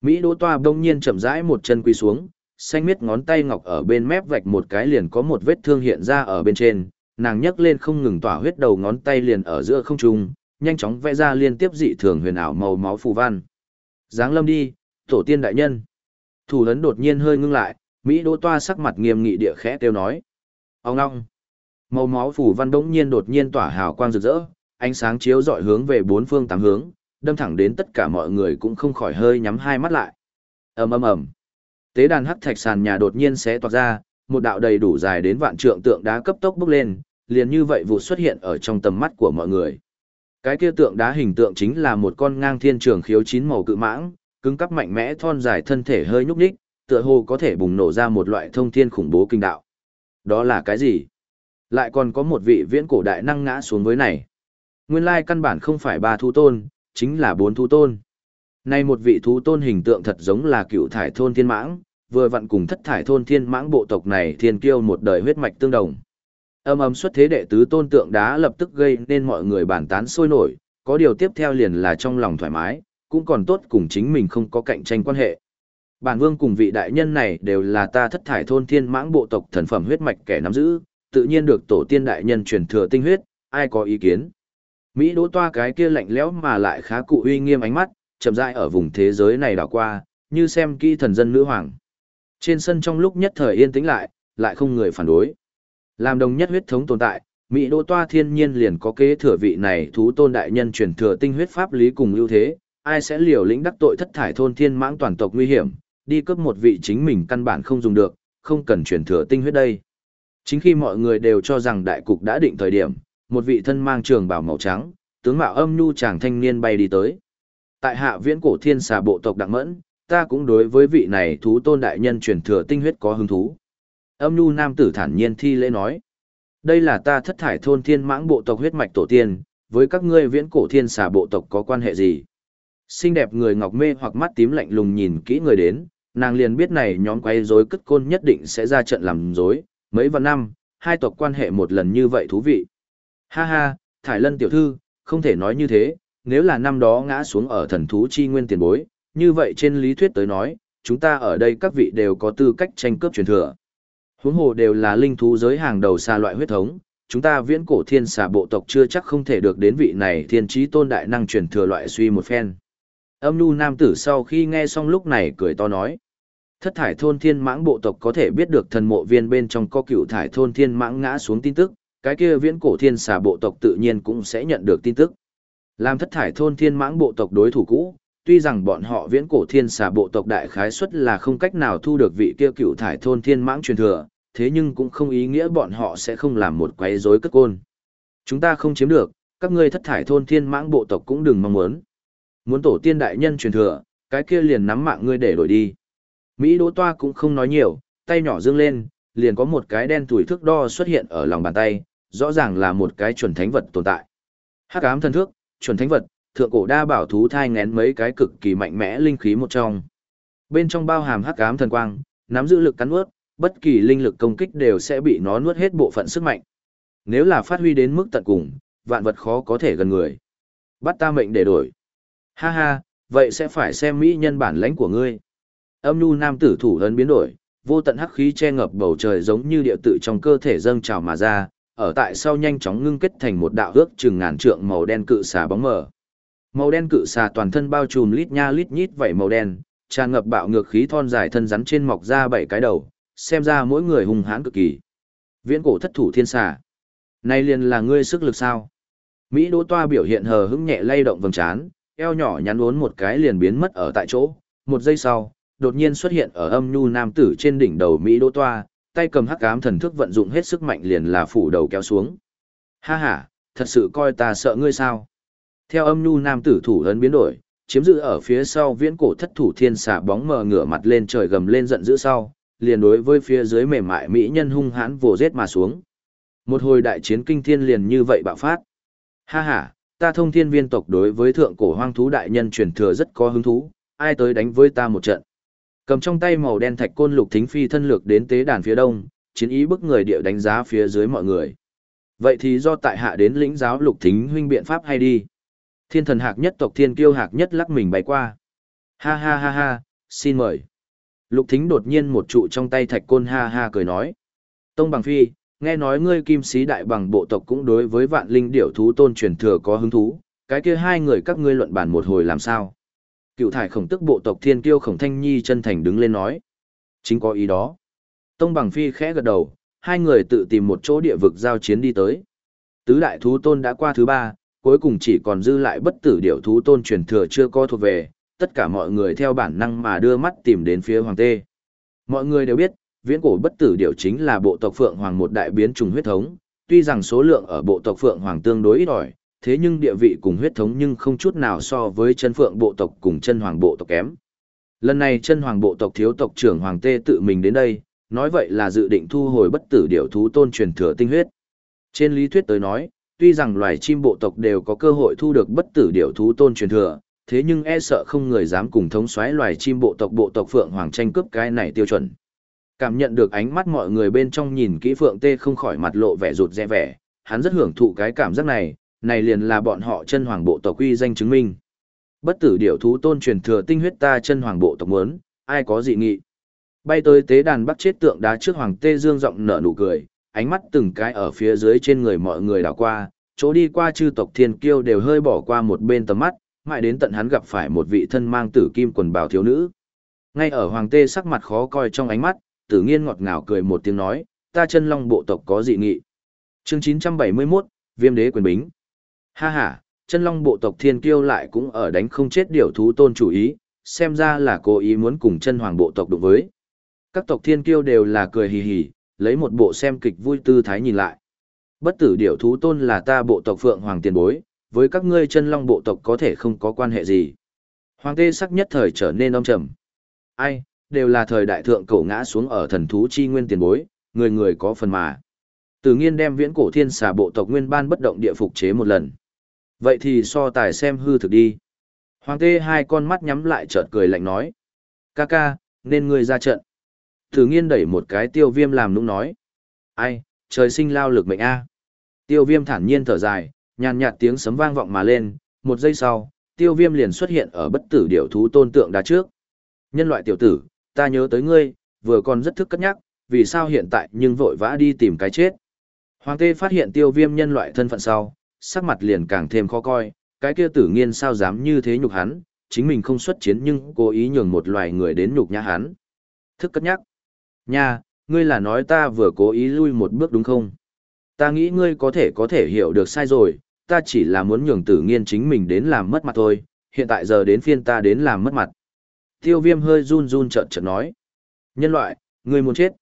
Mỹ Đỗ Toa bỗng nhiên chậm rãi một chân quỳ xuống, xanh miết ngón tay ngọc ở bên mép vạch một cái liền có một vết thương hiện ra ở bên trên, nàng nhấc lên không ngừng tỏa huyết đầu ngón tay liền ở giữa không trung, nhanh chóng vẽ ra liên tiếp dị thường huyền ảo màu máu phù văn. Giáng lâm đi, tổ tiên đại nhân. Thủ ấn đột nhiên hơi ngưng lại, Mỹ Đỗ Toa sắc mặt nghiêm nghị địa khẽ kêu nói. Ông ngong. Màu máu phủ văn đống nhiên đột nhiên tỏa hào quang rực rỡ, ánh sáng chiếu dọi hướng về bốn phương tám hướng, đâm thẳng đến tất cả mọi người cũng không khỏi hơi nhắm hai mắt lại. ầm ầm ầm. Tế đàn hắc thạch sàn nhà đột nhiên xé toạc ra, một đạo đầy đủ dài đến vạn trượng tượng đá cấp tốc bốc lên, liền như vậy vụ xuất hiện ở trong tầm mắt của mọi người. Cái kia tượng đá hình tượng chính là một con ngang thiên trường khiếu chín màu cự mãng, cứng cắp mạnh mẽ thon dài thân thể hơi nhúc nhích, tựa hồ có thể bùng nổ ra một loại thông thiên khủng bố kinh đạo. Đó là cái gì? Lại còn có một vị viễn cổ đại năng ngã xuống với này. Nguyên lai căn bản không phải ba thú tôn, chính là bốn thú tôn. Nay một vị thú tôn hình tượng thật giống là cựu thải thôn thiên mãng, vừa vặn cùng thất thải thôn thiên mãng bộ tộc này thiên kiêu một đời huyết mạch tương đồng. Âm âm xuất thế đệ tứ tôn tượng đá lập tức gây nên mọi người bàn tán sôi nổi, có điều tiếp theo liền là trong lòng thoải mái, cũng còn tốt cùng chính mình không có cạnh tranh quan hệ. Bản vương cùng vị đại nhân này đều là ta thất thải thôn thiên mãng bộ tộc thần phẩm huyết mạch kẻ nắm giữ, tự nhiên được tổ tiên đại nhân truyền thừa tinh huyết, ai có ý kiến. Mỹ đỗ toa cái kia lạnh lẽo mà lại khá cụ uy nghiêm ánh mắt, chậm rãi ở vùng thế giới này đảo qua, như xem kỹ thần dân nữ hoàng. Trên sân trong lúc nhất thời yên tĩnh lại, lại không người phản đối. Làm đồng nhất huyết thống tồn tại, Mỹ đỗ toa thiên nhiên liền có kế thừa vị này thú tôn đại nhân truyền thừa tinh huyết pháp lý cùng ưu thế, ai sẽ liều lĩnh đắc tội thất thải thôn thiên mãng toàn tộc nguy hiểm, đi cướp một vị chính mình căn bản không dùng được, không cần truyền thừa tinh huyết đây. Chính khi mọi người đều cho rằng đại cục đã định thời điểm, một vị thân mang trường bào màu trắng, tướng mạo âm nhu chàng thanh niên bay đi tới. Tại hạ viễn cổ thiên xà bộ tộc đặng mẫn, ta cũng đối với vị này thú tôn đại nhân truyền thừa tinh huyết có hứng thú. Âm nhu nam tử thản nhiên thi lễ nói. Đây là ta thất thải thôn thiên mãng bộ tộc huyết mạch tổ tiên, với các ngươi viễn cổ thiên xà bộ tộc có quan hệ gì? Xinh đẹp người ngọc mê hoặc mắt tím lạnh lùng nhìn kỹ người đến, nàng liền biết này nhóm quay rối cất côn nhất định sẽ ra trận làm rối, mấy vạn năm, hai tộc quan hệ một lần như vậy thú vị. Ha ha, Thải Lân tiểu thư, không thể nói như thế, nếu là năm đó ngã xuống ở thần thú chi nguyên tiền bối, như vậy trên lý thuyết tới nói, chúng ta ở đây các vị đều có tư cách tranh cướp truyền thừa. Huống hồ đều là linh thú giới hàng đầu xa loại huyết thống, chúng ta viễn cổ thiên xà bộ tộc chưa chắc không thể được đến vị này thiên trí tôn đại năng truyền thừa loại suy một phen. Âm nhu nam tử sau khi nghe xong lúc này cười to nói. Thất thải thôn thiên mãng bộ tộc có thể biết được thần mộ viên bên trong có cựu thải thôn thiên mãng ngã xuống tin tức, cái kia viễn cổ thiên xà bộ tộc tự nhiên cũng sẽ nhận được tin tức. Làm thất thải thôn thiên mãng bộ tộc đối thủ cũ, tuy rằng bọn họ viễn cổ thiên xà bộ tộc đại khái suất là không cách nào thu được vị kia cựu thải thôn thiên mãng truyền thừa, thế nhưng cũng không ý nghĩa bọn họ sẽ không làm một quấy rối cất côn. Chúng ta không chiếm được, các ngươi thất thải thôn thiên mãng bộ tộc cũng đừng mong muốn. Muốn tổ tiên đại nhân truyền thừa, cái kia liền nắm mạng ngươi để đổi đi. Mỹ Đỗ Toa cũng không nói nhiều, tay nhỏ dương lên, liền có một cái đen tuổi thước đo xuất hiện ở lòng bàn tay, rõ ràng là một cái chuẩn thánh vật tồn tại. Hắc ám thần thước, chuẩn thánh vật, thượng cổ đa bảo thú thai ngén mấy cái cực kỳ mạnh mẽ linh khí một trong. Bên trong bao hàm hắc ám thần quang, nắm giữ lực cắn ướt, bất kỳ linh lực công kích đều sẽ bị nó nuốt hết bộ phận sức mạnh. Nếu là phát huy đến mức tận cùng, vạn vật khó có thể gần người. Bắt ta mệnh để đổi. Ha ha, vậy sẽ phải xem mỹ nhân bản lãnh của ngươi. Âm nhu nam tử thủ ấn biến đổi, vô tận hắc khí che ngập bầu trời giống như địa tự trong cơ thể dâng trào mà ra, ở tại sau nhanh chóng ngưng kết thành một đạo ước chừng ngàn trượng màu đen cự xà bóng mờ. Màu đen cự xà toàn thân bao trùm lít nha lít nhít vảy màu đen, tràn ngập bạo ngược khí thon dài thân rắn trên mọc ra bảy cái đầu, xem ra mỗi người hùng hãn cực kỳ. Viễn cổ thất thủ thiên xà. Này liền là ngươi sức lực sao? Mỹ Đỗ Toa biểu hiện hờ hững nhẹ lay động vầng trán, eo nhỏ nhắn uốn một cái liền biến mất ở tại chỗ, một giây sau, đột nhiên xuất hiện ở âm nhu nam tử trên đỉnh đầu Mỹ Đỗ Toa, tay cầm hắc ám thần thức vận dụng hết sức mạnh liền là phủ đầu kéo xuống. Ha ha, thật sự coi ta sợ ngươi sao? Theo âm nhu nam tử thủ ấn biến đổi, chiếm giữ ở phía sau viễn cổ thất thủ thiên xà bóng mờ ngửa mặt lên trời gầm lên giận dữ sau, liền đối với phía dưới mềm mại mỹ nhân hung hãn vồ giết mà xuống. Một hồi đại chiến kinh thiên liền như vậy bạo phát. Ha ha, ta thông thiên viên tộc đối với thượng cổ hoang thú đại nhân truyền thừa rất có hứng thú, ai tới đánh với ta một trận. Cầm trong tay màu đen thạch côn lục thính phi thân lược đến tế đàn phía đông, chiến ý bức người địa đánh giá phía dưới mọi người. Vậy thì do tại hạ đến lĩnh giáo lục thính huynh biện pháp hay đi. Thiên thần hạc nhất tộc thiên kiêu hạc nhất lắc mình bay qua. Ha ha ha ha, xin mời. Lục thính đột nhiên một trụ trong tay thạch côn ha ha cười nói. Tông bằng phi, nghe nói ngươi kim sĩ đại bằng bộ tộc cũng đối với vạn linh điểu thú tôn truyền thừa có hứng thú, cái kia hai người các ngươi luận bàn một hồi làm sao? Cựu thải khổng tức bộ tộc thiên kiêu khổng thanh nhi chân thành đứng lên nói. Chính có ý đó. Tông bằng phi khẽ gật đầu, hai người tự tìm một chỗ địa vực giao chiến đi tới. Tứ đại thú tôn đã qua thứ ba, cuối cùng chỉ còn dư lại bất tử điểu thú tôn truyền thừa chưa có thuộc về, tất cả mọi người theo bản năng mà đưa mắt tìm đến phía hoàng tê. Mọi người đều biết, viễn cổ bất tử điểu chính là bộ tộc Phượng Hoàng một đại biến trùng huyết thống, tuy rằng số lượng ở bộ tộc Phượng Hoàng tương đối ít ỏi, thế nhưng địa vị cùng huyết thống nhưng không chút nào so với chân Phượng bộ tộc cùng chân Hoàng bộ tộc kém. Lần này chân Hoàng bộ tộc thiếu tộc trưởng Hoàng Tê tự mình đến đây, nói vậy là dự định thu hồi bất tử điểu thú tôn truyền thừa tinh huyết. Trên lý thuyết tới nói, tuy rằng loài chim bộ tộc đều có cơ hội thu được bất tử điểu thú tôn truyền thừa, thế nhưng e sợ không người dám cùng thống soái loài chim bộ tộc bộ tộc Phượng Hoàng tranh cướp cái này tiêu chuẩn. Cảm nhận được ánh mắt mọi người bên trong nhìn kỹ Phượng Tê không khỏi mặt lộ vẻ rụt rè vẻ, hắn rất hưởng thụ cái cảm giác này, này liền là bọn họ chân hoàng bộ tộc uy danh chứng minh. Bất tử điểu thú tôn truyền thừa tinh huyết ta chân hoàng bộ tộc muốn, ai có dị nghị. Bay tới tế đàn bắt chết tượng đá trước hoàng tê dương giọng nở nụ cười, ánh mắt từng cái ở phía dưới trên người mọi người đảo qua, chỗ đi qua chư tộc thiên kiêu đều hơi bỏ qua một bên tầm mắt, mãi đến tận hắn gặp phải một vị thân mang tử kim quần bào thiếu nữ. Ngay ở hoàng tê sắc mặt khó coi trong ánh mắt, tử nghiên ngọt ngào cười một tiếng nói, ta chân long bộ tộc có dị nghị. Chương 971, Viêm đế quyền bính. Ha ha, chân long bộ tộc thiên kiêu lại cũng ở đánh không chết điều thú tôn chủ ý, xem ra là cố ý muốn cùng chân hoàng bộ tộc đụng với. Các tộc thiên kiêu đều là cười hì hì, lấy một bộ xem kịch vui tư thái nhìn lại. Bất tử điểu thú tôn là ta bộ tộc phượng hoàng tiền bối, với các ngươi chân long bộ tộc có thể không có quan hệ gì. Hoàng tê sắc nhất thời trở nên âm trầm. Ai, đều là thời đại thượng cổ ngã xuống ở thần thú chi nguyên tiền bối, người người có phần mà. Tử nghiên đem viễn cổ thiên xà bộ tộc nguyên ban bất động địa phục chế một lần. Vậy thì so tài xem hư thực đi. Hoàng tê hai con mắt nhắm lại chợt cười lạnh nói. Ca ca, nên ngươi ra trận. Tử nghiên đẩy một cái tiêu viêm làm nũng nói. Ai, trời sinh lao lực mệnh A. Tiêu viêm thản nhiên thở dài, nhàn nhạt tiếng sấm vang vọng mà lên, một giây sau, tiêu viêm liền xuất hiện ở bất tử điểu thú tôn tượng đá trước. Nhân loại tiểu tử, ta nhớ tới ngươi, vừa còn rất thức cất nhắc, vì sao hiện tại nhưng vội vã đi tìm cái chết. Hoàng tê phát hiện tiêu viêm nhân loại thân phận sau, sắc mặt liền càng thêm khó coi, cái kia tử nghiên sao dám như thế nhục hắn, chính mình không xuất chiến nhưng cố ý nhường một loài người đến nhục nhã hắn. Thức cất nhắc. Nha, ngươi là nói ta vừa cố ý lui một bước đúng không? Ta nghĩ ngươi có thể có thể hiểu được sai rồi, ta chỉ là muốn nhường tử nghiên chính mình đến làm mất mặt thôi, hiện tại giờ đến phiên ta đến làm mất mặt. Tiêu viêm hơi run run trợn trợn nói. Nhân loại, ngươi muốn chết.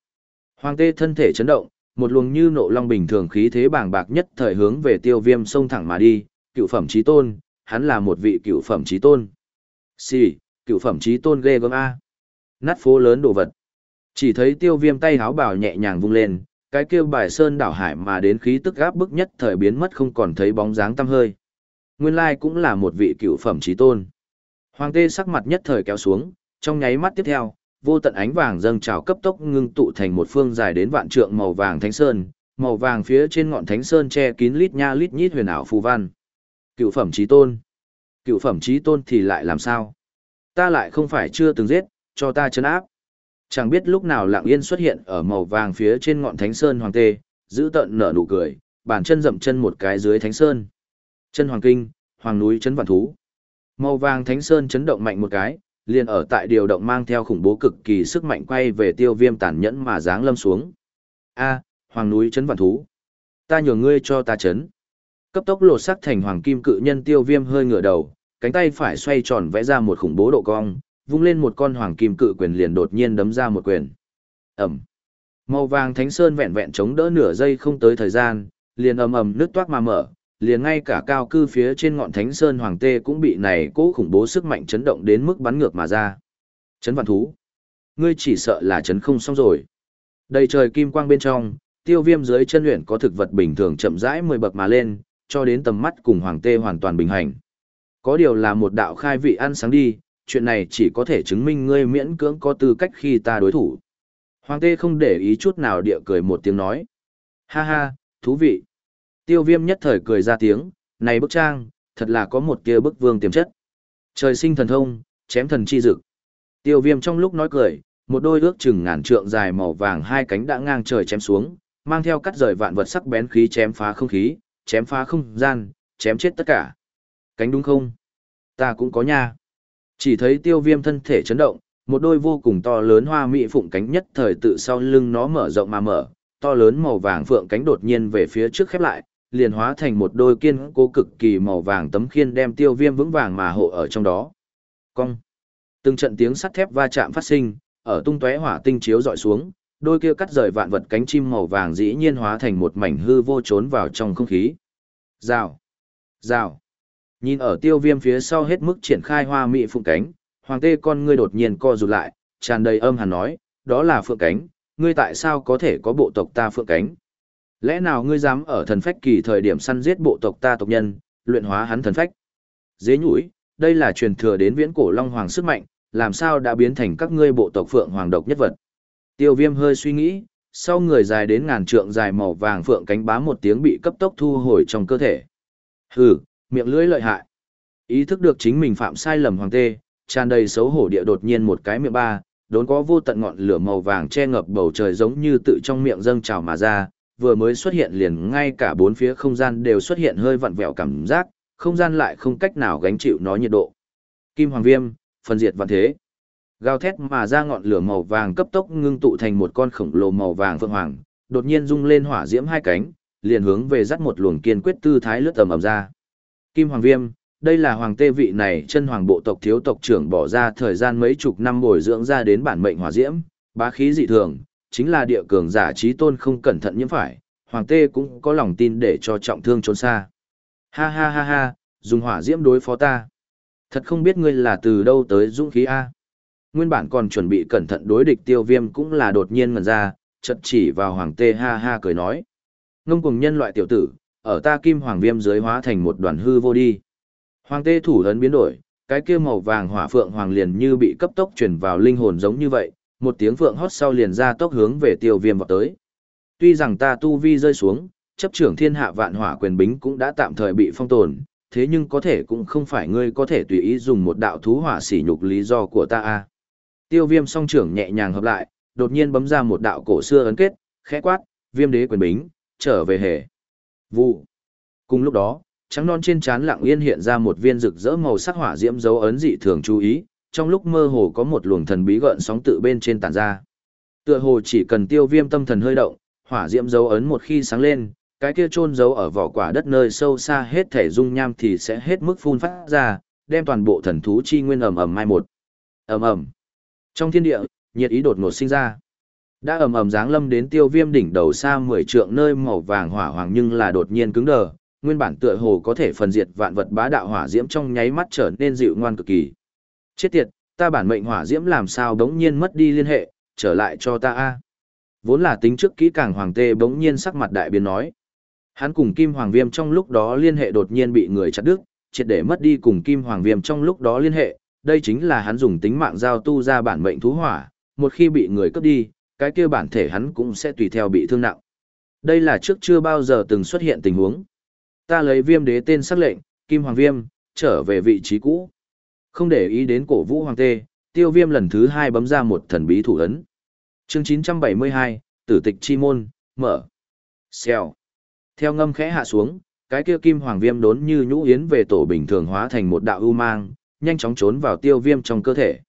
Hoàng tê thân thể chấn động, một luồng như nộ long bình thường khí thế bàng bạc nhất thời hướng về tiêu viêm xông thẳng mà đi, cựu phẩm trí tôn, hắn là một vị cựu phẩm trí tôn. Xì, cựu phẩm trí tôn ghê gớm A. Nát phố lớn đồ vật. Chỉ thấy tiêu viêm tay háo bảo nhẹ nhàng vung lên, cái kêu bài sơn đảo hải mà đến khí tức gáp bức nhất thời biến mất không còn thấy bóng dáng tăm hơi. Nguyên lai cũng là một vị cựu phẩm trí tôn. Hoàng tê sắc mặt nhất thời kéo xuống, trong nháy mắt tiếp theo, vô tận ánh vàng dâng trào cấp tốc ngưng tụ thành một phương dài đến vạn trượng màu vàng thánh sơn, màu vàng phía trên ngọn thánh sơn che kín lít nha lít nhít huyền ảo phù văn. Cựu phẩm chí tôn. Cựu phẩm chí tôn thì lại làm sao? Ta lại không phải chưa từng giết, cho ta chấn áp. Chẳng biết lúc nào lặng yên xuất hiện ở màu vàng phía trên ngọn thánh sơn hoàng tê, giữ tận nở nụ cười, bàn chân dậm chân một cái dưới thánh sơn. Chân hoàng kinh, hoàng núi chấn vạn thú. Màu vàng thánh sơn chấn động mạnh một cái, liền ở tại điều động mang theo khủng bố cực kỳ sức mạnh quay về tiêu viêm tàn nhẫn mà giáng lâm xuống. A, hoàng núi chấn vạn thú. Ta nhường ngươi cho ta chấn. Cấp tốc lột sắc thành hoàng kim cự nhân tiêu viêm hơi ngửa đầu, cánh tay phải xoay tròn vẽ ra một khủng bố độ cong, vung lên một con hoàng kim cự quyền liền đột nhiên đấm ra một quyền. Ẩm. Màu vàng thánh sơn vẹn vẹn chống đỡ nửa giây không tới thời gian, liền ầm ầm nước toát mà mở, liền ngay cả cao cư phía trên ngọn thánh sơn hoàng tê cũng bị này cố khủng bố sức mạnh chấn động đến mức bắn ngược mà ra. Chấn vạn thú. Ngươi chỉ sợ là chấn không xong rồi. Đầy trời kim quang bên trong, tiêu viêm dưới chân luyện có thực vật bình thường chậm rãi mười bậc mà lên, cho đến tầm mắt cùng hoàng tê hoàn toàn bình hành. Có điều là một đạo khai vị ăn sáng đi, chuyện này chỉ có thể chứng minh ngươi miễn cưỡng có tư cách khi ta đối thủ. Hoàng tê không để ý chút nào địa cười một tiếng nói. Ha ha, thú vị. Tiêu viêm nhất thời cười ra tiếng, này bức trang, thật là có một kia bức vương tiềm chất. Trời sinh thần thông, chém thần chi dực. Tiêu viêm trong lúc nói cười, một đôi ước chừng ngàn trượng dài màu vàng hai cánh đã ngang trời chém xuống, mang theo cắt rời vạn vật sắc bén khí chém phá không khí, chém phá không gian, chém chết tất cả. Cánh đúng không? Ta cũng có nha. Chỉ thấy tiêu viêm thân thể chấn động, một đôi vô cùng to lớn hoa mỹ phụng cánh nhất thời tự sau lưng nó mở rộng mà mở, to lớn màu vàng phượng cánh đột nhiên về phía trước khép lại, liền hóa thành một đôi kiên cố cực kỳ màu vàng tấm khiên đem tiêu viêm vững vàng mà hộ ở trong đó. Cong. Từng trận tiếng sắt thép va chạm phát sinh, ở tung tóe hỏa tinh chiếu dọi xuống, đôi kia cắt rời vạn vật cánh chim màu vàng dĩ nhiên hóa thành một mảnh hư vô trốn vào trong không khí. Rào. Rào. Nhìn ở tiêu viêm phía sau hết mức triển khai hoa mỹ phượng cánh, hoàng tê con ngươi đột nhiên co rụt lại, tràn đầy âm hàn nói, đó là phượng cánh, ngươi tại sao có thể có bộ tộc ta phượng cánh? Lẽ nào ngươi dám ở thần phách kỳ thời điểm săn giết bộ tộc ta tộc nhân, luyện hóa hắn thần phách? Dế nhũi, đây là truyền thừa đến viễn cổ long hoàng sức mạnh, làm sao đã biến thành các ngươi bộ tộc phượng hoàng độc nhất vật? Tiêu viêm hơi suy nghĩ, sau người dài đến ngàn trượng dài màu vàng phượng cánh bá một tiếng bị cấp tốc thu hồi trong cơ thể. Hừ, miệng lưỡi lợi hại. Ý thức được chính mình phạm sai lầm hoàng tê, tràn đầy xấu hổ địa đột nhiên một cái miệng ba, đốn có vô tận ngọn lửa màu vàng che ngập bầu trời giống như tự trong miệng dâng trào mà ra, vừa mới xuất hiện liền ngay cả bốn phía không gian đều xuất hiện hơi vặn vẹo cảm giác, không gian lại không cách nào gánh chịu nó nhiệt độ. Kim Hoàng Viêm, phần diệt vạn thế. Gào thét mà ra ngọn lửa màu vàng cấp tốc ngưng tụ thành một con khổng lồ màu vàng phượng hoàng, đột nhiên rung lên hỏa diễm hai cánh, liền hướng về dắt một luồng kiên quyết tư thái lướt tầm ầm ra. Kim Hoàng Viêm, đây là hoàng tê vị này chân hoàng bộ tộc thiếu tộc trưởng bỏ ra thời gian mấy chục năm bồi dưỡng ra đến bản mệnh hỏa diễm, bá khí dị thường, chính là địa cường giả trí tôn không cẩn thận nhiễm phải, hoàng tê cũng có lòng tin để cho trọng thương trốn xa. Ha ha ha ha, dùng hỏa diễm đối phó ta. Thật không biết ngươi là từ đâu tới dũng khí A. Nguyên bản còn chuẩn bị cẩn thận đối địch tiêu viêm cũng là đột nhiên ngần ra, chật chỉ vào hoàng tê ha ha cười nói. Ngông cùng nhân loại tiểu tử, ở ta kim hoàng viêm dưới hóa thành một đoàn hư vô đi. Hoàng tê thủ ấn biến đổi, cái kia màu vàng hỏa phượng hoàng liền như bị cấp tốc truyền vào linh hồn giống như vậy, một tiếng phượng hót sau liền ra tốc hướng về tiêu viêm vào tới. Tuy rằng ta tu vi rơi xuống, chấp trưởng thiên hạ vạn hỏa quyền bính cũng đã tạm thời bị phong tồn, thế nhưng có thể cũng không phải ngươi có thể tùy ý dùng một đạo thú hỏa sỉ nhục lý do của ta a. Tiêu viêm song trưởng nhẹ nhàng hợp lại, đột nhiên bấm ra một đạo cổ xưa ấn kết, khẽ quát, viêm đế quyền bính, trở về hề. Vụ. Cùng lúc đó, trắng non trên trán lặng yên hiện ra một viên rực rỡ màu sắc hỏa diễm dấu ấn dị thường chú ý, trong lúc mơ hồ có một luồng thần bí gợn sóng tự bên trên tản ra. Tựa hồ chỉ cần tiêu viêm tâm thần hơi động, hỏa diễm dấu ấn một khi sáng lên, cái kia chôn dấu ở vỏ quả đất nơi sâu xa hết thể dung nham thì sẽ hết mức phun phát ra, đem toàn bộ thần thú chi nguyên ầm ầm mai một. Ầm ầm. Trong thiên địa, nhiệt ý đột ngột sinh ra. Đã ầm ầm giáng lâm đến tiêu viêm đỉnh đầu xa 10 trượng nơi màu vàng hỏa hoàng nhưng là đột nhiên cứng đờ, nguyên bản tựa hồ có thể phần diệt vạn vật bá đạo hỏa diễm trong nháy mắt trở nên dịu ngoan cực kỳ. Chết tiệt, ta bản mệnh hỏa diễm làm sao đống nhiên mất đi liên hệ, trở lại cho ta a. Vốn là tính trước kỹ càng hoàng tê bỗng nhiên sắc mặt đại biến nói. Hắn cùng Kim Hoàng Viêm trong lúc đó liên hệ đột nhiên bị người chặt đứt, triệt để mất đi cùng Kim Hoàng Viêm trong lúc đó liên hệ, đây chính là hắn dùng tính mạng giao tu ra bản mệnh thú hỏa, một khi bị người cướp đi, cái kia bản thể hắn cũng sẽ tùy theo bị thương nặng. Đây là trước chưa bao giờ từng xuất hiện tình huống. Ta lấy viêm đế tên sắc lệnh, Kim Hoàng Viêm, trở về vị trí cũ. Không để ý đến cổ vũ hoàng tê, tiêu viêm lần thứ hai bấm ra một thần bí thủ ấn. Chương 972, Tử tịch chi môn, mở. Xèo. Theo ngâm khẽ hạ xuống, cái kia kim hoàng viêm đốn như nhũ yến về tổ bình thường hóa thành một đạo ưu mang, nhanh chóng trốn vào tiêu viêm trong cơ thể.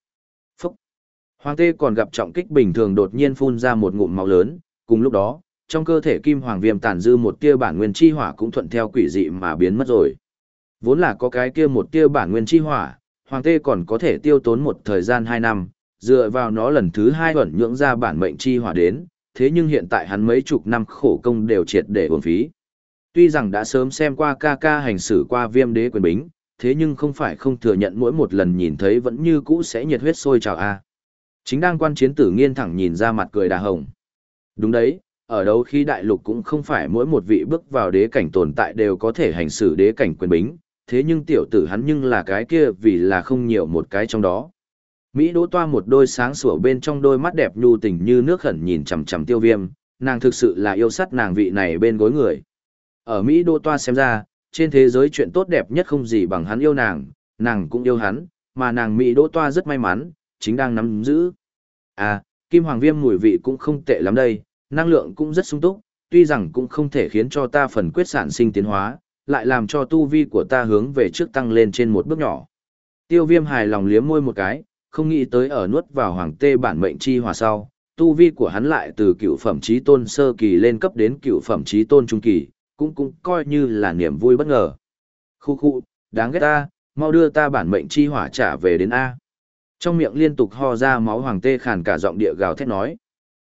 Hoàng tê còn gặp trọng kích bình thường đột nhiên phun ra một ngụm máu lớn, cùng lúc đó, trong cơ thể kim hoàng viêm tàn dư một tia bản nguyên chi hỏa cũng thuận theo quỷ dị mà biến mất rồi. Vốn là có cái kia một tia bản nguyên chi hỏa, hoàng tê còn có thể tiêu tốn một thời gian 2 năm, dựa vào nó lần thứ hai ẩn nhưỡng ra bản mệnh chi hỏa đến, thế nhưng hiện tại hắn mấy chục năm khổ công đều triệt để uổng phí. Tuy rằng đã sớm xem qua ca ca hành xử qua viêm đế quyền bính, thế nhưng không phải không thừa nhận mỗi một lần nhìn thấy vẫn như cũ sẽ nhiệt huyết sôi trào a. Chính đang quan chiến tử nghiên thẳng nhìn ra mặt cười đà hồng. Đúng đấy, ở đâu khi đại lục cũng không phải mỗi một vị bước vào đế cảnh tồn tại đều có thể hành xử đế cảnh quyền bính, thế nhưng tiểu tử hắn nhưng là cái kia vì là không nhiều một cái trong đó. Mỹ đỗ toa một đôi sáng sủa bên trong đôi mắt đẹp nhu tình như nước khẩn nhìn chằm chằm tiêu viêm, nàng thực sự là yêu sắt nàng vị này bên gối người. Ở Mỹ đỗ toa xem ra, trên thế giới chuyện tốt đẹp nhất không gì bằng hắn yêu nàng, nàng cũng yêu hắn, mà nàng Mỹ Đỗ Toa rất may mắn, chính đang nắm giữ. À, Kim Hoàng Viêm mùi vị cũng không tệ lắm đây, năng lượng cũng rất sung túc, tuy rằng cũng không thể khiến cho ta phần quyết sản sinh tiến hóa, lại làm cho tu vi của ta hướng về trước tăng lên trên một bước nhỏ. Tiêu viêm hài lòng liếm môi một cái, không nghĩ tới ở nuốt vào hoàng tê bản mệnh chi hòa sau, tu vi của hắn lại từ cựu phẩm trí tôn sơ kỳ lên cấp đến cựu phẩm trí tôn trung kỳ, cũng cũng coi như là niềm vui bất ngờ. Khu khu, đáng ghét ta, mau đưa ta bản mệnh chi hỏa trả về đến A. Trong miệng liên tục ho ra máu hoàng tê khàn cả giọng địa gào thét nói.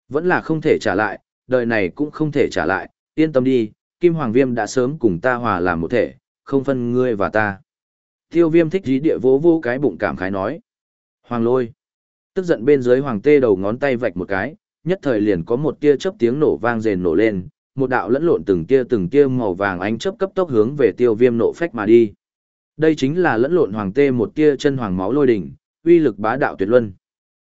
Vẫn là không thể trả lại, đời này cũng không thể trả lại, yên tâm đi, Kim Hoàng Viêm đã sớm cùng ta hòa làm một thể, không phân ngươi và ta. Tiêu viêm thích dí địa vỗ vô cái bụng cảm khái nói. Hoàng lôi. Tức giận bên dưới hoàng tê đầu ngón tay vạch một cái, nhất thời liền có một tia chớp tiếng nổ vang rền nổ lên, một đạo lẫn lộn từng tia từng tia màu vàng ánh chớp cấp tốc hướng về tiêu viêm nộ phách mà đi. Đây chính là lẫn lộn hoàng tê một tia chân hoàng máu lôi đỉnh, uy lực bá đạo tuyệt luân.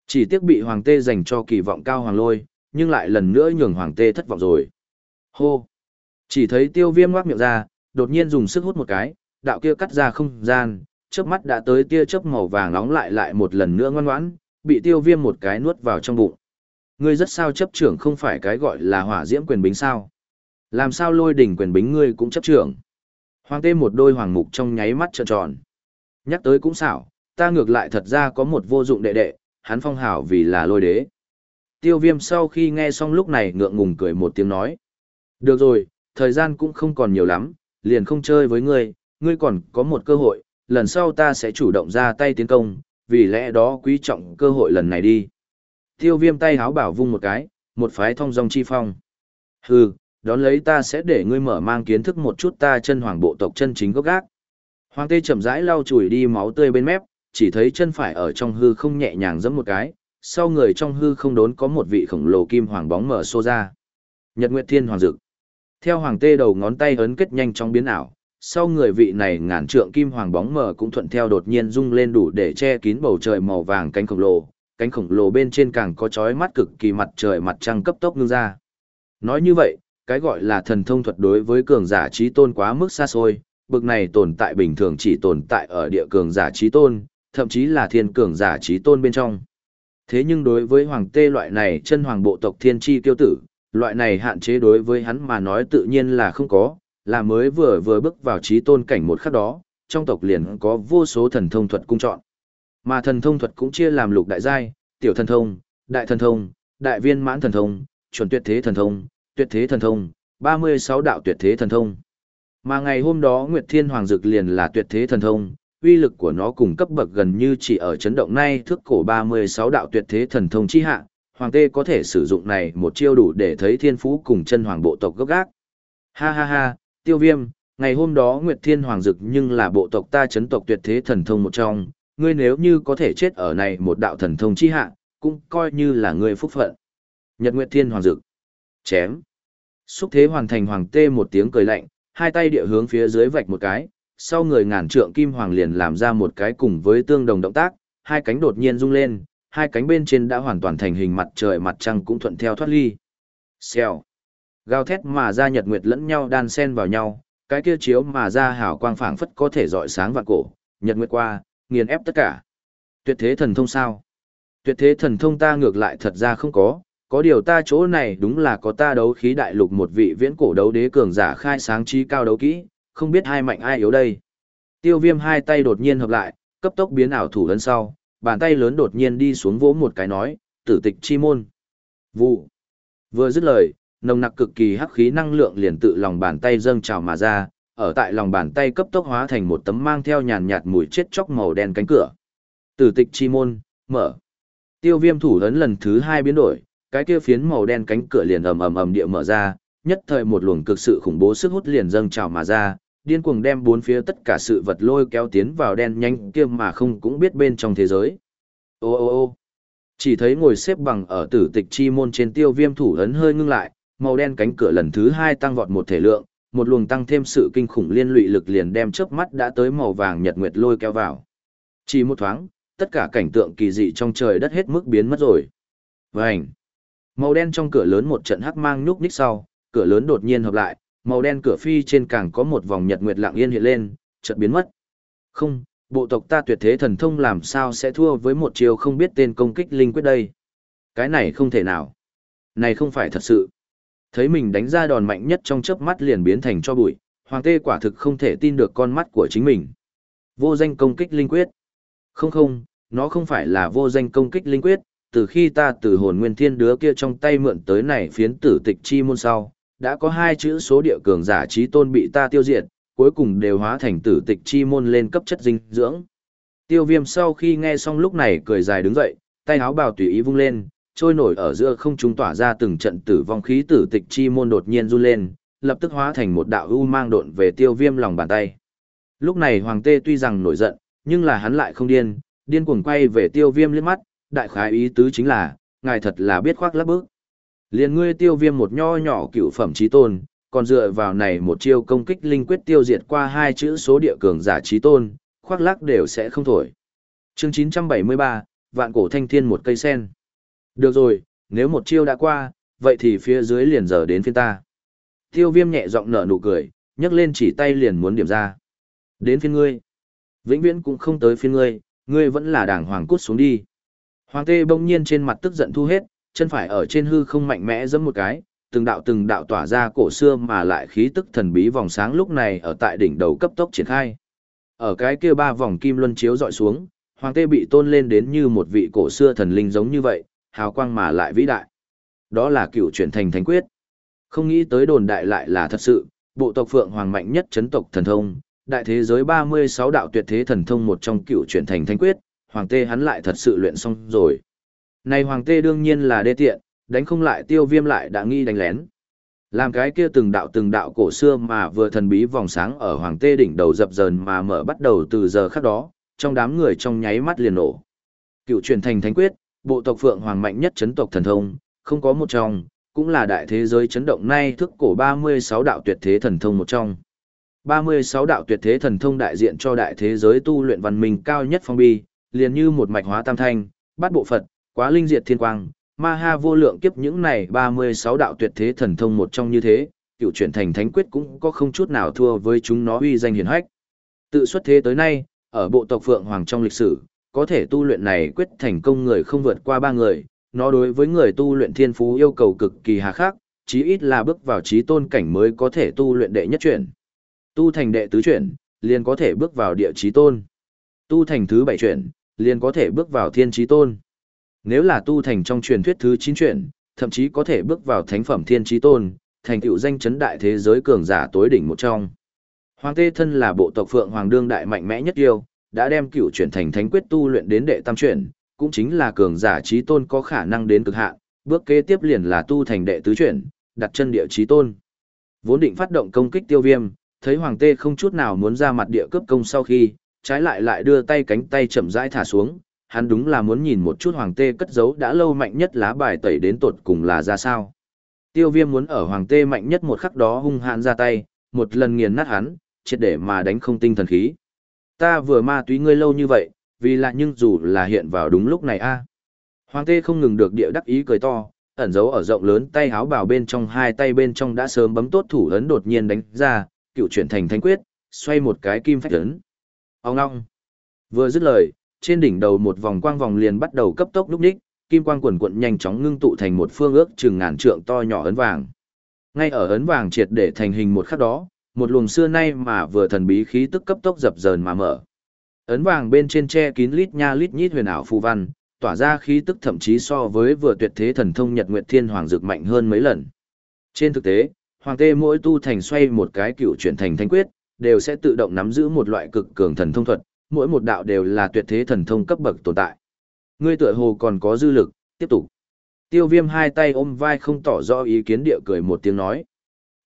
Chỉ tiếc bị hoàng tê dành cho kỳ vọng cao hoàng lôi, nhưng lại lần nữa nhường hoàng tê thất vọng rồi. Hô! Chỉ thấy tiêu viêm ngoác miệng ra, đột nhiên dùng sức hút một cái, đạo kia cắt ra không gian, chớp mắt đã tới tia chớp màu vàng nóng lại lại một lần nữa ngoan ngoãn, bị tiêu viêm một cái nuốt vào trong bụng. Ngươi rất sao chấp trưởng không phải cái gọi là hỏa diễm quyền bính sao? Làm sao lôi đỉnh quyền bính ngươi cũng chấp trưởng? Hoàng tê một đôi hoàng mục trong nháy mắt trợn tròn. Nhắc tới cũng xảo, ta ngược lại thật ra có một vô dụng đệ đệ, hắn phong hảo vì là lôi đế. Tiêu viêm sau khi nghe xong lúc này ngượng ngùng cười một tiếng nói. Được rồi, thời gian cũng không còn nhiều lắm, liền không chơi với ngươi, ngươi còn có một cơ hội, lần sau ta sẽ chủ động ra tay tiến công, vì lẽ đó quý trọng cơ hội lần này đi. Tiêu viêm tay háo bảo vung một cái, một phái thông dong chi phong. Hừ, đón lấy ta sẽ để ngươi mở mang kiến thức một chút ta chân hoàng bộ tộc chân chính gốc gác. Hoàng tê chậm rãi lau chùi đi máu tươi bên mép, chỉ thấy chân phải ở trong hư không nhẹ nhàng giẫm một cái, sau người trong hư không đốn có một vị khổng lồ kim hoàng bóng mở xô ra. Nhật Nguyệt Thiên Hoàng Dực. Theo hoàng tê đầu ngón tay ấn kết nhanh trong biến ảo, sau người vị này ngàn trượng kim hoàng bóng mờ cũng thuận theo đột nhiên rung lên đủ để che kín bầu trời màu vàng cánh khổng lồ, cánh khổng lồ bên trên càng có chói mắt cực kỳ mặt trời mặt trăng cấp tốc ngưng ra. Nói như vậy, cái gọi là thần thông thuật đối với cường giả trí tôn quá mức xa xôi, bực này tồn tại bình thường chỉ tồn tại ở địa cường giả trí tôn, thậm chí là thiên cường giả trí tôn bên trong. Thế nhưng đối với hoàng tê loại này chân hoàng bộ tộc thiên chi tiêu tử, loại này hạn chế đối với hắn mà nói tự nhiên là không có, là mới vừa vừa bước vào trí tôn cảnh một khắc đó, trong tộc liền có vô số thần thông thuật cung chọn. Mà thần thông thuật cũng chia làm lục đại giai, tiểu thần thông, đại thần thông, đại viên mãn thần thông, chuẩn tuyệt thế thần thông, tuyệt thế thần thông, 36 đạo tuyệt thế thần thông. Mà ngày hôm đó Nguyệt Thiên Hoàng Dực liền là tuyệt thế thần thông, uy lực của nó cùng cấp bậc gần như chỉ ở chấn động nay thước cổ 36 đạo tuyệt thế thần thông chi hạ, hoàng tê có thể sử dụng này một chiêu đủ để thấy thiên phú cùng chân hoàng bộ tộc gấp gác. Ha ha ha, tiêu viêm, ngày hôm đó Nguyệt Thiên Hoàng Dực nhưng là bộ tộc ta chấn tộc tuyệt thế thần thông một trong, ngươi nếu như có thể chết ở này một đạo thần thông chi hạ, cũng coi như là ngươi phúc phận. Nhật Nguyệt Thiên Hoàng Dực. Chém. Xúc thế hoàn thành hoàng tê một tiếng cười lạnh, hai tay địa hướng phía dưới vạch một cái, sau người ngàn trượng kim hoàng liền làm ra một cái cùng với tương đồng động tác, hai cánh đột nhiên rung lên, hai cánh bên trên đã hoàn toàn thành hình mặt trời mặt trăng cũng thuận theo thoát ly. Xèo. Gào thét mà ra nhật nguyệt lẫn nhau đan xen vào nhau, cái kia chiếu mà ra hào quang phảng phất có thể dọi sáng vạn cổ, nhật nguyệt qua, nghiền ép tất cả. Tuyệt thế thần thông sao? Tuyệt thế thần thông ta ngược lại thật ra không có, có điều ta chỗ này đúng là có ta đấu khí đại lục một vị viễn cổ đấu đế cường giả khai sáng trí cao đấu kỹ, không biết hai mạnh ai yếu đây. Tiêu viêm hai tay đột nhiên hợp lại, cấp tốc biến ảo thủ lấn sau, bàn tay lớn đột nhiên đi xuống vỗ một cái nói, tử tịch chi môn. Vụ. Vừa dứt lời, nồng nặc cực kỳ hắc khí năng lượng liền tự lòng bàn tay dâng trào mà ra, ở tại lòng bàn tay cấp tốc hóa thành một tấm mang theo nhàn nhạt mùi chết chóc màu đen cánh cửa. Tử tịch chi môn, mở. Tiêu viêm thủ lấn lần thứ hai biến đổi, cái kia phiến màu đen cánh cửa liền ầm ầm ầm địa mở ra, nhất thời một luồng cực sự khủng bố sức hút liền dâng trào mà ra, điên cuồng đem bốn phía tất cả sự vật lôi kéo tiến vào đen nhanh kia mà không cũng biết bên trong thế giới. Ô ô ô chỉ thấy ngồi xếp bằng ở tử tịch chi môn trên tiêu viêm thủ ấn hơi ngưng lại, màu đen cánh cửa lần thứ hai tăng vọt một thể lượng, một luồng tăng thêm sự kinh khủng liên lụy lực liền đem chớp mắt đã tới màu vàng nhật nguyệt lôi kéo vào. Chỉ một thoáng, tất cả cảnh tượng kỳ dị trong trời đất hết mức biến mất rồi. Vành. Màu đen trong cửa lớn một trận hắc mang nhúc nhích sau, cửa lớn đột nhiên hợp lại, Màu đen cửa phi trên càng có một vòng nhật nguyệt lặng yên hiện lên, chợt biến mất. Không, bộ tộc ta tuyệt thế thần thông làm sao sẽ thua với một chiều không biết tên công kích linh quyết đây. Cái này không thể nào. Này không phải thật sự. Thấy mình đánh ra đòn mạnh nhất trong chớp mắt liền biến thành cho bụi, hoàng tê quả thực không thể tin được con mắt của chính mình. Vô danh công kích linh quyết. Không không, nó không phải là vô danh công kích linh quyết, từ khi ta từ hồn nguyên thiên đứa kia trong tay mượn tới này phiến tử tịch chi môn sau, đã có hai chữ số địa cường giả trí tôn bị ta tiêu diệt, cuối cùng đều hóa thành tử tịch chi môn lên cấp chất dinh dưỡng. Tiêu viêm sau khi nghe xong lúc này cười dài đứng dậy, tay áo bào tùy ý vung lên, trôi nổi ở giữa không trung tỏa ra từng trận tử vong khí tử tịch chi môn đột nhiên run lên, lập tức hóa thành một đạo u mang độn về tiêu viêm lòng bàn tay. Lúc này hoàng tê tuy rằng nổi giận, nhưng là hắn lại không điên, điên cuồng quay về tiêu viêm liếc mắt, đại khái ý tứ chính là, ngài thật là biết khoác lắp bước. Liền ngươi tiêu viêm một nho nhỏ cựu phẩm trí tôn, còn dựa vào này một chiêu công kích linh quyết tiêu diệt qua hai chữ số địa cường giả trí tôn, khoác lác đều sẽ không thổi. Chương 973, vạn cổ thanh thiên một cây sen. Được rồi, nếu một chiêu đã qua, vậy thì phía dưới liền giờ đến phiên ta. Tiêu viêm nhẹ giọng nở nụ cười, nhấc lên chỉ tay liền muốn điểm ra. Đến phiên ngươi. Vĩnh viễn cũng không tới phiên ngươi, ngươi vẫn là đảng hoàng cút xuống đi. Hoàng tê bỗng nhiên trên mặt tức giận thu hết, chân phải ở trên hư không mạnh mẽ giẫm một cái, từng đạo từng đạo tỏa ra cổ xưa mà lại khí tức thần bí vòng sáng lúc này ở tại đỉnh đầu cấp tốc triển khai. Ở cái kia ba vòng kim luân chiếu dọi xuống, hoàng tê bị tôn lên đến như một vị cổ xưa thần linh giống như vậy, hào quang mà lại vĩ đại. Đó là cựu chuyển thành thánh quyết. Không nghĩ tới đồn đại lại là thật sự, bộ tộc Phượng Hoàng mạnh nhất chấn tộc thần thông, đại thế giới 36 đạo tuyệt thế thần thông một trong cựu chuyển thành thánh quyết, hoàng tê hắn lại thật sự luyện xong rồi. Này hoàng tê đương nhiên là đê tiện, đánh không lại tiêu viêm lại đã nghi đánh lén. Làm cái kia từng đạo từng đạo cổ xưa mà vừa thần bí vòng sáng ở hoàng tê đỉnh đầu dập dờn mà mở bắt đầu từ giờ khắc đó, trong đám người trong nháy mắt liền nổ. Cựu truyền thành thánh quyết, bộ tộc phượng hoàng mạnh nhất chấn tộc thần thông, không có một trong, cũng là đại thế giới chấn động nay thức cổ 36 đạo tuyệt thế thần thông một trong. 36 đạo tuyệt thế thần thông đại diện cho đại thế giới tu luyện văn minh cao nhất phong bi, liền như một mạch hóa tam thanh, bát bộ Phật, quá linh diệt thiên quang, ma ha vô lượng kiếp những này 36 đạo tuyệt thế thần thông một trong như thế, cựu chuyển thành thánh quyết cũng có không chút nào thua với chúng nó uy danh hiển hách. Tự xuất thế tới nay, ở bộ tộc Phượng Hoàng trong lịch sử, có thể tu luyện này quyết thành công người không vượt qua ba người, nó đối với người tu luyện thiên phú yêu cầu cực kỳ hà khắc, chí ít là bước vào trí tôn cảnh mới có thể tu luyện đệ nhất chuyển. Tu thành đệ tứ chuyển, liền có thể bước vào địa trí tôn. Tu thành thứ bảy chuyển, liền có thể bước vào thiên trí tôn. Nếu là tu thành trong truyền thuyết thứ 9 chuyển, thậm chí có thể bước vào thánh phẩm thiên trí tôn, thành tựu danh chấn đại thế giới cường giả tối đỉnh một trong. Hoàng Tê thân là bộ tộc Phượng Hoàng đương đại mạnh mẽ nhất yêu, đã đem cựu chuyển thành thánh quyết tu luyện đến đệ tam chuyển, cũng chính là cường giả trí tôn có khả năng đến cực hạn, bước kế tiếp liền là tu thành đệ tứ chuyển, đặt chân địa trí tôn. Vốn định phát động công kích tiêu viêm, thấy Hoàng Tê không chút nào muốn ra mặt địa cướp công sau khi, trái lại lại đưa tay cánh tay chậm rãi thả xuống, hắn đúng là muốn nhìn một chút Hoàng Tê cất giấu đã lâu mạnh nhất lá bài tẩy đến tột cùng là ra sao. Tiêu viêm muốn ở Hoàng Tê mạnh nhất một khắc đó hung hãn ra tay, một lần nghiền nát hắn, triệt để mà đánh không tinh thần khí. Ta vừa ma túy ngươi lâu như vậy, vì lạ nhưng dù là hiện vào đúng lúc này a Hoàng Tê không ngừng được địa đắc ý cười to, ẩn giấu ở rộng lớn tay háo bảo bên trong hai tay bên trong đã sớm bấm tốt thủ ấn đột nhiên đánh ra, cựu chuyển thành thanh quyết, xoay một cái kim phách ấn. Ông ngong. Vừa dứt lời, trên đỉnh đầu một vòng quang vòng liền bắt đầu cấp tốc lúc đích, kim quang quần quận nhanh chóng ngưng tụ thành một phương ước chừng ngàn trượng to nhỏ ấn vàng. Ngay ở ấn vàng triệt để thành hình một khắc đó, một luồng xưa nay mà vừa thần bí khí tức cấp tốc dập dờn mà mở. Ấn vàng bên trên che kín lít nha lít nhít huyền ảo phù văn, tỏa ra khí tức thậm chí so với vừa tuyệt thế thần thông Nhật Nguyệt Thiên Hoàng dược mạnh hơn mấy lần. Trên thực tế, hoàng tê mỗi tu thành xoay một cái cựu chuyển thành thánh quyết, đều sẽ tự động nắm giữ một loại cực cường thần thông thuật, mỗi một đạo đều là tuyệt thế thần thông cấp bậc tồn tại. Ngươi tựa hồ còn có dư lực, tiếp tục. Tiêu viêm hai tay ôm vai không tỏ rõ ý kiến địa cười một tiếng nói.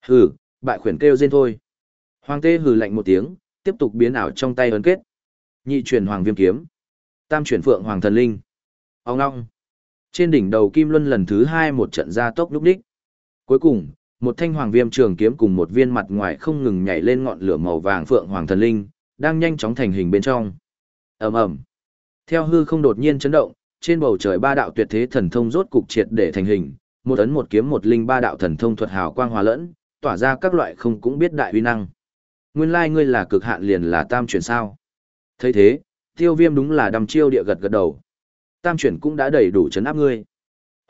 Hừ, bại khuyển kêu rên thôi. Hoàng tê hừ lạnh một tiếng, tiếp tục biến ảo trong tay ấn kết. Nhị chuyển hoàng viêm kiếm. Tam chuyển phượng hoàng thần linh. Ông ngong. Trên đỉnh đầu kim luân lần thứ hai một trận gia tốc lúc đích. Cuối cùng, một thanh hoàng viêm trường kiếm cùng một viên mặt ngoài không ngừng nhảy lên ngọn lửa màu vàng phượng hoàng thần linh, đang nhanh chóng thành hình bên trong. ầm ầm, theo hư không đột nhiên chấn động, trên bầu trời ba đạo tuyệt thế thần thông rốt cục triệt để thành hình, một ấn một kiếm một linh ba đạo thần thông thuật hào quang hòa lẫn, tỏa ra các loại không cũng biết đại uy năng. Nguyên lai ngươi là cực hạn liền là tam chuyển sao. thấy thế, tiêu viêm đúng là đầm chiêu địa gật gật đầu. Tam chuyển cũng đã đầy đủ chấn áp ngươi.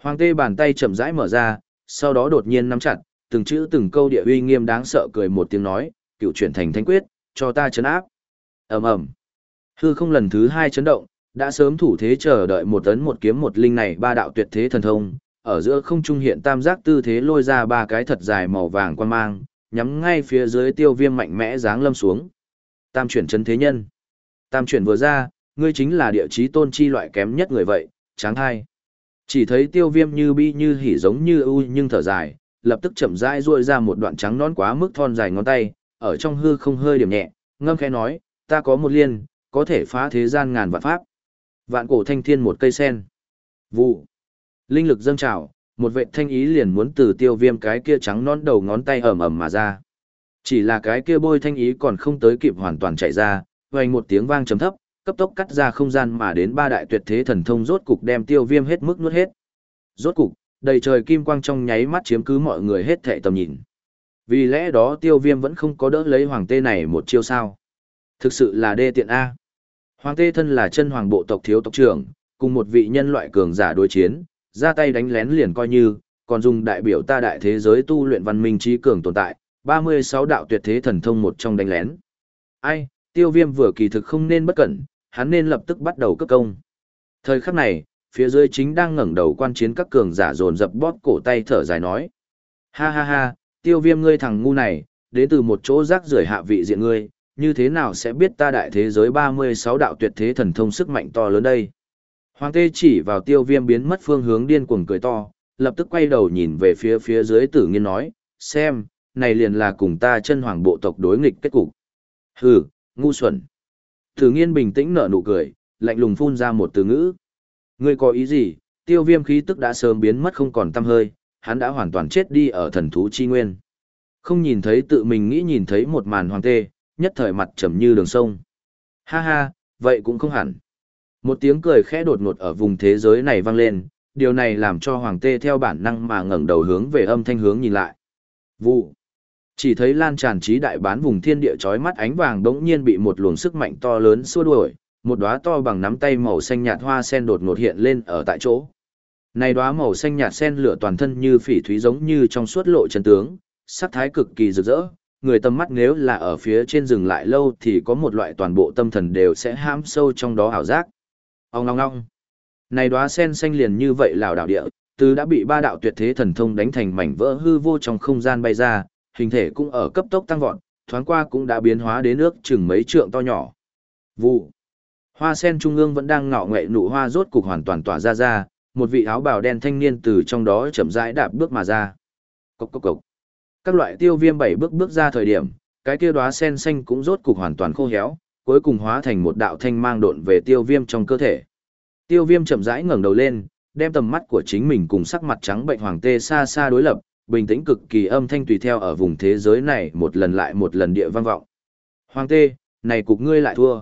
Hoàng tê bàn tay chậm rãi mở ra, sau đó đột nhiên nắm chặt, từng chữ từng câu địa uy nghiêm đáng sợ cười một tiếng nói, cựu chuyển thành thánh quyết, cho ta chấn áp ầm ầm Hư không lần thứ hai chấn động, đã sớm thủ thế chờ đợi một tấn một kiếm một linh này ba đạo tuyệt thế thần thông, ở giữa không trung hiện tam giác tư thế lôi ra ba cái thật dài màu vàng quan mang, nhắm ngay phía dưới tiêu viêm mạnh mẽ giáng lâm xuống. Tam chuyển chân thế nhân. Tam chuyển vừa ra, ngươi chính là địa chí tôn chi loại kém nhất người vậy, tráng hai. Chỉ thấy tiêu viêm như bi như hỉ giống như ưu nhưng thở dài, lập tức chậm rãi ruôi ra một đoạn trắng nón quá mức thon dài ngón tay, ở trong hư không hơi điểm nhẹ, ngâm khẽ nói, ta có một liên, có thể phá thế gian ngàn vạn pháp. Vạn cổ thanh thiên một cây sen. Vụ. Linh lực dâng trào, một vệ thanh ý liền muốn từ tiêu viêm cái kia trắng non đầu ngón tay ẩm ẩm mà ra. Chỉ là cái kia bôi thanh ý còn không tới kịp hoàn toàn chạy ra, vành một tiếng vang trầm thấp, cấp tốc cắt ra không gian mà đến ba đại tuyệt thế thần thông rốt cục đem tiêu viêm hết mức nuốt hết. Rốt cục, đầy trời kim quang trong nháy mắt chiếm cứ mọi người hết thệ tầm nhìn. Vì lẽ đó tiêu viêm vẫn không có đỡ lấy hoàng tê này một chiêu sao. Thực sự là đê tiện A. Hoàng tê thân là chân hoàng bộ tộc thiếu tộc trưởng, cùng một vị nhân loại cường giả đối chiến, ra tay đánh lén liền coi như, còn dùng đại biểu ta đại thế giới tu luyện văn minh trí cường tồn tại, 36 đạo tuyệt thế thần thông một trong đánh lén. Ai, tiêu viêm vừa kỳ thực không nên bất cẩn, hắn nên lập tức bắt đầu cấp công. Thời khắc này, phía dưới chính đang ngẩng đầu quan chiến các cường giả dồn dập bóp cổ tay thở dài nói. Ha ha ha, tiêu viêm ngươi thằng ngu này, đến từ một chỗ rác rưởi hạ vị diện ngươi, như thế nào sẽ biết ta đại thế giới 36 đạo tuyệt thế thần thông sức mạnh to lớn đây. Hoàng tê chỉ vào tiêu viêm biến mất phương hướng điên cuồng cười to, lập tức quay đầu nhìn về phía phía dưới tử nghiên nói, xem, này liền là cùng ta chân hoàng bộ tộc đối nghịch kết cục. Hừ, ngu xuẩn. Tử nghiên bình tĩnh nở nụ cười, lạnh lùng phun ra một từ ngữ. Ngươi có ý gì, tiêu viêm khí tức đã sớm biến mất không còn tăm hơi, hắn đã hoàn toàn chết đi ở thần thú chi nguyên. Không nhìn thấy tự mình nghĩ nhìn thấy một màn hoàng tê, nhất thời mặt trầm như đường sông. Ha ha, vậy cũng không hẳn. Một tiếng cười khẽ đột ngột ở vùng thế giới này vang lên, điều này làm cho hoàng tê theo bản năng mà ngẩng đầu hướng về âm thanh hướng nhìn lại. Vụ. Chỉ thấy lan tràn trí đại bán vùng thiên địa chói mắt ánh vàng đống nhiên bị một luồng sức mạnh to lớn xua đuổi, một đóa to bằng nắm tay màu xanh nhạt hoa sen đột ngột hiện lên ở tại chỗ. Này đóa màu xanh nhạt sen lửa toàn thân như phỉ thúy giống như trong suốt lộ chân tướng, sắc thái cực kỳ rực rỡ, người tầm mắt nếu là ở phía trên rừng lại lâu thì có một loại toàn bộ tâm thần đều sẽ hãm sâu trong đó ảo giác. Ông ngong ngong. Này đóa sen xanh liền như vậy lào đảo địa, từ đã bị ba đạo tuyệt thế thần thông đánh thành mảnh vỡ hư vô trong không gian bay ra, hình thể cũng ở cấp tốc tăng vọt, thoáng qua cũng đã biến hóa đến nước chừng mấy trượng to nhỏ. Vụ. Hoa sen trung ương vẫn đang ngọ nghệ nụ hoa rốt cục hoàn toàn tỏa ra ra, một vị áo bào đen thanh niên từ trong đó chậm rãi đạp bước mà ra. Cốc cốc cốc. Các loại tiêu viêm bảy bước bước ra thời điểm, cái kia đóa sen xanh cũng rốt cục hoàn toàn khô héo, cuối cùng hóa thành một đạo thanh mang độn về tiêu viêm trong cơ thể. Tiêu viêm chậm rãi ngẩng đầu lên, đem tầm mắt của chính mình cùng sắc mặt trắng bệnh hoàng tê xa xa đối lập, bình tĩnh cực kỳ âm thanh tùy theo ở vùng thế giới này một lần lại một lần địa vang vọng. Hoàng tê, này cục ngươi lại thua.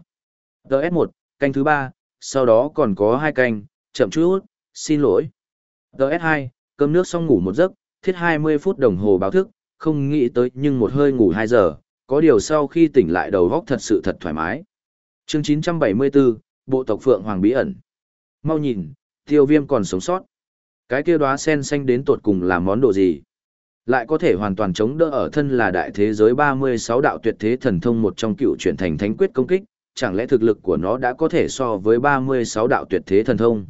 DS1, canh thứ ba, sau đó còn có hai canh, chậm chút, xin lỗi. DS2, cơm nước xong ngủ một giấc, thiết 20 phút đồng hồ báo thức, không nghĩ tới nhưng một hơi ngủ 2 giờ, có điều sau khi tỉnh lại đầu góc thật sự thật thoải mái. Chương 974, Bộ tộc Phượng Hoàng Bí ẩn. Mau nhìn, tiêu viêm còn sống sót. Cái kia đóa sen xanh đến tột cùng là món đồ gì? Lại có thể hoàn toàn chống đỡ ở thân là đại thế giới 36 đạo tuyệt thế thần thông một trong cựu chuyển thành thánh quyết công kích, chẳng lẽ thực lực của nó đã có thể so với 36 đạo tuyệt thế thần thông?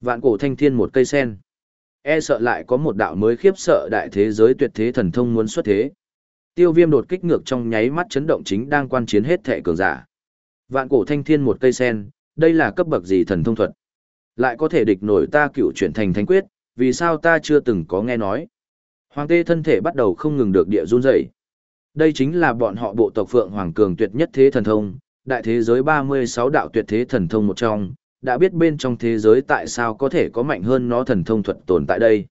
Vạn cổ thanh thiên một cây sen. E sợ lại có một đạo mới khiếp sợ đại thế giới tuyệt thế thần thông muốn xuất thế. Tiêu viêm đột kích ngược trong nháy mắt chấn động chính đang quan chiến hết thệ cường giả. Vạn cổ thanh thiên một cây sen, đây là cấp bậc gì thần thông thuật? Lại có thể địch nổi ta cựu chuyển thành thánh quyết, vì sao ta chưa từng có nghe nói? Hoàng tê thân thể bắt đầu không ngừng được địa run rẩy. Đây chính là bọn họ bộ tộc Phượng Hoàng Cường tuyệt nhất thế thần thông, đại thế giới 36 đạo tuyệt thế thần thông một trong, đã biết bên trong thế giới tại sao có thể có mạnh hơn nó thần thông thuật tồn tại đây.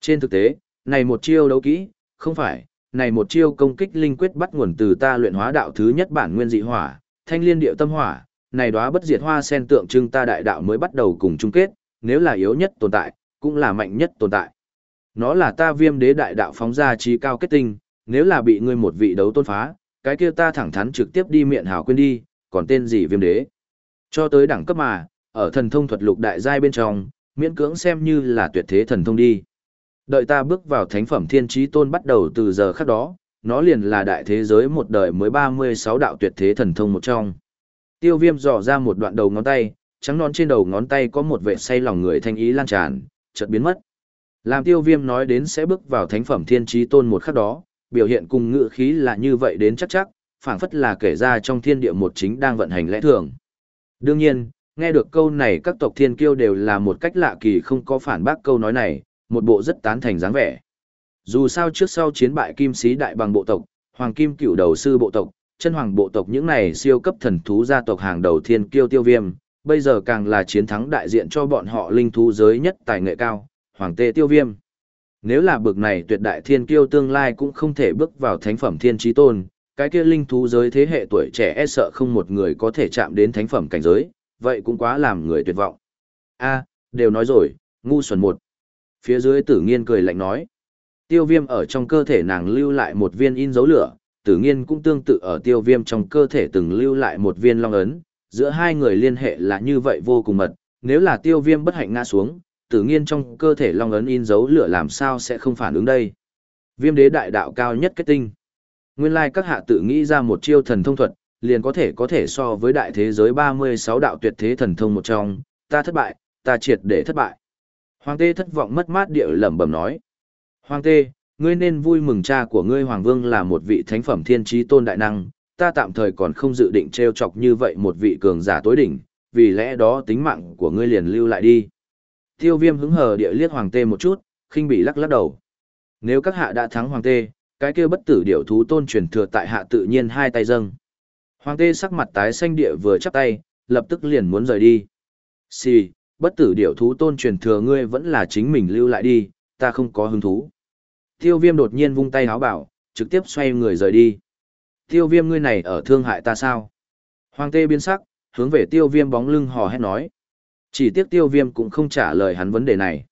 Trên thực tế, này một chiêu đấu kỹ, không phải, này một chiêu công kích linh quyết bắt nguồn từ ta luyện hóa đạo thứ nhất bản nguyên dị hỏa, thanh liên điệu tâm hỏa, này đóa bất diệt hoa sen tượng trưng ta đại đạo mới bắt đầu cùng chung kết, nếu là yếu nhất tồn tại, cũng là mạnh nhất tồn tại. Nó là ta viêm đế đại đạo phóng ra trí cao kết tinh, nếu là bị ngươi một vị đấu tôn phá, cái kia ta thẳng thắn trực tiếp đi miệng hào quên đi, còn tên gì viêm đế. Cho tới đẳng cấp mà, ở thần thông thuật lục đại giai bên trong, miễn cưỡng xem như là tuyệt thế thần thông đi. Đợi ta bước vào thánh phẩm thiên trí tôn bắt đầu từ giờ khắc đó, nó liền là đại thế giới một đời mới 36 đạo tuyệt thế thần thông một trong. Tiêu viêm dò ra một đoạn đầu ngón tay, trắng nón trên đầu ngón tay có một vệ say lòng người thanh ý lan tràn, chợt biến mất. Làm tiêu viêm nói đến sẽ bước vào thánh phẩm thiên trí tôn một khắc đó, biểu hiện cùng ngự khí là như vậy đến chắc chắc, phảng phất là kể ra trong thiên địa một chính đang vận hành lẽ thường. Đương nhiên, nghe được câu này các tộc thiên kiêu đều là một cách lạ kỳ không có phản bác câu nói này, một bộ rất tán thành dáng vẻ. Dù sao trước sau chiến bại kim sĩ đại bằng bộ tộc, hoàng kim cựu đầu sư bộ tộc, chân hoàng bộ tộc những này siêu cấp thần thú gia tộc hàng đầu thiên kiêu tiêu viêm, bây giờ càng là chiến thắng đại diện cho bọn họ linh thú giới nhất tài nghệ cao, hoàng tê tiêu viêm. Nếu là bực này tuyệt đại thiên kiêu tương lai cũng không thể bước vào thánh phẩm thiên trí tôn, cái kia linh thú giới thế hệ tuổi trẻ e sợ không một người có thể chạm đến thánh phẩm cảnh giới, vậy cũng quá làm người tuyệt vọng. a đều nói rồi, ngu xuẩn một. Phía dưới tử nghiên cười lạnh nói. Tiêu viêm ở trong cơ thể nàng lưu lại một viên in dấu lửa, tử nghiên cũng tương tự ở tiêu viêm trong cơ thể từng lưu lại một viên long ấn, giữa hai người liên hệ là như vậy vô cùng mật, nếu là tiêu viêm bất hạnh ngã xuống, tử nghiên trong cơ thể long ấn in dấu lửa làm sao sẽ không phản ứng đây. Viêm đế đại đạo cao nhất kết tinh. Nguyên lai các hạ tự nghĩ ra một chiêu thần thông thuật, liền có thể có thể so với đại thế giới 36 đạo tuyệt thế thần thông một trong, ta thất bại, ta triệt để thất bại. Hoàng tê thất vọng mất mát địa lẩm bẩm nói. Hoàng tê, ngươi nên vui mừng cha của ngươi Hoàng Vương là một vị thánh phẩm thiên trí tôn đại năng, ta tạm thời còn không dự định trêu chọc như vậy một vị cường giả tối đỉnh, vì lẽ đó tính mạng của ngươi liền lưu lại đi. Tiêu viêm hứng hờ địa liết Hoàng tê một chút, khinh bị lắc lắc đầu. Nếu các hạ đã thắng Hoàng tê, cái kia bất tử điểu thú tôn truyền thừa tại hạ tự nhiên hai tay dâng. Hoàng tê sắc mặt tái xanh địa vừa chắp tay, lập tức liền muốn rời đi. Xì, bất tử điểu thú tôn truyền thừa ngươi vẫn là chính mình lưu lại đi, ta không có hứng thú. Tiêu viêm đột nhiên vung tay háo bảo, trực tiếp xoay người rời đi. Tiêu viêm ngươi này ở thương hại ta sao? Hoàng tê biến sắc, hướng về tiêu viêm bóng lưng hò hét nói. Chỉ tiếc tiêu viêm cũng không trả lời hắn vấn đề này.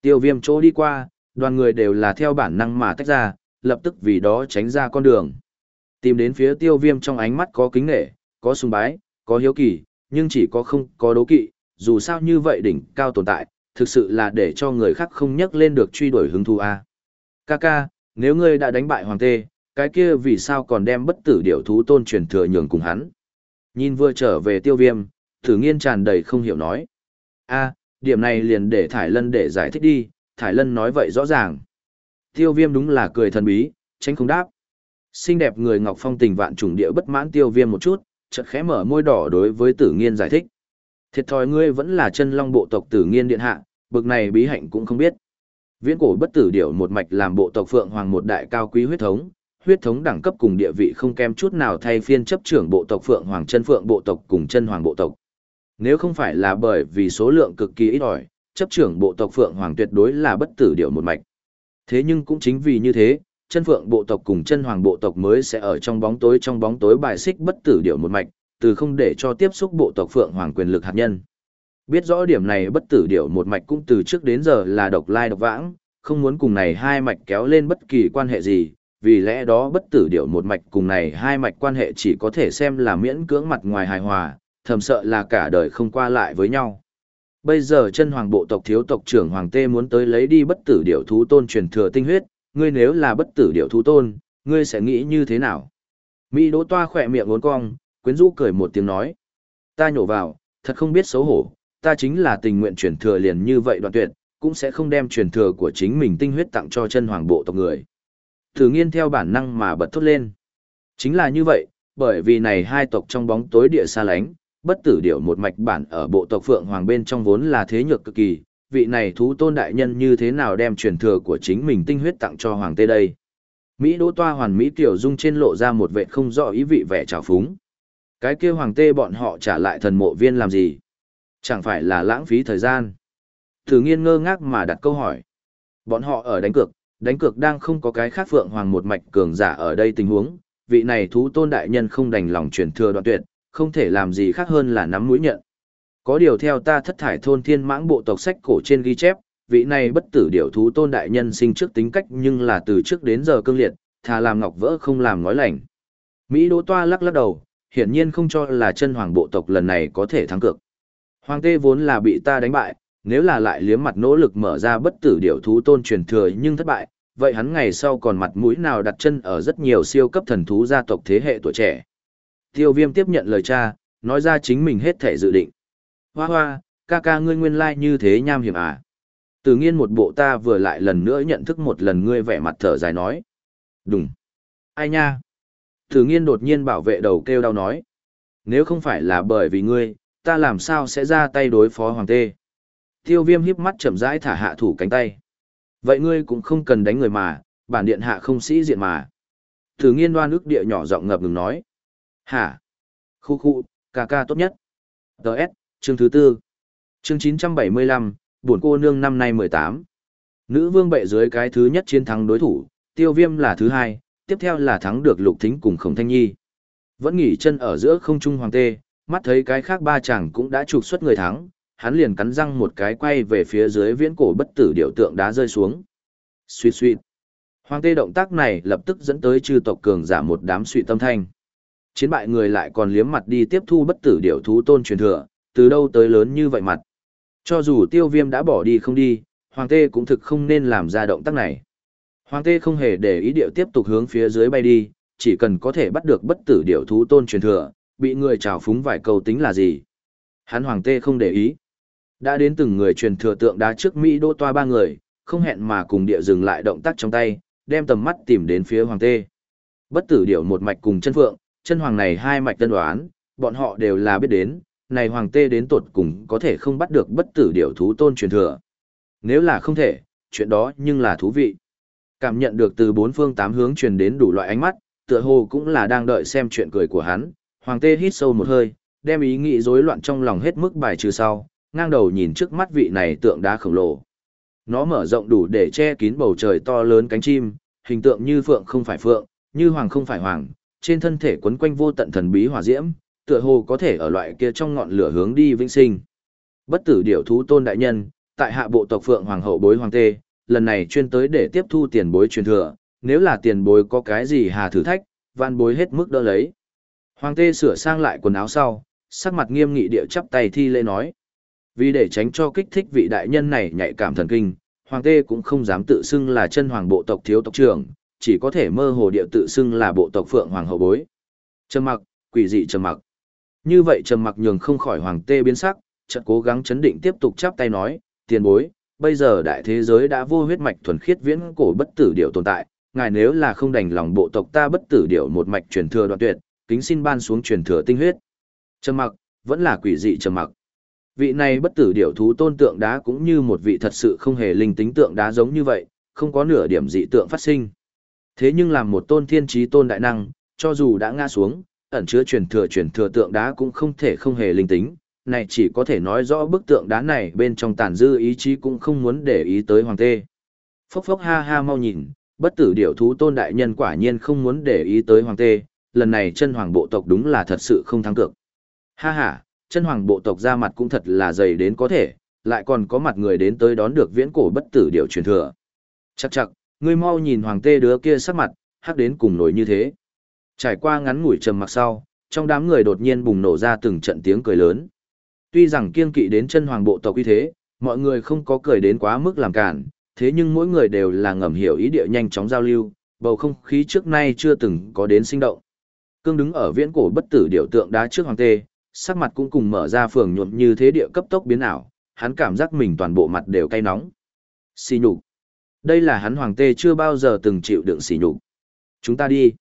Tiêu viêm chỗ đi qua, đoàn người đều là theo bản năng mà tách ra, lập tức vì đó tránh ra con đường. Tìm đến phía tiêu viêm trong ánh mắt có kính nghệ, có sùng bái, có hiếu kỳ, nhưng chỉ có không có đố kỵ, dù sao như vậy đỉnh cao tồn tại, thực sự là để cho người khác không nhắc lên được truy đuổi hứng thú a. Kaka, nếu ngươi đã đánh bại hoàng tê, cái kia vì sao còn đem bất tử điểu thú tôn truyền thừa nhường cùng hắn? Nhìn vừa trở về tiêu viêm, thử nghiên tràn đầy không hiểu nói. a điểm này liền để Thải Lân để giải thích đi, Thải Lân nói vậy rõ ràng. Tiêu viêm đúng là cười thần bí, tránh không đáp. Xinh đẹp người Ngọc Phong tình vạn trùng địa bất mãn tiêu viêm một chút, chợt khẽ mở môi đỏ đối với tử nghiên giải thích. Thiệt thòi ngươi vẫn là chân long bộ tộc tử nghiên điện hạ, bực này bí hạnh cũng không biết. Viễn cổ bất tử điểu một mạch làm bộ tộc Phượng Hoàng một đại cao quý huyết thống, huyết thống đẳng cấp cùng địa vị không kém chút nào thay phiên chấp trưởng bộ tộc Phượng Hoàng chân Phượng bộ tộc cùng chân Hoàng bộ tộc. Nếu không phải là bởi vì số lượng cực kỳ ít ỏi, chấp trưởng bộ tộc Phượng Hoàng tuyệt đối là bất tử điểu một mạch. Thế nhưng cũng chính vì như thế, chân Phượng bộ tộc cùng chân Hoàng bộ tộc mới sẽ ở trong bóng tối trong bóng tối bài xích bất tử điệu một mạch, từ không để cho tiếp xúc bộ tộc Phượng Hoàng quyền lực hạt nhân. Biết rõ điểm này bất tử điệu một mạch cũng từ trước đến giờ là độc lai độc vãng, không muốn cùng này hai mạch kéo lên bất kỳ quan hệ gì, vì lẽ đó bất tử điệu một mạch cùng này hai mạch quan hệ chỉ có thể xem là miễn cưỡng mặt ngoài hài hòa, thầm sợ là cả đời không qua lại với nhau. Bây giờ chân hoàng bộ tộc thiếu tộc trưởng hoàng tê muốn tới lấy đi bất tử điệu thú tôn truyền thừa tinh huyết, ngươi nếu là bất tử điểu thú tôn, ngươi sẽ nghĩ như thế nào? Mỹ đỗ toa khỏe miệng uốn cong, quyến rũ cười một tiếng nói. Ta nhổ vào, thật không biết xấu hổ, ta chính là tình nguyện truyền thừa liền như vậy đoạn tuyệt, cũng sẽ không đem truyền thừa của chính mình tinh huyết tặng cho chân hoàng bộ tộc người. Thử nghiên theo bản năng mà bật thốt lên. Chính là như vậy, bởi vì này hai tộc trong bóng tối địa xa lánh, bất tử điểu một mạch bản ở bộ tộc Phượng Hoàng bên trong vốn là thế nhược cực kỳ, vị này thú tôn đại nhân như thế nào đem truyền thừa của chính mình tinh huyết tặng cho Hoàng tê đây. Mỹ đỗ toa hoàn Mỹ tiểu dung trên lộ ra một vệ không rõ ý vị vẻ trào phúng. Cái kia Hoàng tê bọn họ trả lại thần mộ viên làm gì? Chẳng phải là lãng phí thời gian. Thử nghiên ngơ ngác mà đặt câu hỏi. Bọn họ ở đánh cược, đánh cược đang không có cái khác phượng hoàng một mạch cường giả ở đây tình huống, vị này thú tôn đại nhân không đành lòng truyền thừa đoạn tuyệt, không thể làm gì khác hơn là nắm mũi nhận. Có điều theo ta thất thải thôn thiên mãng bộ tộc sách cổ trên ghi chép, vị này bất tử điểu thú tôn đại nhân sinh trước tính cách nhưng là từ trước đến giờ cương liệt, thà làm ngọc vỡ không làm nói lành. Mỹ Đỗ Toa lắc lắc đầu, hiển nhiên không cho là chân hoàng bộ tộc lần này có thể thắng cược. Hoàng tê vốn là bị ta đánh bại, nếu là lại liếm mặt nỗ lực mở ra bất tử điểu thú tôn truyền thừa nhưng thất bại, vậy hắn ngày sau còn mặt mũi nào đặt chân ở rất nhiều siêu cấp thần thú gia tộc thế hệ tuổi trẻ. Tiêu viêm tiếp nhận lời cha, nói ra chính mình hết thể dự định. Hoa hoa, ca ca ngươi nguyên lai như thế nham hiểm à. Tự nhiên một bộ ta vừa lại lần nữa nhận thức một lần ngươi vẻ mặt thở dài nói. Đúng. Ai nha? Tự nhiên đột nhiên bảo vệ đầu kêu đau nói. Nếu không phải là bởi vì ngươi, ta làm sao sẽ ra tay đối phó hoàng tê. Tiêu viêm híp mắt chậm rãi thả hạ thủ cánh tay. Vậy ngươi cũng không cần đánh người mà, bản điện hạ không sĩ diện mà. Thử nghiên đoan ức địa nhỏ giọng ngập ngừng nói. Hả? Khu khu, ca ca tốt nhất. Đợt, chương thứ tư. Chương 975, buồn cô nương năm nay 18. Nữ vương bệ dưới cái thứ nhất chiến thắng đối thủ, tiêu viêm là thứ hai, tiếp theo là thắng được lục thính cùng khổng thanh nhi. Vẫn nghỉ chân ở giữa không trung hoàng tê, mắt thấy cái khác ba chàng cũng đã trục xuất người thắng, hắn liền cắn răng một cái quay về phía dưới viễn cổ bất tử điệu tượng đá rơi xuống. suy suy, Hoàng tê động tác này lập tức dẫn tới chư tộc cường giả một đám suy tâm thanh. Chiến bại người lại còn liếm mặt đi tiếp thu bất tử điệu thú tôn truyền thừa, từ đâu tới lớn như vậy mặt. Cho dù tiêu viêm đã bỏ đi không đi, hoàng tê cũng thực không nên làm ra động tác này. Hoàng tê không hề để ý điệu tiếp tục hướng phía dưới bay đi, chỉ cần có thể bắt được bất tử điệu thú tôn truyền thừa, bị người trào phúng vài câu tính là gì. Hắn hoàng tê không để ý. Đã đến từng người truyền thừa tượng đá trước Mỹ đô toa ba người, không hẹn mà cùng địa dừng lại động tác trong tay, đem tầm mắt tìm đến phía hoàng tê. Bất tử điệu một mạch cùng chân phượng, chân hoàng này hai mạch tân đoán, bọn họ đều là biết đến, này hoàng tê đến tột cùng có thể không bắt được bất tử điểu thú tôn truyền thừa. Nếu là không thể, chuyện đó nhưng là thú vị. Cảm nhận được từ bốn phương tám hướng truyền đến đủ loại ánh mắt, tựa hồ cũng là đang đợi xem chuyện cười của hắn, hoàng tê hít sâu một hơi, đem ý nghĩ rối loạn trong lòng hết mức bài trừ sau, ngang đầu nhìn trước mắt vị này tượng đá khổng lồ. Nó mở rộng đủ để che kín bầu trời to lớn cánh chim, hình tượng như phượng không phải phượng, như hoàng không phải hoàng, trên thân thể quấn quanh vô tận thần bí hỏa diễm, tựa hồ có thể ở loại kia trong ngọn lửa hướng đi vĩnh sinh. Bất tử điểu thú tôn đại nhân, tại hạ bộ tộc phượng hoàng hậu bối hoàng tê, lần này chuyên tới để tiếp thu tiền bối truyền thừa, nếu là tiền bối có cái gì hà thử thách, van bối hết mức đỡ lấy. Hoàng tê sửa sang lại quần áo sau, sắc mặt nghiêm nghị địa chắp tay thi lễ nói. Vì để tránh cho kích thích vị đại nhân này nhạy cảm thần kinh, hoàng tê cũng không dám tự xưng là chân hoàng bộ tộc thiếu tộc trưởng, chỉ có thể mơ hồ địa tự xưng là bộ tộc phượng hoàng hậu bối. Trầm mặc, quỷ dị trầm mặc. Như vậy trầm mặc nhường không khỏi hoàng tê biến sắc, chợt cố gắng chấn định tiếp tục chắp tay nói, tiền bối, bây giờ đại thế giới đã vô huyết mạch thuần khiết viễn cổ bất tử điệu tồn tại, ngài nếu là không đành lòng bộ tộc ta bất tử điệu một mạch truyền thừa đoạn tuyệt, kính xin ban xuống truyền thừa tinh huyết. Trầm mặc, vẫn là quỷ dị trầm mặc. Vị này bất tử điểu thú tôn tượng đá cũng như một vị thật sự không hề linh tính tượng đá giống như vậy, không có nửa điểm dị tượng phát sinh. Thế nhưng làm một tôn thiên trí tôn đại năng, cho dù đã ngã xuống, ẩn chứa truyền thừa truyền thừa tượng đá cũng không thể không hề linh tính, này chỉ có thể nói rõ bức tượng đá này bên trong tàn dư ý chí cũng không muốn để ý tới hoàng tê. Phốc phốc ha ha mau nhìn, bất tử điểu thú tôn đại nhân quả nhiên không muốn để ý tới hoàng tê, lần này chân hoàng bộ tộc đúng là thật sự không thắng cược. Ha ha, chân hoàng bộ tộc ra mặt cũng thật là dày đến có thể, lại còn có mặt người đến tới đón được viễn cổ bất tử Điểu truyền thừa. Chắc chắc, ngươi mau nhìn hoàng tê đứa kia sắc mặt, hắc đến cùng nổi như thế. Trải qua ngắn ngủi trầm mặc sau, trong đám người đột nhiên bùng nổ ra từng trận tiếng cười lớn. Tuy rằng kiên kỵ đến chân hoàng bộ tộc uy thế, mọi người không có cười đến quá mức làm cản, thế nhưng mỗi người đều là ngầm hiểu ý địa nhanh chóng giao lưu, bầu không khí trước nay chưa từng có đến sinh động. Cương đứng ở viễn cổ bất tử điệu tượng đá trước hoàng tê, sắc mặt cũng cùng mở ra phường nhuộm như thế địa cấp tốc biến ảo, hắn cảm giác mình toàn bộ mặt đều cay nóng. Xì nhục. Đây là hắn hoàng tê chưa bao giờ từng chịu đựng xì nhục. Chúng ta đi.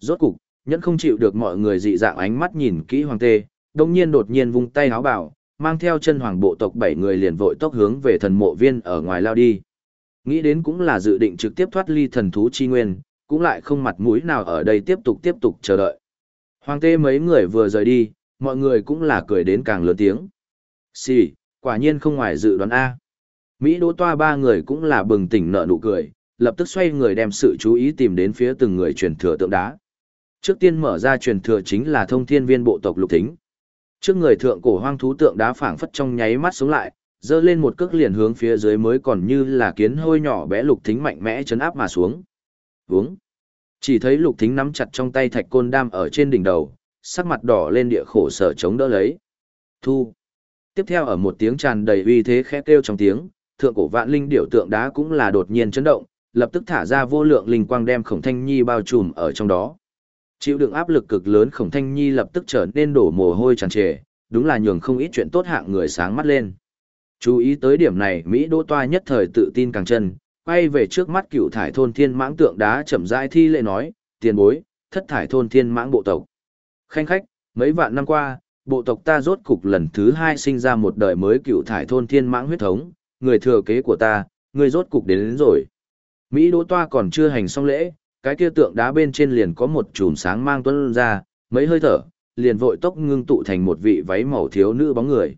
Rốt cục, nhẫn không chịu được mọi người dị dạng ánh mắt nhìn kỹ hoàng tê, đồng nhiên đột nhiên vung tay háo bảo, mang theo chân hoàng bộ tộc bảy người liền vội tốc hướng về thần mộ viên ở ngoài lao đi. Nghĩ đến cũng là dự định trực tiếp thoát ly thần thú chi nguyên, cũng lại không mặt mũi nào ở đây tiếp tục tiếp tục chờ đợi. Hoàng tê mấy người vừa rời đi, mọi người cũng là cười đến càng lớn tiếng. Xì, quả nhiên không ngoài dự đoán A. Mỹ đỗ toa ba người cũng là bừng tỉnh nở nụ cười, lập tức xoay người đem sự chú ý tìm đến phía từng người truyền thừa tượng đá. Trước tiên mở ra truyền thừa chính là thông thiên viên bộ tộc lục thính. Trước người thượng cổ hoang thú tượng đá phảng phất trong nháy mắt xuống lại, dơ lên một cước liền hướng phía dưới mới còn như là kiến hôi nhỏ bé lục thính mạnh mẽ chấn áp mà xuống. Vướng. Chỉ thấy lục thính nắm chặt trong tay thạch côn đam ở trên đỉnh đầu, sắc mặt đỏ lên địa khổ sở chống đỡ lấy. Thu. Tiếp theo ở một tiếng tràn đầy uy thế khẽ kêu trong tiếng, thượng cổ vạn linh điểu tượng đá cũng là đột nhiên chấn động, lập tức thả ra vô lượng linh quang đem Khổng Thanh Nhi bao trùm ở trong đó. Chịu đựng áp lực cực lớn Khổng Thanh Nhi lập tức trở nên đổ mồ hôi tràn trề, đúng là nhường không ít chuyện tốt hạng người sáng mắt lên. Chú ý tới điểm này, Mỹ Đỗ Toa nhất thời tự tin càng chân, quay về trước mắt cựu thải thôn thiên mãng tượng đá chậm rãi thi lễ nói, tiền bối, thất thải thôn thiên mãng bộ tộc. Khanh khách, mấy vạn năm qua, bộ tộc ta rốt cục lần thứ hai sinh ra một đời mới cựu thải thôn thiên mãng huyết thống, người thừa kế của ta, người rốt cục đến, đến rồi. Mỹ Đỗ Toa còn chưa hành xong lễ, cái kia tượng đá bên trên liền có một chùm sáng mang tuấn ra, mấy hơi thở, liền vội tốc ngưng tụ thành một vị váy màu thiếu nữ bóng người.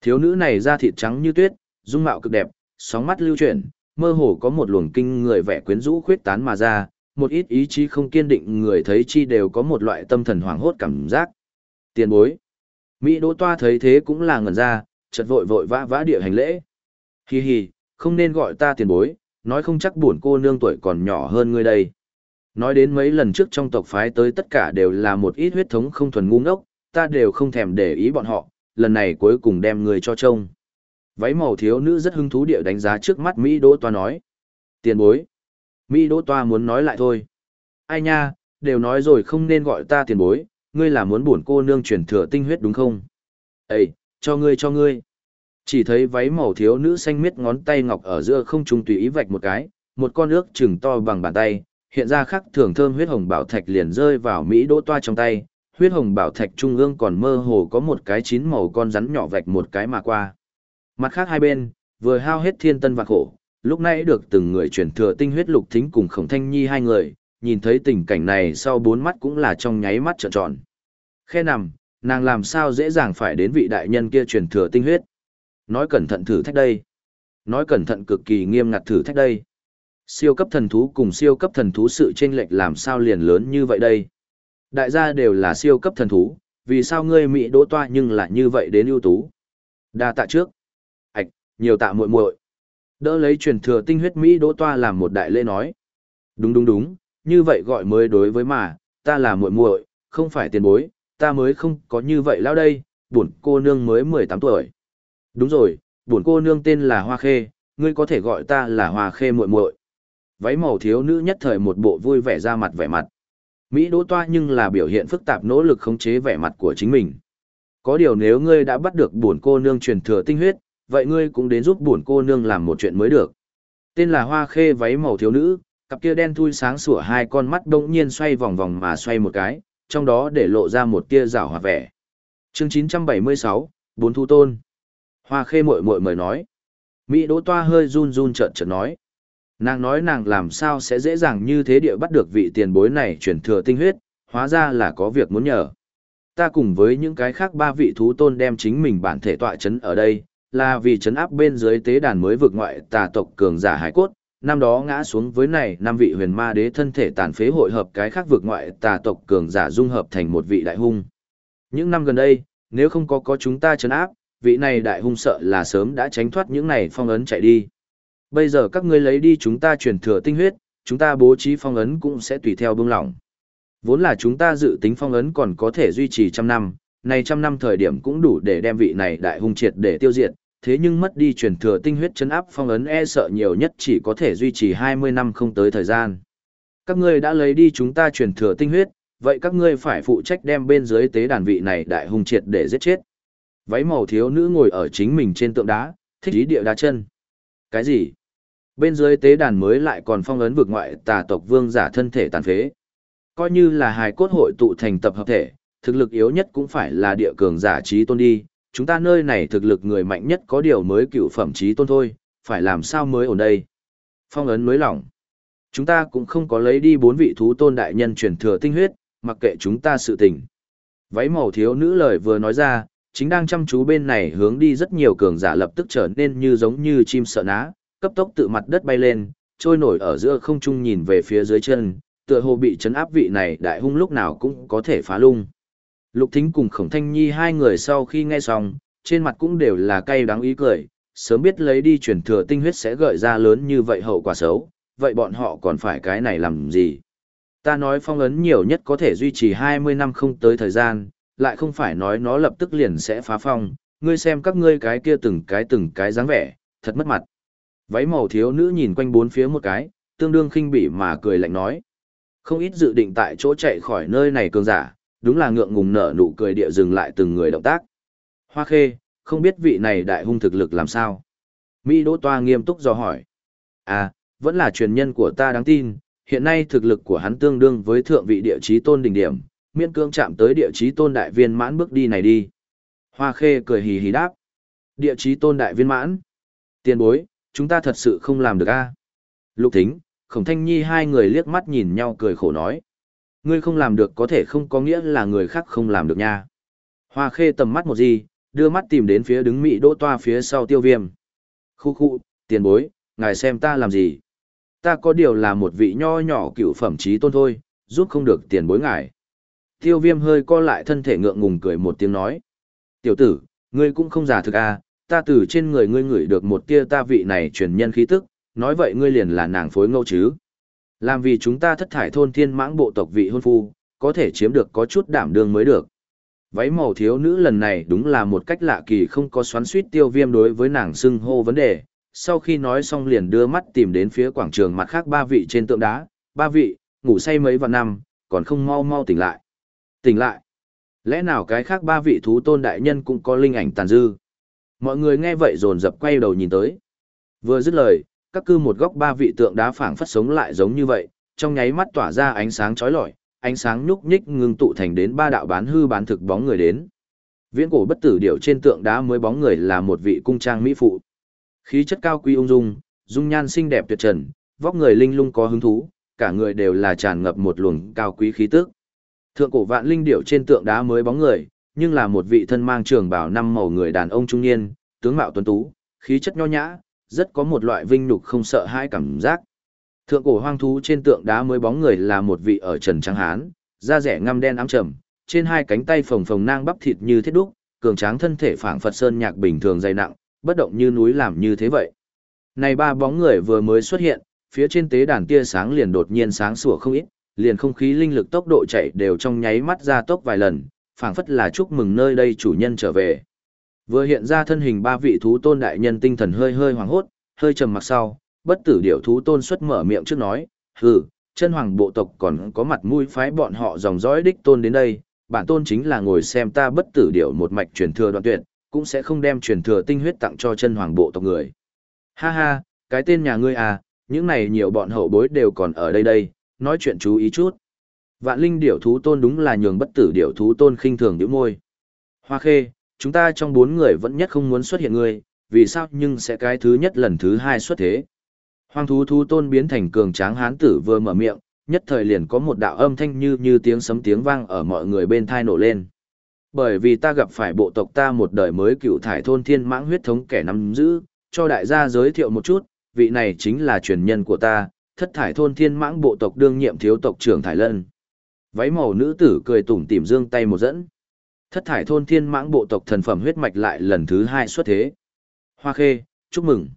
Thiếu nữ này da thịt trắng như tuyết, dung mạo cực đẹp, sóng mắt lưu chuyển, mơ hồ có một luồng kinh người vẻ quyến rũ khuyết tán mà ra, một ít ý chí không kiên định người thấy chi đều có một loại tâm thần hoảng hốt cảm giác. Tiền bối. Mỹ Đỗ Toa thấy thế cũng là ngẩn ra, chợt vội vội vã vã địa hành lễ. Hi hi, không nên gọi ta tiền bối, nói không chắc buồn cô nương tuổi còn nhỏ hơn ngươi đây. Nói đến mấy lần trước trong tộc phái tới tất cả đều là một ít huyết thống không thuần ngu ngốc, ta đều không thèm để ý bọn họ, lần này cuối cùng đem người cho trông. Váy màu thiếu nữ rất hứng thú địa đánh giá trước mắt Mỹ Đỗ Toa nói. Tiền bối. Mỹ Đỗ Toa muốn nói lại thôi. Ai nha, đều nói rồi không nên gọi ta tiền bối, ngươi là muốn buồn cô nương truyền thừa tinh huyết đúng không? Ê, cho ngươi cho ngươi. Chỉ thấy váy màu thiếu nữ xanh miết ngón tay ngọc ở giữa không trung tùy ý vạch một cái, một con nước chừng to bằng bàn tay, hiện ra khắc thường thơm huyết hồng bảo thạch liền rơi vào Mỹ Đỗ Toa trong tay, huyết hồng bảo thạch trung ương còn mơ hồ có một cái chín màu con rắn nhỏ vạch một cái mà qua. Mặt khác hai bên, vừa hao hết thiên tân và khổ, lúc nãy được từng người chuyển thừa tinh huyết lục thính cùng khổng thanh nhi hai người, nhìn thấy tình cảnh này sau bốn mắt cũng là trong nháy mắt trợn tròn. Khe nằm, nàng làm sao dễ dàng phải đến vị đại nhân kia truyền thừa tinh huyết. Nói cẩn thận thử thách đây. Nói cẩn thận cực kỳ nghiêm ngặt thử thách đây. Siêu cấp thần thú cùng siêu cấp thần thú sự chênh lệch làm sao liền lớn như vậy đây. Đại gia đều là siêu cấp thần thú, vì sao ngươi Mỹ đỗ toa nhưng lại như vậy đến ưu tú. Đa tạ trước. Ảch, nhiều tạ muội muội. Đỡ lấy truyền thừa tinh huyết Mỹ đỗ toa làm một đại lễ nói. Đúng đúng đúng, như vậy gọi mới đối với mà, ta là muội muội, không phải tiền bối, ta mới không có như vậy lao đây, buồn cô nương mới 18 tuổi. Đúng rồi, buồn cô nương tên là Hoa Khê, ngươi có thể gọi ta là Hoa Khê muội muội. Váy màu thiếu nữ nhất thời một bộ vui vẻ ra mặt vẻ mặt. Mỹ đỗ toa nhưng là biểu hiện phức tạp nỗ lực khống chế vẻ mặt của chính mình. Có điều nếu ngươi đã bắt được buồn cô nương truyền thừa tinh huyết, vậy ngươi cũng đến giúp buồn cô nương làm một chuyện mới được. Tên là Hoa Khê váy màu thiếu nữ, cặp kia đen thui sáng sủa hai con mắt đông nhiên xoay vòng vòng mà xoay một cái, trong đó để lộ ra một tia rảo hòa vẻ. Chương 976, Bốn Thu Tôn. Hoa Khê muội muội mời nói. Mỹ Đỗ Toa hơi run run trợn trợn nói. Nàng nói nàng làm sao sẽ dễ dàng như thế địa bắt được vị tiền bối này chuyển thừa tinh huyết, hóa ra là có việc muốn nhờ. Ta cùng với những cái khác ba vị thú tôn đem chính mình bản thể tọa chấn ở đây, là vì chấn áp bên dưới tế đàn mới vượt ngoại tà tộc cường giả hải cốt, năm đó ngã xuống với này năm vị huyền ma đế thân thể tàn phế hội hợp cái khác vượt ngoại tà tộc cường giả dung hợp thành một vị đại hung. Những năm gần đây, nếu không có có chúng ta chấn áp, vị này đại hung sợ là sớm đã tránh thoát những này phong ấn chạy đi. Bây giờ các ngươi lấy đi chúng ta truyền thừa tinh huyết, chúng ta bố trí phong ấn cũng sẽ tùy theo bông lỏng. Vốn là chúng ta dự tính phong ấn còn có thể duy trì trăm năm, này trăm năm thời điểm cũng đủ để đem vị này đại hung triệt để tiêu diệt, thế nhưng mất đi truyền thừa tinh huyết chấn áp phong ấn e sợ nhiều nhất chỉ có thể duy trì 20 năm không tới thời gian. Các ngươi đã lấy đi chúng ta truyền thừa tinh huyết, vậy các ngươi phải phụ trách đem bên dưới tế đàn vị này đại hung triệt để giết chết. Váy màu thiếu nữ ngồi ở chính mình trên tượng đá, thích ý địa đá chân. Cái gì? Bên dưới tế đàn mới lại còn phong ấn vực ngoại tà tộc vương giả thân thể tàn phế. Coi như là hài cốt hội tụ thành tập hợp thể, thực lực yếu nhất cũng phải là địa cường giả trí tôn đi. Chúng ta nơi này thực lực người mạnh nhất có điều mới cựu phẩm trí tôn thôi, phải làm sao mới ổn đây. Phong ấn mới lỏng. Chúng ta cũng không có lấy đi bốn vị thú tôn đại nhân truyền thừa tinh huyết, mặc kệ chúng ta sự tình. Váy màu thiếu nữ lời vừa nói ra, chính đang chăm chú bên này hướng đi rất nhiều cường giả lập tức trở nên như giống như chim sợ ná, cấp tốc tự mặt đất bay lên, trôi nổi ở giữa không trung nhìn về phía dưới chân, tựa hồ bị chấn áp vị này đại hung lúc nào cũng có thể phá lung. Lục Thính cùng Khổng Thanh Nhi hai người sau khi nghe xong, trên mặt cũng đều là cay đắng ý cười, sớm biết lấy đi chuyển thừa tinh huyết sẽ gợi ra lớn như vậy hậu quả xấu, vậy bọn họ còn phải cái này làm gì? Ta nói phong ấn nhiều nhất có thể duy trì 20 năm không tới thời gian, lại không phải nói nó lập tức liền sẽ phá phong, ngươi xem các ngươi cái kia từng cái từng cái dáng vẻ, thật mất mặt. Váy màu thiếu nữ nhìn quanh bốn phía một cái, tương đương khinh bỉ mà cười lạnh nói. Không ít dự định tại chỗ chạy khỏi nơi này cường giả, đúng là ngượng ngùng nở nụ cười địa dừng lại từng người động tác. Hoa khê, không biết vị này đại hung thực lực làm sao? Mỹ Đỗ Toa nghiêm túc do hỏi. À, vẫn là truyền nhân của ta đáng tin, hiện nay thực lực của hắn tương đương với thượng vị địa chí tôn đỉnh điểm, miễn cương chạm tới địa chí tôn đại viên mãn bước đi này đi. Hoa khê cười hì hì đáp. Địa chí tôn đại viên mãn. Tiền bối, chúng ta thật sự không làm được a Lục thính, khổng thanh nhi hai người liếc mắt nhìn nhau cười khổ nói. Ngươi không làm được có thể không có nghĩa là người khác không làm được nha. Hoa khê tầm mắt một gì, đưa mắt tìm đến phía đứng Mỹ đỗ toa phía sau tiêu viêm. Khu khu, tiền bối, ngài xem ta làm gì? Ta có điều là một vị nho nhỏ cựu phẩm trí tôn thôi, giúp không được tiền bối ngài. Tiêu viêm hơi co lại thân thể ngượng ngùng cười một tiếng nói. Tiểu tử, ngươi cũng không giả thực à, ta từ trên người ngươi ngửi được một tia ta vị này truyền nhân khí tức, nói vậy ngươi liền là nàng phối ngẫu chứ. Làm vì chúng ta thất thải thôn thiên mãng bộ tộc vị hôn phu, có thể chiếm được có chút đảm đương mới được. Váy màu thiếu nữ lần này đúng là một cách lạ kỳ không có xoắn suýt tiêu viêm đối với nàng xưng hô vấn đề. Sau khi nói xong liền đưa mắt tìm đến phía quảng trường mặt khác ba vị trên tượng đá. Ba vị, ngủ say mấy vạn năm, còn không mau mau tỉnh lại. Tỉnh lại. Lẽ nào cái khác ba vị thú tôn đại nhân cũng có linh ảnh tàn dư? Mọi người nghe vậy dồn dập quay đầu nhìn tới. Vừa dứt lời, các cư một góc ba vị tượng đá phảng phất sống lại giống như vậy, trong nháy mắt tỏa ra ánh sáng chói lọi, ánh sáng nhúc nhích ngưng tụ thành đến ba đạo bán hư bán thực bóng người đến. Viễn cổ bất tử điệu trên tượng đá mới bóng người là một vị cung trang mỹ phụ. Khí chất cao quý ung dung, dung nhan xinh đẹp tuyệt trần, vóc người linh lung có hứng thú, cả người đều là tràn ngập một luồng cao quý khí tức. Thượng cổ vạn linh điệu trên tượng đá mới bóng người, nhưng là một vị thân mang trường bào năm màu người đàn ông trung niên, tướng mạo tuấn tú, khí chất nho nhã, rất có một loại vinh nhục không sợ hãi cảm giác. Thượng cổ hoang thú trên tượng đá mới bóng người là một vị ở trần trắng hán, da rẻ ngăm đen ám trầm, trên hai cánh tay phồng phồng nang bắp thịt như thiết đúc, cường tráng thân thể phảng phật sơn nhạc bình thường dày nặng, bất động như núi làm như thế vậy. Này ba bóng người vừa mới xuất hiện, phía trên tế đàn tia sáng liền đột nhiên sáng sủa không ít, liền không khí linh lực tốc độ chạy đều trong nháy mắt ra tốc vài lần, phảng phất là chúc mừng nơi đây chủ nhân trở về. Vừa hiện ra thân hình ba vị thú tôn đại nhân tinh thần hơi hơi hoảng hốt, hơi trầm mặc sau, bất tử điểu thú tôn xuất mở miệng trước nói, hừ, chân hoàng bộ tộc còn có mặt mũi phái bọn họ dòng dõi đích tôn đến đây, bản tôn chính là ngồi xem ta bất tử điểu một mạch truyền thừa đoạn tuyệt, cũng sẽ không đem truyền thừa tinh huyết tặng cho chân hoàng bộ tộc người. Ha ha, cái tên nhà ngươi à, những này nhiều bọn hậu bối đều còn ở đây đây, nói chuyện chú ý chút. Vạn linh điểu thú tôn đúng là nhường bất tử điểu thú tôn khinh thường điểu môi. Hoa khê, chúng ta trong bốn người vẫn nhất không muốn xuất hiện người. vì sao nhưng sẽ cái thứ nhất lần thứ hai xuất thế. Hoang thú thú tôn biến thành cường tráng hán tử vừa mở miệng, nhất thời liền có một đạo âm thanh như như tiếng sấm tiếng vang ở mọi người bên thai nổ lên. Bởi vì ta gặp phải bộ tộc ta một đời mới cựu thải thôn thiên mãng huyết thống kẻ nắm giữ, cho đại gia giới thiệu một chút, vị này chính là truyền nhân của ta, thất thải thôn thiên mãng bộ tộc đương nhiệm thiếu tộc trưởng Thải Lân. Váy màu nữ tử cười tủm tỉm dương tay một dẫn. Thất thải thôn thiên mãng bộ tộc thần phẩm huyết mạch lại lần thứ hai xuất thế. Hoa khê, chúc mừng.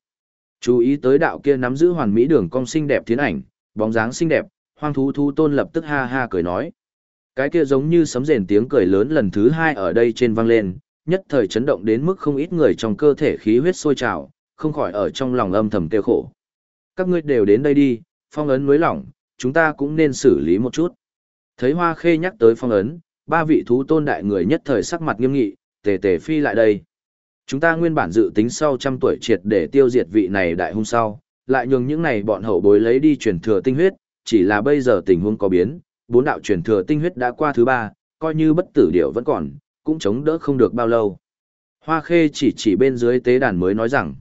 Chú ý tới đạo kia nắm giữ hoàn mỹ đường cong xinh đẹp thiến ảnh, bóng dáng xinh đẹp, hoang thú thu tôn lập tức ha ha cười nói. Cái kia giống như sấm rền tiếng cười lớn lần thứ hai ở đây trên vang lên, nhất thời chấn động đến mức không ít người trong cơ thể khí huyết sôi trào, không khỏi ở trong lòng âm thầm kêu khổ. Các ngươi đều đến đây đi, phong ấn nối lỏng, chúng ta cũng nên xử lý một chút. Thấy hoa khê nhắc tới phong ấn, ba vị thú tôn đại người nhất thời sắc mặt nghiêm nghị, tề tề phi lại đây. Chúng ta nguyên bản dự tính sau trăm tuổi triệt để tiêu diệt vị này đại hung sau, lại nhường những này bọn hậu bối lấy đi truyền thừa tinh huyết, chỉ là bây giờ tình huống có biến, bốn đạo truyền thừa tinh huyết đã qua thứ ba, coi như bất tử điệu vẫn còn, cũng chống đỡ không được bao lâu. Hoa khê chỉ chỉ bên dưới tế đàn mới nói rằng,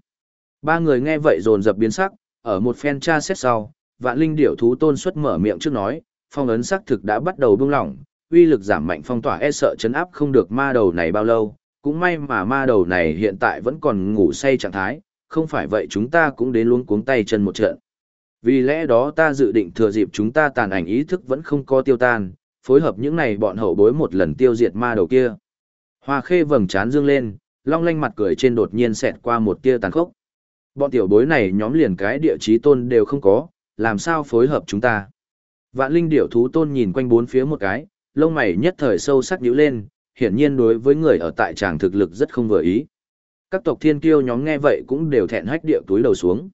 ba người nghe vậy dồn dập biến sắc, ở một phen tra xét sau, vạn linh điểu thú tôn xuất mở miệng trước nói, phong ấn xác thực đã bắt đầu buông lỏng, uy lực giảm mạnh phong tỏa e sợ chấn áp không được ma đầu này bao lâu, cũng may mà ma đầu này hiện tại vẫn còn ngủ say trạng thái, không phải vậy chúng ta cũng đến luôn cuống tay chân một trận. Vì lẽ đó ta dự định thừa dịp chúng ta tàn ảnh ý thức vẫn không có tiêu tan, phối hợp những này bọn hậu bối một lần tiêu diệt ma đầu kia. Hoa khê vầng trán dương lên, long lanh mặt cười trên đột nhiên xẹt qua một tia tàn khốc. Bọn tiểu bối này nhóm liền cái địa chí tôn đều không có, làm sao phối hợp chúng ta. Vạn linh điểu thú tôn nhìn quanh bốn phía một cái, lông mày nhất thời sâu sắc nhíu lên, hiển nhiên đối với người ở tại tràng thực lực rất không vừa ý. Các tộc thiên kiêu nhóm nghe vậy cũng đều thẹn hách điệu túi đầu xuống.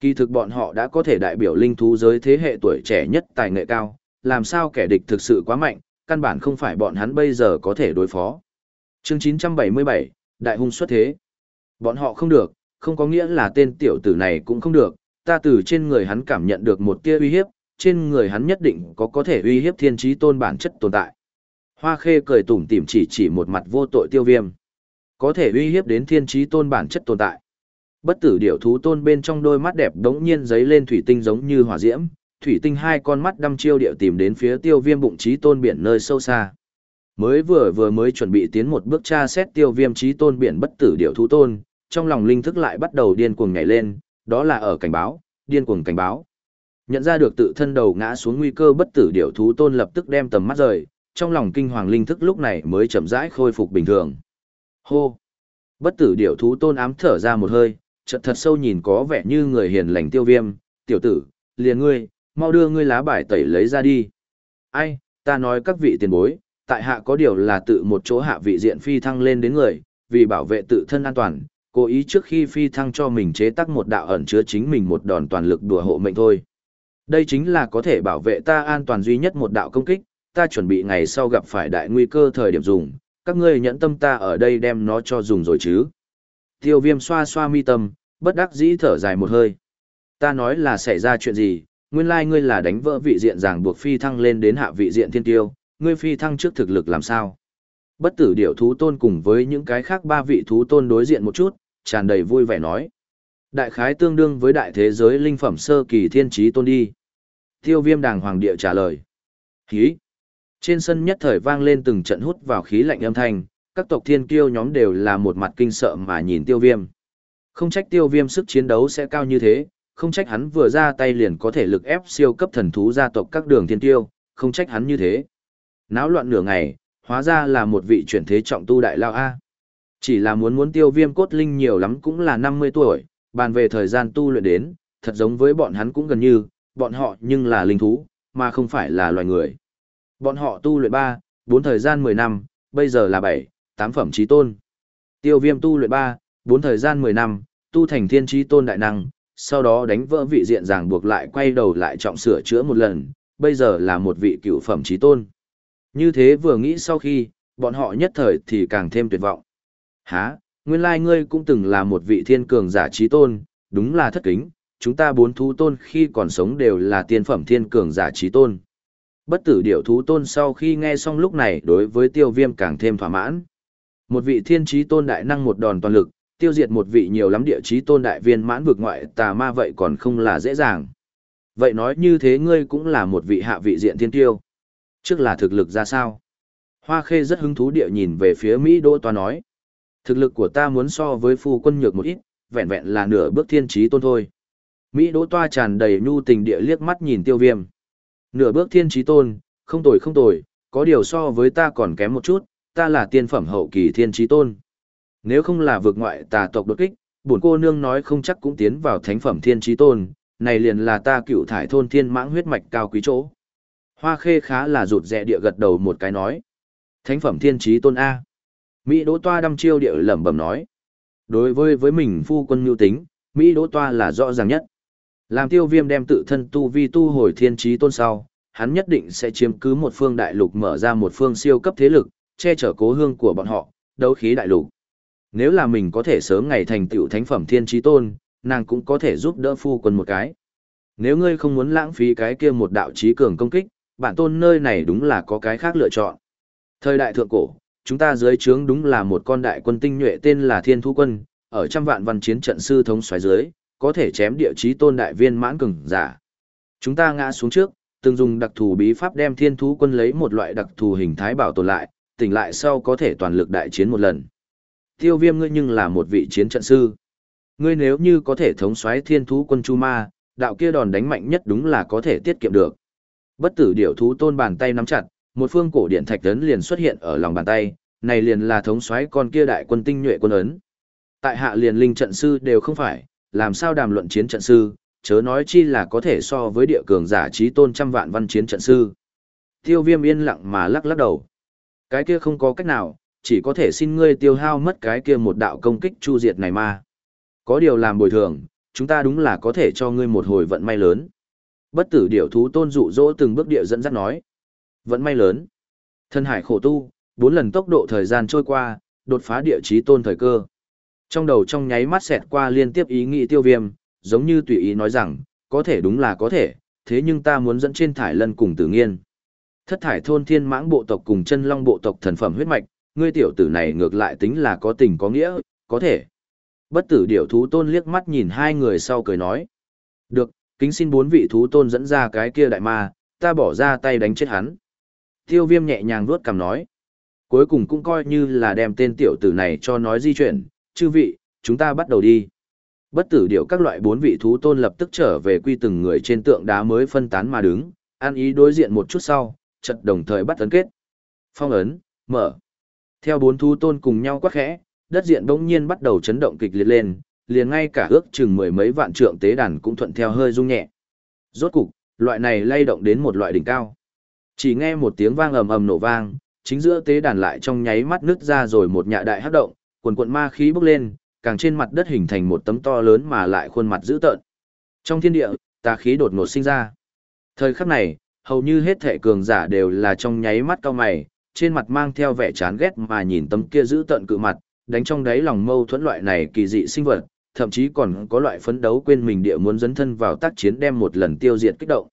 Kỳ thực bọn họ đã có thể đại biểu linh thú giới thế hệ tuổi trẻ nhất tài nghệ cao, làm sao kẻ địch thực sự quá mạnh, căn bản không phải bọn hắn bây giờ có thể đối phó. Chương 977, Đại hung xuất thế. Bọn họ không được, không có nghĩa là tên tiểu tử này cũng không được, ta từ trên người hắn cảm nhận được một tia uy hiếp, trên người hắn nhất định có có thể uy hiếp thiên trí tôn bản chất tồn tại. Hoa khê cười tủm tỉm chỉ chỉ một mặt vô tội tiêu viêm. Có thể uy hiếp đến thiên trí tôn bản chất tồn tại. Bất tử điểu thú tôn bên trong đôi mắt đẹp đống nhiên giấy lên thủy tinh giống như hỏa diễm, thủy tinh hai con mắt đăm chiêu điệu tìm đến phía tiêu viêm bụng trí tôn biển nơi sâu xa. Mới vừa vừa mới chuẩn bị tiến một bước tra xét tiêu viêm trí tôn biển bất tử điểu thú tôn, trong lòng linh thức lại bắt đầu điên cuồng nhảy lên, đó là ở cảnh báo, điên cuồng cảnh báo. Nhận ra được tự thân đầu ngã xuống nguy cơ bất tử điểu thú tôn lập tức đem tầm mắt rời, trong lòng kinh hoàng linh thức lúc này mới chậm rãi khôi phục bình thường. Hô! Bất tử điểu thú tôn ám thở ra một hơi, chợt thật sâu nhìn có vẻ như người hiền lành tiêu viêm, tiểu tử, liền ngươi, mau đưa ngươi lá bài tẩy lấy ra đi. Ai, ta nói các vị tiền bối, tại hạ có điều là tự một chỗ hạ vị diện phi thăng lên đến người, vì bảo vệ tự thân an toàn, cố ý trước khi phi thăng cho mình chế tác một đạo ẩn chứa chính mình một đòn toàn lực đùa hộ mệnh thôi. Đây chính là có thể bảo vệ ta an toàn duy nhất một đạo công kích, ta chuẩn bị ngày sau gặp phải đại nguy cơ thời điểm dùng, các ngươi nhẫn tâm ta ở đây đem nó cho dùng rồi chứ. Tiêu viêm xoa xoa mi tâm, bất đắc dĩ thở dài một hơi. Ta nói là xảy ra chuyện gì, nguyên lai ngươi là đánh vỡ vị diện ràng buộc phi thăng lên đến hạ vị diện thiên tiêu, ngươi phi thăng trước thực lực làm sao? Bất tử điểu thú tôn cùng với những cái khác ba vị thú tôn đối diện một chút, tràn đầy vui vẻ nói. Đại khái tương đương với đại thế giới linh phẩm sơ kỳ thiên trí tôn đi. Tiêu viêm đàng hoàng địa trả lời. Khí. Trên sân nhất thời vang lên từng trận hút vào khí lạnh âm thanh, các tộc thiên kiêu nhóm đều là một mặt kinh sợ mà nhìn tiêu viêm. Không trách tiêu viêm sức chiến đấu sẽ cao như thế, không trách hắn vừa ra tay liền có thể lực ép siêu cấp thần thú gia tộc các đường thiên tiêu, không trách hắn như thế. Náo loạn nửa ngày, hóa ra là một vị chuyển thế trọng tu đại lao A. Chỉ là muốn muốn tiêu viêm cốt linh nhiều lắm cũng là 50 tuổi, bàn về thời gian tu luyện đến, thật giống với bọn hắn cũng gần như, bọn họ nhưng là linh thú, mà không phải là loài người. Bọn họ tu luyện 3, 4 thời gian 10 năm, bây giờ là 7, 8 phẩm trí tôn. Tiêu viêm tu luyện 3, 4 thời gian 10 năm, tu thành thiên trí tôn đại năng, sau đó đánh vỡ vị diện ràng buộc lại quay đầu lại trọng sửa chữa một lần, bây giờ là một vị cựu phẩm trí tôn. Như thế vừa nghĩ sau khi, bọn họ nhất thời thì càng thêm tuyệt vọng. Hả, nguyên lai like ngươi cũng từng là một vị thiên cường giả trí tôn, đúng là thất kính, chúng ta bốn thú tôn khi còn sống đều là tiên phẩm thiên cường giả trí tôn. Bất tử điểu thú tôn sau khi nghe xong lúc này đối với tiêu viêm càng thêm thỏa mãn. Một vị thiên trí tôn đại năng một đòn toàn lực, tiêu diệt một vị nhiều lắm địa trí tôn đại viên mãn vực ngoại tà ma vậy còn không là dễ dàng. Vậy nói như thế ngươi cũng là một vị hạ vị diện thiên tiêu. Trước là thực lực ra sao? Hoa khê rất hứng thú địa nhìn về phía Mỹ Đỗ Toa nói. Thực lực của ta muốn so với phu quân nhược một ít, vẹn vẹn là nửa bước thiên trí tôn thôi. Mỹ Đỗ Toa tràn đầy nhu tình địa liếc mắt nhìn tiêu viêm. Nửa bước thiên trí tôn, không tồi không tồi, có điều so với ta còn kém một chút, ta là tiên phẩm hậu kỳ thiên trí tôn. Nếu không là vượt ngoại tà tộc đột kích, bổn cô nương nói không chắc cũng tiến vào thánh phẩm thiên trí tôn, này liền là ta cựu thải thôn thiên mãng huyết mạch cao quý chỗ. Hoa khê khá là rụt rẹ địa gật đầu một cái nói. Thánh phẩm thiên trí tôn A. Mỹ đỗ toa đăm chiêu địa lẩm bẩm nói. Đối với với mình phu quân Nhu tính, Mỹ đỗ toa là rõ ràng nhất. Làm tiêu viêm đem tự thân tu vi tu hồi thiên trí tôn sau, hắn nhất định sẽ chiếm cứ một phương đại lục mở ra một phương siêu cấp thế lực, che chở cố hương của bọn họ, đấu khí đại lục. Nếu là mình có thể sớm ngày thành tựu thánh phẩm thiên trí tôn, nàng cũng có thể giúp đỡ phu quân một cái. Nếu ngươi không muốn lãng phí cái kia một đạo trí cường công kích, bản tôn nơi này đúng là có cái khác lựa chọn. Thời đại thượng cổ, chúng ta dưới trướng đúng là một con đại quân tinh nhuệ tên là Thiên thu Quân, ở trăm vạn văn chiến trận sư thống xoáy dưới, có thể chém địa chí tôn đại viên mãn cường giả. Chúng ta ngã xuống trước, từng dùng đặc thù bí pháp đem Thiên Thú Quân lấy một loại đặc thù hình thái bảo tồn lại, tỉnh lại sau có thể toàn lực đại chiến một lần. Tiêu Viêm ngươi nhưng là một vị chiến trận sư. Ngươi nếu như có thể thống soái Thiên Thú Quân Chu Ma, đạo kia đòn đánh mạnh nhất đúng là có thể tiết kiệm được. Bất tử điểu thú tôn bàn tay nắm chặt, một phương cổ điện thạch tấn liền xuất hiện ở lòng bàn tay, này liền là thống soái con kia đại quân tinh nhuệ quân ấn. Tại hạ liền linh trận sư đều không phải, làm sao đàm luận chiến trận sư, chớ nói chi là có thể so với địa cường giả trí tôn trăm vạn văn chiến trận sư. Tiêu viêm yên lặng mà lắc lắc đầu. Cái kia không có cách nào, chỉ có thể xin ngươi tiêu hao mất cái kia một đạo công kích chu diệt này mà. Có điều làm bồi thường, chúng ta đúng là có thể cho ngươi một hồi vận may lớn. Bất tử điểu thú tôn dụ dỗ từng bước địa dẫn dắt nói. Vận may lớn. Thân hải khổ tu, bốn lần tốc độ thời gian trôi qua, đột phá địa chí tôn thời cơ. Trong đầu trong nháy mắt xẹt qua liên tiếp ý nghĩ tiêu viêm, giống như tùy ý nói rằng, có thể đúng là có thể, thế nhưng ta muốn dẫn trên thải lân cùng tử nghiên. Thất thải thôn thiên mãng bộ tộc cùng chân long bộ tộc thần phẩm huyết mạch, ngươi tiểu tử này ngược lại tính là có tình có nghĩa, có thể. Bất tử điểu thú tôn liếc mắt nhìn hai người sau cười nói. Được, kính xin bốn vị thú tôn dẫn ra cái kia đại ma, ta bỏ ra tay đánh chết hắn. Tiêu viêm nhẹ nhàng vuốt cằm nói. Cuối cùng cũng coi như là đem tên tiểu tử này cho nói di chuyển, chư vị, chúng ta bắt đầu đi. Bất tử điệu các loại bốn vị thú tôn lập tức trở về quy từng người trên tượng đá mới phân tán mà đứng, an ý đối diện một chút sau, chật đồng thời bắt ấn kết. Phong ấn, mở. Theo bốn thú tôn cùng nhau quát khẽ, đất diện bỗng nhiên bắt đầu chấn động kịch liệt lên, liền ngay cả ước chừng mười mấy vạn trượng tế đàn cũng thuận theo hơi rung nhẹ. Rốt cục, loại này lay động đến một loại đỉnh cao. Chỉ nghe một tiếng vang ầm ầm nổ vang, chính giữa tế đàn lại trong nháy mắt nứt ra rồi một nhạ đại hấp động, quần quận ma khí bốc lên, càng trên mặt đất hình thành một tấm to lớn mà lại khuôn mặt dữ tợn. Trong thiên địa, tà khí đột ngột sinh ra. Thời khắc này, hầu như hết thể cường giả đều là trong nháy mắt cao mày, trên mặt mang theo vẻ chán ghét mà nhìn tấm kia dữ tợn cự mặt, đánh trong đáy lòng mâu thuẫn loại này kỳ dị sinh vật, thậm chí còn có loại phấn đấu quên mình địa muốn dấn thân vào tác chiến đem một lần tiêu diệt kích động.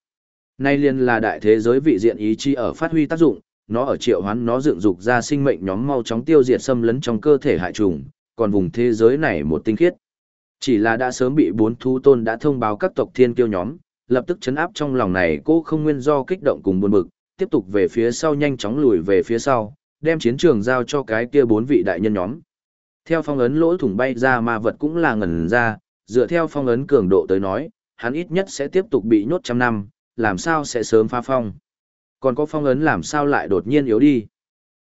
Nay liên là đại thế giới vị diện ý chí ở phát huy tác dụng, nó ở triệu hoán nó dựng dục ra sinh mệnh nhóm mau chóng tiêu diệt xâm lấn trong cơ thể hại trùng, còn vùng thế giới này một tinh khiết. Chỉ là đã sớm bị bốn thú tôn đã thông báo các tộc thiên kiêu nhóm, lập tức chấn áp trong lòng này cô không nguyên do kích động cùng buồn bực, tiếp tục về phía sau nhanh chóng lùi về phía sau, đem chiến trường giao cho cái kia bốn vị đại nhân nhóm. Theo phong ấn lỗ thủng bay ra ma vật cũng là ngẩn ra, dựa theo phong ấn cường độ tới nói, hắn ít nhất sẽ tiếp tục bị nhốt trăm năm, làm sao sẽ sớm phá phong. Còn có phong ấn làm sao lại đột nhiên yếu đi.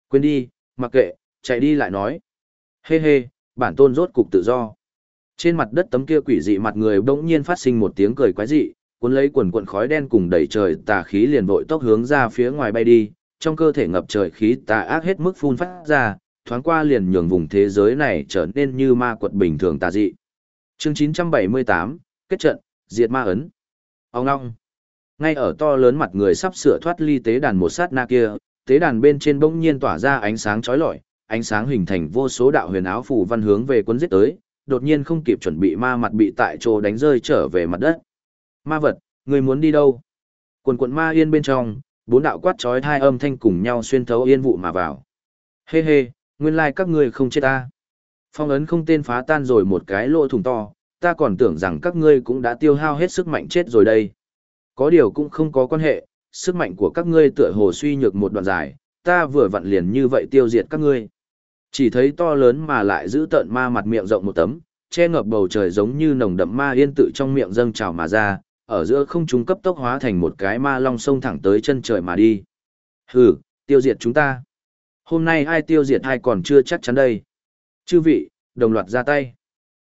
Quên đi, mặc kệ, chạy đi lại nói. Hê hê, bản tôn rốt cục tự do. Trên mặt đất tấm kia quỷ dị mặt người bỗng nhiên phát sinh một tiếng cười quái dị, cuốn lấy quần cuộn khói đen cùng đẩy trời tà khí liền vội tốc hướng ra phía ngoài bay đi, trong cơ thể ngập trời khí tà ác hết mức phun phát ra, thoáng qua liền nhường vùng thế giới này trở nên như ma quật bình thường tà dị. Chương 978, kết trận, diệt ma ấn. Ông ngong. Ngay ở to lớn mặt người sắp sửa thoát ly tế đàn một sát na kia, tế đàn bên trên bỗng nhiên tỏa ra ánh sáng chói lọi, ánh sáng hình thành vô số đạo huyền áo phù văn hướng về quân giết tới, đột nhiên không kịp chuẩn bị ma mặt bị tại chỗ đánh rơi trở về mặt đất. Ma vật, người muốn đi đâu? Quần quần ma yên bên trong, bốn đạo quát chói hai âm thanh cùng nhau xuyên thấu yên vụ mà vào. Hê hê, nguyên lai các ngươi không chết ta. Phong ấn không tên phá tan rồi một cái lỗ thủng to, ta còn tưởng rằng các ngươi cũng đã tiêu hao hết sức mạnh chết rồi đây. Có điều cũng không có quan hệ, sức mạnh của các ngươi tựa hồ suy nhược một đoạn dài, ta vừa vặn liền như vậy tiêu diệt các ngươi. Chỉ thấy to lớn mà lại giữ tợn ma mặt miệng rộng một tấm, che ngập bầu trời giống như nồng đậm ma yên tự trong miệng dâng trào mà ra, ở giữa không trung cấp tốc hóa thành một cái ma long sông thẳng tới chân trời mà đi. Hừ, tiêu diệt chúng ta. Hôm nay ai tiêu diệt ai còn chưa chắc chắn đây. Chư vị, đồng loạt ra tay.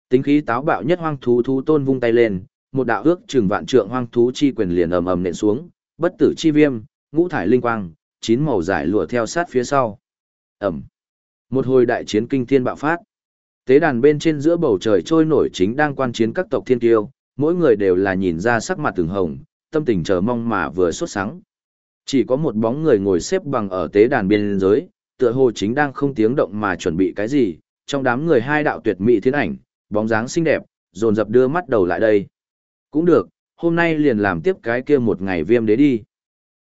Tính khí táo bạo nhất hoang thú thú tôn vung tay lên, một đạo ước chừng vạn trượng hoang thú chi quyền liền ầm ầm nện xuống, bất tử chi viêm, ngũ thải linh quang, chín màu giải lụa theo sát phía sau. ầm Một hồi đại chiến kinh thiên bạo phát. Tế đàn bên trên giữa bầu trời trôi nổi chính đang quan chiến các tộc thiên kiêu, mỗi người đều là nhìn ra sắc mặt từng hồng, tâm tình chờ mong mà vừa sốt sắng. Chỉ có một bóng người ngồi xếp bằng ở tế đàn biên giới, tựa hồ chính đang không tiếng động mà chuẩn bị cái gì, trong đám người hai đạo tuyệt mỹ thiên ảnh, bóng dáng xinh đẹp, dồn dập đưa mắt đầu lại đây. Cũng được, hôm nay liền làm tiếp cái kia một ngày viêm đế đi.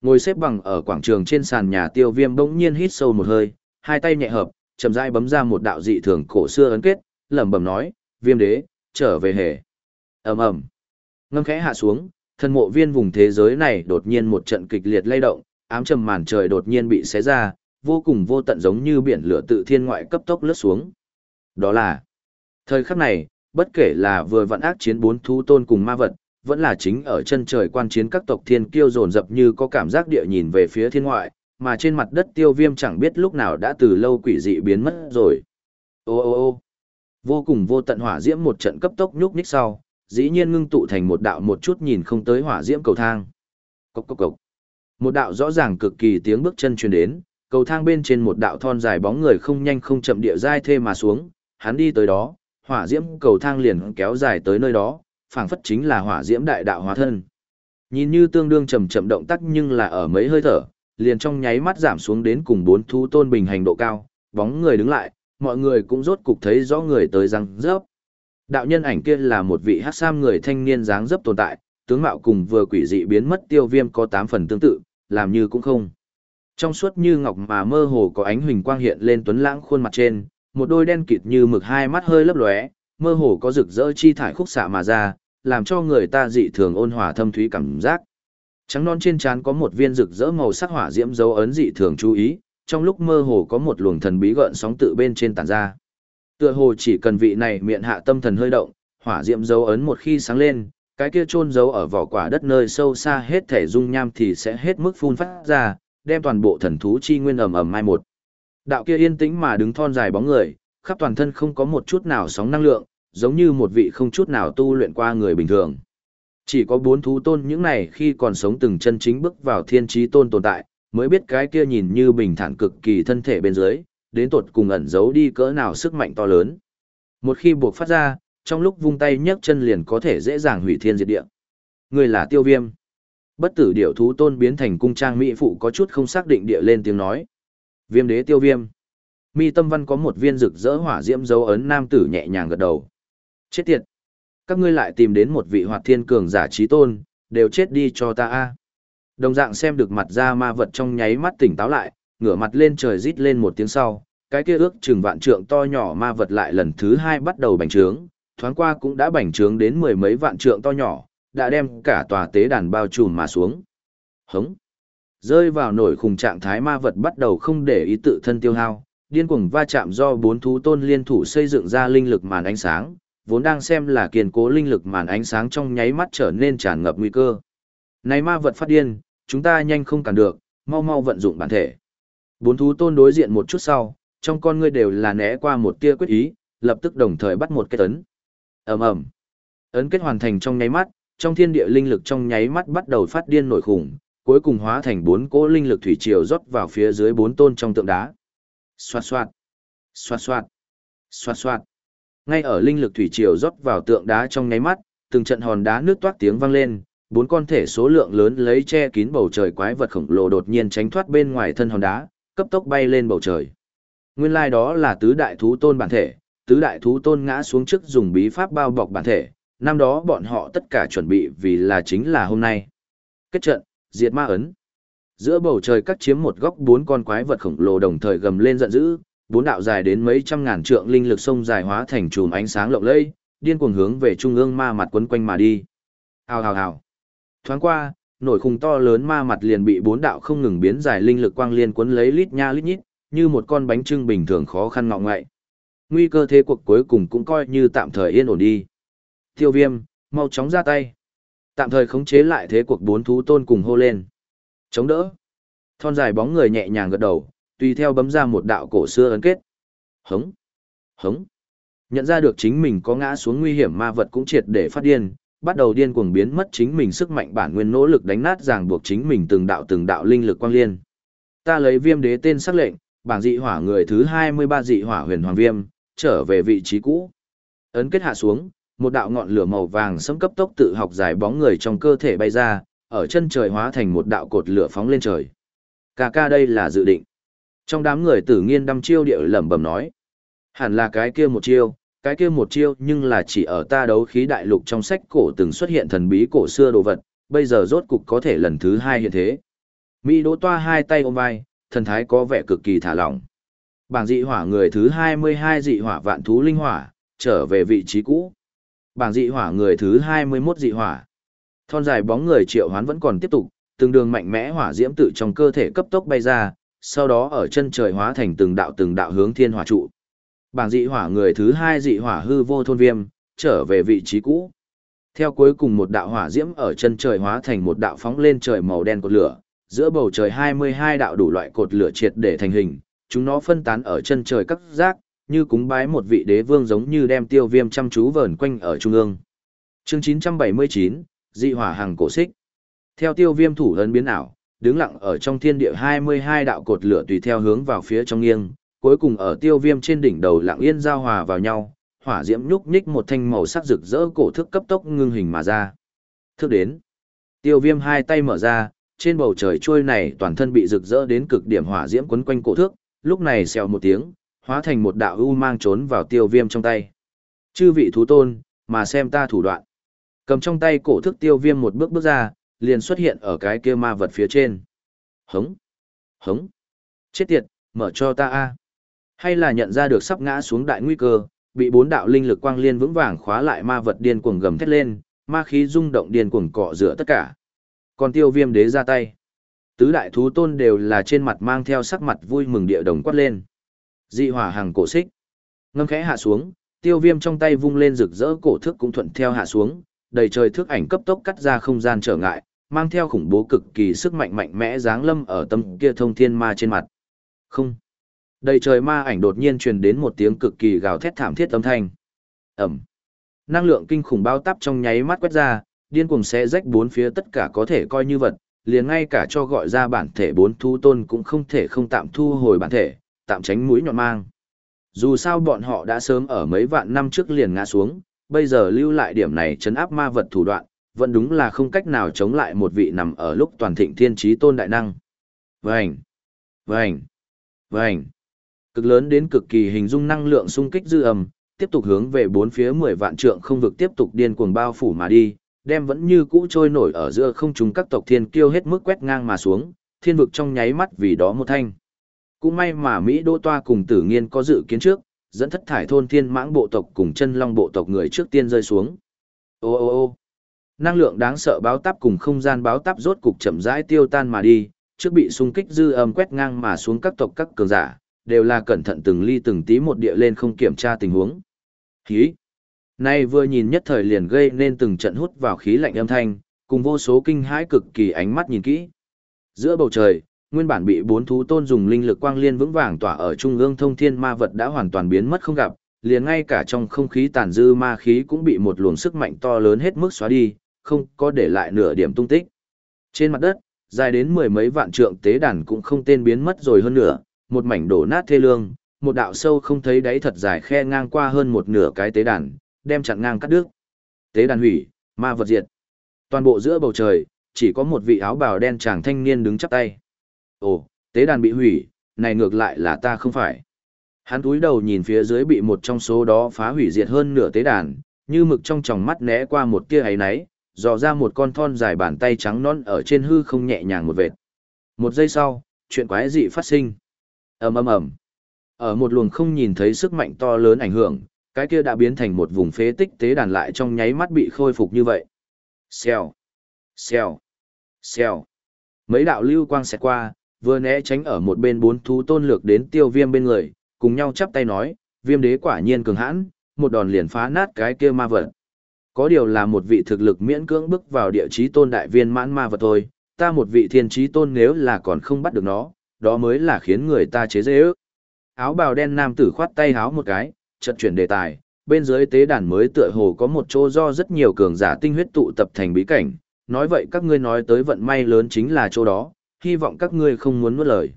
Ngồi xếp bằng ở quảng trường trên sàn nhà tiêu viêm bỗng nhiên hít sâu một hơi, hai tay nhẹ hợp, chậm rãi bấm ra một đạo dị thường cổ xưa ấn kết, lẩm bẩm nói, viêm đế, trở về hề. ầm ầm Ngâm khẽ hạ xuống, thân mộ viên vùng thế giới này đột nhiên một trận kịch liệt lay động, ám trầm màn trời đột nhiên bị xé ra, vô cùng vô tận giống như biển lửa tự thiên ngoại cấp tốc lướt xuống. Đó là, thời khắc này, bất kể là vừa vận ác chiến bốn thú tôn cùng ma vật, vẫn là chính ở chân trời quan chiến các tộc thiên kiêu dồn dập như có cảm giác địa nhìn về phía thiên ngoại, mà trên mặt đất tiêu viêm chẳng biết lúc nào đã từ lâu quỷ dị biến mất rồi. Ô ô ô vô cùng vô tận hỏa diễm một trận cấp tốc nhúc nhích sau, dĩ nhiên ngưng tụ thành một đạo một chút nhìn không tới hỏa diễm cầu thang. Cốc cốc cốc. Một đạo rõ ràng cực kỳ tiếng bước chân truyền đến, cầu thang bên trên một đạo thon dài bóng người không nhanh không chậm địa dai thê mà xuống, hắn đi tới đó, hỏa diễm cầu thang liền kéo dài tới nơi đó, phảng phất chính là hỏa diễm đại đạo hóa thân. Nhìn như tương đương chậm chậm động tác nhưng là ở mấy hơi thở, liền trong nháy mắt giảm xuống đến cùng bốn thú tôn bình hành độ cao, bóng người đứng lại, mọi người cũng rốt cục thấy rõ người tới răng rớp. Đạo nhân ảnh kia là một vị hát sam người thanh niên dáng dấp tồn tại, tướng mạo cùng vừa quỷ dị biến mất tiêu viêm có tám phần tương tự, làm như cũng không. Trong suốt như ngọc mà mơ hồ có ánh huỳnh quang hiện lên tuấn lãng khuôn mặt trên, một đôi đen kịt như mực hai mắt hơi lấp lóe, mơ hồ có rực rỡ chi thải khúc xạ mà ra, làm cho người ta dị thường ôn hòa thâm thúy cảm giác. Trắng non trên trán có một viên rực rỡ màu sắc hỏa diễm dấu ấn dị thường chú ý, trong lúc mơ hồ có một luồng thần bí gợn sóng tự bên trên tản ra. Tựa hồ chỉ cần vị này miệng hạ tâm thần hơi động, hỏa diễm dấu ấn một khi sáng lên, cái kia chôn dấu ở vỏ quả đất nơi sâu xa hết thể dung nham thì sẽ hết mức phun phát ra, đem toàn bộ thần thú chi nguyên ầm ầm mai một. Đạo kia yên tĩnh mà đứng thon dài bóng người, khắp toàn thân không có một chút nào sóng năng lượng, giống như một vị không chút nào tu luyện qua người bình thường. Chỉ có bốn thú tôn những này khi còn sống từng chân chính bước vào thiên trí tôn tồn tại, mới biết cái kia nhìn như bình thản cực kỳ thân thể bên dưới, đến tột cùng ẩn giấu đi cỡ nào sức mạnh to lớn. Một khi buộc phát ra, trong lúc vung tay nhấc chân liền có thể dễ dàng hủy thiên diệt địa. Người là tiêu viêm. Bất tử điểu thú tôn biến thành cung trang mỹ phụ có chút không xác định địa lên tiếng nói. Viêm đế tiêu viêm. Mi tâm văn có một viên rực rỡ hỏa diễm dấu ấn nam tử nhẹ nhàng gật đầu. Chết tiệt. Các ngươi lại tìm đến một vị hoạt thiên cường giả trí tôn, đều chết đi cho ta a. Đồng dạng xem được mặt ra ma vật trong nháy mắt tỉnh táo lại, ngửa mặt lên trời rít lên một tiếng sau, cái kia ước chừng vạn trượng to nhỏ ma vật lại lần thứ hai bắt đầu bành trướng, thoáng qua cũng đã bành trướng đến mười mấy vạn trượng to nhỏ, đã đem cả tòa tế đàn bao trùm mà xuống. Hống! Rơi vào nổi khủng trạng thái ma vật bắt đầu không để ý tự thân tiêu hao, điên cuồng va chạm do bốn thú tôn liên thủ xây dựng ra linh lực màn ánh sáng, vốn đang xem là kiên cố linh lực màn ánh sáng trong nháy mắt trở nên tràn ngập nguy cơ. Này ma vật phát điên, chúng ta nhanh không cản được, mau mau vận dụng bản thể. Bốn thú tôn đối diện một chút sau, trong con ngươi đều là né qua một tia quyết ý, lập tức đồng thời bắt một cái tấn. ầm ầm, ấn kết hoàn thành trong nháy mắt, trong thiên địa linh lực trong nháy mắt bắt đầu phát điên nổi khủng, cuối cùng hóa thành bốn cỗ linh lực thủy triều rót vào phía dưới bốn tôn trong tượng đá. Xoạt xoạt, xoạt xoạt, xoạt xoạt. Ngay ở linh lực thủy triều rót vào tượng đá trong nháy mắt, từng trận hòn đá nước toát tiếng vang lên, bốn con thể số lượng lớn lấy che kín bầu trời quái vật khổng lồ đột nhiên tránh thoát bên ngoài thân hòn đá, cấp tốc bay lên bầu trời. Nguyên lai like đó là tứ đại thú tôn bản thể, tứ đại thú tôn ngã xuống trước dùng bí pháp bao bọc bản thể, năm đó bọn họ tất cả chuẩn bị vì là chính là hôm nay. Kết trận, diệt ma ấn. Giữa bầu trời cắt chiếm một góc bốn con quái vật khổng lồ đồng thời gầm lên giận dữ, bốn đạo dài đến mấy trăm ngàn trượng linh lực sông dài hóa thành chùm ánh sáng lộng lẫy, điên cuồng hướng về trung ương ma mặt quấn quanh mà đi. Hào hào hào. Thoáng qua, nổi khung to lớn ma mặt liền bị bốn đạo không ngừng biến dài linh lực quang liên quấn lấy lít nha lít nhít, như một con bánh trưng bình thường khó khăn ngọ ngậy. Nguy cơ thế cuộc cuối cùng cũng coi như tạm thời yên ổn đi. Tiêu viêm, mau chóng ra tay. Tạm thời khống chế lại thế cuộc bốn thú tôn cùng hô lên. Chống đỡ. Thon dài bóng người nhẹ nhàng gật đầu, tùy theo bấm ra một đạo cổ xưa ấn kết. Hống. Hống. Nhận ra được chính mình có ngã xuống nguy hiểm ma vật cũng triệt để phát điên, bắt đầu điên cuồng biến mất chính mình sức mạnh bản nguyên nỗ lực đánh nát ràng buộc chính mình từng đạo từng đạo linh lực quang liên. Ta lấy viêm đế tên sắc lệnh, bảng dị hỏa người thứ 23 dị hỏa huyền hoàng viêm, trở về vị trí cũ. Ấn kết hạ xuống, một đạo ngọn lửa màu vàng sấm cấp tốc tự học giải bóng người trong cơ thể bay ra, ở chân trời hóa thành một đạo cột lửa phóng lên trời. Cà ca đây là dự định. Trong đám người tử nghiên đăm chiêu điệu lẩm bẩm nói. Hẳn là cái kia một chiêu, cái kia một chiêu nhưng là chỉ ở ta đấu khí đại lục trong sách cổ từng xuất hiện thần bí cổ xưa đồ vật, bây giờ rốt cục có thể lần thứ hai hiện thế. Mỹ đỗ toa hai tay ôm vai, thần thái có vẻ cực kỳ thả lỏng. Bảng dị hỏa người thứ 22 dị hỏa vạn thú linh hỏa, trở về vị trí cũ. Bảng dị hỏa người thứ 21 dị hỏa. Thon dài bóng người triệu hoán vẫn còn tiếp tục, từng đường mạnh mẽ hỏa diễm tự trong cơ thể cấp tốc bay ra, sau đó ở chân trời hóa thành từng đạo từng đạo hướng thiên hỏa trụ. Bảng dị hỏa người thứ hai dị hỏa hư vô thôn viêm, trở về vị trí cũ. Theo cuối cùng một đạo hỏa diễm ở chân trời hóa thành một đạo phóng lên trời màu đen cột lửa, giữa bầu trời 22 đạo đủ loại cột lửa triệt để thành hình, chúng nó phân tán ở chân trời các giác, như cúng bái một vị đế vương giống như đem tiêu viêm chăm chú vờn quanh ở trung ương. Chương 979, dị hỏa hàng cổ xích. Theo tiêu viêm thủ ấn biến ảo, đứng lặng ở trong thiên địa 22 đạo cột lửa tùy theo hướng vào phía trong nghiêng, cuối cùng ở tiêu viêm trên đỉnh đầu lặng yên giao hòa vào nhau, hỏa diễm nhúc nhích một thanh màu sắc rực rỡ cổ thức cấp tốc ngưng hình mà ra. Thức đến. Tiêu viêm hai tay mở ra, trên bầu trời trôi này toàn thân bị rực rỡ đến cực điểm hỏa diễm quấn quanh cổ thước, lúc này xèo một tiếng, hóa thành một đạo u mang trốn vào tiêu viêm trong tay. Chư vị thú tôn, mà xem ta thủ đoạn. Cầm trong tay cổ thước tiêu viêm một bước bước ra, liền xuất hiện ở cái kia ma vật phía trên. Hống! Hống! Chết tiệt, mở cho ta a Hay là nhận ra được sắp ngã xuống đại nguy cơ, bị bốn đạo linh lực quang liên vững vàng khóa lại ma vật điên cuồng gầm thét lên, ma khí rung động điên cuồng cọ rửa tất cả. Còn tiêu viêm đế ra tay. Tứ đại thú tôn đều là trên mặt mang theo sắc mặt vui mừng địa đồng quát lên. Dị hỏa hàng cổ xích. Ngâm khẽ hạ xuống, tiêu viêm trong tay vung lên rực rỡ cổ thước cũng thuận theo hạ xuống, đầy trời thước ảnh cấp tốc cắt ra không gian trở ngại, mang theo khủng bố cực kỳ sức mạnh mạnh mẽ giáng lâm ở tâm kia thông thiên ma trên mặt. Không. Đầy trời ma ảnh đột nhiên truyền đến một tiếng cực kỳ gào thét thảm thiết âm thanh. Ẩm. Năng lượng kinh khủng bao tắp trong nháy mắt quét ra, điên cuồng xé rách bốn phía tất cả có thể coi như vật, liền ngay cả cho gọi ra bản thể bốn thu tôn cũng không thể không tạm thu hồi bản thể, tạm tránh mũi nhọn mang. Dù sao bọn họ đã sớm ở mấy vạn năm trước liền ngã xuống, bây giờ lưu lại điểm này chấn áp ma vật thủ đoạn, vẫn đúng là không cách nào chống lại một vị nằm ở lúc toàn thịnh thiên trí tôn đại năng. Vành! Vành! Vành! Cực lớn đến cực kỳ hình dung năng lượng xung kích dư âm, tiếp tục hướng về bốn phía mười vạn trượng không vực tiếp tục điên cuồng bao phủ mà đi, đem vẫn như cũ trôi nổi ở giữa không trung các tộc thiên kiêu hết mức quét ngang mà xuống, thiên vực trong nháy mắt vì đó một thanh. Cũng may mà Mỹ Đô Toa cùng Tử Nghiên có dự kiến trước, dẫn thất thải thôn thiên mãng bộ tộc cùng chân long bộ tộc người trước tiên rơi xuống. Ô ô ô năng lượng đáng sợ báo táp cùng không gian báo táp rốt cục chậm rãi tiêu tan mà đi, trước bị xung kích dư âm quét ngang mà xuống các tộc các cường giả, đều là cẩn thận từng ly từng tí một địa lên không kiểm tra tình huống. Khí. Nay vừa nhìn nhất thời liền gây nên từng trận hút vào khí lạnh âm thanh, cùng vô số kinh hãi cực kỳ ánh mắt nhìn kỹ. Giữa bầu trời, nguyên bản bị bốn thú tôn dùng linh lực quang liên vững vàng tỏa ở trung ương thông thiên ma vật đã hoàn toàn biến mất không gặp, liền ngay cả trong không khí tàn dư ma khí cũng bị một luồng sức mạnh to lớn hết mức xóa đi, không có để lại nửa điểm tung tích. Trên mặt đất, dài đến mười mấy vạn trượng tế đàn cũng không tên biến mất rồi hơn nữa, một mảnh đổ nát thê lương, một đạo sâu không thấy đáy thật dài khe ngang qua hơn một nửa cái tế đàn, đem chặn ngang cắt đứt. Tế đàn hủy, ma vật diệt. Toàn bộ giữa bầu trời, chỉ có một vị áo bào đen chàng thanh niên đứng chắp tay. Ồ, tế đàn bị hủy, này ngược lại là ta không phải. Hắn túi đầu nhìn phía dưới bị một trong số đó phá hủy diệt hơn nửa tế đàn, như mực trong tròng mắt né qua một tia ấy náy, dò ra một con thon dài bàn tay trắng non ở trên hư không nhẹ nhàng một vệt. Một giây sau, chuyện quái dị phát sinh. ầm ầm ầm. Ở một luồng không nhìn thấy sức mạnh to lớn ảnh hưởng, cái kia đã biến thành một vùng phế tích tế đàn lại trong nháy mắt bị khôi phục như vậy. Xèo, xèo, xèo. Mấy đạo lưu quang xẹt qua, vừa né tránh ở một bên bốn thú tôn lược đến tiêu viêm bên người, cùng nhau chắp tay nói, viêm đế quả nhiên cường hãn, một đòn liền phá nát cái kia ma vật. Có điều là một vị thực lực miễn cưỡng bước vào địa chí tôn đại viên mãn ma vật thôi, ta một vị thiên chí tôn nếu là còn không bắt được nó, đó mới là khiến người ta chế dễ ước. Áo bào đen nam tử khoát tay háo một cái, chợt chuyển đề tài, bên dưới tế đàn mới tựa hồ có một chỗ do rất nhiều cường giả tinh huyết tụ tập thành bí cảnh, nói vậy các ngươi nói tới vận may lớn chính là chỗ đó, hy vọng các ngươi không muốn nuốt lời.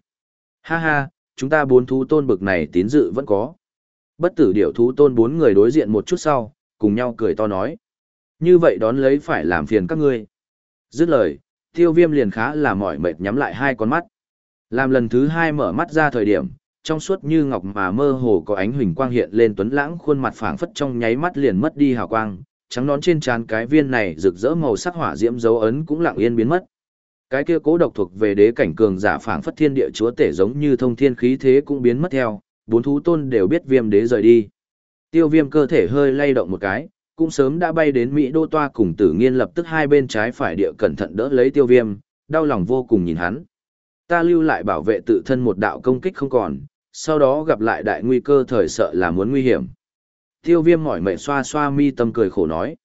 Ha ha, chúng ta bốn thú tôn bực này tín dự vẫn có. Bất tử điểu thú tôn bốn người đối diện một chút sau, cùng nhau cười to nói. Như vậy đón lấy phải làm phiền các ngươi. Dứt lời, tiêu viêm liền khá là mỏi mệt nhắm lại hai con mắt. Làm lần thứ hai mở mắt ra thời điểm, trong suốt như ngọc mà mơ hồ có ánh huỳnh quang hiện lên tuấn lãng khuôn mặt phảng phất trong nháy mắt liền mất đi hào quang, trắng nón trên trán cái viên này rực rỡ màu sắc hỏa diễm dấu ấn cũng lặng yên biến mất. Cái kia cố độc thuộc về đế cảnh cường giả phảng phất thiên địa chúa tể giống như thông thiên khí thế cũng biến mất theo, bốn thú tôn đều biết viêm đế rời đi. Tiêu viêm cơ thể hơi lay động một cái, cũng sớm đã bay đến Mỹ đô toa cùng tử nghiên lập tức hai bên trái phải địa cẩn thận đỡ lấy tiêu viêm, đau lòng vô cùng nhìn hắn. Ta lưu lại bảo vệ tự thân một đạo công kích không còn, sau đó gặp lại đại nguy cơ thời sợ là muốn nguy hiểm. Tiêu viêm mỏi mệt xoa xoa mi tâm cười khổ nói.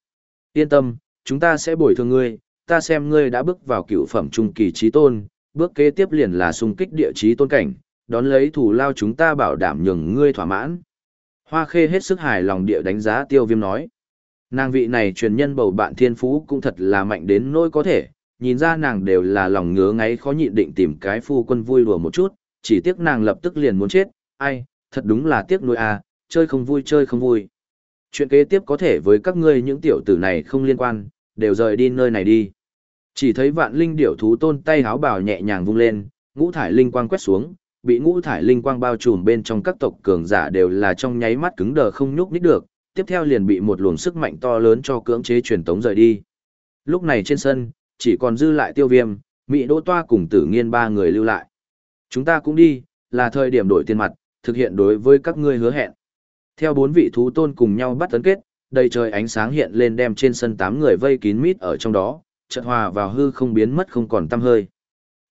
Yên tâm, chúng ta sẽ bồi thường ngươi, ta xem ngươi đã bước vào cựu phẩm trung kỳ trí tôn, bước kế tiếp liền là xung kích địa trí tôn cảnh, đón lấy thủ lao chúng ta bảo đảm nhường ngươi thỏa mãn. Hoa khê hết sức hài lòng địa đánh giá tiêu viêm nói. Nàng vị này truyền nhân bầu bạn thiên phú cũng thật là mạnh đến nỗi có thể, nhìn ra nàng đều là lòng ngứa ngáy khó nhịn định tìm cái phu quân vui đùa một chút, chỉ tiếc nàng lập tức liền muốn chết, ai, thật đúng là tiếc nuôi à, chơi không vui chơi không vui. Chuyện kế tiếp có thể với các ngươi những tiểu tử này không liên quan, đều rời đi nơi này đi. Chỉ thấy vạn linh điểu thú tôn tay háo bào nhẹ nhàng vung lên, ngũ thải linh quang quét xuống, bị ngũ thải linh quang bao trùm bên trong các tộc cường giả đều là trong nháy mắt cứng đờ không nhúc nhích được, tiếp theo liền bị một luồng sức mạnh to lớn cho cưỡng chế truyền tống rời đi. Lúc này trên sân, chỉ còn dư lại tiêu viêm, Mỹ Đỗ Toa cùng tử nghiên ba người lưu lại. Chúng ta cũng đi, là thời điểm đổi tiền mặt, thực hiện đối với các ngươi hứa hẹn. Theo bốn vị thú tôn cùng nhau bắt tấn kết, đầy trời ánh sáng hiện lên đem trên sân tám người vây kín mít ở trong đó, chợt hòa vào hư không biến mất không còn tăm hơi.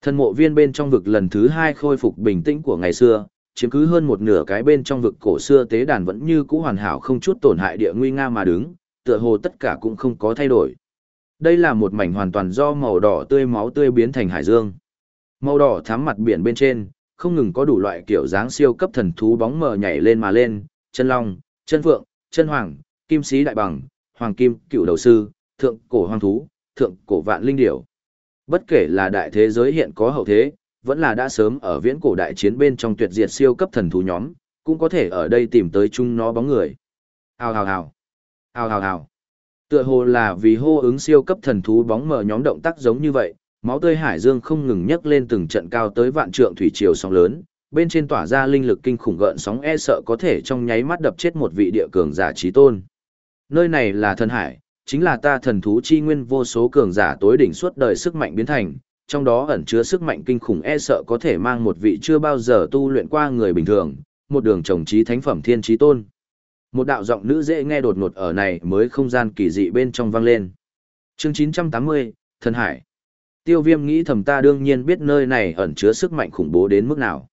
Thân mộ viên bên trong vực lần thứ hai khôi phục bình tĩnh của ngày xưa, chiếm cứ hơn một nửa cái bên trong vực cổ xưa tế đàn vẫn như cũ hoàn hảo không chút tổn hại địa nguy nga mà đứng, tựa hồ tất cả cũng không có thay đổi. Đây là một mảnh hoàn toàn do màu đỏ tươi máu tươi biến thành hải dương. Màu đỏ thắm mặt biển bên trên, không ngừng có đủ loại kiểu dáng siêu cấp thần thú bóng mờ nhảy lên mà lên, chân long, chân phượng, chân hoàng, kim sĩ đại bằng, hoàng kim, cựu đầu sư, thượng cổ Hoang thú, thượng cổ vạn linh điểu. Bất kể là đại thế giới hiện có hậu thế, vẫn là đã sớm ở viễn cổ đại chiến bên trong tuyệt diệt siêu cấp thần thú nhóm, cũng có thể ở đây tìm tới chung nó bóng người. Hào hào hào. Hào hào hào. Tựa hồ là vì hô ứng siêu cấp thần thú bóng mờ nhóm động tác giống như vậy, máu tươi hải dương không ngừng nhấc lên từng trận cao tới vạn trượng thủy triều sóng lớn, bên trên tỏa ra linh lực kinh khủng gợn sóng e sợ có thể trong nháy mắt đập chết một vị địa cường giả trí tôn. Nơi này là thần hải, chính là ta thần thú chi nguyên vô số cường giả tối đỉnh suốt đời sức mạnh biến thành, trong đó ẩn chứa sức mạnh kinh khủng e sợ có thể mang một vị chưa bao giờ tu luyện qua người bình thường, một đường trồng trí thánh phẩm thiên trí tôn. Một đạo giọng nữ dễ nghe đột ngột ở này mới không gian kỳ dị bên trong vang lên. Chương 980, Thần Hải. Tiêu viêm nghĩ thầm ta đương nhiên biết nơi này ẩn chứa sức mạnh khủng bố đến mức nào.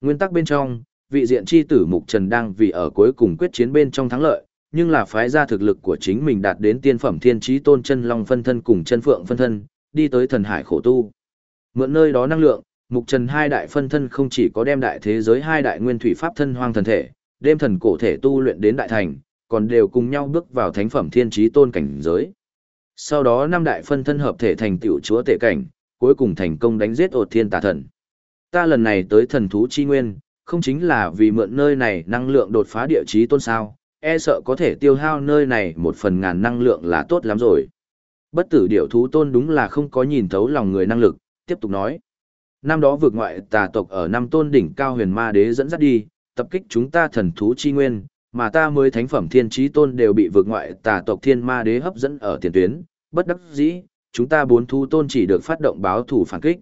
Nguyên tắc bên trong, vị diện chi tử Mục Trần đang vì ở cuối cùng quyết chiến bên trong thắng lợi, nhưng là phái ra thực lực của chính mình đạt đến tiên phẩm thiên trí tôn chân long phân thân cùng chân phượng phân thân, đi tới thần hải khổ tu. Mượn nơi đó năng lượng, Mục Trần hai đại phân thân không chỉ có đem đại thế giới hai đại nguyên thủy pháp thân hoang thần thể, đêm thần cổ thể tu luyện đến đại thành, còn đều cùng nhau bước vào thánh phẩm thiên trí tôn cảnh giới. Sau đó năm đại phân thân hợp thể thành tiểu chúa tể cảnh, cuối cùng thành công đánh giết ột thiên tà thần. Ta lần này tới thần thú chi nguyên, không chính là vì mượn nơi này năng lượng đột phá địa chí tôn sao, e sợ có thể tiêu hao nơi này một phần ngàn năng lượng là tốt lắm rồi. Bất tử điểu thú tôn đúng là không có nhìn thấu lòng người năng lực, tiếp tục nói. Năm đó vượt ngoại tà tộc ở năm tôn đỉnh cao huyền ma đế dẫn dắt đi, tập kích chúng ta thần thú chi nguyên, mà ta mới thánh phẩm thiên trí tôn đều bị vượt ngoại tà tộc thiên ma đế hấp dẫn ở tiền tuyến, bất đắc dĩ, chúng ta bốn thú tôn chỉ được phát động báo thủ phản kích.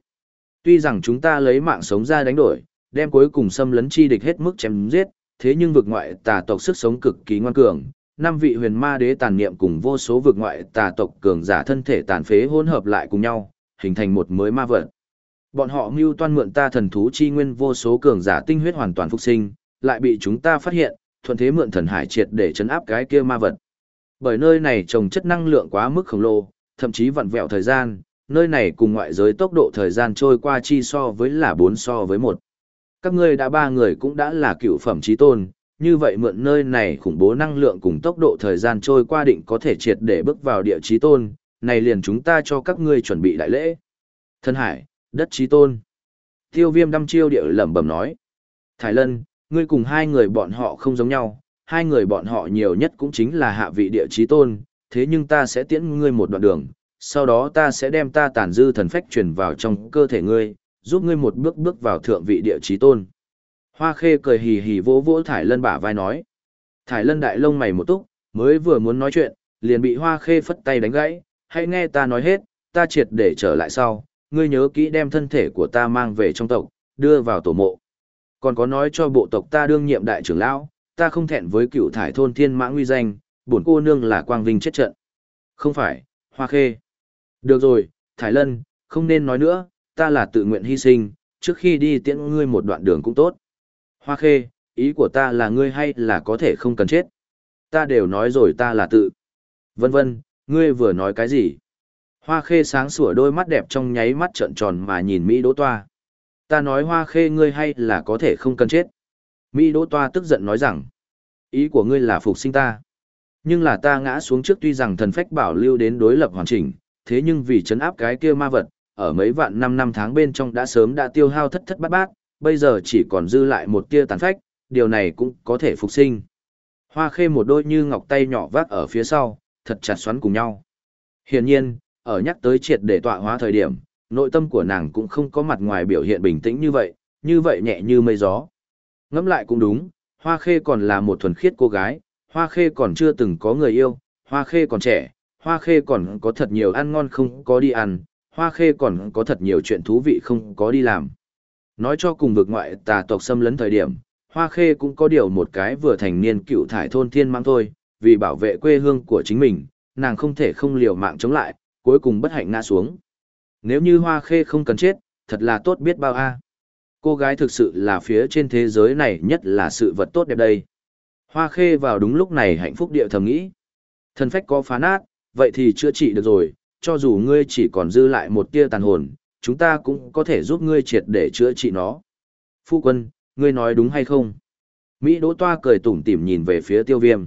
Tuy rằng chúng ta lấy mạng sống ra đánh đổi, đem cuối cùng xâm lấn chi địch hết mức chém giết, thế nhưng vực ngoại tà tộc sức sống cực kỳ ngoan cường, năm vị huyền ma đế tàn niệm cùng vô số vực ngoại tà tộc cường giả thân thể tàn phế hỗn hợp lại cùng nhau, hình thành một mới ma vật. Bọn họ mưu toan mượn ta thần thú chi nguyên vô số cường giả tinh huyết hoàn toàn phục sinh, lại bị chúng ta phát hiện, thuận thế mượn thần hải triệt để chấn áp cái kia ma vật. Bởi nơi này trồng chất năng lượng quá mức khổng lồ, thậm chí vặn vẹo thời gian, nơi này cùng ngoại giới tốc độ thời gian trôi qua chi so với là 4 so với 1. Các ngươi đã ba người cũng đã là cựu phẩm trí tôn, như vậy mượn nơi này khủng bố năng lượng cùng tốc độ thời gian trôi qua định có thể triệt để bước vào địa trí tôn, này liền chúng ta cho các ngươi chuẩn bị đại lễ. Thân hải, đất trí tôn. Tiêu viêm đăm chiêu địa lẩm bẩm nói. Thái Lân, ngươi cùng hai người bọn họ không giống nhau, hai người bọn họ nhiều nhất cũng chính là hạ vị địa trí tôn, thế nhưng ta sẽ tiễn ngươi một đoạn đường, sau đó ta sẽ đem ta tàn dư thần phách truyền vào trong cơ thể ngươi, giúp ngươi một bước bước vào thượng vị địa chí tôn. Hoa khê cười hì hì vỗ vỗ Thải Lân bả vai nói. Thải Lân đại lông mày một túc, mới vừa muốn nói chuyện, liền bị Hoa khê phất tay đánh gãy, hãy nghe ta nói hết, ta triệt để trở lại sau, ngươi nhớ kỹ đem thân thể của ta mang về trong tộc, đưa vào tổ mộ. Còn có nói cho bộ tộc ta đương nhiệm đại trưởng lão, ta không thẹn với cựu thải thôn thiên mã nguy danh, bổn cô nương là quang vinh chết trận. Không phải, Hoa khê. Được rồi, Thải Lân, không nên nói nữa, ta là tự nguyện hy sinh, trước khi đi tiễn ngươi một đoạn đường cũng tốt. Hoa khê, ý của ta là ngươi hay là có thể không cần chết. Ta đều nói rồi ta là tự. Vân vân, ngươi vừa nói cái gì? Hoa khê sáng sủa đôi mắt đẹp trong nháy mắt trợn tròn mà nhìn Mỹ Đỗ Toa. Ta nói hoa khê ngươi hay là có thể không cần chết. Mỹ Đỗ Toa tức giận nói rằng, ý của ngươi là phục sinh ta. Nhưng là ta ngã xuống trước tuy rằng thần phách bảo lưu đến đối lập hoàn chỉnh, thế nhưng vì chấn áp cái kia ma vật, ở mấy vạn năm năm tháng bên trong đã sớm đã tiêu hao thất thất bát bát, bây giờ chỉ còn dư lại một tia tàn phách, điều này cũng có thể phục sinh. Hoa khê một đôi như ngọc tay nhỏ vác ở phía sau, thật chặt xoắn cùng nhau. Hiển nhiên, ở nhắc tới triệt để tọa hóa thời điểm, nội tâm của nàng cũng không có mặt ngoài biểu hiện bình tĩnh như vậy, như vậy nhẹ như mây gió. Ngẫm lại cũng đúng, Hoa Khê còn là một thuần khiết cô gái, Hoa Khê còn chưa từng có người yêu, Hoa Khê còn trẻ, Hoa Khê còn có thật nhiều ăn ngon không có đi ăn, Hoa Khê còn có thật nhiều chuyện thú vị không có đi làm. Nói cho cùng vực ngoại tà tộc xâm lấn thời điểm, Hoa Khê cũng có điều một cái vừa thành niên cựu thải thôn thiên mang thôi, vì bảo vệ quê hương của chính mình, nàng không thể không liều mạng chống lại, cuối cùng bất hạnh ngã xuống. Nếu như Hoa Khê không cần chết, thật là tốt biết bao a. Cô gái thực sự là phía trên thế giới này nhất là sự vật tốt đẹp đây. Hoa Khê vào đúng lúc này hạnh phúc địa thầm nghĩ. Thần phách có phá nát, vậy thì chữa trị được rồi, cho dù ngươi chỉ còn dư lại một tia tàn hồn, chúng ta cũng có thể giúp ngươi triệt để chữa trị nó. Phu quân, ngươi nói đúng hay không? Mỹ Đỗ Toa cười tủm tỉm nhìn về phía tiêu viêm.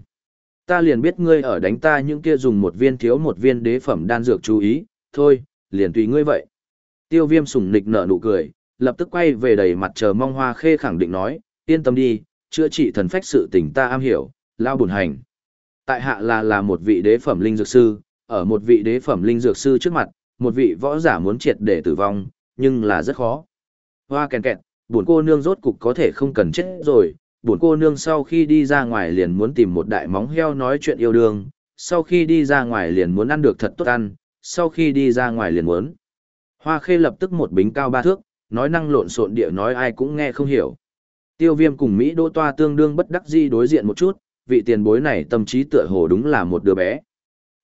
Ta liền biết ngươi ở đánh ta những kia dùng một viên thiếu một viên đế phẩm đan dược chú ý, thôi, liền tùy ngươi vậy. Tiêu viêm sùng nịch nở nụ cười, lập tức quay về đầy mặt chờ mong hoa khê khẳng định nói, yên tâm đi, chữa trị thần phách sự tình ta am hiểu, lao buồn hành. Tại hạ là là một vị đế phẩm linh dược sư, ở một vị đế phẩm linh dược sư trước mặt, một vị võ giả muốn triệt để tử vong, nhưng là rất khó. Hoa kèn kẹt, buồn cô nương rốt cục có thể không cần chết rồi, buồn cô nương sau khi đi ra ngoài liền muốn tìm một đại móng heo nói chuyện yêu đương, sau khi đi ra ngoài liền muốn ăn được thật tốt ăn, sau khi đi ra ngoài liền muốn. Hoa khê lập tức một bính cao ba thước, nói năng lộn xộn địa nói ai cũng nghe không hiểu. Tiêu viêm cùng Mỹ đô toa tương đương bất đắc di đối diện một chút, vị tiền bối này tâm trí tựa hồ đúng là một đứa bé.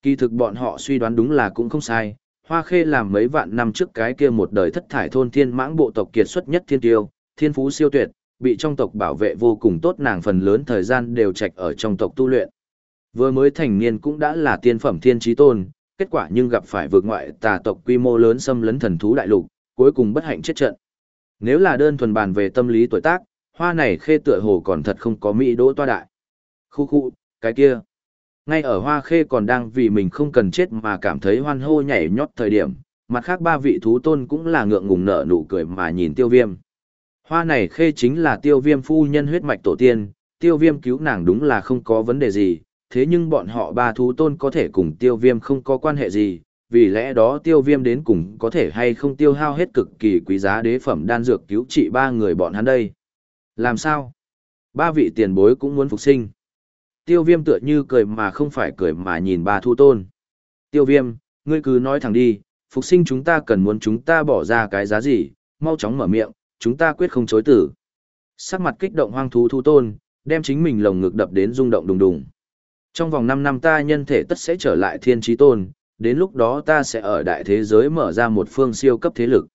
Kỳ thực bọn họ suy đoán đúng là cũng không sai, Hoa Khê làm mấy vạn năm trước cái kia một đời thất thải thôn thiên mãng bộ tộc kiệt xuất nhất thiên tiêu, thiên phú siêu tuyệt, bị trong tộc bảo vệ vô cùng tốt nàng phần lớn thời gian đều trạch ở trong tộc tu luyện. Vừa mới thành niên cũng đã là tiên phẩm thiên trí tôn, kết quả nhưng gặp phải vượt ngoại tà tộc quy mô lớn xâm lấn thần thú đại lục, cuối cùng bất hạnh chết trận. Nếu là đơn thuần bàn về tâm lý tuổi tác, hoa này khê tựa hồ còn thật không có mỹ đỗ toa đại. Khu khu, cái kia. Ngay ở hoa khê còn đang vì mình không cần chết mà cảm thấy hoan hô nhảy nhót thời điểm, mặt khác ba vị thú tôn cũng là ngượng ngùng nở nụ cười mà nhìn tiêu viêm. Hoa này khê chính là tiêu viêm phu nhân huyết mạch tổ tiên, tiêu viêm cứu nàng đúng là không có vấn đề gì, thế nhưng bọn họ ba thú tôn có thể cùng tiêu viêm không có quan hệ gì, vì lẽ đó tiêu viêm đến cùng có thể hay không tiêu hao hết cực kỳ quý giá đế phẩm đan dược cứu trị ba người bọn hắn đây. Làm sao? Ba vị tiền bối cũng muốn phục sinh. Tiêu viêm tựa như cười mà không phải cười mà nhìn ba thu tôn. Tiêu viêm, ngươi cứ nói thẳng đi, phục sinh chúng ta cần muốn chúng ta bỏ ra cái giá gì, mau chóng mở miệng, chúng ta quyết không chối tử. Sắc mặt kích động hoang thú thu tôn, đem chính mình lồng ngực đập đến rung động đùng đùng. Trong vòng 5 năm ta nhân thể tất sẽ trở lại thiên trí tôn, đến lúc đó ta sẽ ở đại thế giới mở ra một phương siêu cấp thế lực.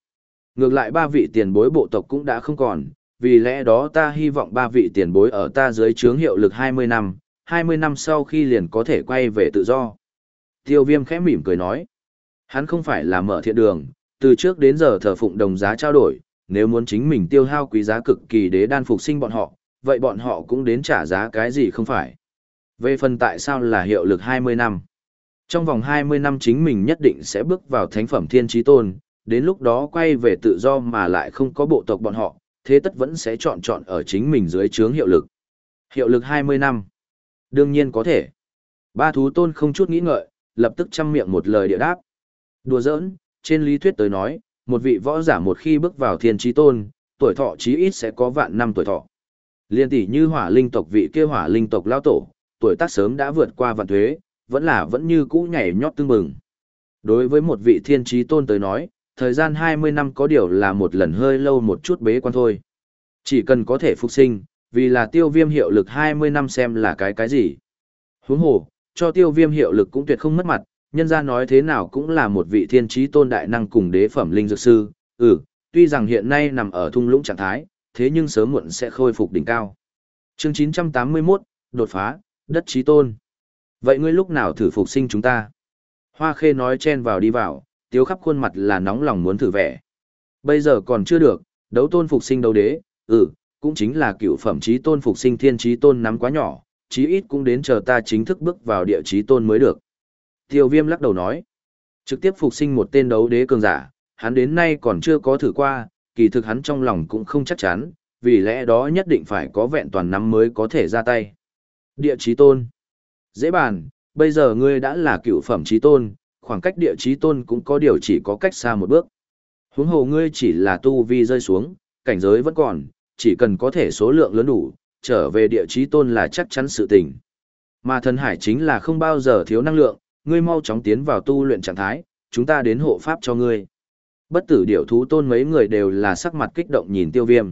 Ngược lại ba vị tiền bối bộ tộc cũng đã không còn, vì lẽ đó ta hy vọng ba vị tiền bối ở ta dưới chướng hiệu lực 20 năm, 20 năm sau khi liền có thể quay về tự do. Tiêu viêm khẽ mỉm cười nói, hắn không phải là mở thiện đường, từ trước đến giờ thờ phụng đồng giá trao đổi, nếu muốn chính mình tiêu hao quý giá cực kỳ đế đan phục sinh bọn họ, vậy bọn họ cũng đến trả giá cái gì không phải. Về phần tại sao là hiệu lực 20 năm. Trong vòng 20 năm chính mình nhất định sẽ bước vào thánh phẩm thiên trí tôn, đến lúc đó quay về tự do mà lại không có bộ tộc bọn họ, thế tất vẫn sẽ chọn chọn ở chính mình dưới chướng hiệu lực. Hiệu lực 20 năm. Đương nhiên có thể. Ba thú tôn không chút nghĩ ngợi, lập tức chăm miệng một lời địa đáp. Đùa giỡn, trên lý thuyết tới nói, một vị võ giả một khi bước vào thiên trí tôn, tuổi thọ chí ít sẽ có vạn năm tuổi thọ. Liên tỷ như hỏa linh tộc vị kia hỏa linh tộc lao tổ, tuổi tác sớm đã vượt qua vạn thuế, vẫn là vẫn như cũ nhảy nhót tương mừng. Đối với một vị thiên trí tôn tới nói, thời gian 20 năm có điều là một lần hơi lâu một chút bế quan thôi. Chỉ cần có thể phục sinh, vì là tiêu viêm hiệu lực 20 năm xem là cái cái gì. Huống hồ, cho tiêu viêm hiệu lực cũng tuyệt không mất mặt, nhân ra nói thế nào cũng là một vị thiên trí tôn đại năng cùng đế phẩm linh dược sư, ừ, tuy rằng hiện nay nằm ở thung lũng trạng thái, thế nhưng sớm muộn sẽ khôi phục đỉnh cao. Chương 981, đột phá, đất trí tôn. Vậy ngươi lúc nào thử phục sinh chúng ta? Hoa khê nói chen vào đi vào, tiếu khắp khuôn mặt là nóng lòng muốn thử vẻ. Bây giờ còn chưa được, đấu tôn phục sinh đấu đế, ừ, cũng chính là cựu phẩm trí tôn phục sinh thiên trí tôn nắm quá nhỏ, chí ít cũng đến chờ ta chính thức bước vào địa chí tôn mới được. Tiêu viêm lắc đầu nói, trực tiếp phục sinh một tên đấu đế cường giả, hắn đến nay còn chưa có thử qua, kỳ thực hắn trong lòng cũng không chắc chắn, vì lẽ đó nhất định phải có vẹn toàn nắm mới có thể ra tay. Địa chí tôn. Dễ bàn, bây giờ ngươi đã là cựu phẩm chí tôn, khoảng cách địa chí tôn cũng có điều chỉ có cách xa một bước. Huống hồ ngươi chỉ là tu vi rơi xuống, cảnh giới vẫn còn, chỉ cần có thể số lượng lớn đủ, trở về địa chí tôn là chắc chắn sự tình. Mà thần hải chính là không bao giờ thiếu năng lượng, ngươi mau chóng tiến vào tu luyện trạng thái, chúng ta đến hộ pháp cho ngươi. Bất tử điểu thú tôn mấy người đều là sắc mặt kích động nhìn tiêu viêm.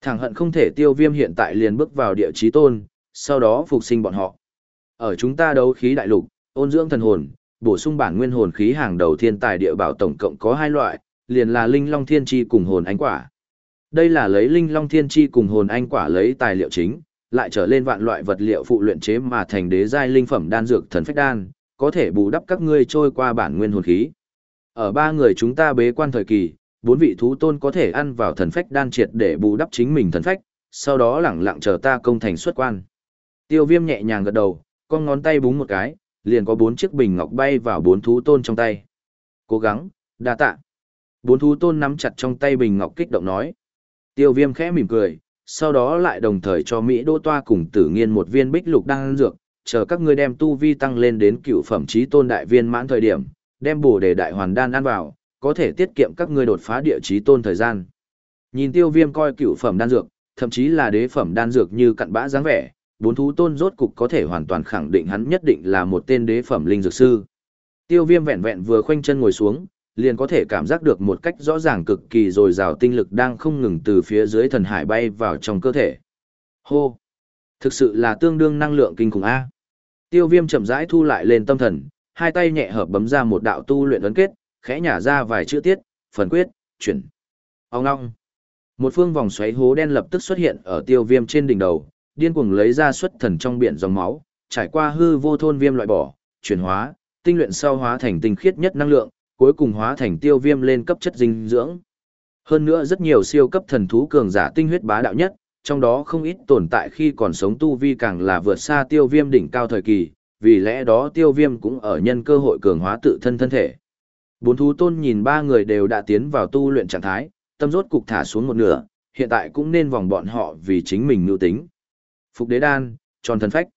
Thẳng hận không thể tiêu viêm hiện tại liền bước vào địa chí tôn, sau đó phục sinh bọn họ. Ở chúng ta đấu khí đại lục, ôn dưỡng thần hồn, bổ sung bản nguyên hồn khí hàng đầu thiên tài địa bảo tổng cộng có hai loại, liền là linh long thiên chi cùng hồn ánh quả. Đây là lấy linh long thiên chi cùng hồn anh quả lấy tài liệu chính, lại trở lên vạn loại vật liệu phụ luyện chế mà thành đế giai linh phẩm đan dược thần phách đan, có thể bù đắp các ngươi trôi qua bản nguyên hồn khí. Ở ba người chúng ta bế quan thời kỳ, bốn vị thú tôn có thể ăn vào thần phách đan triệt để bù đắp chính mình thần phách, sau đó lẳng lặng chờ ta công thành xuất quan. Tiêu viêm nhẹ nhàng gật đầu, con ngón tay búng một cái, liền có bốn chiếc bình ngọc bay vào bốn thú tôn trong tay. Cố gắng, đa tạ. Bốn thú tôn nắm chặt trong tay bình ngọc kích động nói. Tiêu viêm khẽ mỉm cười, sau đó lại đồng thời cho Mỹ Đô Toa cùng tử nghiên một viên bích lục đan dược, chờ các ngươi đem tu vi tăng lên đến cựu phẩm trí tôn đại viên mãn thời điểm, đem bổ để đại hoàn đan ăn vào, có thể tiết kiệm các ngươi đột phá địa trí tôn thời gian. Nhìn tiêu viêm coi cựu phẩm đan dược, thậm chí là đế phẩm đan dược như cặn bã dáng vẻ, bốn thú tôn rốt cục có thể hoàn toàn khẳng định hắn nhất định là một tên đế phẩm linh dược sư. Tiêu viêm vẹn vẹn vừa khoanh chân ngồi xuống, liền có thể cảm giác được một cách rõ ràng cực kỳ dồi dào tinh lực đang không ngừng từ phía dưới thần hải bay vào trong cơ thể. Hô! Thực sự là tương đương năng lượng kinh khủng A. Tiêu viêm chậm rãi thu lại lên tâm thần, hai tay nhẹ hợp bấm ra một đạo tu luyện ấn kết, khẽ nhả ra vài chữ tiết, phần quyết, chuyển. Ông ngong! Một phương vòng xoáy hố đen lập tức xuất hiện ở tiêu viêm trên đỉnh đầu, điên cuồng lấy ra xuất thần trong biển dòng máu, trải qua hư vô thôn viêm loại bỏ, chuyển hóa, tinh luyện sau hóa thành tinh khiết nhất năng lượng, cuối cùng hóa thành tiêu viêm lên cấp chất dinh dưỡng. Hơn nữa rất nhiều siêu cấp thần thú cường giả tinh huyết bá đạo nhất, trong đó không ít tồn tại khi còn sống tu vi càng là vượt xa tiêu viêm đỉnh cao thời kỳ, vì lẽ đó tiêu viêm cũng ở nhân cơ hội cường hóa tự thân thân thể. Bốn thú tôn nhìn ba người đều đã tiến vào tu luyện trạng thái, tâm rốt cục thả xuống một nửa, hiện tại cũng nên vòng bọn họ vì chính mình nưu tính. Phục đế đan, tròn thần phách.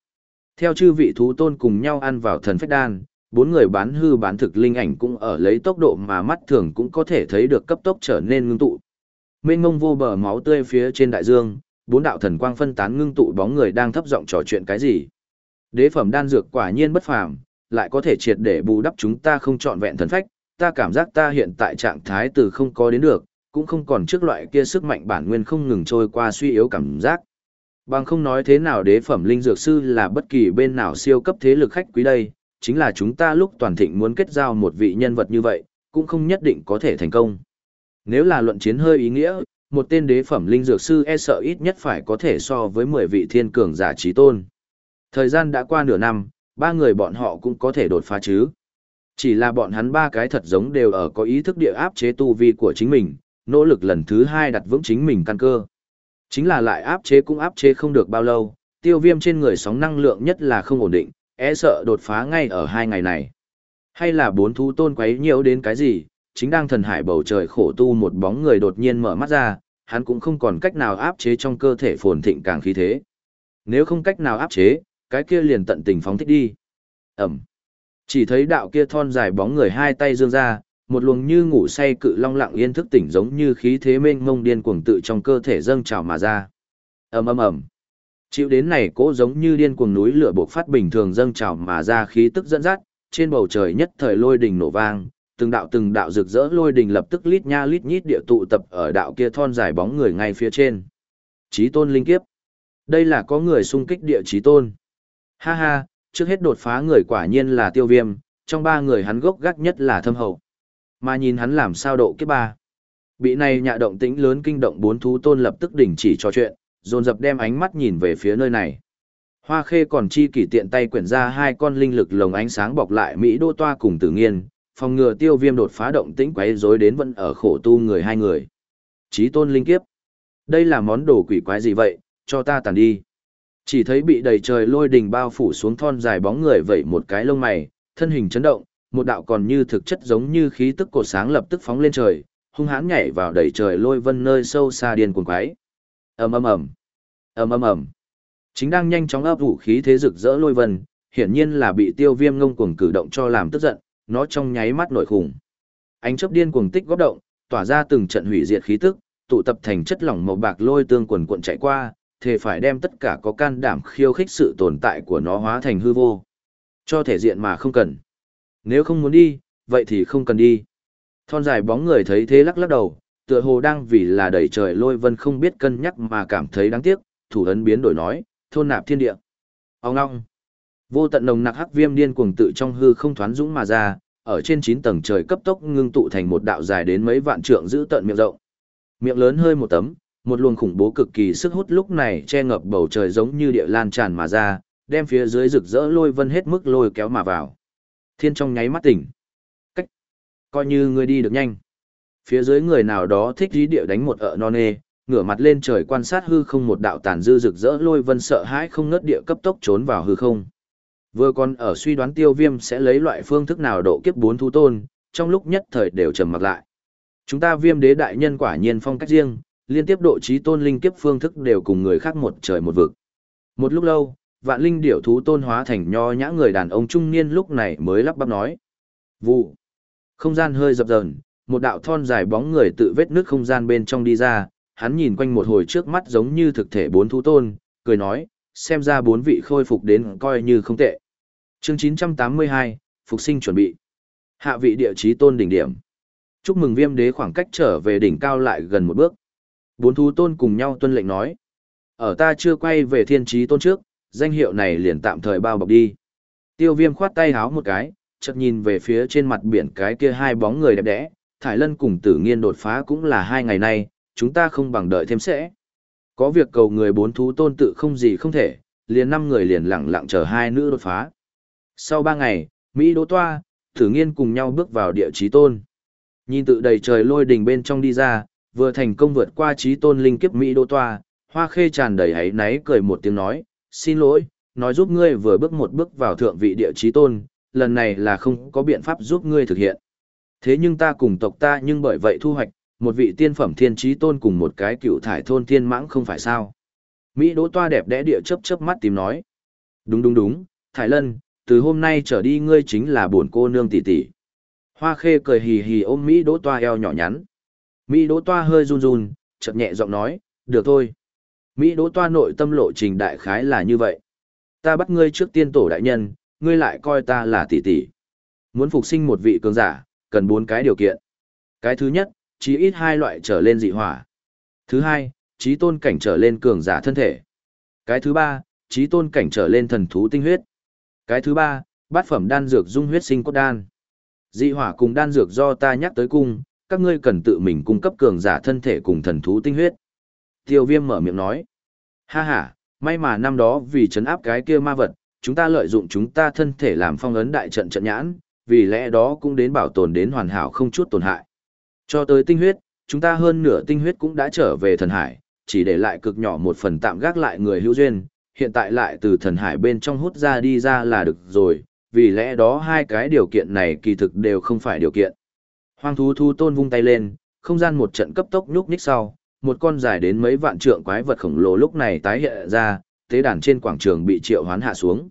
Theo chư vị thú tôn cùng nhau ăn vào thần phách đan, bốn người bán hư bán thực linh ảnh cũng ở lấy tốc độ mà mắt thường cũng có thể thấy được cấp tốc trở nên ngưng tụ. Mênh ngông vô bờ máu tươi phía trên đại dương, bốn đạo thần quang phân tán ngưng tụ bóng người đang thấp giọng trò chuyện cái gì. Đế phẩm đan dược quả nhiên bất phàm, lại có thể triệt để bù đắp chúng ta không trọn vẹn thần phách, ta cảm giác ta hiện tại trạng thái từ không có đến được, cũng không còn trước loại kia sức mạnh bản nguyên không ngừng trôi qua suy yếu cảm giác. Bằng không nói thế nào đế phẩm linh dược sư là bất kỳ bên nào siêu cấp thế lực khách quý đây, chính là chúng ta lúc toàn thịnh muốn kết giao một vị nhân vật như vậy, cũng không nhất định có thể thành công. Nếu là luận chiến hơi ý nghĩa, một tên đế phẩm linh dược sư e sợ ít nhất phải có thể so với 10 vị thiên cường giả trí tôn. Thời gian đã qua nửa năm, ba người bọn họ cũng có thể đột phá chứ. Chỉ là bọn hắn ba cái thật giống đều ở có ý thức địa áp chế tu vi của chính mình, nỗ lực lần thứ hai đặt vững chính mình căn cơ. Chính là lại áp chế cũng áp chế không được bao lâu, tiêu viêm trên người sóng năng lượng nhất là không ổn định, e sợ đột phá ngay ở hai ngày này. Hay là bốn thú tôn quấy nhiễu đến cái gì, chính đang thần hải bầu trời khổ tu một bóng người đột nhiên mở mắt ra, hắn cũng không còn cách nào áp chế trong cơ thể phồn thịnh càng khí thế. Nếu không cách nào áp chế, cái kia liền tận tình phóng thích đi. Ẩm. Chỉ thấy đạo kia thon dài bóng người hai tay dương ra, một luồng như ngủ say cự long lặng yên thức tỉnh giống như khí thế mênh mông điên cuồng tự trong cơ thể dâng trào mà ra. Ầm ầm ầm. Chịu đến này cỗ giống như điên cuồng núi lửa buộc phát bình thường dâng trào mà ra khí tức dẫn dắt, trên bầu trời nhất thời lôi đình nổ vang, từng đạo từng đạo rực rỡ lôi đình lập tức lít nha lít nhít địa tụ tập ở đạo kia thon dài bóng người ngay phía trên. Chí tôn linh kiếp. Đây là có người xung kích địa chí tôn. Ha ha, trước hết đột phá người quả nhiên là tiêu viêm, trong ba người hắn gốc gác nhất là thâm hậu. Mà nhìn hắn làm sao độ kiếp ba. Bị này nhạ động tĩnh lớn kinh động bốn thú tôn lập tức đình chỉ trò chuyện, dồn dập đem ánh mắt nhìn về phía nơi này. Hoa khê còn chi kỷ tiện tay quyển ra hai con linh lực lồng ánh sáng bọc lại Mỹ đô toa cùng tử nghiên, phòng ngừa tiêu viêm đột phá động tĩnh quấy rối đến vẫn ở khổ tu người hai người. Chí tôn linh kiếp. Đây là món đồ quỷ quái gì vậy, cho ta tàn đi. Chỉ thấy bị đầy trời lôi đình bao phủ xuống thon dài bóng người vẩy một cái lông mày, thân hình chấn động, một đạo còn như thực chất giống như khí tức cột sáng lập tức phóng lên trời, hung hãn nhảy vào đầy trời lôi vân nơi sâu xa điên cuồng quái. Ầm ầm ầm. Ầm ầm ầm. Chính đang nhanh chóng ấp ủ khí thế rực rỡ lôi vân, hiển nhiên là bị Tiêu Viêm ngông cuồng cử động cho làm tức giận, nó trong nháy mắt nổi khủng. Ánh chớp điên cuồng tích góp động, tỏa ra từng trận hủy diệt khí tức, tụ tập thành chất lỏng màu bạc lôi tương quần cuộn chạy qua, thề phải đem tất cả có can đảm khiêu khích sự tồn tại của nó hóa thành hư vô. Cho thể diện mà không cần. Nếu không muốn đi, vậy thì không cần đi. Thon dài bóng người thấy thế lắc lắc đầu, tựa hồ đang vì là đẩy trời lôi vân không biết cân nhắc mà cảm thấy đáng tiếc, thủ ấn biến đổi nói, thôn nạp thiên địa. Ông ngong. Vô tận nồng nặc hắc viêm điên cuồng tự trong hư không thoán dũng mà ra, ở trên 9 tầng trời cấp tốc ngưng tụ thành một đạo dài đến mấy vạn trượng giữ tận miệng rộng. Miệng lớn hơi một tấm, một luồng khủng bố cực kỳ sức hút lúc này che ngập bầu trời giống như địa lan tràn mà ra, đem phía dưới rực rỡ lôi vân hết mức lôi kéo mà vào. Thiên trong nháy mắt tỉnh. Cách. Coi như người đi được nhanh. Phía dưới người nào đó thích dí địa đánh một ợ non nê, ngửa mặt lên trời quan sát hư không một đạo tàn dư rực rỡ lôi vân sợ hãi không ngớt địa cấp tốc trốn vào hư không. Vừa còn ở suy đoán tiêu viêm sẽ lấy loại phương thức nào độ kiếp bốn thú tôn, trong lúc nhất thời đều trầm mặc lại. Chúng ta viêm đế đại nhân quả nhiên phong cách riêng, liên tiếp độ trí tôn linh kiếp phương thức đều cùng người khác một trời một vực. Một lúc lâu, vạn linh điểu thú tôn hóa thành nho nhã người đàn ông trung niên lúc này mới lắp bắp nói. Vụ. Không gian hơi dập dờn, một đạo thon dài bóng người tự vết nước không gian bên trong đi ra, hắn nhìn quanh một hồi trước mắt giống như thực thể bốn thú tôn, cười nói, xem ra bốn vị khôi phục đến coi như không tệ. Chương 982, Phục sinh chuẩn bị. Hạ vị địa chí tôn đỉnh điểm. Chúc mừng viêm đế khoảng cách trở về đỉnh cao lại gần một bước. Bốn thú tôn cùng nhau tuân lệnh nói. Ở ta chưa quay về thiên trí tôn trước, danh hiệu này liền tạm thời bao bọc đi. Tiêu viêm khoát tay háo một cái, chợt nhìn về phía trên mặt biển cái kia hai bóng người đẹp đẽ, Thải Lân cùng tử nghiên đột phá cũng là hai ngày nay, chúng ta không bằng đợi thêm sẽ. Có việc cầu người bốn thú tôn tự không gì không thể, liền năm người liền lặng lặng chờ hai nữ đột phá. Sau ba ngày, Mỹ Đỗ Toa, Tử Nghiên cùng nhau bước vào địa chí tôn. Nhìn tự đầy trời lôi đình bên trong đi ra, vừa thành công vượt qua chí tôn linh kiếp Mỹ Đỗ Toa, Hoa Khê tràn đầy hãy náy cười một tiếng nói, xin lỗi, nói giúp ngươi vừa bước một bước vào thượng vị địa chí tôn, lần này là không có biện pháp giúp ngươi thực hiện. Thế nhưng ta cùng tộc ta nhưng bởi vậy thu hoạch, một vị tiên phẩm thiên trí tôn cùng một cái cựu thải thôn thiên mãng không phải sao. Mỹ đỗ toa đẹp đẽ địa chớp chớp mắt tìm nói. Đúng đúng đúng, Thải Lân, từ hôm nay trở đi ngươi chính là buồn cô nương tỷ tỷ. Hoa khê cười hì hì ôm Mỹ đỗ toa eo nhỏ nhắn. Mỹ đỗ toa hơi run run, chợt nhẹ giọng nói, được thôi. Mỹ đỗ toa nội tâm lộ trình đại khái là như vậy. Ta bắt ngươi trước tiên tổ đại nhân, ngươi lại coi ta là tỷ tỷ. Muốn phục sinh một vị cường giả, cần bốn cái điều kiện. Cái thứ nhất, chí ít hai loại trở lên dị hỏa. Thứ hai, chí tôn cảnh trở lên cường giả thân thể. Cái thứ ba, chí tôn cảnh trở lên thần thú tinh huyết. Cái thứ ba, bát phẩm đan dược dung huyết sinh cốt đan. Dị hỏa cùng đan dược do ta nhắc tới cung, các ngươi cần tự mình cung cấp cường giả thân thể cùng thần thú tinh huyết. Tiêu viêm mở miệng nói. Ha ha, may mà năm đó vì chấn áp cái kia ma vật, chúng ta lợi dụng chúng ta thân thể làm phong ấn đại trận trận nhãn, vì lẽ đó cũng đến bảo tồn đến hoàn hảo không chút tổn hại. Cho tới tinh huyết, chúng ta hơn nửa tinh huyết cũng đã trở về thần hải, chỉ để lại cực nhỏ một phần tạm gác lại người hữu duyên, hiện tại lại từ thần hải bên trong hút ra đi ra là được rồi, vì lẽ đó hai cái điều kiện này kỳ thực đều không phải điều kiện. Hoang thú thu tôn vung tay lên, không gian một trận cấp tốc nhúc nhích sau, một con dài đến mấy vạn trượng quái vật khổng lồ lúc này tái hiện ra, tế đàn trên quảng trường bị triệu hoán hạ xuống.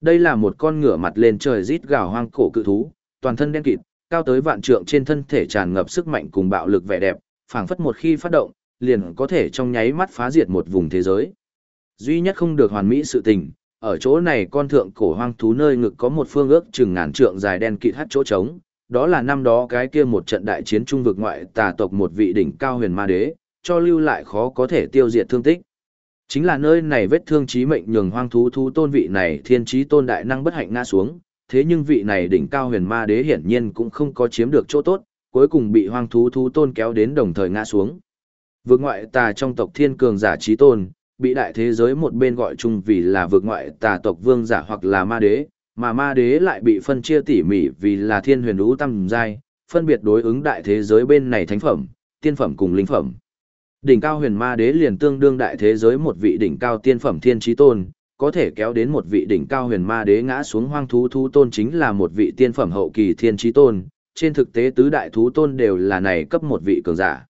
Đây là một con ngựa mặt lên trời rít gào hoang cổ cự thú, toàn thân đen kịt, cao tới vạn trượng trên thân thể tràn ngập sức mạnh cùng bạo lực vẻ đẹp, phảng phất một khi phát động, liền có thể trong nháy mắt phá diệt một vùng thế giới. Duy nhất không được hoàn mỹ sự tình, ở chỗ này con thượng cổ hoang thú nơi ngực có một phương ước chừng ngàn trượng dài đen kịt hắt chỗ trống, đó là năm đó cái kia một trận đại chiến trung vực ngoại tà tộc một vị đỉnh cao huyền ma đế, cho lưu lại khó có thể tiêu diệt thương tích. Chính là nơi này vết thương chí mệnh nhường hoang thú thú tôn vị này thiên chí tôn đại năng bất hạnh ngã xuống, thế nhưng vị này đỉnh cao huyền ma đế hiển nhiên cũng không có chiếm được chỗ tốt, cuối cùng bị hoang thú thú tôn kéo đến đồng thời ngã xuống. Vượt ngoại tà trong tộc thiên cường giả chí tôn, bị đại thế giới một bên gọi chung vì là vượt ngoại tà tộc vương giả hoặc là ma đế, mà ma đế lại bị phân chia tỉ mỉ vì là thiên huyền lũ tam giai, phân biệt đối ứng đại thế giới bên này thánh phẩm, tiên phẩm cùng linh phẩm. Đỉnh cao huyền ma đế liền tương đương đại thế giới một vị đỉnh cao tiên phẩm thiên trí tôn, có thể kéo đến một vị đỉnh cao huyền ma đế ngã xuống hoang thú thú tôn chính là một vị tiên phẩm hậu kỳ thiên trí tôn, trên thực tế tứ đại thú tôn đều là này cấp một vị cường giả.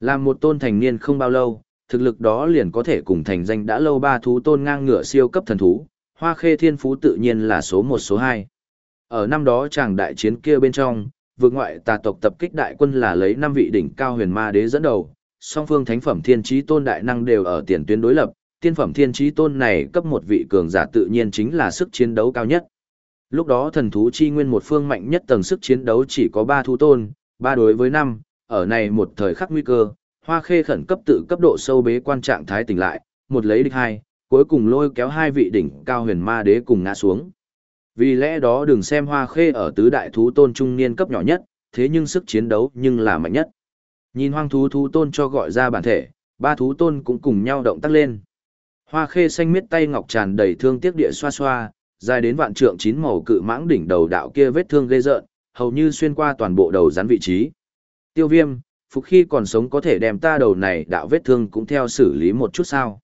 Làm một tôn thành niên không bao lâu, thực lực đó liền có thể cùng thành danh đã lâu ba thú tôn ngang ngửa siêu cấp thần thú, hoa khê thiên phú tự nhiên là số một số hai. Ở năm đó chàng đại chiến kia bên trong, vượt ngoại tà tộc tập kích đại quân là lấy năm vị đỉnh cao huyền ma đế dẫn đầu, song phương thánh phẩm thiên trí tôn đại năng đều ở tiền tuyến đối lập, tiên phẩm thiên trí tôn này cấp một vị cường giả tự nhiên chính là sức chiến đấu cao nhất. Lúc đó thần thú chi nguyên một phương mạnh nhất tầng sức chiến đấu chỉ có ba thú tôn, ba đối với năm, ở này một thời khắc nguy cơ, hoa khê khẩn cấp tự cấp độ sâu bế quan trạng thái tỉnh lại, một lấy địch hai, cuối cùng lôi kéo hai vị đỉnh cao huyền ma đế cùng ngã xuống. Vì lẽ đó đừng xem hoa khê ở tứ đại thú tôn trung niên cấp nhỏ nhất, thế nhưng sức chiến đấu nhưng là mạnh nhất. Nhìn hoang thú thú tôn cho gọi ra bản thể, ba thú tôn cũng cùng nhau động tác lên. Hoa khê xanh miết tay ngọc tràn đầy thương tiếc địa xoa xoa, dài đến vạn trượng chín màu cự mãng đỉnh đầu đạo kia vết thương ghê rợn, hầu như xuyên qua toàn bộ đầu rắn vị trí. Tiêu viêm, phục khi còn sống có thể đem ta đầu này đạo vết thương cũng theo xử lý một chút sao.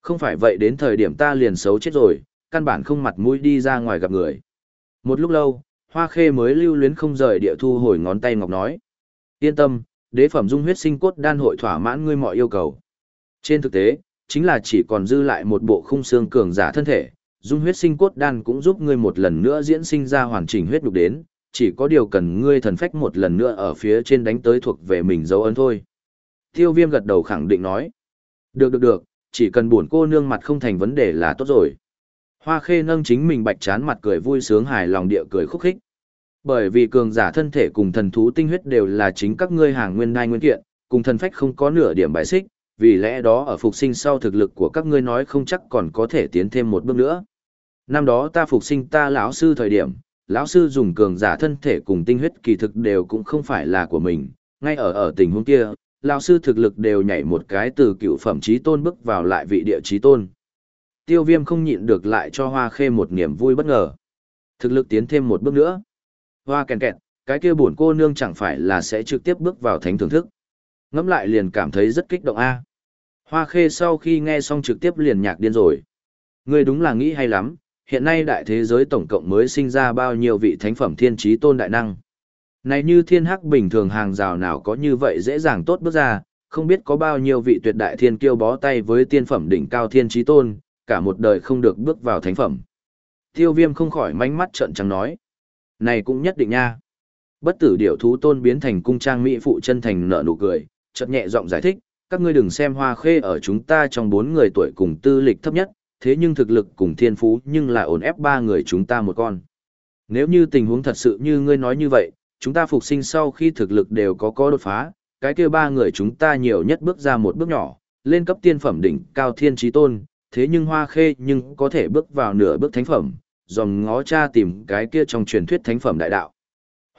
Không phải vậy đến thời điểm ta liền xấu chết rồi, căn bản không mặt mũi đi ra ngoài gặp người. Một lúc lâu, hoa khê mới lưu luyến không rời địa thu hồi ngón tay ngọc nói. Yên tâm, đế phẩm dung huyết sinh cốt đan hội thỏa mãn ngươi mọi yêu cầu. Trên thực tế, chính là chỉ còn dư lại một bộ khung xương cường giả thân thể, dung huyết sinh cốt đan cũng giúp ngươi một lần nữa diễn sinh ra hoàn chỉnh huyết đục đến, chỉ có điều cần ngươi thần phách một lần nữa ở phía trên đánh tới thuộc về mình dấu ấn thôi. Tiêu viêm gật đầu khẳng định nói. Được được được, chỉ cần buồn cô nương mặt không thành vấn đề là tốt rồi. Hoa khê nâng chính mình bạch chán mặt cười vui sướng hài lòng địa cười khúc khích. Bởi vì cường giả thân thể cùng thần thú tinh huyết đều là chính các ngươi hàng nguyên đai nguyên kiện, cùng thần phách không có nửa điểm bài xích, vì lẽ đó ở phục sinh sau thực lực của các ngươi nói không chắc còn có thể tiến thêm một bước nữa. Năm đó ta phục sinh ta lão sư thời điểm, lão sư dùng cường giả thân thể cùng tinh huyết kỳ thực đều cũng không phải là của mình, ngay ở ở tình huống kia, lão sư thực lực đều nhảy một cái từ cựu phẩm chí tôn bước vào lại vị địa chí tôn. Tiêu viêm không nhịn được lại cho hoa khê một niềm vui bất ngờ. Thực lực tiến thêm một bước nữa. Hoa kèn kẹt, cái kia buồn cô nương chẳng phải là sẽ trực tiếp bước vào thánh thưởng thức. Ngẫm lại liền cảm thấy rất kích động a. Hoa khê sau khi nghe xong trực tiếp liền nhạc điên rồi. Ngươi đúng là nghĩ hay lắm, hiện nay đại thế giới tổng cộng mới sinh ra bao nhiêu vị thánh phẩm thiên trí tôn đại năng. Này như thiên hắc bình thường hàng rào nào có như vậy dễ dàng tốt bước ra, không biết có bao nhiêu vị tuyệt đại thiên kiêu bó tay với tiên phẩm đỉnh cao thiên trí tôn, cả một đời không được bước vào thánh phẩm. Tiêu viêm không khỏi mánh mắt trợn trắng nói. Này cũng nhất định nha. Bất tử điểu thú tôn biến thành cung trang mỹ phụ chân thành nở nụ cười, chợt nhẹ giọng giải thích, các ngươi đừng xem hoa khê ở chúng ta trong bốn người tuổi cùng tư lịch thấp nhất, thế nhưng thực lực cùng thiên phú nhưng là ổn ép ba người chúng ta một con. Nếu như tình huống thật sự như ngươi nói như vậy, chúng ta phục sinh sau khi thực lực đều có có đột phá, cái kia ba người chúng ta nhiều nhất bước ra một bước nhỏ, lên cấp tiên phẩm đỉnh cao thiên trí tôn, thế nhưng hoa khê nhưng có thể bước vào nửa bước thánh phẩm, dòng ngó cha tìm cái kia trong truyền thuyết thánh phẩm đại đạo.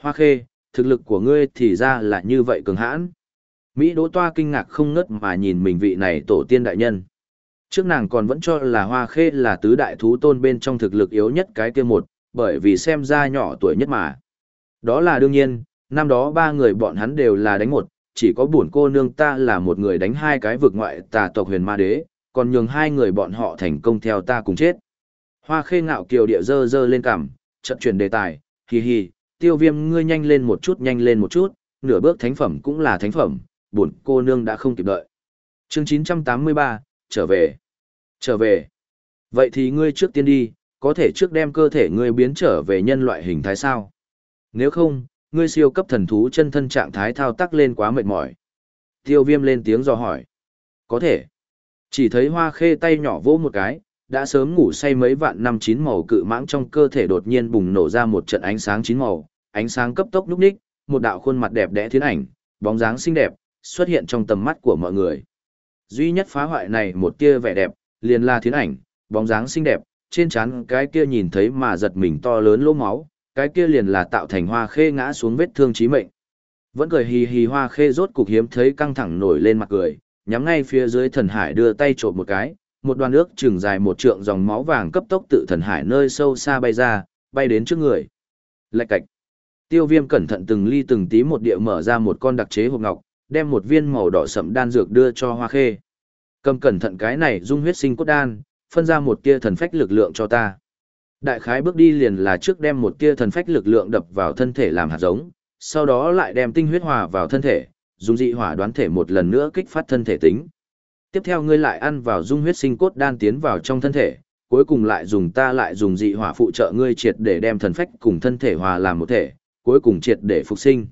Hoa khê, thực lực của ngươi thì ra là như vậy cường hãn. Mỹ Đỗ Toa kinh ngạc không ngớt mà nhìn mình vị này tổ tiên đại nhân. Trước nàng còn vẫn cho là Hoa Khê là tứ đại thú tôn bên trong thực lực yếu nhất cái kia một, bởi vì xem ra nhỏ tuổi nhất mà. Đó là đương nhiên, năm đó ba người bọn hắn đều là đánh một, chỉ có buồn cô nương ta là một người đánh hai cái vực ngoại tà tộc huyền ma đế, còn nhường hai người bọn họ thành công theo ta cùng chết. Hoa khê ngạo kiều địa dơ dơ lên cằm, chậm chuyển đề tài, hì hì, tiêu viêm ngươi nhanh lên một chút nhanh lên một chút, nửa bước thánh phẩm cũng là thánh phẩm, buồn cô nương đã không kịp đợi. Chương 983, trở về. Trở về. Vậy thì ngươi trước tiên đi, có thể trước đem cơ thể ngươi biến trở về nhân loại hình thái sao? Nếu không, ngươi siêu cấp thần thú chân thân trạng thái thao tác lên quá mệt mỏi. Tiêu viêm lên tiếng dò hỏi. Có thể. Chỉ thấy hoa khê tay nhỏ vỗ một cái, đã sớm ngủ say mấy vạn năm chín màu cự mãng trong cơ thể đột nhiên bùng nổ ra một trận ánh sáng chín màu, ánh sáng cấp tốc lúc ních, một đạo khuôn mặt đẹp đẽ thiên ảnh, bóng dáng xinh đẹp, xuất hiện trong tầm mắt của mọi người. Duy nhất phá hoại này một tia vẻ đẹp, liền là thiên ảnh, bóng dáng xinh đẹp, trên trán cái kia nhìn thấy mà giật mình to lớn lỗ máu, cái kia liền là tạo thành hoa khê ngã xuống vết thương chí mệnh. Vẫn cười hì hì hoa khê rốt cục hiếm thấy căng thẳng nổi lên mặt cười, nhắm ngay phía dưới thần hải đưa tay trộm một cái, một đoàn nước chừng dài một trượng dòng máu vàng cấp tốc tự thần hải nơi sâu xa bay ra, bay đến trước người. Lạch cạch. Tiêu viêm cẩn thận từng ly từng tí một địa mở ra một con đặc chế hộp ngọc, đem một viên màu đỏ sậm đan dược đưa cho Hoa Khê. Cầm cẩn thận cái này dung huyết sinh cốt đan, phân ra một tia thần phách lực lượng cho ta. Đại khái bước đi liền là trước đem một tia thần phách lực lượng đập vào thân thể làm hạt giống, sau đó lại đem tinh huyết hòa vào thân thể, dùng dị hỏa đoán thể một lần nữa kích phát thân thể tính. Tiếp theo ngươi lại ăn vào dung huyết sinh cốt đan tiến vào trong thân thể, cuối cùng lại dùng ta lại dùng dị hỏa phụ trợ ngươi triệt để đem thần phách cùng thân thể hòa làm một thể, cuối cùng triệt để phục sinh.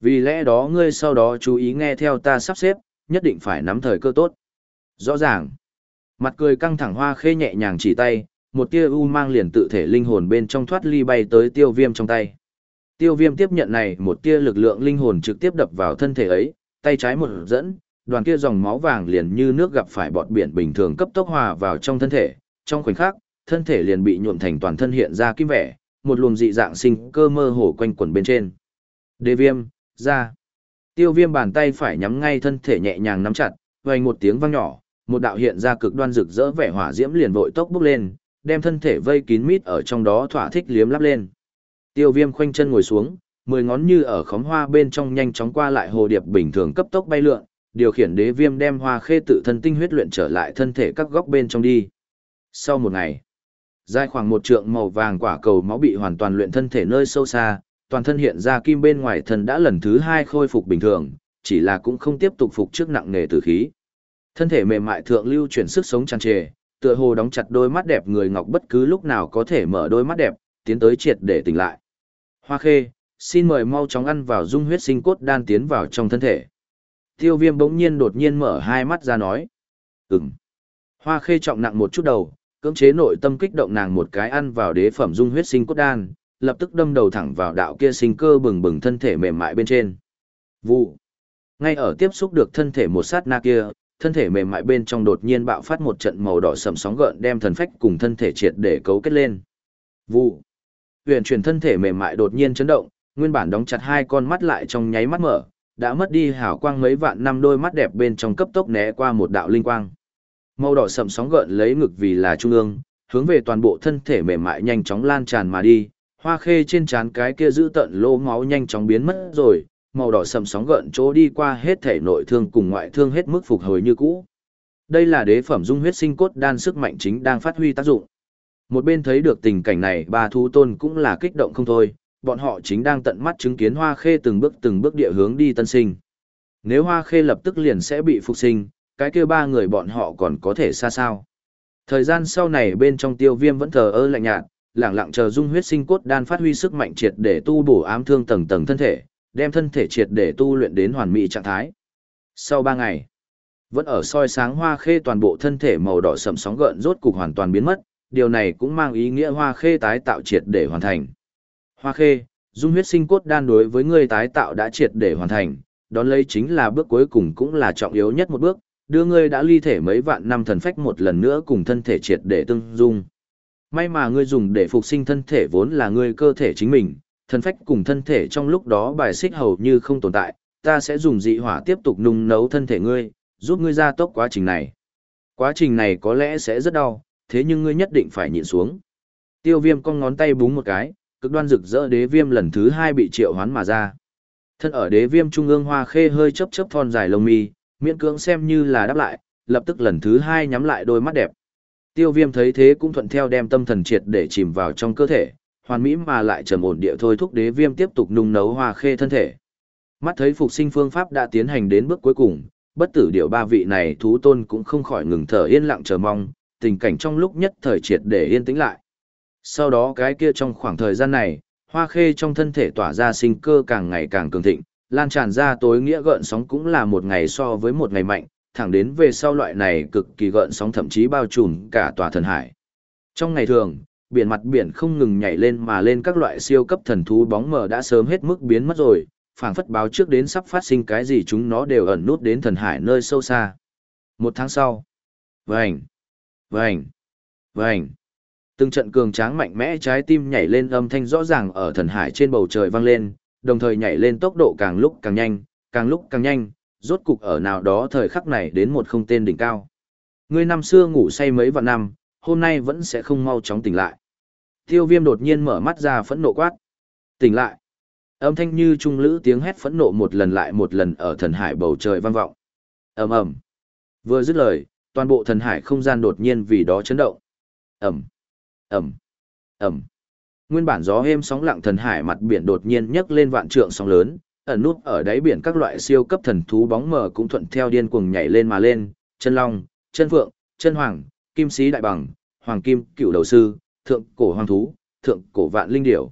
Vì lẽ đó ngươi sau đó chú ý nghe theo ta sắp xếp, nhất định phải nắm thời cơ tốt. Rõ ràng. Mặt cười căng thẳng hoa khê nhẹ nhàng chỉ tay, một tia u mang liền tự thể linh hồn bên trong thoát ly bay tới tiêu viêm trong tay. Tiêu viêm tiếp nhận này một tia lực lượng linh hồn trực tiếp đập vào thân thể ấy, tay trái một dẫn, đoàn kia dòng máu vàng liền như nước gặp phải bọt biển bình thường cấp tốc hòa vào trong thân thể, trong khoảnh khắc, thân thể liền bị nhuộm thành toàn thân hiện ra kim vẻ, một luồng dị dạng sinh cơ mơ hồ quanh quẩn bên trên. Đế viêm, ra. Tiêu viêm bàn tay phải nhắm ngay thân thể nhẹ nhàng nắm chặt, vang một tiếng vang nhỏ, một đạo hiện ra cực đoan rực rỡ vẻ hỏa diễm liền vội tốc bốc lên, đem thân thể vây kín mít ở trong đó thỏa thích liếm lắp lên. Tiêu viêm khoanh chân ngồi xuống, mười ngón như ở khóm hoa bên trong nhanh chóng qua lại hồ điệp bình thường cấp tốc bay lượn, điều khiển đế viêm đem hoa khê tự thân tinh huyết luyện trở lại thân thể các góc bên trong đi. Sau một ngày, dài khoảng một trượng màu vàng quả cầu máu bị hoàn toàn luyện thân thể nơi sâu xa, toàn thân hiện ra kim bên ngoài thân đã lần thứ hai khôi phục bình thường, chỉ là cũng không tiếp tục phục trước nặng nề tử khí. Thân thể mềm mại thượng lưu chuyển sức sống tràn trề, tựa hồ đóng chặt đôi mắt đẹp người ngọc bất cứ lúc nào có thể mở đôi mắt đẹp, tiến tới triệt để tỉnh lại. Hoa khê, xin mời mau chóng ăn vào dung huyết sinh cốt đan tiến vào trong thân thể. Tiêu viêm bỗng nhiên đột nhiên mở hai mắt ra nói. Ừm. Hoa khê trọng nặng một chút đầu, cưỡng chế nội tâm kích động nàng một cái ăn vào đế phẩm dung huyết sinh cốt đan, lập tức đâm đầu thẳng vào đạo kia sinh cơ bừng bừng thân thể mềm mại bên trên. Vụ. Ngay ở tiếp xúc được thân thể một sát na kia, thân thể mềm mại bên trong đột nhiên bạo phát một trận màu đỏ sầm sóng gợn đem thần phách cùng thân thể triệt để cấu kết lên. Vụ. Huyền chuyển thân thể mềm mại đột nhiên chấn động, nguyên bản đóng chặt hai con mắt lại trong nháy mắt mở, đã mất đi hào quang mấy vạn năm đôi mắt đẹp bên trong cấp tốc né qua một đạo linh quang. Màu đỏ sầm sóng gợn lấy ngực vì là trung ương, hướng về toàn bộ thân thể mềm mại nhanh chóng lan tràn mà đi, hoa khê trên trán cái kia giữ tận lỗ máu nhanh chóng biến mất rồi, màu đỏ sầm sóng gợn chỗ đi qua hết thể nội thương cùng ngoại thương hết mức phục hồi như cũ. Đây là đế phẩm dung huyết sinh cốt đan sức mạnh chính đang phát huy tác dụng. Một bên thấy được tình cảnh này ba thú tôn cũng là kích động không thôi, bọn họ chính đang tận mắt chứng kiến hoa khê từng bước từng bước địa hướng đi tân sinh. Nếu hoa khê lập tức liền sẽ bị phục sinh, cái kia ba người bọn họ còn có thể xa sao. Thời gian sau này bên trong tiêu viêm vẫn thờ ơ lạnh nhạt, lặng lặng chờ dung huyết sinh cốt đan phát huy sức mạnh triệt để tu bổ ám thương tầng tầng thân thể, đem thân thể triệt để tu luyện đến hoàn mỹ trạng thái. Sau ba ngày, vẫn ở soi sáng hoa khê toàn bộ thân thể màu đỏ sậm sóng gợn rốt cục hoàn toàn biến mất, điều này cũng mang ý nghĩa hoa khê tái tạo triệt để hoàn thành. Hoa khê, dung huyết sinh cốt đan đối với ngươi tái tạo đã triệt để hoàn thành, đón lấy chính là bước cuối cùng cũng là trọng yếu nhất một bước, đưa ngươi đã ly thể mấy vạn năm thần phách một lần nữa cùng thân thể triệt để tương dung. May mà ngươi dùng để phục sinh thân thể vốn là ngươi cơ thể chính mình, thần phách cùng thân thể trong lúc đó bài xích hầu như không tồn tại, ta sẽ dùng dị hỏa tiếp tục nung nấu thân thể ngươi, giúp ngươi ra tốc quá trình này. Quá trình này có lẽ sẽ rất đau, thế nhưng ngươi nhất định phải nhịn xuống. Tiêu viêm con ngón tay búng một cái, cực đoan rực rỡ đế viêm lần thứ hai bị triệu hoán mà ra. Thân ở đế viêm trung ương hoa khê hơi chấp chấp thon dài lông mi, miễn cưỡng xem như là đáp lại, lập tức lần thứ hai nhắm lại đôi mắt đẹp. Tiêu viêm thấy thế cũng thuận theo đem tâm thần triệt để chìm vào trong cơ thể, hoàn mỹ mà lại trầm ổn địa thôi thúc đế viêm tiếp tục nung nấu hoa khê thân thể. Mắt thấy phục sinh phương pháp đã tiến hành đến bước cuối cùng, bất tử điệu ba vị này thú tôn cũng không khỏi ngừng thở yên lặng chờ mong, tình cảnh trong lúc nhất thời triệt để yên tĩnh lại. Sau đó cái kia trong khoảng thời gian này, hoa khê trong thân thể tỏa ra sinh cơ càng ngày càng cường thịnh, lan tràn ra tối nghĩa gợn sóng cũng là một ngày so với một ngày mạnh, thẳng đến về sau loại này cực kỳ gợn sóng thậm chí bao trùm cả tòa thần hải. Trong ngày thường, biển mặt biển không ngừng nhảy lên mà lên các loại siêu cấp thần thú bóng mờ đã sớm hết mức biến mất rồi, phảng phất báo trước đến sắp phát sinh cái gì chúng nó đều ẩn nút đến thần hải nơi sâu xa. Một tháng sau, vành, vành, vành, từng trận cường tráng mạnh mẽ trái tim nhảy lên âm thanh rõ ràng ở thần hải trên bầu trời vang lên, đồng thời nhảy lên tốc độ càng lúc càng nhanh, càng lúc càng nhanh, rốt cục ở nào đó thời khắc này đến một không tên đỉnh cao. Ngươi năm xưa ngủ say mấy vạn năm, hôm nay vẫn sẽ không mau chóng tỉnh lại. Tiêu viêm đột nhiên mở mắt ra phẫn nộ quát. Tỉnh lại. Âm thanh như trung lữ tiếng hét phẫn nộ một lần lại một lần ở thần hải bầu trời vang vọng. ầm ầm. Vừa dứt lời, toàn bộ thần hải không gian đột nhiên vì đó chấn động. ầm, ầm, ầm. Nguyên bản gió êm sóng lặng thần hải mặt biển đột nhiên nhấc lên vạn trượng sóng lớn, ẩn nút ở đáy biển các loại siêu cấp thần thú bóng mờ cũng thuận theo điên cuồng nhảy lên mà lên, chân long, chân phượng, chân hoàng, kim sĩ đại bằng, hoàng kim, cựu đầu sư, thượng cổ hoàng thú, thượng cổ vạn linh điểu.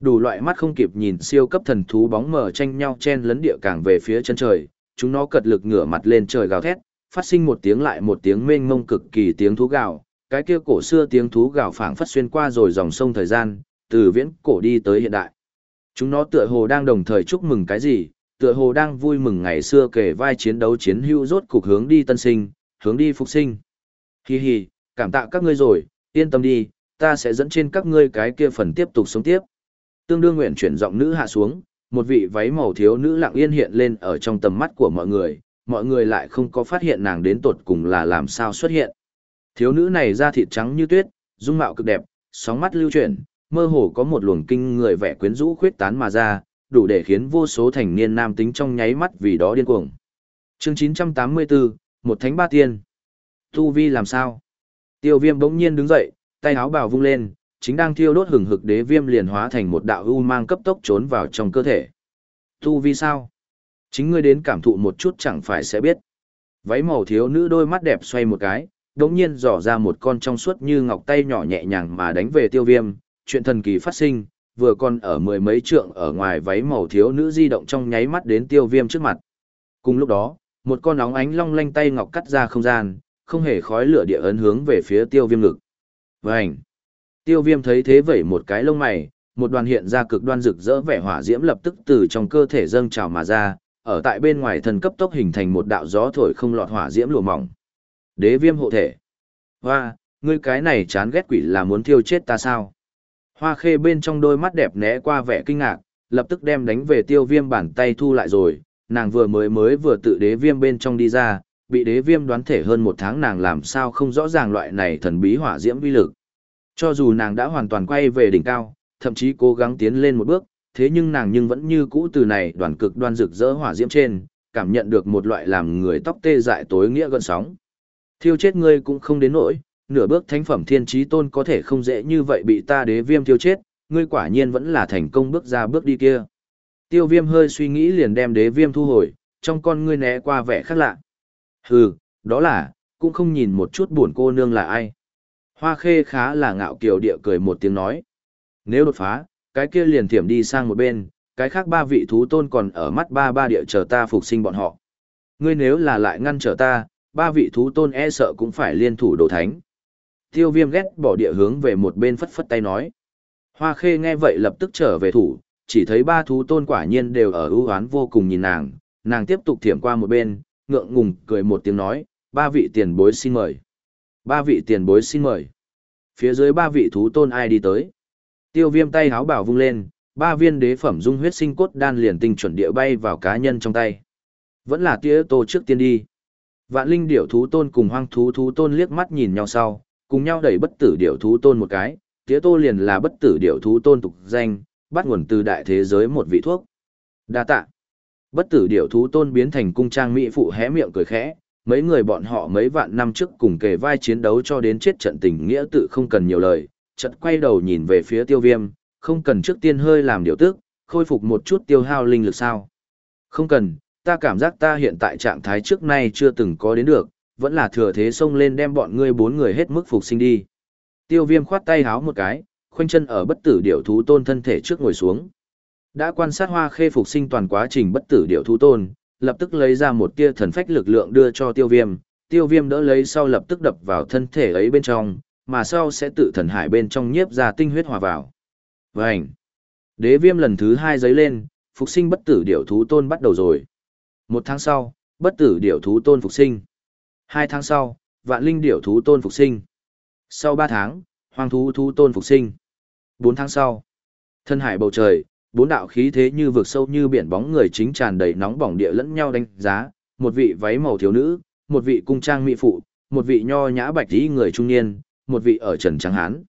Đủ loại mắt không kịp nhìn siêu cấp thần thú bóng mờ tranh nhau chen lấn địa càng về phía chân trời, chúng nó cật lực ngửa mặt lên trời gào thét, phát sinh một tiếng lại một tiếng mênh mông cực kỳ tiếng thú gào, cái kia cổ xưa tiếng thú gào phảng phất xuyên qua rồi dòng sông thời gian, từ viễn cổ đi tới hiện đại. Chúng nó tựa hồ đang đồng thời chúc mừng cái gì, tựa hồ đang vui mừng ngày xưa kể vai chiến đấu chiến hữu rốt cục hướng đi tân sinh, hướng đi phục sinh. Hi hi, cảm tạ các ngươi rồi, yên tâm đi, ta sẽ dẫn trên các ngươi cái kia phần tiếp tục sống tiếp. Tương đương nguyện chuyển giọng nữ hạ xuống, một vị váy màu thiếu nữ lặng yên hiện lên ở trong tầm mắt của mọi người, mọi người lại không có phát hiện nàng đến tột cùng là làm sao xuất hiện. Thiếu nữ này da thịt trắng như tuyết, dung mạo cực đẹp, sóng mắt lưu chuyển, mơ hồ có một luồng kinh người vẻ quyến rũ khuyết tán mà ra, đủ để khiến vô số thành niên nam tính trong nháy mắt vì đó điên cuồng. Chương 984, một thánh ba tiên. Tu vi làm sao? Tiêu Viêm bỗng nhiên đứng dậy, tay áo bào vung lên, chính đang thiêu đốt hừng hực đế viêm liền hóa thành một đạo u mang cấp tốc trốn vào trong cơ thể. Tu vi sao? Chính ngươi đến cảm thụ một chút chẳng phải sẽ biết. Váy màu thiếu nữ đôi mắt đẹp xoay một cái, đống nhiên dò ra một con trong suốt như ngọc tay nhỏ nhẹ nhàng mà đánh về tiêu viêm, chuyện thần kỳ phát sinh, vừa còn ở mười mấy trượng ở ngoài váy màu thiếu nữ di động trong nháy mắt đến tiêu viêm trước mặt. Cùng lúc đó, một con nóng ánh long lanh tay ngọc cắt ra không gian, không hề khói lửa địa ấn hướng về phía tiêu viêm ngực. Vành! Tiêu viêm thấy thế vẩy một cái lông mày, một đoàn hiện ra cực đoan rực rỡ vẻ hỏa diễm lập tức từ trong cơ thể dâng trào mà ra, ở tại bên ngoài thần cấp tốc hình thành một đạo gió thổi không lọt hỏa diễm lùa mỏng. Đế viêm hộ thể. Hoa, ngươi cái này chán ghét quỷ là muốn thiêu chết ta sao? Hoa khê bên trong đôi mắt đẹp né qua vẻ kinh ngạc, lập tức đem đánh về tiêu viêm bàn tay thu lại rồi, nàng vừa mới mới vừa tự đế viêm bên trong đi ra, bị đế viêm đoán thể hơn một tháng nàng làm sao không rõ ràng loại này thần bí hỏa diễm vi lực. Cho dù nàng đã hoàn toàn quay về đỉnh cao, thậm chí cố gắng tiến lên một bước, thế nhưng nàng nhưng vẫn như cũ từ này đoàn cực đoan rực rỡ hỏa diễm trên, cảm nhận được một loại làm người tóc tê dại tối nghĩa gần sóng. Thiêu chết ngươi cũng không đến nỗi, nửa bước thánh phẩm thiên trí tôn có thể không dễ như vậy bị ta đế viêm thiêu chết, ngươi quả nhiên vẫn là thành công bước ra bước đi kia. Tiêu viêm hơi suy nghĩ liền đem đế viêm thu hồi, trong con ngươi né qua vẻ khác lạ. Hừ, đó là, cũng không nhìn một chút buồn cô nương là ai. Hoa khê khá là ngạo kiều địa cười một tiếng nói. Nếu đột phá, cái kia liền thiểm đi sang một bên, cái khác ba vị thú tôn còn ở mắt ba ba địa chờ ta phục sinh bọn họ. Ngươi nếu là lại ngăn trở ta, ba vị thú tôn e sợ cũng phải liên thủ đồ thánh. Tiêu viêm ghét bỏ địa hướng về một bên phất phất tay nói. Hoa khê nghe vậy lập tức trở về thủ, chỉ thấy ba thú tôn quả nhiên đều ở ưu hoán vô cùng nhìn nàng, nàng tiếp tục thiểm qua một bên, ngượng ngùng cười một tiếng nói, ba vị tiền bối xin mời. Ba vị tiền bối xin mời. Phía dưới ba vị thú tôn ai đi tới. Tiêu viêm tay háo bảo vung lên, ba viên đế phẩm dung huyết sinh cốt đan liền tinh chuẩn địa bay vào cá nhân trong tay. Vẫn là tía tô trước tiên đi. Vạn linh điểu thú tôn cùng hoang thú thú tôn liếc mắt nhìn nhau sau, cùng nhau đẩy bất tử điểu thú tôn một cái, tía tô liền là bất tử điểu thú tôn tục danh, bắt nguồn từ đại thế giới một vị thuốc. Đa tạ. Bất tử điểu thú tôn biến thành cung trang mỹ phụ hé miệng cười khẽ, mấy người bọn họ mấy vạn năm trước cùng kề vai chiến đấu cho đến chết trận tình nghĩa tự không cần nhiều lời, chợt quay đầu nhìn về phía tiêu viêm, không cần trước tiên hơi làm điều tức, khôi phục một chút tiêu hao linh lực sao. Không cần, ta cảm giác ta hiện tại trạng thái trước nay chưa từng có đến được, vẫn là thừa thế xông lên đem bọn ngươi bốn người hết mức phục sinh đi. Tiêu viêm khoát tay háo một cái, khoanh chân ở bất tử điểu thú tôn thân thể trước ngồi xuống. Đã quan sát hoa khê phục sinh toàn quá trình bất tử điểu thú tôn, lập tức lấy ra một tia thần phách lực lượng đưa cho tiêu viêm, tiêu viêm đỡ lấy sau lập tức đập vào thân thể ấy bên trong, mà sau sẽ tự thần hải bên trong nhiếp ra tinh huyết hòa vào. Vânh! Đế viêm lần thứ hai giấy lên, phục sinh bất tử điểu thú tôn bắt đầu rồi. Một tháng sau, bất tử điểu thú tôn phục sinh. Hai tháng sau, vạn linh điểu thú tôn phục sinh. Sau ba tháng, hoàng thú thú tôn phục sinh. Bốn tháng sau, thân hải bầu trời, bốn đạo khí thế như vực sâu như biển bóng người chính tràn đầy nóng bỏng địa lẫn nhau đánh giá, một vị váy màu thiếu nữ, một vị cung trang mỹ phụ, một vị nho nhã bạch tí người trung niên, một vị ở trần trắng hán.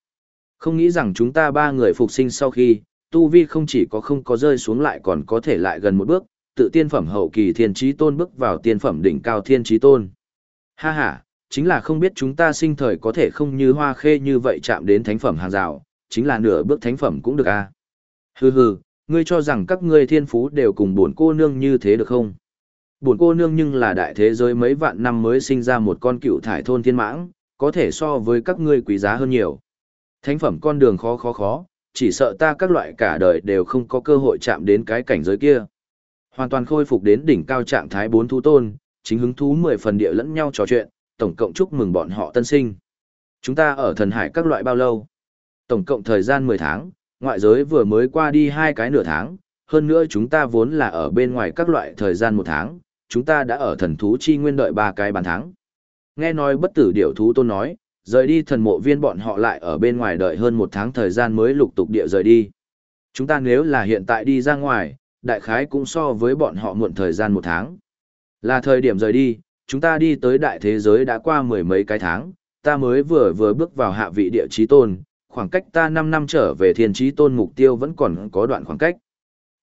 Không nghĩ rằng chúng ta ba người phục sinh sau khi, tu vi không chỉ có không có rơi xuống lại còn có thể lại gần một bước, tự tiên phẩm hậu kỳ thiên trí tôn bước vào tiên phẩm đỉnh cao thiên trí tôn. Ha ha, chính là không biết chúng ta sinh thời có thể không như hoa khê như vậy chạm đến thánh phẩm hàng rào, chính là nửa bước thánh phẩm cũng được a. À? Hừ hừ, ngươi cho rằng các ngươi thiên phú đều cùng buồn cô nương như thế được không? Buồn cô nương nhưng là đại thế giới mấy vạn năm mới sinh ra một con cựu thải thôn thiên mãng, có thể so với các ngươi quý giá hơn nhiều. Thánh phẩm con đường khó khó khó, chỉ sợ ta các loại cả đời đều không có cơ hội chạm đến cái cảnh giới kia. Hoàn toàn khôi phục đến đỉnh cao trạng thái bốn thú tôn, chính hứng thú mười phần địa lẫn nhau trò chuyện, tổng cộng chúc mừng bọn họ tân sinh. Chúng ta ở thần hải các loại bao lâu? Tổng cộng thời gian 10 tháng, ngoại giới vừa mới qua đi hai cái nửa tháng, hơn nữa chúng ta vốn là ở bên ngoài các loại thời gian một tháng, chúng ta đã ở thần thú chi nguyên đợi ba cái bàn tháng. Nghe nói bất tử điểu thú tôn nói, rời đi thần mộ viên bọn họ lại ở bên ngoài đợi hơn một tháng thời gian mới lục tục địa rời đi. Chúng ta nếu là hiện tại đi ra ngoài, đại khái cũng so với bọn họ muộn thời gian một tháng. Là thời điểm rời đi, chúng ta đi tới đại thế giới đã qua mười mấy cái tháng, ta mới vừa vừa bước vào hạ vị địa chí tôn, khoảng cách ta 5 năm trở về thiên chí tôn mục tiêu vẫn còn có đoạn khoảng cách.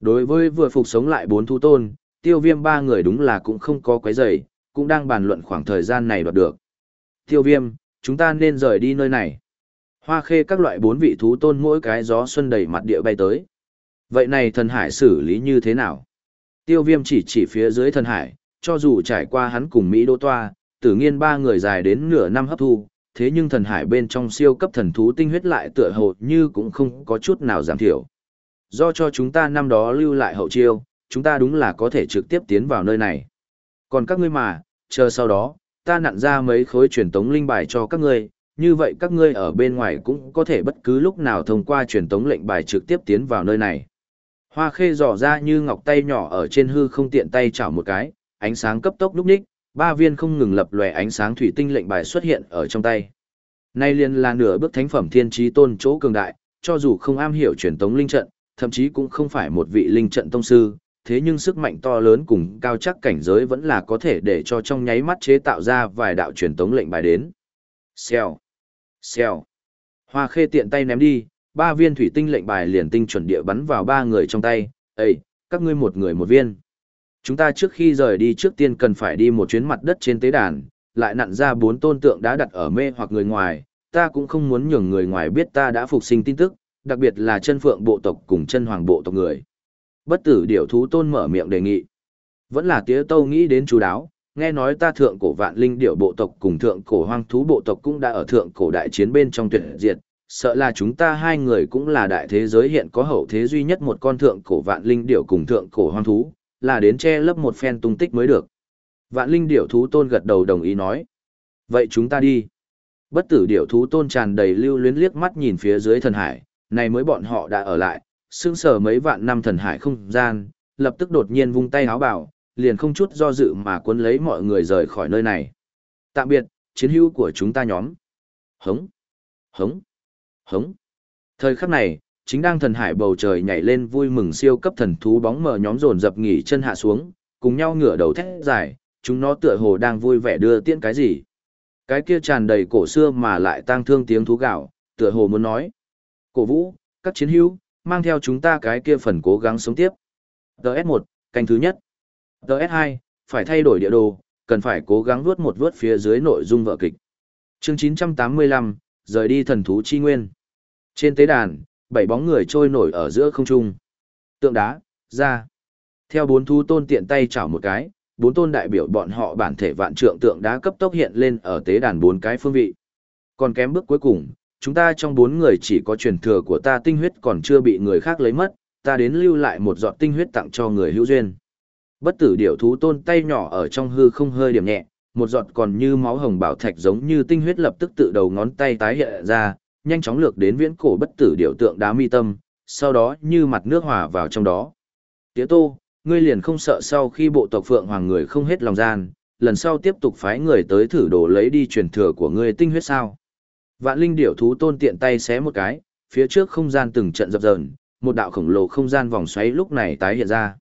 Đối với vừa phục sống lại bốn thu tôn, tiêu viêm ba người đúng là cũng không có quấy rầy, cũng đang bàn luận khoảng thời gian này đoạt được. Tiêu viêm, chúng ta nên rời đi nơi này. Hoa khê các loại bốn vị thú tôn mỗi cái gió xuân đầy mặt địa bay tới. Vậy này thần hải xử lý như thế nào? Tiêu viêm chỉ chỉ phía dưới thần hải, cho dù trải qua hắn cùng Mỹ Đô Toa, tử nghiên ba người dài đến nửa năm hấp thu, thế nhưng thần hải bên trong siêu cấp thần thú tinh huyết lại tựa hồ như cũng không có chút nào giảm thiểu. Do cho chúng ta năm đó lưu lại hậu chiêu, chúng ta đúng là có thể trực tiếp tiến vào nơi này. Còn các ngươi mà, chờ sau đó, ta nặn ra mấy khối truyền tống linh bài cho các ngươi, như vậy các ngươi ở bên ngoài cũng có thể bất cứ lúc nào thông qua truyền tống lệnh bài trực tiếp tiến vào nơi này. Hoa khê dò ra như ngọc tay nhỏ ở trên hư không tiện tay chảo một cái, ánh sáng cấp tốc núp ních, ba viên không ngừng lập lòe ánh sáng thủy tinh lệnh bài xuất hiện ở trong tay. Nay liền là nửa bước thánh phẩm thiên trí tôn chỗ cường đại, cho dù không am hiểu truyền tống linh trận, thậm chí cũng không phải một vị linh trận tông sư, thế nhưng sức mạnh to lớn cùng cao chắc cảnh giới vẫn là có thể để cho trong nháy mắt chế tạo ra vài đạo truyền tống lệnh bài đến. Xèo, xèo. Hoa khê tiện tay ném đi, ba viên thủy tinh lệnh bài liền tinh chuẩn địa bắn vào ba người trong tay, Ê, các ngươi một người một viên. Chúng ta trước khi rời đi trước tiên cần phải đi một chuyến mặt đất trên tế đàn, lại nặn ra bốn tôn tượng đã đặt ở mê hoặc người ngoài, ta cũng không muốn nhường người ngoài biết ta đã phục sinh tin tức, đặc biệt là chân phượng bộ tộc cùng chân hoàng bộ tộc người. Bất tử điểu thú tôn mở miệng đề nghị. Vẫn là tía tâu nghĩ đến chú đáo, nghe nói ta thượng cổ vạn linh điểu bộ tộc cùng thượng cổ hoang thú bộ tộc cũng đã ở thượng cổ đại chiến bên trong tuyệt diệt, sợ là chúng ta hai người cũng là đại thế giới hiện có hậu thế duy nhất một con thượng cổ vạn linh điểu cùng thượng cổ hoang thú, là đến che lấp một phen tung tích mới được. Vạn linh điểu thú tôn gật đầu đồng ý nói. Vậy chúng ta đi. Bất tử điểu thú tôn tràn đầy lưu luyến liếc mắt nhìn phía dưới thần hải, này mới bọn họ đã ở lại, sương sờ mấy vạn năm thần hải không gian, lập tức đột nhiên vung tay háo bảo, liền không chút do dự mà cuốn lấy mọi người rời khỏi nơi này. Tạm biệt, chiến hữu của chúng ta nhóm. Hống, hống, hống. Thời khắc này, chính đang thần hải bầu trời nhảy lên vui mừng siêu cấp thần thú bóng mờ nhóm dồn dập nghỉ chân hạ xuống, cùng nhau ngửa đầu thét dài, chúng nó tựa hồ đang vui vẻ đưa tiễn cái gì. Cái kia tràn đầy cổ xưa mà lại tang thương tiếng thú gạo, tựa hồ muốn nói. Cổ vũ, các chiến hữu, mang theo chúng ta cái kia phần cố gắng sống tiếp. DS1, canh thứ nhất. DS2, phải thay đổi địa đồ, cần phải cố gắng vuốt một vuốt phía dưới nội dung vở kịch. Chương 985, rời đi thần thú chi nguyên. Trên tế đàn, bảy bóng người trôi nổi ở giữa không trung. Tượng đá, ra. Theo bốn thú tôn tiện tay chảo một cái, bốn tôn đại biểu bọn họ bản thể vạn trượng tượng đá cấp tốc hiện lên ở tế đàn bốn cái phương vị. Còn kém bước cuối cùng, chúng ta trong bốn người chỉ có truyền thừa của ta tinh huyết còn chưa bị người khác lấy mất, ta đến lưu lại một giọt tinh huyết tặng cho người hữu duyên. Bất tử điểu thú tôn tay nhỏ ở trong hư không hơi điểm nhẹ, một giọt còn như máu hồng bảo thạch giống như tinh huyết lập tức tự đầu ngón tay tái hiện ra, nhanh chóng lược đến viễn cổ bất tử điểu tượng đá mi tâm, sau đó như mặt nước hòa vào trong đó. Tiếu tô, ngươi liền không sợ sau khi bộ tộc phượng hoàng người không hết lòng gian, lần sau tiếp tục phái người tới thử đồ lấy đi truyền thừa của ngươi tinh huyết sao. Vạn linh điểu thú tôn tiện tay xé một cái, phía trước không gian từng trận dập dờn, một đạo khổng lồ không gian vòng xoáy lúc này tái hiện ra.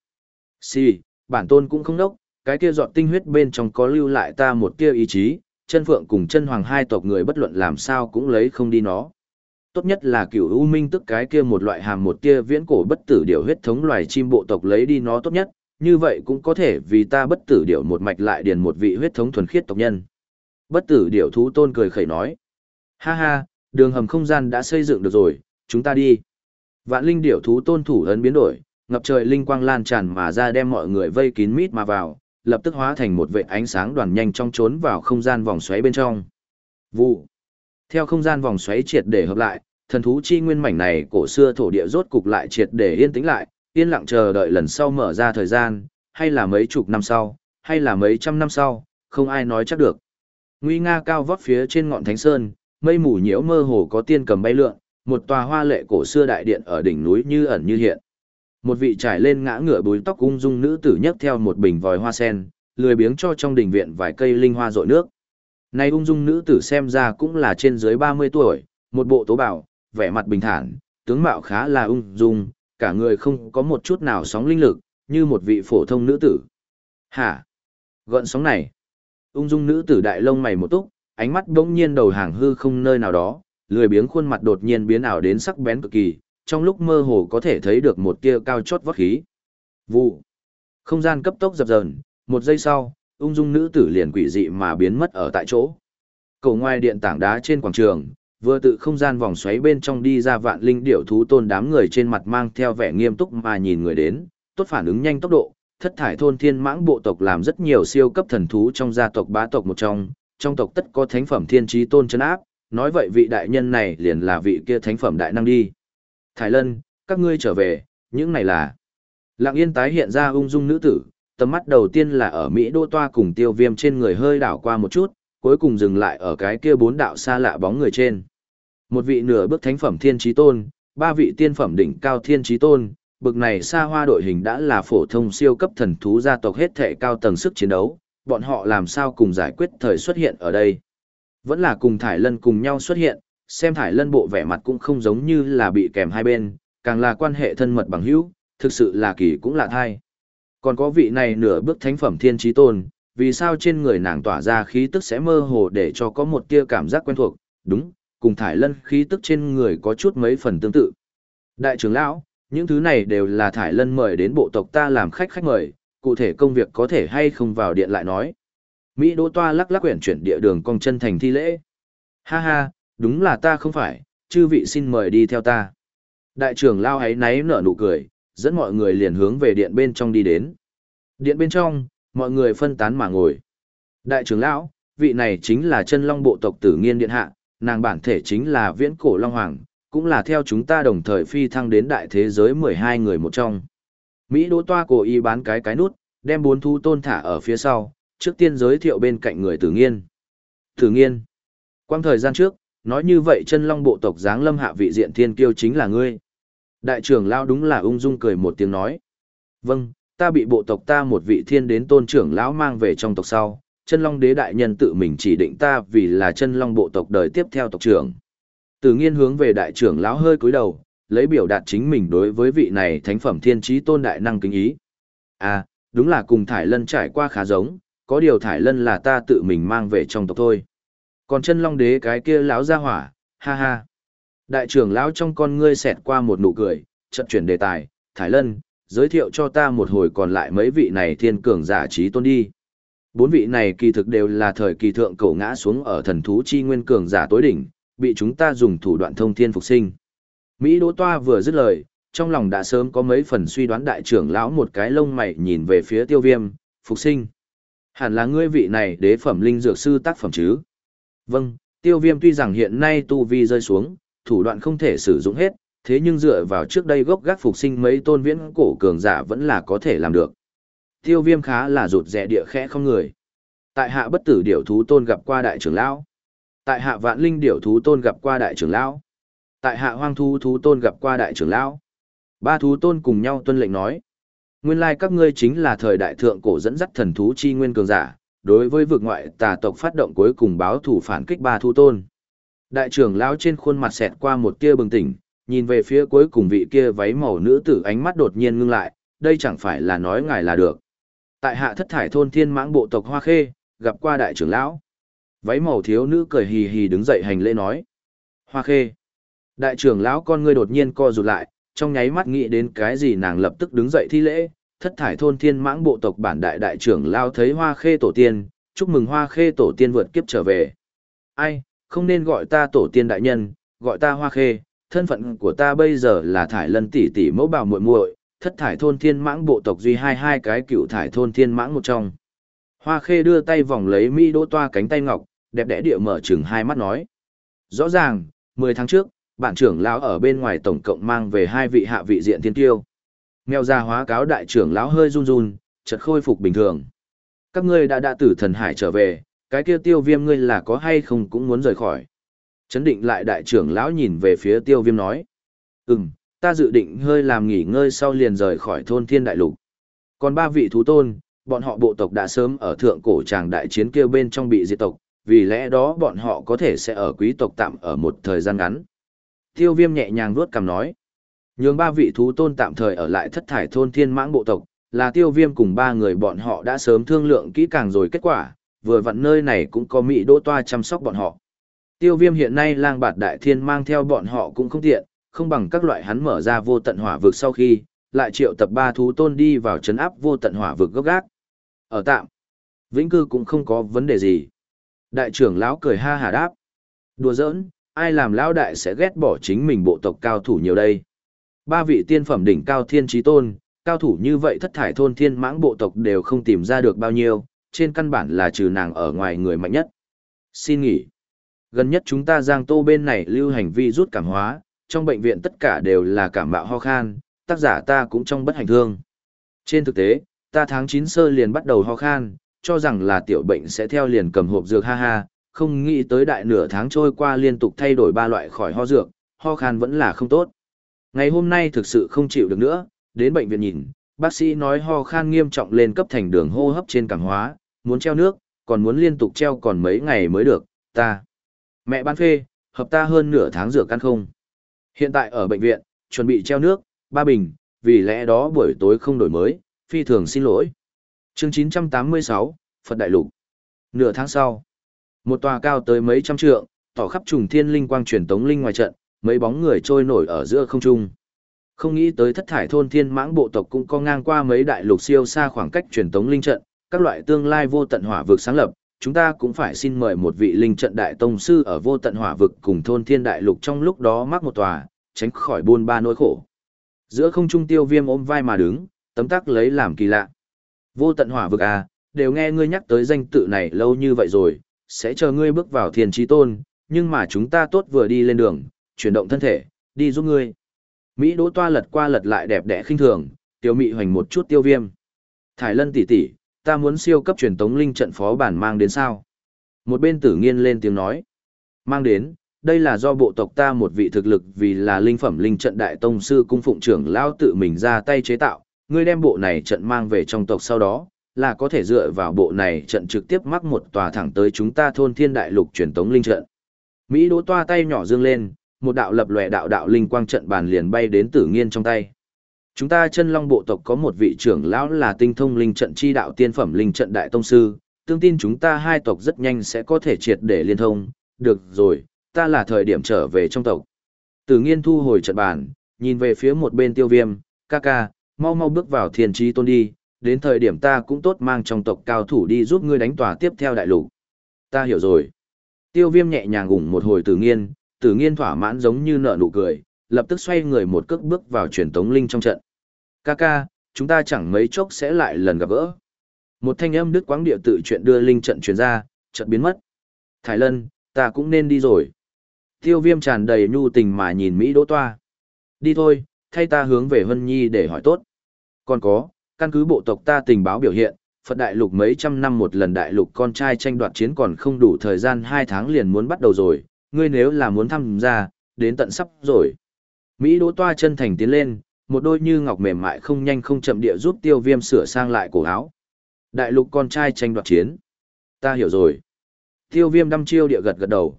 Xì, bản tôn cũng không đốc, cái kia dọn tinh huyết bên trong có lưu lại ta một kia ý chí, chân phượng cùng chân hoàng hai tộc người bất luận làm sao cũng lấy không đi nó. Tốt nhất là cửu u minh tức cái kia một loại hàm một tia viễn cổ bất tử điểu huyết thống loài chim bộ tộc lấy đi nó tốt nhất, như vậy cũng có thể vì ta bất tử điểu một mạch lại điền một vị huyết thống thuần khiết tộc nhân. Bất tử điểu thú tôn cười khẩy nói. Ha ha, đường hầm không gian đã xây dựng được rồi, chúng ta đi. Vạn linh điểu thú tôn thủ ấn biến đổi, ngập trời linh quang lan tràn mà ra đem mọi người vây kín mít mà vào, lập tức hóa thành một vệ ánh sáng đoàn nhanh trong trốn vào không gian vòng xoáy bên trong. Vụ. Theo không gian vòng xoáy triệt để hợp lại, thần thú chi nguyên mảnh này cổ xưa thổ địa rốt cục lại triệt để yên tĩnh lại, yên lặng chờ đợi lần sau mở ra thời gian, hay là mấy chục năm sau, hay là mấy trăm năm sau, không ai nói chắc được. Nguy nga cao vót phía trên ngọn thánh sơn, mây mù nhiễu mơ hồ có tiên cầm bay lượn, một tòa hoa lệ cổ xưa đại điện ở đỉnh núi như ẩn như hiện. Một vị trải lên ngã ngựa búi tóc ung dung nữ tử nhấc theo một bình vòi hoa sen, lười biếng cho trong đình viện vài cây linh hoa rội nước. Này ung dung nữ tử xem ra cũng là trên dưới 30 tuổi, một bộ tố bảo, vẻ mặt bình thản, tướng mạo khá là ung dung, cả người không có một chút nào sóng linh lực, như một vị phổ thông nữ tử. Hả? Gợn sóng này. Ung dung nữ tử đại lông mày một túc, ánh mắt bỗng nhiên đầu hàng hư không nơi nào đó, lười biếng khuôn mặt đột nhiên biến ảo đến sắc bén cực kỳ, trong lúc mơ hồ có thể thấy được một tia cao chót vót khí. Vụ. Không gian cấp tốc dập dờn, một giây sau, ung dung nữ tử liền quỷ dị mà biến mất ở tại chỗ. Cầu ngoài điện tảng đá trên quảng trường, vừa tự không gian vòng xoáy bên trong đi ra vạn linh điểu thú tôn đám người trên mặt mang theo vẻ nghiêm túc mà nhìn người đến, tốt phản ứng nhanh tốc độ, thất thải thôn thiên mãng bộ tộc làm rất nhiều siêu cấp thần thú trong gia tộc bá tộc một trong, trong tộc tất có thánh phẩm thiên trí tôn chân áp, nói vậy vị đại nhân này liền là vị kia thánh phẩm đại năng đi. Thái Lân, các ngươi trở về, những này là... Lặng yên tái hiện ra ung dung nữ tử, tầm mắt đầu tiên là ở Mỹ đô toa cùng tiêu viêm trên người hơi đảo qua một chút, cuối cùng dừng lại ở cái kia bốn đạo xa lạ bóng người trên. Một vị nửa bước thánh phẩm thiên trí tôn, ba vị tiên phẩm đỉnh cao thiên trí tôn, bực này xa hoa đội hình đã là phổ thông siêu cấp thần thú gia tộc hết thể cao tầng sức chiến đấu, bọn họ làm sao cùng giải quyết thời xuất hiện ở đây. Vẫn là cùng Thải Lân cùng nhau xuất hiện, xem Thải Lân bộ vẻ mặt cũng không giống như là bị kèm hai bên, càng là quan hệ thân mật bằng hữu, thực sự là kỳ cũng lạ thai. Còn có vị này nửa bước thánh phẩm thiên trí tôn, vì sao trên người nàng tỏa ra khí tức sẽ mơ hồ để cho có một tia cảm giác quen thuộc, đúng, cùng thải lân khí tức trên người có chút mấy phần tương tự. Đại trưởng lão, những thứ này đều là thải lân mời đến bộ tộc ta làm khách khách mời, cụ thể công việc có thể hay không vào điện lại nói. Mỹ Đỗ Toa lắc lắc quyển chuyển địa đường cong chân thành thi lễ. Ha ha, đúng là ta không phải, chư vị xin mời đi theo ta. Đại trưởng lao ấy náy nở nụ cười, dẫn mọi người liền hướng về điện bên trong đi đến. Điện bên trong, mọi người phân tán mà ngồi. Đại trưởng lão, vị này chính là chân long bộ tộc tử nghiên điện hạ, nàng bản thể chính là viễn cổ long hoàng, cũng là theo chúng ta đồng thời phi thăng đến đại thế giới 12 người một trong. Mỹ đỗ toa cổ y bán cái cái nút, đem bốn thu tôn thả ở phía sau, trước tiên giới thiệu bên cạnh người tử nghiên. Tử nghiên. Quang thời gian trước, nói như vậy chân long bộ tộc giáng lâm hạ vị diện thiên kiêu chính là ngươi. Đại trưởng lão đúng là ung dung cười một tiếng nói. Vâng, ta bị bộ tộc ta một vị thiên đến tôn trưởng lão mang về trong tộc sau, chân long đế đại nhân tự mình chỉ định ta vì là chân long bộ tộc đời tiếp theo tộc trưởng. Từ nghiên hướng về đại trưởng lão hơi cúi đầu, lấy biểu đạt chính mình đối với vị này thánh phẩm thiên trí tôn đại năng kính ý. À, đúng là cùng Thải Lân trải qua khá giống, có điều Thải Lân là ta tự mình mang về trong tộc thôi. Còn chân long đế cái kia lão ra hỏa, ha ha. Đại trưởng lão trong con ngươi xẹt qua một nụ cười, chợt chuyển đề tài, thái Lân, giới thiệu cho ta một hồi còn lại mấy vị này thiên cường giả trí tôn đi. Bốn vị này kỳ thực đều là thời kỳ thượng cổ ngã xuống ở thần thú chi nguyên cường giả tối đỉnh, bị chúng ta dùng thủ đoạn thông thiên phục sinh. Mỹ Đỗ Toa vừa dứt lời, trong lòng đã sớm có mấy phần suy đoán đại trưởng lão một cái lông mày nhìn về phía tiêu viêm, phục sinh. Hẳn là ngươi vị này đế phẩm linh dược sư tác phẩm chứ? Vâng, tiêu viêm tuy rằng hiện nay tu vi rơi xuống, thủ đoạn không thể sử dụng hết, thế nhưng dựa vào trước đây gốc gác phục sinh mấy tôn viễn cổ cường giả vẫn là có thể làm được. Tiêu viêm khá là rụt rẻ địa khẽ không người. Tại hạ bất tử điểu thú tôn gặp qua đại trưởng lão. Tại hạ vạn linh điểu thú tôn gặp qua đại trưởng lão. Tại hạ hoang thú thú tôn gặp qua đại trưởng lão. Ba thú tôn cùng nhau tuân lệnh nói. Nguyên lai các ngươi chính là thời đại thượng cổ dẫn dắt thần thú chi nguyên cường giả, đối với vực ngoại tà tộc phát động cuối cùng báo thủ phản kích ba thu tôn. Đại trưởng lão trên khuôn mặt xẹt qua một tia bừng tỉnh, nhìn về phía cuối cùng vị kia váy màu nữ tử ánh mắt đột nhiên ngưng lại, đây chẳng phải là nói ngài là được. Tại hạ thất thải thôn thiên mãng bộ tộc Hoa Khê, gặp qua đại trưởng lão. Váy màu thiếu nữ cười hì hì đứng dậy hành lễ nói. Hoa Khê. Đại trưởng lão con ngươi đột nhiên co rụt lại, trong nháy mắt nghĩ đến cái gì nàng lập tức đứng dậy thi lễ, thất thải thôn thiên mãng bộ tộc bản đại đại trưởng lao thấy hoa khê tổ tiên, chúc mừng hoa khê tổ tiên vượt kiếp trở về. Ai, không nên gọi ta tổ tiên đại nhân, gọi ta hoa khê, thân phận của ta bây giờ là thải lân tỷ tỷ mẫu bào muội muội, thất thải thôn thiên mãng bộ tộc duy hai hai cái cựu thải thôn thiên mãng một trong. Hoa khê đưa tay vòng lấy mỹ đỗ toa cánh tay ngọc, đẹp đẽ địa mở chừng hai mắt nói. Rõ ràng, 10 tháng trước, bản trưởng lão ở bên ngoài tổng cộng mang về hai vị hạ vị diện thiên tiêu. Mèo ra hóa cáo đại trưởng lão hơi run run, chợt khôi phục bình thường. Các ngươi đã đã tử thần hải trở về, cái kia tiêu viêm ngươi là có hay không cũng muốn rời khỏi. Chấn định lại đại trưởng lão nhìn về phía tiêu viêm nói. Ừm, ta dự định hơi làm nghỉ ngơi sau liền rời khỏi thôn thiên đại lục. Còn ba vị thú tôn, bọn họ bộ tộc đã sớm ở thượng cổ tràng đại chiến kia bên trong bị diệt tộc, vì lẽ đó bọn họ có thể sẽ ở quý tộc tạm ở một thời gian ngắn. Tiêu viêm nhẹ nhàng vuốt cằm nói. Nhường ba vị thú tôn tạm thời ở lại thất thải thôn thiên mãng bộ tộc, là tiêu viêm cùng ba người bọn họ đã sớm thương lượng kỹ càng rồi kết quả, vừa vặn nơi này cũng có mỹ đỗ toa chăm sóc bọn họ. Tiêu viêm hiện nay lang bạt đại thiên mang theo bọn họ cũng không tiện, không bằng các loại hắn mở ra vô tận hỏa vực sau khi, lại triệu tập ba thú tôn đi vào chấn áp vô tận hỏa vực gốc gác. Ở tạm, vĩnh cư cũng không có vấn đề gì. Đại trưởng lão cười ha hà đáp. Đùa giỡn, ai làm lão đại sẽ ghét bỏ chính mình bộ tộc cao thủ nhiều đây. Ba vị tiên phẩm đỉnh cao thiên trí tôn, cao thủ như vậy thất thải thôn thiên mãng bộ tộc đều không tìm ra được bao nhiêu, trên căn bản là trừ nàng ở ngoài người mạnh nhất. Xin nghỉ. Gần nhất chúng ta giang tô bên này lưu hành vi rút cảm hóa, trong bệnh viện tất cả đều là cảm bạo ho khan, tác giả ta cũng trong bất hành thương. Trên thực tế, ta tháng 9 sơ liền bắt đầu ho khan, cho rằng là tiểu bệnh sẽ theo liền cầm hộp dược ha ha, không nghĩ tới đại nửa tháng trôi qua liên tục thay đổi ba loại khỏi ho dược, ho khan vẫn là không tốt. Ngày hôm nay thực sự không chịu được nữa, đến bệnh viện nhìn, bác sĩ nói ho khan nghiêm trọng lên cấp thành đường hô hấp trên cảng hóa, muốn treo nước, còn muốn liên tục treo còn mấy ngày mới được, ta. Mẹ ban phê, hợp ta hơn nửa tháng rửa căn không. Hiện tại ở bệnh viện, chuẩn bị treo nước, ba bình, vì lẽ đó buổi tối không đổi mới, phi thường xin lỗi. Chương 986, Phật Đại Lục. Nửa tháng sau, một tòa cao tới mấy trăm trượng, tỏ khắp trùng thiên linh quang truyền tống linh ngoài trận, mấy bóng người trôi nổi ở giữa không trung. Không nghĩ tới thất thải thôn thiên mãng bộ tộc cũng có ngang qua mấy đại lục siêu xa khoảng cách truyền tống linh trận, các loại tương lai vô tận hỏa vực sáng lập, chúng ta cũng phải xin mời một vị linh trận đại tông sư ở vô tận hỏa vực cùng thôn thiên đại lục trong lúc đó mắc một tòa, tránh khỏi buôn ba nỗi khổ. Giữa không trung tiêu viêm ôm vai mà đứng, tấm tắc lấy làm kỳ lạ. Vô tận hỏa vực à, đều nghe ngươi nhắc tới danh tự này lâu như vậy rồi, sẽ chờ ngươi bước vào thiên trí tôn, nhưng mà chúng ta tốt vừa đi lên đường, chuyển động thân thể, đi giúp ngươi. Mỹ đỗ toa lật qua lật lại đẹp đẽ khinh thường, tiêu mị hoành một chút tiêu viêm. Thải lân tỷ tỷ, ta muốn siêu cấp truyền tống linh trận phó bản mang đến sao? Một bên tử nghiên lên tiếng nói. Mang đến, đây là do bộ tộc ta một vị thực lực vì là linh phẩm linh trận đại tông sư cung phụng trưởng lao tự mình ra tay chế tạo, ngươi đem bộ này trận mang về trong tộc sau đó, là có thể dựa vào bộ này trận trực tiếp mắc một tòa thẳng tới chúng ta thôn thiên đại lục truyền tống linh trận. Mỹ đỗ toa tay nhỏ dương lên, một đạo lập lòe đạo đạo linh quang trận bàn liền bay đến tử nghiên trong tay. Chúng ta chân long bộ tộc có một vị trưởng lão là tinh thông linh trận chi đạo tiên phẩm linh trận đại tông sư, tương tin chúng ta hai tộc rất nhanh sẽ có thể triệt để liên thông, được rồi, ta là thời điểm trở về trong tộc. Tử nghiên thu hồi trận bàn, nhìn về phía một bên tiêu viêm, ca ca, mau mau bước vào thiên trí tôn đi, đến thời điểm ta cũng tốt mang trong tộc cao thủ đi giúp ngươi đánh tòa tiếp theo đại lục. Ta hiểu rồi. Tiêu viêm nhẹ nhàng ủng một hồi tử nghiên, tử nghiên thỏa mãn giống như nợ nụ cười, lập tức xoay người một cước bước vào truyền tống linh trong trận. Ca ca, chúng ta chẳng mấy chốc sẽ lại lần gặp gỡ. Một thanh âm đứt quãng địa tự chuyện đưa linh trận truyền ra, trận biến mất. Thái Lân, ta cũng nên đi rồi. Tiêu viêm tràn đầy nhu tình mà nhìn Mỹ đỗ toa. Đi thôi, thay ta hướng về Hân Nhi để hỏi tốt. Còn có, căn cứ bộ tộc ta tình báo biểu hiện, Phật đại lục mấy trăm năm một lần đại lục con trai tranh đoạt chiến còn không đủ thời gian hai tháng liền muốn bắt đầu rồi, ngươi nếu là muốn tham gia, đến tận sắp rồi. Mỹ đỗ toa chân thành tiến lên, một đôi như ngọc mềm mại không nhanh không chậm địa giúp tiêu viêm sửa sang lại cổ áo. Đại lục con trai tranh đoạt chiến. Ta hiểu rồi. Tiêu viêm đăm chiêu địa gật gật đầu.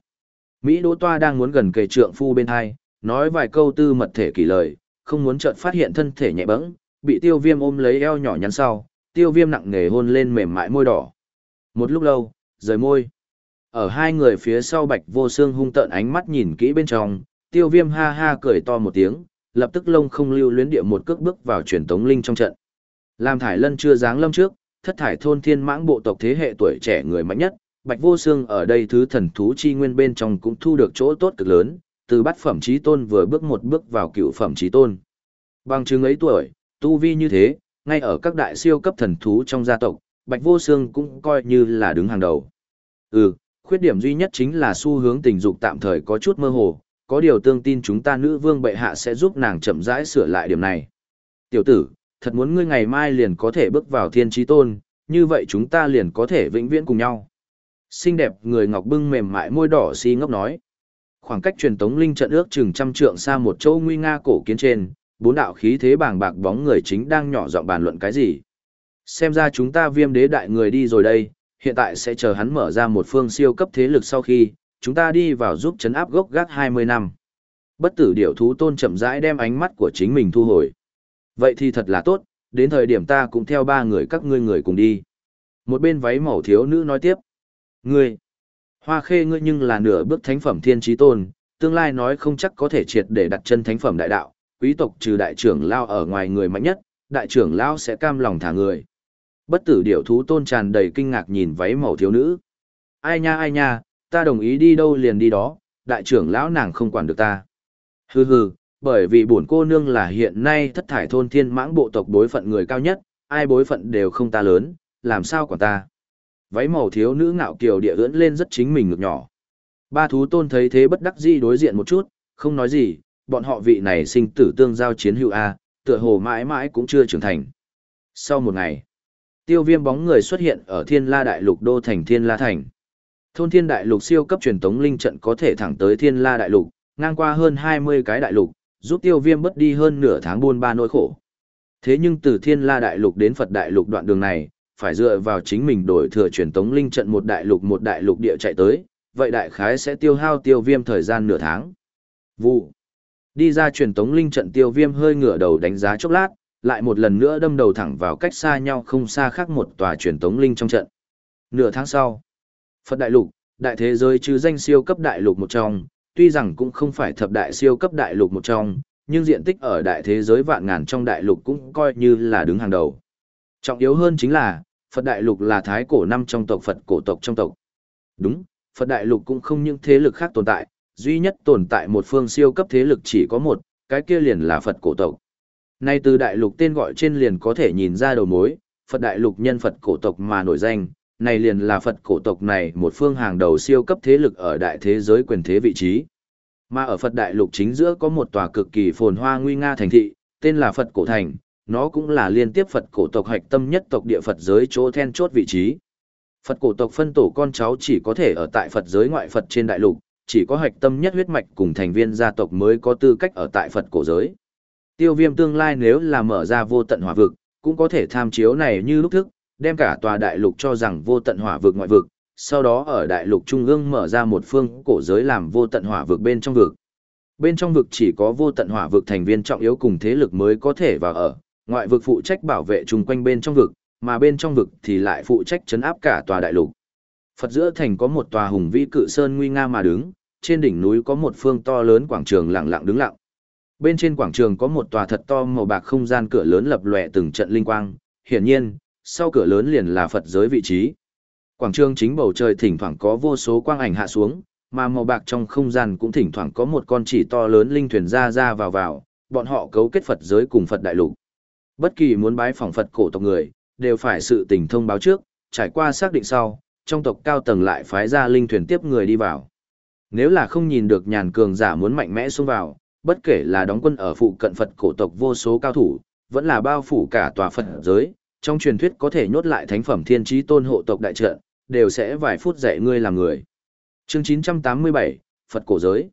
Mỹ đỗ toa đang muốn gần kề trượng phu bên hai, nói vài câu tư mật thể kỳ lời, không muốn chợt phát hiện thân thể nhẹ bẫng, bị tiêu viêm ôm lấy eo nhỏ nhắn sau, tiêu viêm nặng nề hôn lên mềm mại môi đỏ. Một lúc lâu, rời môi. Ở hai người phía sau bạch vô xương hung tợn ánh mắt nhìn kỹ bên trong, tiêu viêm ha ha cười to một tiếng, lập tức lông không lưu luyến địa một cước bước vào truyền tống linh trong trận. Làm thải lân chưa dáng lâm trước, thất thải thôn thiên mãng bộ tộc thế hệ tuổi trẻ người mạnh nhất, Bạch Vô Xương ở đây thứ thần thú chi nguyên bên trong cũng thu được chỗ tốt cực lớn, từ bát phẩm trí tôn vừa bước một bước vào cựu phẩm trí tôn. Bằng chứng ấy tuổi, tu vi như thế, ngay ở các đại siêu cấp thần thú trong gia tộc, Bạch Vô Xương cũng coi như là đứng hàng đầu. Ừ, khuyết điểm duy nhất chính là xu hướng tình dục tạm thời có chút mơ hồ, có điều tương tin chúng ta nữ vương bệ hạ sẽ giúp nàng chậm rãi sửa lại điểm này. Tiểu tử, thật muốn ngươi ngày mai liền có thể bước vào thiên trí tôn, như vậy chúng ta liền có thể vĩnh viễn cùng nhau. Xinh đẹp người ngọc bưng mềm mại môi đỏ si ngốc nói. Khoảng cách truyền tống linh trận ước chừng trăm trượng xa một châu nguy nga cổ kiến trên, bốn đạo khí thế bàng bạc bóng người chính đang nhỏ giọng bàn luận cái gì. Xem ra chúng ta viêm đế đại người đi rồi đây, hiện tại sẽ chờ hắn mở ra một phương siêu cấp thế lực sau khi, chúng ta đi vào giúp chấn áp gốc gác 20 năm. Bất tử điểu thú tôn chậm rãi đem ánh mắt của chính mình thu hồi. Vậy thì thật là tốt, đến thời điểm ta cũng theo ba người các ngươi người cùng đi. Một bên váy màu thiếu nữ nói tiếp. Ngươi, hoa khê ngươi nhưng là nửa bước thánh phẩm thiên trí tôn, tương lai nói không chắc có thể triệt để đặt chân thánh phẩm đại đạo, quý tộc trừ đại trưởng lao ở ngoài người mạnh nhất, đại trưởng lao sẽ cam lòng thả người. Bất tử điểu thú tôn tràn đầy kinh ngạc nhìn váy màu thiếu nữ. Ai nha ai nha, ta đồng ý đi đâu liền đi đó, đại trưởng lão nàng không quản được ta. Hừ hừ, bởi vì bổn cô nương là hiện nay thất thải thôn thiên mãng bộ tộc bối phận người cao nhất, ai bối phận đều không ta lớn, làm sao quản ta. Váy màu thiếu nữ ngạo kiều địa ưỡn lên rất chính mình ngực nhỏ. Ba thú tôn thấy thế bất đắc dĩ đối diện một chút, không nói gì, bọn họ vị này sinh tử tương giao chiến hữu A, tựa hồ mãi mãi cũng chưa trưởng thành. Sau một ngày, tiêu viêm bóng người xuất hiện ở thiên la đại lục đô thành thiên la thành. Thôn thiên đại lục siêu cấp truyền tống linh trận có thể thẳng tới thiên la đại lục, ngang qua hơn 20 cái đại lục, giúp tiêu viêm bất đi hơn nửa tháng buôn ba nỗi khổ. Thế nhưng từ thiên la đại lục đến Phật đại lục đoạn đường này, phải dựa vào chính mình đổi thừa truyền tống linh trận một đại lục một đại lục địa chạy tới, vậy đại khái sẽ tiêu hao tiêu viêm thời gian nửa tháng. Vụ. Đi ra truyền tống linh trận tiêu viêm hơi ngửa đầu đánh giá chốc lát, lại một lần nữa đâm đầu thẳng vào cách xa nhau không xa khác một tòa truyền tống linh trong trận. Nửa tháng sau, Phật đại lục, đại thế giới chứ danh siêu cấp đại lục một trong, tuy rằng cũng không phải thập đại siêu cấp đại lục một trong, nhưng diện tích ở đại thế giới vạn ngàn trong đại lục cũng coi như là đứng hàng đầu. Trọng yếu hơn chính là, Phật đại lục là thái cổ năm trong tộc Phật cổ tộc trong tộc. Đúng, Phật đại lục cũng không những thế lực khác tồn tại, duy nhất tồn tại một phương siêu cấp thế lực chỉ có một, cái kia liền là Phật cổ tộc. Nay từ đại lục tên gọi trên liền có thể nhìn ra đầu mối, Phật đại lục nhân Phật cổ tộc mà nổi danh, này liền là Phật cổ tộc này một phương hàng đầu siêu cấp thế lực ở đại thế giới quyền thế vị trí. Mà ở Phật đại lục chính giữa có một tòa cực kỳ phồn hoa nguy nga thành thị, tên là Phật cổ thành, nó cũng là liên tiếp Phật cổ tộc hạch tâm nhất tộc địa Phật giới chỗ then chốt vị trí. Phật cổ tộc phân tổ con cháu chỉ có thể ở tại Phật giới ngoại Phật trên đại lục, chỉ có hạch tâm nhất huyết mạch cùng thành viên gia tộc mới có tư cách ở tại Phật cổ giới. Tiêu viêm tương lai nếu là mở ra vô tận hỏa vực, cũng có thể tham chiếu này như lúc thức, đem cả tòa đại lục cho rằng vô tận hỏa vực ngoại vực, sau đó ở đại lục trung ương mở ra một phương cổ giới làm vô tận hỏa vực bên trong vực. Bên trong vực chỉ có vô tận hỏa vực thành viên trọng yếu cùng thế lực mới có thể vào ở, ngoại vực phụ trách bảo vệ chung quanh bên trong vực, mà bên trong vực thì lại phụ trách chấn áp cả tòa đại lục. Phật giữa thành có một tòa hùng vĩ cự sơn nguy nga mà đứng, trên đỉnh núi có một phương to lớn quảng trường lặng lặng đứng lặng. Bên trên quảng trường có một tòa thật to màu bạc không gian cửa lớn lập lòe từng trận linh quang, hiển nhiên, sau cửa lớn liền là Phật giới vị trí. Quảng trường chính bầu trời thỉnh thoảng có vô số quang ảnh hạ xuống, mà màu bạc trong không gian cũng thỉnh thoảng có một con chỉ to lớn linh thuyền ra ra vào vào, bọn họ cấu kết Phật giới cùng Phật đại lục. Bất kỳ muốn bái phỏng Phật cổ tộc người, đều phải sự tình thông báo trước, trải qua xác định sau, trong tộc cao tầng lại phái ra linh thuyền tiếp người đi vào. Nếu là không nhìn được nhàn cường giả muốn mạnh mẽ xông vào, bất kể là đóng quân ở phụ cận Phật cổ tộc vô số cao thủ, vẫn là bao phủ cả tòa Phật giới, trong truyền thuyết có thể nhốt lại thánh phẩm thiên trí tôn hộ tộc đại trận, đều sẽ vài phút dạy ngươi làm người. Chương 987, Phật cổ giới.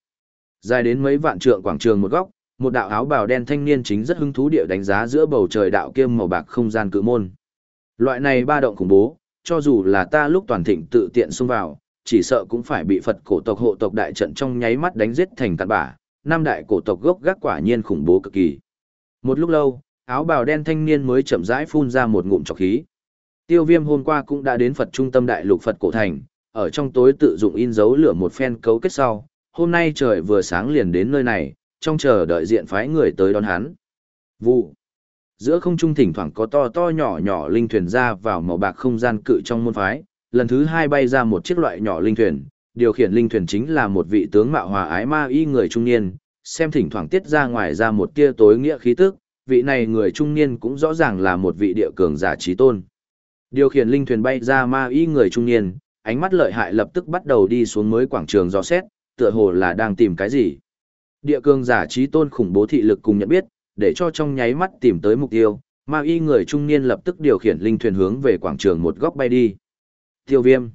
Dài đến mấy vạn trượng quảng trường một góc, một đạo áo bào đen thanh niên chính rất hứng thú địa đánh giá giữa bầu trời đạo kiêm màu bạc không gian cự môn. Loại này ba động khủng bố, cho dù là ta lúc toàn thịnh tự tiện xông vào, chỉ sợ cũng phải bị Phật cổ tộc hộ tộc đại trận trong nháy mắt đánh giết thành tàn bả, năm đại cổ tộc gốc gác quả nhiên khủng bố cực kỳ. Một lúc lâu, áo bào đen thanh niên mới chậm rãi phun ra một ngụm trọc khí. Tiêu viêm hôm qua cũng đã đến Phật trung tâm đại lục Phật cổ thành, ở trong tối tự dụng in dấu lửa một phen cấu kết sau, hôm nay trời vừa sáng liền đến nơi này, trong chờ đợi diện phái người tới đón hắn. Vụ. Giữa không trung thỉnh thoảng có to to nhỏ nhỏ linh thuyền ra vào màu bạc không gian cự trong môn phái, lần thứ hai bay ra một chiếc loại nhỏ linh thuyền, điều khiển linh thuyền chính là một vị tướng mạo hòa ái ma y người trung niên, xem thỉnh thoảng tiết ra ngoài ra một tia tối nghĩa khí tức, vị này người trung niên cũng rõ ràng là một vị địa cường giả trí tôn. Điều khiển linh thuyền bay ra ma y người trung niên, ánh mắt lợi hại lập tức bắt đầu đi xuống mới quảng trường dò xét, tựa hồ là đang tìm cái gì. Địa cường giả trí tôn khủng bố thị lực cùng nhận biết, để cho trong nháy mắt tìm tới mục tiêu, ma y người trung niên lập tức điều khiển linh thuyền hướng về quảng trường một góc bay đi. Tiêu viêm.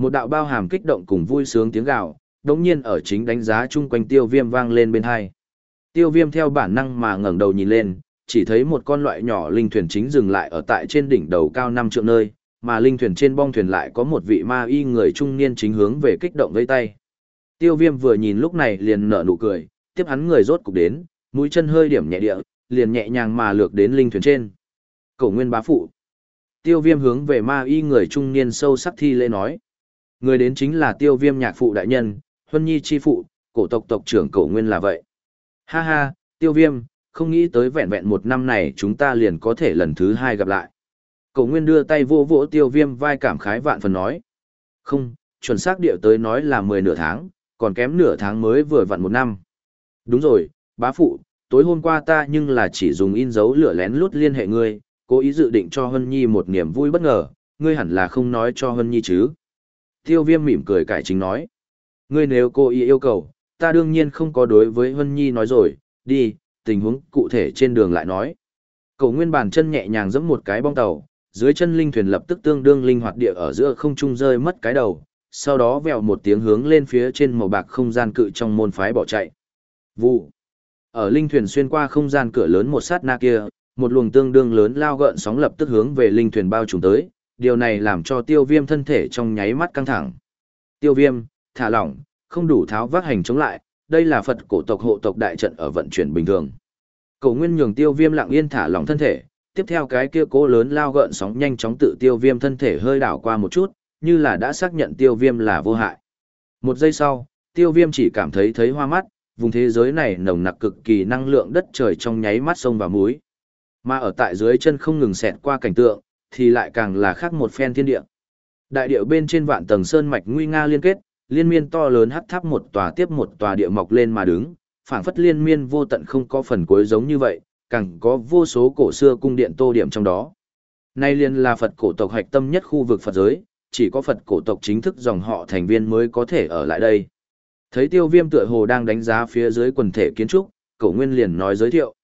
Một đạo bao hàm kích động cùng vui sướng tiếng gào, đống nhiên ở chính đánh giá chung quanh tiêu viêm vang lên bên hai. Tiêu viêm theo bản năng mà ngẩng đầu nhìn lên, chỉ thấy một con loại nhỏ linh thuyền chính dừng lại ở tại trên đỉnh đầu cao năm trượng nơi, mà linh thuyền trên bong thuyền lại có một vị ma y người trung niên chính hướng về kích động vây tay. Tiêu viêm vừa nhìn lúc này liền nở nụ cười, tiếp hắn người rốt cục đến, mũi chân hơi điểm nhẹ địa, liền nhẹ nhàng mà lược đến linh thuyền trên. Cổ nguyên bá phụ. Tiêu viêm hướng về ma y người trung niên sâu sắc thi lễ nói. Người đến chính là tiêu viêm nhạc phụ đại nhân, huân nhi chi phụ, cổ tộc tộc trưởng cổ nguyên là vậy. Ha ha, tiêu viêm, không nghĩ tới vẹn vẹn một năm này chúng ta liền có thể lần thứ hai gặp lại. Cổ nguyên đưa tay vô vỗ tiêu viêm vai cảm khái vạn phần nói. Không, chuẩn xác điệu tới nói là mười nửa tháng, còn kém nửa tháng mới vừa vặn một năm. Đúng rồi, bá phụ, tối hôm qua ta nhưng là chỉ dùng in dấu lửa lén lút liên hệ ngươi, cố ý dự định cho Hân Nhi một niềm vui bất ngờ, ngươi hẳn là không nói cho Hân Nhi chứ. Tiêu viêm mỉm cười cải chính nói. Ngươi nếu cô ý yêu cầu, ta đương nhiên không có đối với Hân Nhi nói rồi, đi, tình huống cụ thể trên đường lại nói. Cầu nguyên bản chân nhẹ nhàng giẫm một cái bong tàu, dưới chân linh thuyền lập tức tương đương linh hoạt địa ở giữa không trung rơi mất cái đầu, sau đó vèo một tiếng hướng lên phía trên màu bạc không gian cự trong môn phái bỏ chạy. Vụ. Ở linh thuyền xuyên qua không gian cửa lớn một sát na kia, một luồng tương đương lớn lao gợn sóng lập tức hướng về linh thuyền bao trùm tới, điều này làm cho tiêu viêm thân thể trong nháy mắt căng thẳng. Tiêu viêm, thả lỏng, không đủ tháo vác hành chống lại, đây là Phật cổ tộc hộ tộc đại trận ở vận chuyển bình thường. Cổ nguyên nhường tiêu viêm lặng yên thả lỏng thân thể, tiếp theo cái kia cố lớn lao gợn sóng nhanh chóng tự tiêu viêm thân thể hơi đảo qua một chút, như là đã xác nhận tiêu viêm là vô hại. Một giây sau, tiêu viêm chỉ cảm thấy thấy hoa mắt, vùng thế giới này nồng nặc cực kỳ năng lượng đất trời trong nháy mắt sông vào múi. Mà ở tại dưới chân không ngừng xẹt qua cảnh tượng, thì lại càng là khác một phen thiên địa. Đại điệu bên trên vạn tầng sơn mạch nguy nga liên kết, liên miên to lớn hắc tháp một tòa tiếp một tòa địa mọc lên mà đứng, phảng phất liên miên vô tận không có phần cuối giống như vậy, càng có vô số cổ xưa cung điện tô điểm trong đó. Nay liên là Phật cổ tộc hạch tâm nhất khu vực Phật giới, chỉ có Phật cổ tộc chính thức dòng họ thành viên mới có thể ở lại đây. Thấy tiêu viêm tựa hồ đang đánh giá phía dưới quần thể kiến trúc, cổ nguyên liền nói giới thiệu.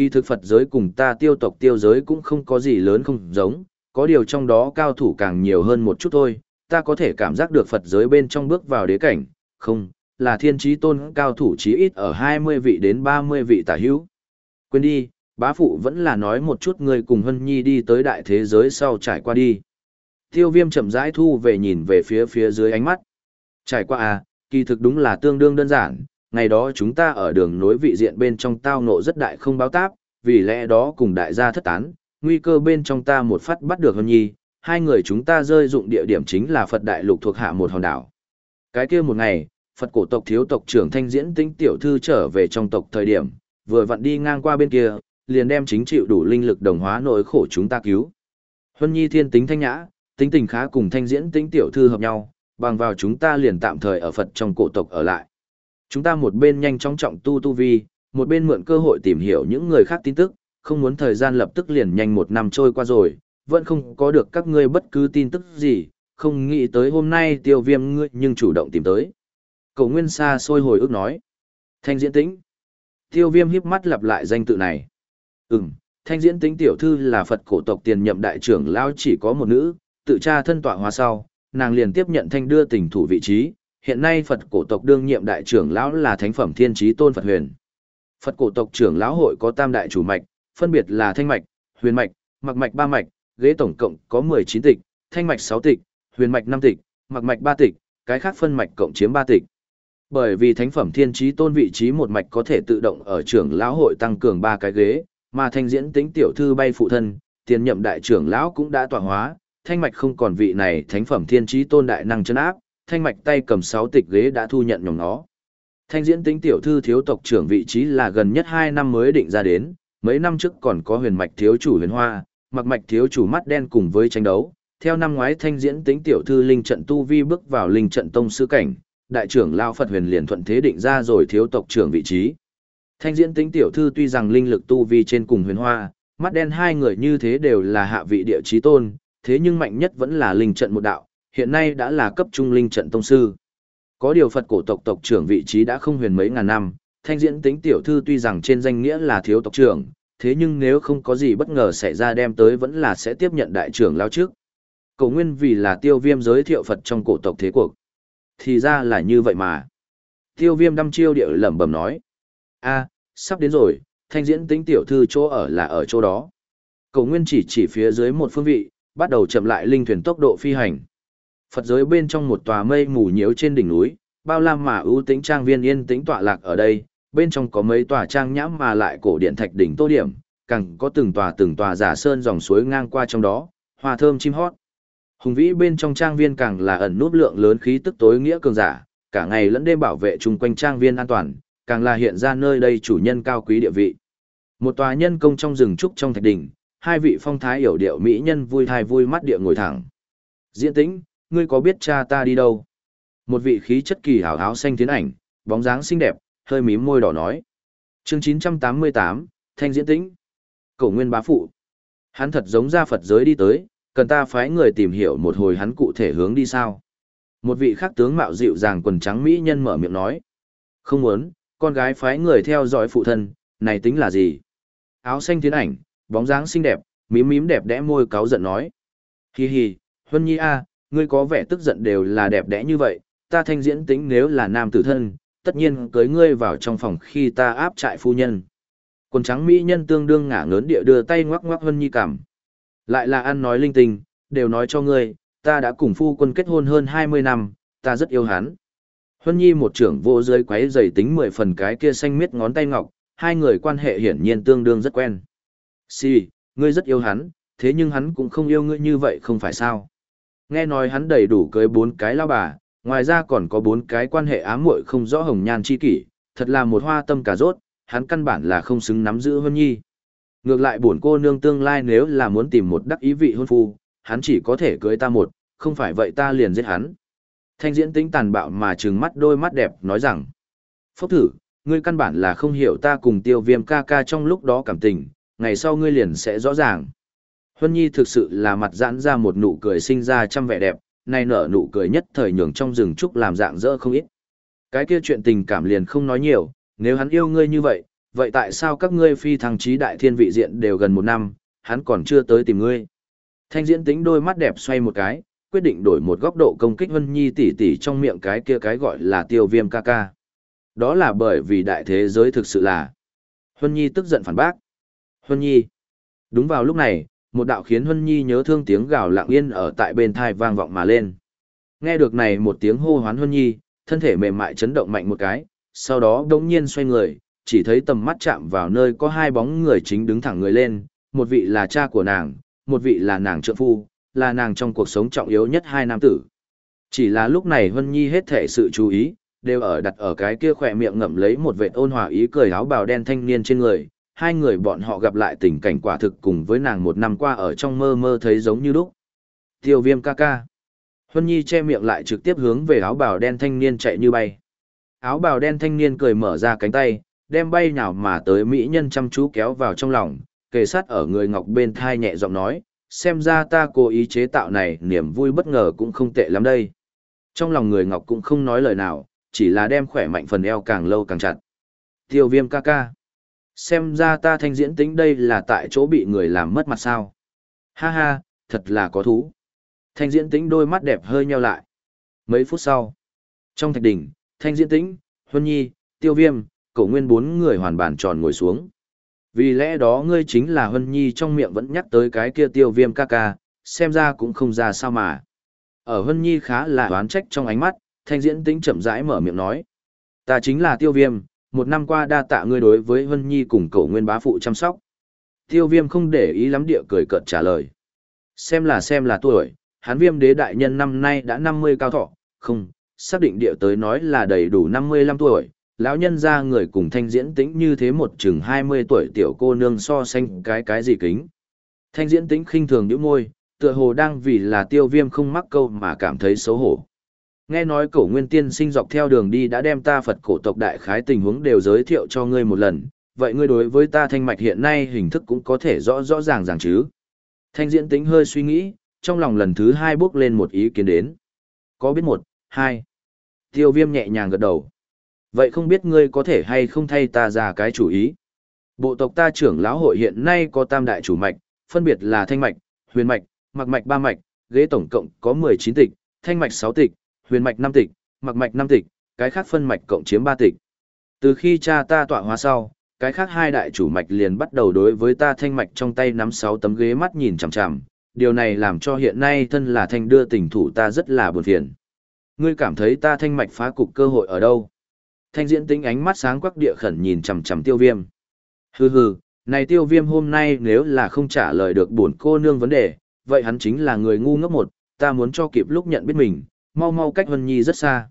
Kỳ thực Phật giới cùng ta tiêu tộc tiêu giới cũng không có gì lớn không giống, có điều trong đó cao thủ càng nhiều hơn một chút thôi, ta có thể cảm giác được Phật giới bên trong bước vào đế cảnh, không, là thiên trí tôn cao thủ chí ít ở 20 vị đến 30 vị tả hữu. Quên đi, bá phụ vẫn là nói một chút người cùng Hân Nhi đi tới đại thế giới sau trải qua đi. Tiêu viêm chậm rãi thu về nhìn về phía phía dưới ánh mắt. Trải qua à, kỳ thực đúng là tương đương đơn giản, ngày đó chúng ta ở đường nối vị diện bên trong tao nộ rất đại không báo táp, vì lẽ đó cùng đại gia thất tán, nguy cơ bên trong ta một phát bắt được hơn Nhi, hai người chúng ta rơi dụng địa điểm chính là Phật Đại Lục thuộc hạ một hòn đảo. Cái kia một ngày, Phật cổ tộc thiếu tộc trưởng thanh diễn tĩnh tiểu thư trở về trong tộc thời điểm, vừa vặn đi ngang qua bên kia, liền đem chính chịu đủ linh lực đồng hóa nỗi khổ chúng ta cứu. Huân Nhi thiên tính thanh nhã, tính tình khá cùng thanh diễn tĩnh tiểu thư hợp nhau, bằng vào chúng ta liền tạm thời ở Phật trong cổ tộc ở lại. Chúng ta một bên nhanh chóng trọng tu tu vi, một bên mượn cơ hội tìm hiểu những người khác tin tức, không muốn thời gian lập tức liền nhanh một năm trôi qua rồi, vẫn không có được các ngươi bất cứ tin tức gì, không nghĩ tới hôm nay tiêu viêm ngươi nhưng chủ động tìm tới. Cầu nguyên xa sôi hồi ức nói. Thanh diễn tĩnh. Tiêu viêm hiếp mắt lặp lại danh tự này. Ừm, thanh diễn tĩnh tiểu thư là Phật cổ tộc tiền nhậm đại trưởng lao chỉ có một nữ, tự cha thân tọa hoa sau, nàng liền tiếp nhận thanh đưa tình thủ vị trí. Hiện nay Phật cổ tộc đương nhiệm đại trưởng lão là thánh phẩm thiên trí tôn Phật huyền. Phật cổ tộc trưởng lão hội có tam đại chủ mạch, phân biệt là thanh mạch, huyền mạch, mặc mạch ba mạch, ghế tổng cộng có 19 tịch, thanh mạch 6 tịch, huyền mạch 5 tịch, mặc mạch 3 tịch, cái khác phân mạch cộng chiếm 3 tịch. Bởi vì thánh phẩm thiên trí tôn vị trí một mạch có thể tự động ở trưởng lão hội tăng cường 3 cái ghế, mà thanh diễn tính tiểu thư bay phụ thân, tiền nhậm đại trưởng lão cũng đã tọa hóa, thanh mạch không còn vị này thánh phẩm thiên trí tôn đại năng chân áp, thanh mạch tay cầm sáu tịch ghế đã thu nhận nhóm nó. Thanh diễn tính tiểu thư thiếu tộc trưởng vị trí là gần nhất 2 năm mới định ra đến, mấy năm trước còn có huyền mạch thiếu chủ huyền hoa, mặc mạch thiếu chủ mắt đen cùng với tranh đấu. Theo năm ngoái thanh diễn tính tiểu thư linh trận tu vi bước vào linh trận tông sư cảnh, đại trưởng lao Phật huyền liền thuận thế định ra rồi thiếu tộc trưởng vị trí. Thanh diễn tính tiểu thư tuy rằng linh lực tu vi trên cùng huyền hoa, mắt đen hai người như thế đều là hạ vị địa chí tôn, thế nhưng mạnh nhất vẫn là linh trận một đạo, hiện nay đã là cấp trung linh trận tông sư. Có điều Phật cổ tộc tộc trưởng vị trí đã không huyền mấy ngàn năm, thanh diễn tính tiểu thư tuy rằng trên danh nghĩa là thiếu tộc trưởng, thế nhưng nếu không có gì bất ngờ xảy ra đem tới vẫn là sẽ tiếp nhận đại trưởng lao trước. Cổ nguyên vì là tiêu viêm giới thiệu Phật trong cổ tộc thế cuộc. Thì ra là như vậy mà. Tiêu viêm đăm chiêu địa lẩm bẩm nói. a sắp đến rồi, thanh diễn tính tiểu thư chỗ ở là ở chỗ đó. Cổ nguyên chỉ chỉ phía dưới một phương vị, bắt đầu chậm lại linh thuyền tốc độ phi hành. Phật giới bên trong một tòa mây mù nhiễu trên đỉnh núi, bao la mà ưu tĩnh trang viên yên tĩnh tọa lạc ở đây, bên trong có mấy tòa trang nhãm mà lại cổ điện thạch đỉnh tô điểm, càng có từng tòa từng tòa giả sơn dòng suối ngang qua trong đó, hoa thơm chim hót. Hùng vĩ bên trong trang viên càng là ẩn nút lượng lớn khí tức tối nghĩa cường giả, cả ngày lẫn đêm bảo vệ chung quanh trang viên an toàn, càng là hiện ra nơi đây chủ nhân cao quý địa vị. Một tòa nhân công trong rừng trúc trong thạch đỉnh, hai vị phong thái hiểu điệu mỹ nhân vui thai vui mắt địa ngồi thẳng. Diễn tĩnh, ngươi có biết cha ta đi đâu? Một vị khí chất kỳ hảo áo xanh tiến ảnh, bóng dáng xinh đẹp, hơi mím môi đỏ nói. Chương 988, Thanh diễn tĩnh. Cổ nguyên bá phụ. Hắn thật giống ra Phật giới đi tới, cần ta phái người tìm hiểu một hồi hắn cụ thể hướng đi sao. Một vị khác tướng mạo dịu dàng quần trắng mỹ nhân mở miệng nói. Không muốn, con gái phái người theo dõi phụ thân, này tính là gì? Áo xanh tiến ảnh, bóng dáng xinh đẹp, mím mím đẹp đẽ môi cáo giận nói. Hi hi, Huân Nhi a, ngươi có vẻ tức giận đều là đẹp đẽ như vậy, ta thanh diễn tính nếu là nam tử thân, tất nhiên cưới ngươi vào trong phòng khi ta áp trại phu nhân. Quần trắng mỹ nhân tương đương ngả ngớn địa đưa tay ngoắc ngoắc Huân Nhi cảm. Lại là ăn nói linh tinh, đều nói cho ngươi, ta đã cùng phu quân kết hôn hơn 20 năm, ta rất yêu hắn. Huân Nhi một trưởng vô dưới quấy dày tính 10 phần cái kia xanh miết ngón tay ngọc, hai người quan hệ hiển nhiên tương đương rất quen. Si, ngươi rất yêu hắn, thế nhưng hắn cũng không yêu ngươi như vậy không phải sao. Nghe nói hắn đầy đủ cưới bốn cái lao bà, ngoài ra còn có bốn cái quan hệ ám muội không rõ hồng nhan chi kỷ, thật là một hoa tâm cả rốt, hắn căn bản là không xứng nắm giữ Huân Nhi. Ngược lại buồn cô nương tương lai nếu là muốn tìm một đắc ý vị hôn phu, hắn chỉ có thể cưới ta một, không phải vậy ta liền giết hắn. Thanh diễn tính tàn bạo mà trừng mắt đôi mắt đẹp nói rằng, Phốc thử, ngươi căn bản là không hiểu ta cùng tiêu viêm ca ca trong lúc đó cảm tình, ngày sau ngươi liền sẽ rõ ràng. Huân Nhi thực sự là mặt giãn ra một nụ cười sinh ra trăm vẻ đẹp, nay nở nụ cười nhất thời nhường trong rừng trúc làm dạng dỡ không ít. Cái kia chuyện tình cảm liền không nói nhiều, nếu hắn yêu ngươi như vậy, vậy tại sao các ngươi phi thăng trí đại thiên vị diện đều gần một năm, hắn còn chưa tới tìm ngươi? Thanh diễn tính đôi mắt đẹp xoay một cái, quyết định đổi một góc độ công kích Vân Nhi tỷ tỷ trong miệng cái kia cái gọi là tiêu viêm ca ca. Đó là bởi vì đại thế giới thực sự là. Huân Nhi tức giận phản bác. Huân Nhi. Đúng vào lúc này, một đạo khiến Huân Nhi nhớ thương tiếng gào lặng yên ở tại bên thai vang vọng mà lên. Nghe được này một tiếng hô hoán Huân Nhi, thân thể mềm mại chấn động mạnh một cái, sau đó đống nhiên xoay người, chỉ thấy tầm mắt chạm vào nơi có hai bóng người chính đứng thẳng người lên, một vị là cha của nàng, một vị là nàng trợ phu, là nàng trong cuộc sống trọng yếu nhất hai nam tử. Chỉ là lúc này Huân Nhi hết thể sự chú ý, đều ở đặt ở cái kia khỏe miệng ngậm lấy một vệt ôn hòa ý cười áo bào đen thanh niên trên người, hai người bọn họ gặp lại tình cảnh quả thực cùng với nàng một năm qua ở trong mơ mơ thấy giống như lúc. Tiêu viêm ca ca. Huân Nhi che miệng lại trực tiếp hướng về áo bào đen thanh niên chạy như bay. Áo bào đen thanh niên cười mở ra cánh tay, đem bay nào mà tới mỹ nhân chăm chú kéo vào trong lòng, kề sát ở người ngọc bên thai nhẹ giọng nói, xem ra ta cố ý chế tạo này niềm vui bất ngờ cũng không tệ lắm đây. Trong lòng người ngọc cũng không nói lời nào, chỉ là đem khỏe mạnh phần eo càng lâu càng chặt. Tiêu viêm ca ca. Xem ra ta thanh diễn tính đây là tại chỗ bị người làm mất mặt sao. Ha ha, thật là có thú. Thanh diễn tính đôi mắt đẹp hơi nheo lại. Mấy phút sau, trong thạch đỉnh, thanh diễn tính, huân nhi, tiêu viêm, cậu nguyên bốn người hoàn bàn tròn ngồi xuống. Vì lẽ đó ngươi chính là huân nhi trong miệng vẫn nhắc tới cái kia tiêu viêm ca ca, xem ra cũng không ra sao mà. Ở huân nhi khá là đoán trách trong ánh mắt, thanh diễn tính chậm rãi mở miệng nói. Ta chính là tiêu viêm, một năm qua đa tạ ngươi đối với Vân nhi cùng cậu nguyên bá phụ chăm sóc. Tiêu viêm không để ý lắm địa cười cợt trả lời. Xem là xem là tuổi, hắn viêm đế đại nhân năm nay đã năm mươi cao thọ, không, xác định địa tới nói là đầy đủ năm mươi lăm tuổi, lão nhân ra người cùng thanh diễn tĩnh như thế một chừng 20 tuổi tiểu cô nương so sánh cái cái gì kính. Thanh diễn tĩnh khinh thường nhíu môi, tựa hồ đang vì là tiêu viêm không mắc câu mà cảm thấy xấu hổ. Nghe nói cổ nguyên tiên sinh dọc theo đường đi đã đem ta Phật cổ tộc đại khái tình huống đều giới thiệu cho ngươi một lần, vậy ngươi đối với ta thanh mạch hiện nay hình thức cũng có thể rõ rõ ràng ràng chứ. Thanh diễn tính hơi suy nghĩ, trong lòng lần thứ hai bước lên một ý kiến đến. Có biết một, hai. Tiêu viêm nhẹ nhàng gật đầu. Vậy không biết ngươi có thể hay không thay ta ra cái chủ ý. Bộ tộc ta trưởng lão hội hiện nay có tam đại chủ mạch, phân biệt là thanh mạch, huyền mạch, mặc mạch ba mạch, ghế tổng cộng có 19 tịch, thanh mạch 6 tịch, huyền mạch 5 tịch, mặc mạch 5 tịch, cái khác phân mạch cộng chiếm 3 tịch. Từ khi cha ta tọa hóa sau, cái khác hai đại chủ mạch liền bắt đầu đối với ta thanh mạch trong tay nắm 6 tấm ghế mắt nhìn chằm chằm, điều này làm cho hiện nay thân là thanh đưa tình thủ ta rất là buồn phiền. Ngươi cảm thấy ta thanh mạch phá cục cơ hội ở đâu? Thanh diễn tính ánh mắt sáng quắc địa khẩn nhìn chằm chằm tiêu viêm. Hừ hừ, này tiêu viêm hôm nay nếu là không trả lời được bổn cô nương vấn đề, vậy hắn chính là người ngu ngốc một, ta muốn cho kịp lúc nhận biết mình, mau mau cách Vân Nhi rất xa.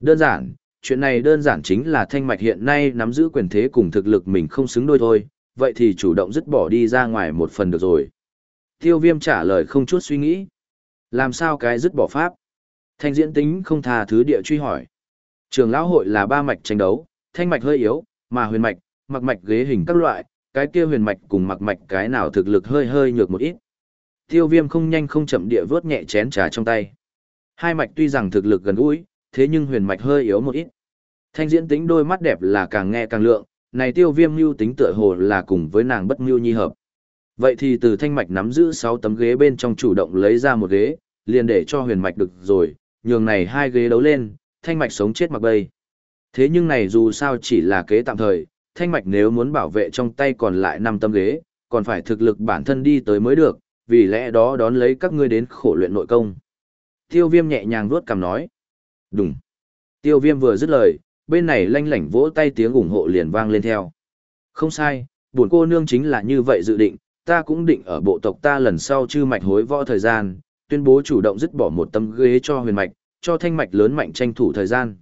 Đơn giản, chuyện này đơn giản chính là thanh mạch hiện nay nắm giữ quyền thế cùng thực lực mình không xứng đôi thôi, vậy thì chủ động dứt bỏ đi ra ngoài một phần được rồi. Tiêu viêm trả lời không chút suy nghĩ. Làm sao cái dứt bỏ pháp? Thanh diễn tính không tha thứ địa truy hỏi. Trường lão hội là ba mạch tranh đấu, thanh mạch hơi yếu, mà huyền mạch, mặc mạch ghế hình các loại, cái kia huyền mạch cùng mặc mạch cái nào thực lực hơi hơi nhược một ít. Tiêu viêm không nhanh không chậm địa vớt nhẹ chén trà trong tay. Hai mạch tuy rằng thực lực gần gũi, thế nhưng huyền mạch hơi yếu một ít. Thanh diễn tính đôi mắt đẹp là càng nghe càng lượng, này tiêu viêm mưu tính tựa hồ là cùng với nàng bất mưu nhi hợp. Vậy thì từ thanh mạch nắm giữ 6 tấm ghế bên trong chủ động lấy ra một ghế, liền để cho huyền mạch được rồi, nhường này hai ghế đấu lên, thanh mạch sống chết mặc bay. Thế nhưng này dù sao chỉ là kế tạm thời, thanh mạch nếu muốn bảo vệ trong tay còn lại 5 tấm ghế, còn phải thực lực bản thân đi tới mới được, vì lẽ đó đón lấy các ngươi đến khổ luyện nội công. Tiêu viêm nhẹ nhàng vuốt cằm nói. Đúng. Tiêu viêm vừa dứt lời, bên này lanh lảnh vỗ tay tiếng ủng hộ liền vang lên theo. Không sai, buồn cô nương chính là như vậy dự định, ta cũng định ở bộ tộc ta lần sau chư mạch hối võ thời gian, tuyên bố chủ động dứt bỏ một tấm ghế cho huyền mạch, cho thanh mạch lớn mạnh tranh thủ thời gian.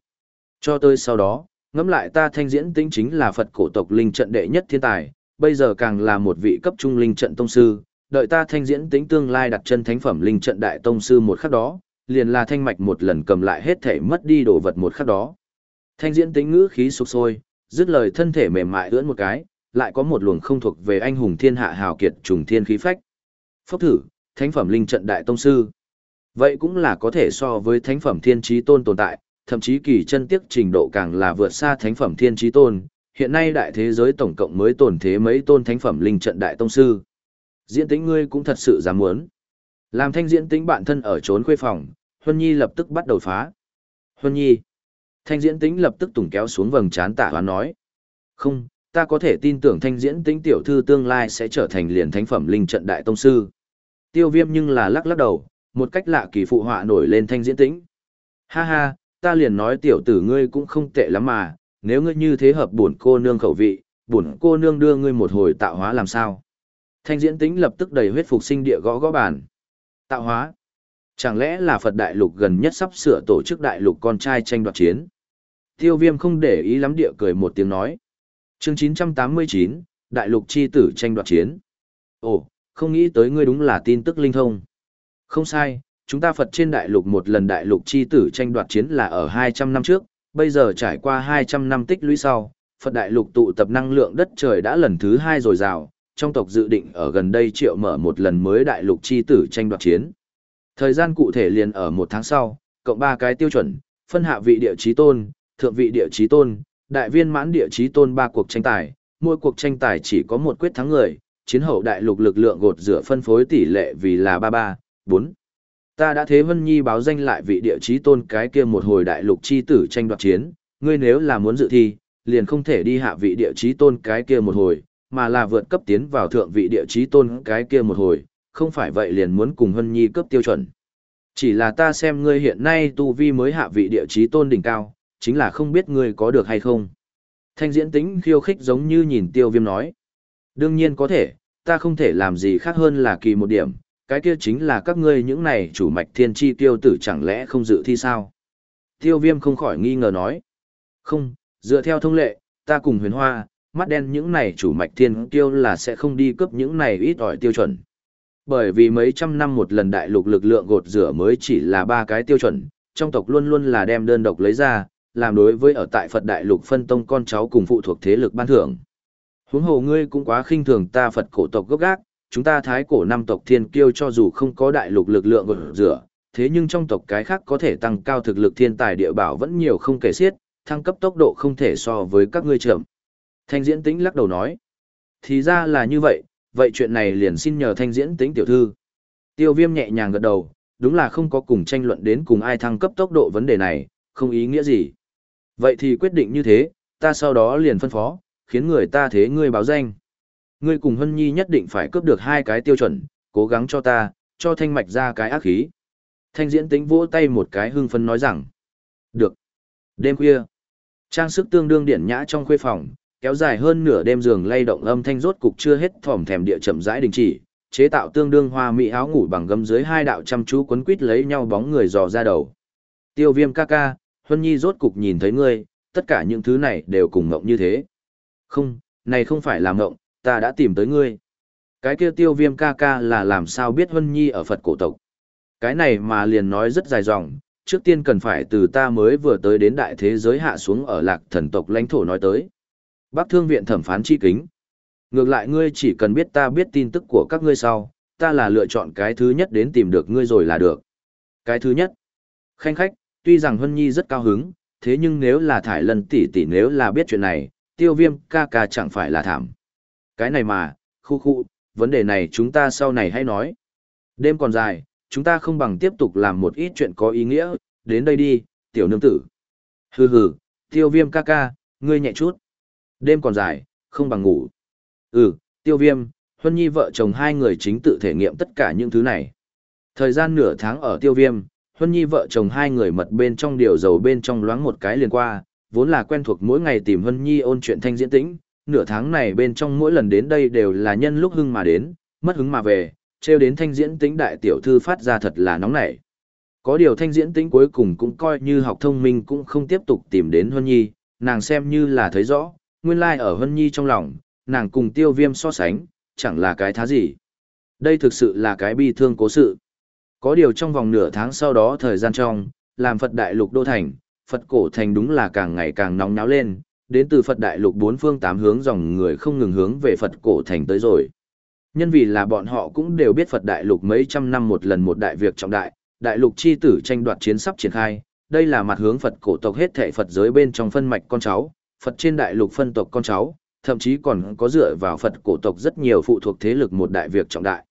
Cho tới sau đó, ngẫm lại ta thanh diễn tính chính là Phật cổ tộc linh trận đệ nhất thiên tài, bây giờ càng là một vị cấp trung linh trận tông sư, đợi ta thanh diễn tính tương lai đặt chân thánh phẩm linh trận đại tông sư một khắc đó, liền là thanh mạch một lần cầm lại hết thể mất đi đồ vật một khắc đó. Thanh diễn tính ngữ khí sục sôi, dứt lời thân thể mềm mại ưỡn một cái, lại có một luồng không thuộc về anh hùng thiên hạ hào kiệt trùng thiên khí phách. Phốc thử, thánh phẩm linh trận đại tông sư. Vậy cũng là có thể so với thánh phẩm thiên trí tôn tồn tại, thậm chí kỳ chân tiếc trình độ càng là vượt xa thánh phẩm thiên trí tôn. Hiện nay đại thế giới tổng cộng mới tồn thế mấy tôn thánh phẩm linh trận đại tông sư. Diễn tính ngươi cũng thật sự dám muốn. Làm thanh diễn tính bạn thân ở trốn khuê phòng, Huân Nhi lập tức bắt đầu phá. Huân Nhi. Thanh diễn tính lập tức tùng kéo xuống vầng trán tả hoán nói. Không, ta có thể tin tưởng thanh diễn tính tiểu thư tương lai sẽ trở thành liền thánh phẩm linh trận đại tông sư. Tiêu viêm nhưng là lắc lắc đầu, một cách lạ kỳ phụ họa nổi lên thanh diễn tĩnh. Ha ha, ta liền nói tiểu tử ngươi cũng không tệ lắm mà, nếu ngươi như thế hợp bổn cô nương khẩu vị, bổn cô nương đưa ngươi một hồi tạo hóa làm sao? Thanh diễn tĩnh lập tức đầy huyết phục sinh địa gõ gõ bàn. Tạo hóa? Chẳng lẽ là Phật đại lục gần nhất sắp sửa tổ chức đại lục con trai tranh đoạt chiến? Tiêu viêm không để ý lắm địa cười một tiếng nói. chương 989, đại lục chi tử tranh đoạt chiến. Ồ, không nghĩ tới ngươi đúng là tin tức linh thông. Không sai, chúng ta Phật trên đại lục một lần đại lục chi tử tranh đoạt chiến là ở 200 năm trước, bây giờ trải qua 200 năm tích lũy sau, Phật đại lục tụ tập năng lượng đất trời đã lần thứ hai rồi rào, trong tộc dự định ở gần đây triệu mở một lần mới đại lục chi tử tranh đoạt chiến. Thời gian cụ thể liền ở một tháng sau, cộng ba cái tiêu chuẩn, phân hạ vị địa chí tôn, thượng vị địa chí tôn, đại viên mãn địa chí tôn ba cuộc tranh tài, mỗi cuộc tranh tài chỉ có một quyết thắng người, chiến hậu đại lục lực lượng gột rửa phân phối tỷ lệ vì là 33, 4. Ta đã thế Vân Nhi báo danh lại vị địa chí tôn cái kia một hồi đại lục chi tử tranh đoạt chiến, ngươi nếu là muốn dự thi, liền không thể đi hạ vị địa chí tôn cái kia một hồi, mà là vượt cấp tiến vào thượng vị địa chí tôn cái kia một hồi, không phải vậy liền muốn cùng Hân Nhi cấp tiêu chuẩn. Chỉ là ta xem ngươi hiện nay tu vi mới hạ vị địa chí tôn đỉnh cao, chính là không biết ngươi có được hay không. Thanh diễn tính khiêu khích giống như nhìn tiêu viêm nói. Đương nhiên có thể, ta không thể làm gì khác hơn là kỳ một điểm, cái kia chính là các ngươi những này chủ mạch thiên chi tiêu tử chẳng lẽ không dự thi sao? Tiêu viêm không khỏi nghi ngờ nói. Không, Dựa theo thông lệ, ta cùng huyền hoa, mắt đen những này chủ mạch thiên tiêu là sẽ không đi cướp những này ít ỏi tiêu chuẩn. Bởi vì mấy trăm năm một lần đại lục lực lượng gột rửa mới chỉ là ba cái tiêu chuẩn, trong tộc luôn luôn là đem đơn độc lấy ra, làm đối với ở tại Phật đại lục phân tông con cháu cùng phụ thuộc thế lực ban thưởng. Huống hồ ngươi cũng quá khinh thường ta Phật cổ tộc gốc gác, chúng ta thái cổ năm tộc thiên kiêu cho dù không có đại lục lực lượng gột rửa, thế nhưng trong tộc cái khác có thể tăng cao thực lực thiên tài địa bảo vẫn nhiều không kể xiết, thăng cấp tốc độ không thể so với các ngươi chậm Thanh diễn tĩnh lắc đầu nói. Thì ra là như vậy, vậy chuyện này liền xin nhờ thanh diễn tĩnh tiểu thư. Tiêu viêm nhẹ nhàng gật đầu, đúng là không có cùng tranh luận đến cùng ai thăng cấp tốc độ vấn đề này, không ý nghĩa gì. Vậy thì quyết định như thế, ta sau đó liền phân phó, khiến người ta thế ngươi báo danh. Ngươi cùng Hân Nhi nhất định phải cướp được hai cái tiêu chuẩn, cố gắng cho ta, cho thanh mạch ra cái ác khí. Thanh diễn tính vỗ tay một cái hưng phấn nói rằng. Được. Đêm khuya. Trang sức tương đương điển nhã trong khuê phòng, kéo dài hơn nửa đêm giường lay động âm thanh rốt cục chưa hết thỏm thèm địa chậm rãi đình chỉ, chế tạo tương đương hoa mỹ áo ngủ bằng gấm dưới hai đạo chăm chú quấn quít lấy nhau bóng người dò ra đầu. Tiêu viêm ca ca, Huân Nhi rốt cục nhìn thấy ngươi, tất cả những thứ này đều cùng ngộng như thế. Không, này không phải là ngộng, ta đã tìm tới ngươi. Cái kia tiêu viêm ca ca là làm sao biết Huân Nhi ở Phật cổ tộc. Cái này mà liền nói rất dài dòng, trước tiên cần phải từ ta mới vừa tới đến đại thế giới hạ xuống ở lạc thần tộc lãnh thổ nói tới. Bác thương viện thẩm phán chi kính. Ngược lại ngươi chỉ cần biết ta biết tin tức của các ngươi sau, ta là lựa chọn cái thứ nhất đến tìm được ngươi rồi là được. Cái thứ nhất. Khanh khách, tuy rằng Hân Nhi rất cao hứng, thế nhưng nếu là thải lần tỷ tỷ nếu là biết chuyện này, tiêu viêm ca ca chẳng phải là thảm. Cái này mà, khu khu, vấn đề này chúng ta sau này hãy nói. Đêm còn dài, chúng ta không bằng tiếp tục làm một ít chuyện có ý nghĩa, đến đây đi, tiểu nương tử. Hừ hừ, tiêu viêm ca ca, ngươi nhẹ chút. Đêm còn dài, không bằng ngủ. Ừ, tiêu viêm, Huân Nhi vợ chồng hai người chính tự thể nghiệm tất cả những thứ này. Thời gian nửa tháng ở tiêu viêm, Huân Nhi vợ chồng hai người mật bên trong điều dầu bên trong loáng một cái liền qua, vốn là quen thuộc mỗi ngày tìm Huân Nhi ôn chuyện thanh diễn tĩnh, nửa tháng này bên trong mỗi lần đến đây đều là nhân lúc hưng mà đến, mất hứng mà về, treo đến thanh diễn tĩnh đại tiểu thư phát ra thật là nóng nảy. Có điều thanh diễn tĩnh cuối cùng cũng coi như học thông minh cũng không tiếp tục tìm đến Huân Nhi, nàng xem như là thấy rõ, nguyên lai like ở hân Nhi trong lòng, nàng cùng tiêu viêm so sánh, chẳng là cái thá gì. Đây thực sự là cái bi thương cố sự. Có điều trong vòng nửa tháng sau đó thời gian trong, làm Phật Đại Lục Đô Thành, Phật Cổ Thành đúng là càng ngày càng nóng náo lên, đến từ Phật Đại Lục bốn phương tám hướng dòng người không ngừng hướng về Phật Cổ Thành tới rồi. Nhân vì là bọn họ cũng đều biết Phật Đại Lục mấy trăm năm một lần một đại việc trọng đại, Đại Lục chi tử tranh đoạt chiến sắp triển khai, đây là mặt hướng Phật cổ tộc hết thể Phật giới bên trong phân mạch con cháu, Phật trên Đại Lục phân tộc con cháu, thậm chí còn có dựa vào Phật cổ tộc rất nhiều phụ thuộc thế lực một đại việc trọng đại.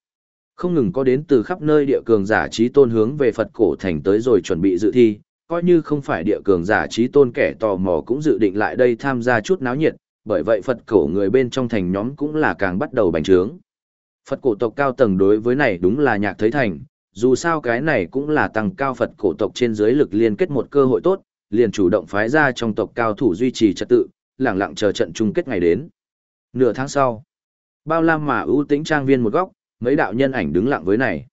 Không ngừng có đến từ khắp nơi địa cường giả trí tôn hướng về Phật cổ thành tới rồi chuẩn bị dự thi, coi như không phải địa cường giả trí tôn kẻ tò mò cũng dự định lại đây tham gia chút náo nhiệt, bởi vậy Phật cổ người bên trong thành nhóm cũng là càng bắt đầu bành trướng. Phật cổ tộc cao tầng đối với này đúng là nhạc thấy thành, dù sao cái này cũng là tăng cao Phật cổ tộc trên dưới lực liên kết một cơ hội tốt, liền chủ động phái ra trong tộc cao thủ duy trì trật tự, lẳng lặng chờ trận chung kết ngày đến. Nửa tháng sau, bao lam mà ưu tĩnh trang viên một góc, mấy đạo nhân ảnh đứng lặng với này.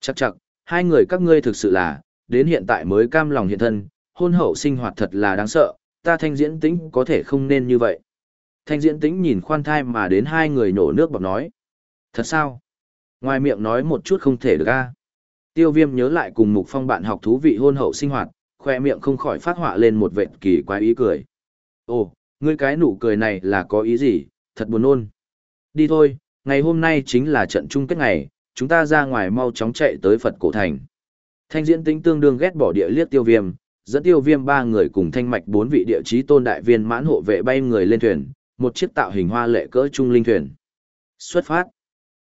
Chắc chắc, hai người các ngươi thực sự là, đến hiện tại mới cam lòng hiện thân, hôn hậu sinh hoạt thật là đáng sợ, ta thanh diễn tĩnh có thể không nên như vậy. Thanh diễn tĩnh nhìn khoan thai mà đến hai người nổ nước bọc nói. Thật sao? Ngoài miệng nói một chút không thể được a. Tiêu viêm nhớ lại cùng mục phong bạn học thú vị hôn hậu sinh hoạt, khoe miệng không khỏi phát họa lên một vệt kỳ quái ý cười. Ồ, ngươi cái nụ cười này là có ý gì, thật buồn nôn. Đi thôi, ngày hôm nay chính là trận chung kết ngày, chúng ta ra ngoài mau chóng chạy tới Phật Cổ Thành. Thanh diễn tính tương đương ghét bỏ địa liếc tiêu viêm, dẫn tiêu viêm ba người cùng thanh mạch bốn vị địa chí tôn đại viên mãn hộ vệ bay người lên thuyền, một chiếc tạo hình hoa lệ cỡ trung linh thuyền. Xuất phát.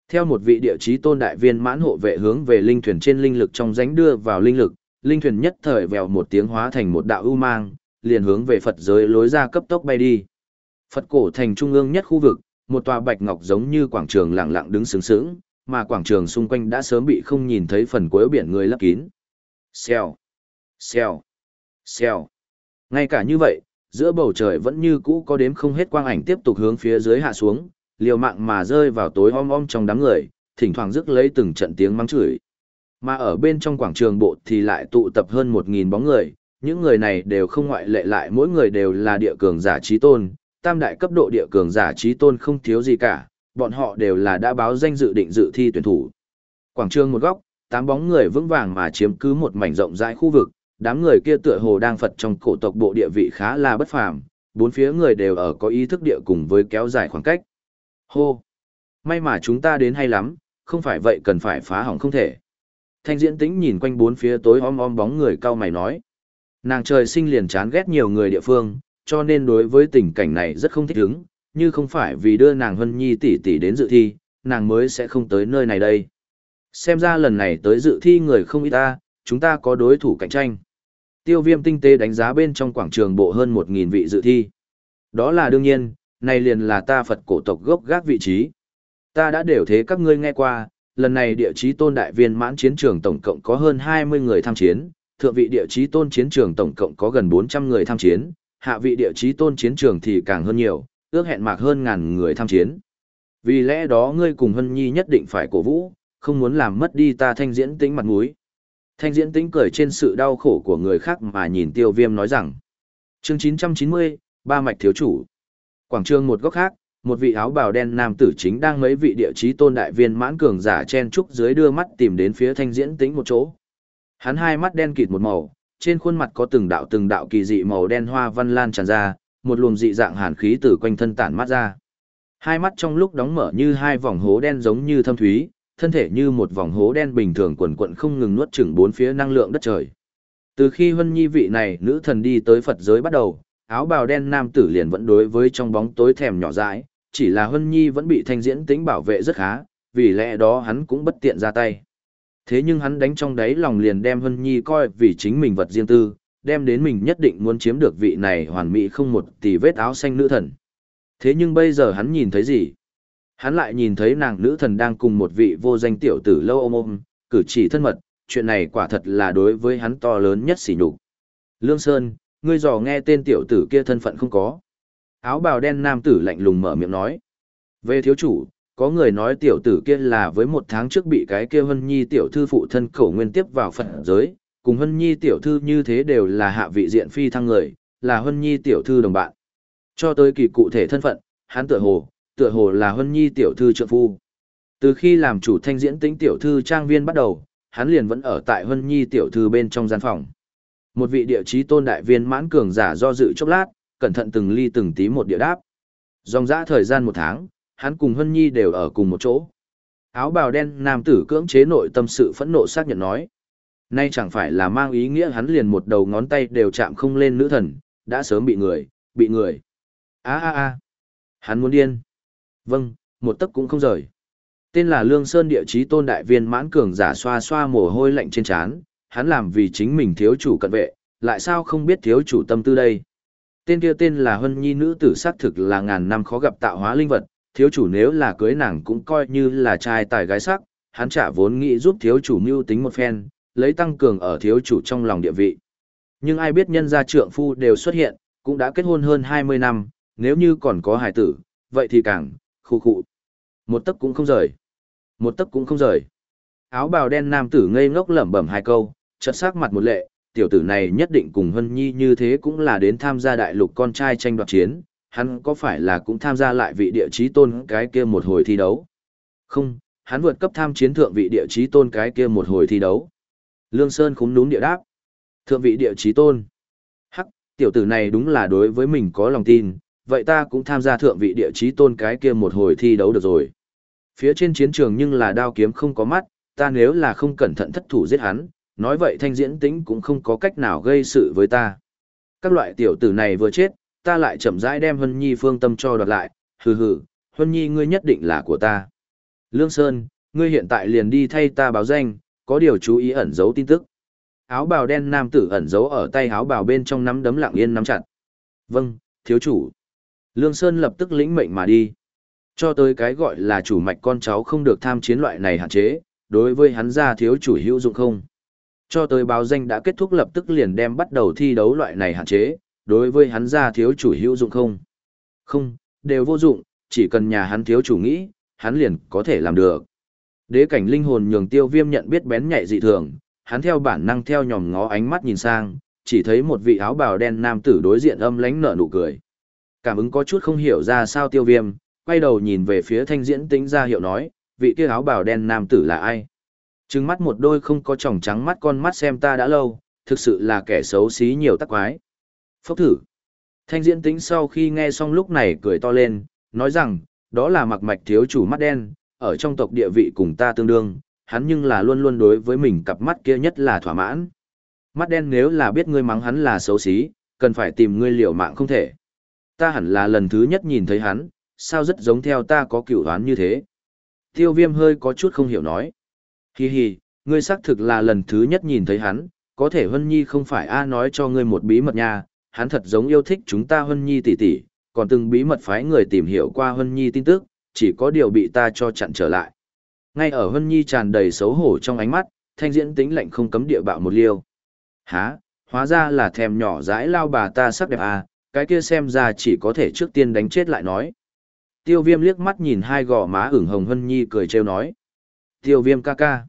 Theo một vị địa chí tôn đại viên mãn hộ vệ hướng về linh thuyền trên linh lực trong ránh đưa vào linh lực, linh thuyền nhất thời vèo một tiếng hóa thành một đạo ưu mang, liền hướng về Phật giới lối ra cấp tốc bay đi. Phật cổ thành trung ương nhất khu vực, một tòa bạch ngọc giống như quảng trường lặng lặng đứng sướng sướng, mà quảng trường xung quanh đã sớm bị không nhìn thấy phần cuối biển người lấp kín. Xèo, xèo, xèo. Ngay cả như vậy, giữa bầu trời vẫn như cũ có đếm không hết quang ảnh tiếp tục hướng phía dưới hạ xuống, liều mạng mà rơi vào tối om om trong đám người, thỉnh thoảng rước lấy từng trận tiếng mắng chửi. Mà ở bên trong quảng trường bộ thì lại tụ tập hơn một nghìn bóng người, những người này đều không ngoại lệ lại mỗi người đều là địa cường giả trí tôn, tam đại cấp độ địa cường giả trí tôn không thiếu gì cả, bọn họ đều là đã báo danh dự định dự thi tuyển thủ. Quảng trường một góc, tám bóng người vững vàng mà chiếm cứ một mảnh rộng rãi khu vực, đám người kia tựa hồ đang phật trong cổ tộc bộ địa vị khá là bất phàm, bốn phía người đều ở có ý thức địa cùng với kéo dài khoảng cách. Hô! May mà chúng ta đến hay lắm, không phải vậy cần phải phá hỏng không thể. Thanh diễn tĩnh nhìn quanh bốn phía tối om om bóng người cao mày nói. Nàng trời sinh liền chán ghét nhiều người địa phương, cho nên đối với tình cảnh này rất không thích ứng, như không phải vì đưa nàng Hân Nhi tỷ tỷ đến dự thi, nàng mới sẽ không tới nơi này đây. Xem ra lần này tới dự thi người không ít ta, chúng ta có đối thủ cạnh tranh. Tiêu viêm tinh tế đánh giá bên trong quảng trường bộ hơn 1.000 vị dự thi. Đó là đương nhiên, này liền là ta Phật cổ tộc gốc gác vị trí. Ta đã đều thế các ngươi nghe qua, lần này địa chí tôn đại viên mãn chiến trường tổng cộng có hơn 20 người tham chiến, thượng vị địa chí tôn chiến trường tổng cộng có gần 400 người tham chiến, hạ vị địa chí tôn chiến trường thì càng hơn nhiều, ước hẹn mạc hơn ngàn người tham chiến. Vì lẽ đó ngươi cùng Hân Nhi nhất định phải cổ vũ, không muốn làm mất đi ta thanh diễn tính mặt mũi. Thanh diễn tính cười trên sự đau khổ của người khác mà nhìn tiêu viêm nói rằng. chương 990, ba mạch thiếu chủ. Quảng trường một góc khác, một vị áo bào đen nam tử chính đang mấy vị địa chí tôn đại viên mãn cường giả chen trúc dưới đưa mắt tìm đến phía thanh diễn tính một chỗ. Hắn hai mắt đen kịt một màu, trên khuôn mặt có từng đạo từng đạo kỳ dị màu đen hoa văn lan tràn ra, một luồng dị dạng hàn khí từ quanh thân tản mắt ra. Hai mắt trong lúc đóng mở như hai vòng hố đen giống như thâm thúy, thân thể như một vòng hố đen bình thường quần quận không ngừng nuốt chửng bốn phía năng lượng đất trời. Từ khi vân Nhi vị này nữ thần đi tới Phật giới bắt đầu, áo bào đen nam tử liền vẫn đối với trong bóng tối thèm nhỏ dãi, chỉ là Hân Nhi vẫn bị thanh diễn tính bảo vệ rất khá, vì lẽ đó hắn cũng bất tiện ra tay. Thế nhưng hắn đánh trong đáy lòng liền đem Hân Nhi coi vì chính mình vật riêng tư, đem đến mình nhất định muốn chiếm được vị này hoàn mỹ không một tỷ vết áo xanh nữ thần. Thế nhưng bây giờ hắn nhìn thấy gì? Hắn lại nhìn thấy nàng nữ thần đang cùng một vị vô danh tiểu tử lâu ôm ôm, cử chỉ thân mật, chuyện này quả thật là đối với hắn to lớn nhất xỉ nhục. Lương Sơn, ngươi dò nghe tên tiểu tử kia thân phận không có. Áo bào đen nam tử lạnh lùng mở miệng nói. Về thiếu chủ, có người nói tiểu tử kia là với một tháng trước bị cái kia hân nhi tiểu thư phụ thân khẩu nguyên tiếp vào phật giới, cùng hân nhi tiểu thư như thế đều là hạ vị diện phi thăng người, là hân nhi tiểu thư đồng bạn. Cho tới kỳ cụ thể thân phận, hắn tựa hồ, tựa hồ là hân nhi tiểu thư trợ phu. Từ khi làm chủ thanh diễn tính tiểu thư trang viên bắt đầu, hắn liền vẫn ở tại hân nhi tiểu thư bên trong gian phòng. Một vị địa chí tôn đại viên mãn cường giả do dự chốc lát, cẩn thận từng ly từng tí một địa đáp. Dòng dã thời gian một tháng, hắn cùng Hân Nhi đều ở cùng một chỗ. Áo bào đen nam tử cưỡng chế nội tâm sự phẫn nộ xác nhận nói. Nay chẳng phải là mang ý nghĩa hắn liền một đầu ngón tay đều chạm không lên nữ thần, đã sớm bị người, bị người. a a a Hắn muốn điên. Vâng, một tấc cũng không rời. Tên là Lương Sơn địa chí tôn đại viên mãn cường giả xoa xoa mồ hôi lạnh trên trán, hắn làm vì chính mình thiếu chủ cận vệ, lại sao không biết thiếu chủ tâm tư đây. Tên kia tên là Hân Nhi nữ tử xác thực là ngàn năm khó gặp tạo hóa linh vật, thiếu chủ nếu là cưới nàng cũng coi như là trai tài gái sắc, hắn trả vốn nghĩ giúp thiếu chủ mưu tính một phen, lấy tăng cường ở thiếu chủ trong lòng địa vị. Nhưng ai biết nhân gia trượng phu đều xuất hiện, cũng đã kết hôn hơn 20 năm, nếu như còn có hài tử, vậy thì càng, khu khụ. Một tấc cũng không rời. Một tấc cũng không rời. Áo bào đen nam tử ngây ngốc lẩm bẩm hai câu, chợt sắc mặt một lệ, tiểu tử này nhất định cùng Hân Nhi như thế cũng là đến tham gia đại lục con trai tranh đoạt chiến, hắn có phải là cũng tham gia lại vị địa chí tôn cái kia một hồi thi đấu? Không, hắn vượt cấp tham chiến thượng vị địa chí tôn cái kia một hồi thi đấu. Lương Sơn khúm núm địa đáp. Thượng vị địa chí tôn. Hắc, tiểu tử này đúng là đối với mình có lòng tin, vậy ta cũng tham gia thượng vị địa chí tôn cái kia một hồi thi đấu được rồi. Phía trên chiến trường nhưng là đao kiếm không có mắt, ta nếu là không cẩn thận thất thủ giết hắn, nói vậy thanh diễn tính cũng không có cách nào gây sự với ta. Các loại tiểu tử này vừa chết, ta lại chậm rãi đem Hân Nhi phương tâm cho đoạt lại, hừ hừ, Hân Nhi ngươi nhất định là của ta. Lương Sơn, ngươi hiện tại liền đi thay ta báo danh, có điều chú ý ẩn giấu tin tức. Áo bào đen nam tử ẩn giấu ở tay áo bào bên trong nắm đấm lặng yên nắm chặt. Vâng, thiếu chủ. Lương Sơn lập tức lĩnh mệnh mà đi. Cho tới cái gọi là chủ mạch con cháu không được tham chiến loại này hạn chế, đối với hắn ra thiếu chủ hữu dụng không. Cho tới báo danh đã kết thúc lập tức liền đem bắt đầu thi đấu loại này hạn chế, đối với hắn ra thiếu chủ hữu dụng không? Không, đều vô dụng, chỉ cần nhà hắn thiếu chủ nghĩ, hắn liền có thể làm được. Đế cảnh linh hồn nhường tiêu viêm nhận biết bén nhạy dị thường, hắn theo bản năng theo nhòm ngó ánh mắt nhìn sang, chỉ thấy một vị áo bào đen nam tử đối diện âm lánh nở nụ cười. Cảm ứng có chút không hiểu ra sao tiêu viêm, quay đầu nhìn về phía thanh diễn tính ra hiệu nói, vị kia áo bào đen nam tử là ai? Trừng mắt một đôi không có tròng trắng mắt con mắt xem ta đã lâu, thực sự là kẻ xấu xí nhiều tắc quái. Phốc thử. Thanh diễn tính sau khi nghe xong lúc này cười to lên, nói rằng, đó là mặc mạch thiếu chủ mắt đen, ở trong tộc địa vị cùng ta tương đương, hắn nhưng là luôn luôn đối với mình cặp mắt kia nhất là thỏa mãn. Mắt đen nếu là biết ngươi mắng hắn là xấu xí, cần phải tìm ngươi liều mạng không thể. Ta hẳn là lần thứ nhất nhìn thấy hắn, sao rất giống theo ta có cựu đoán như thế. Tiêu viêm hơi có chút không hiểu nói. Hi hi, ngươi xác thực là lần thứ nhất nhìn thấy hắn, có thể Hân Nhi không phải A nói cho ngươi một bí mật nha, hắn thật giống yêu thích chúng ta Hân Nhi tỷ tỷ, còn từng bí mật phái người tìm hiểu qua Hân Nhi tin tức, chỉ có điều bị ta cho chặn trở lại. Ngay ở Hân Nhi tràn đầy xấu hổ trong ánh mắt, thanh diễn tính lạnh không cấm địa bạo một liêu. Hả, hóa ra là thèm nhỏ dãi lao bà ta sắc đẹp à, cái kia xem ra chỉ có thể trước tiên đánh chết lại nói. Tiêu viêm liếc mắt nhìn hai gò má ửng hồng Hân Nhi cười trêu nói. Tiêu viêm ca ca.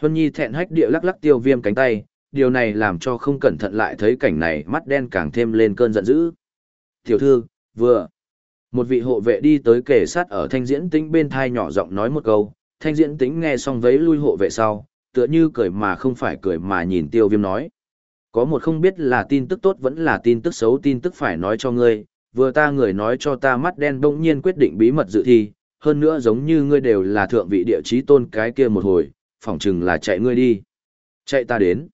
Huân Nhi thẹn hách địa lắc lắc tiêu viêm cánh tay, điều này làm cho không cẩn thận lại thấy cảnh này mắt đen càng thêm lên cơn giận dữ. Tiểu thư, vừa. Một vị hộ vệ đi tới kề sát ở thanh diễn tĩnh bên thai nhỏ giọng nói một câu, thanh diễn tĩnh nghe xong vấy lui hộ vệ sau, tựa như cười mà không phải cười mà nhìn tiêu viêm nói. Có một không biết là tin tức tốt vẫn là tin tức xấu tin tức phải nói cho ngươi, vừa ta người nói cho ta mắt đen bỗng nhiên quyết định bí mật dự thi, hơn nữa giống như ngươi đều là thượng vị địa chí tôn cái kia một hồi, phỏng chừng là chạy ngươi đi. Chạy ta đến.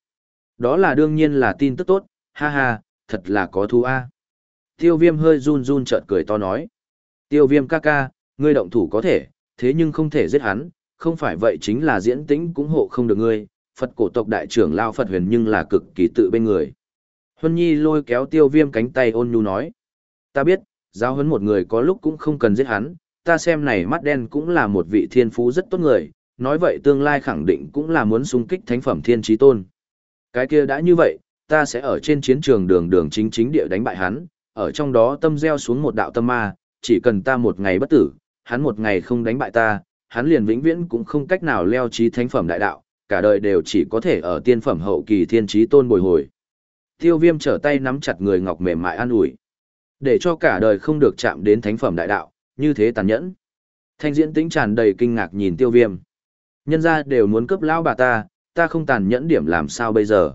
Đó là đương nhiên là tin tức tốt, ha ha, thật là có thu a. Tiêu viêm hơi run run chợt cười to nói. Tiêu viêm ca ca, ngươi động thủ có thể, thế nhưng không thể giết hắn, không phải vậy chính là diễn tĩnh cũng hộ không được ngươi, Phật cổ tộc đại trưởng Lao Phật huyền nhưng là cực kỳ tự bên người. Huân Nhi lôi kéo tiêu viêm cánh tay ôn nhu nói. Ta biết, giáo huấn một người có lúc cũng không cần giết hắn, ta xem này mắt đen cũng là một vị thiên phú rất tốt người, nói vậy tương lai khẳng định cũng là muốn xung kích thánh phẩm thiên trí tôn. Cái kia đã như vậy, ta sẽ ở trên chiến trường đường đường chính chính địa đánh bại hắn, ở trong đó tâm gieo xuống một đạo tâm ma, chỉ cần ta một ngày bất tử, hắn một ngày không đánh bại ta, hắn liền vĩnh viễn cũng không cách nào leo trí thánh phẩm đại đạo, cả đời đều chỉ có thể ở tiên phẩm hậu kỳ thiên trí tôn bồi hồi. Tiêu viêm trở tay nắm chặt người ngọc mềm mại an ủi. Để cho cả đời không được chạm đến thánh phẩm đại đạo, như thế tàn nhẫn. Thanh diễn tĩnh tràn đầy kinh ngạc nhìn tiêu viêm. Nhân ra đều muốn cướp lão bà ta, ta không tàn nhẫn điểm làm sao bây giờ.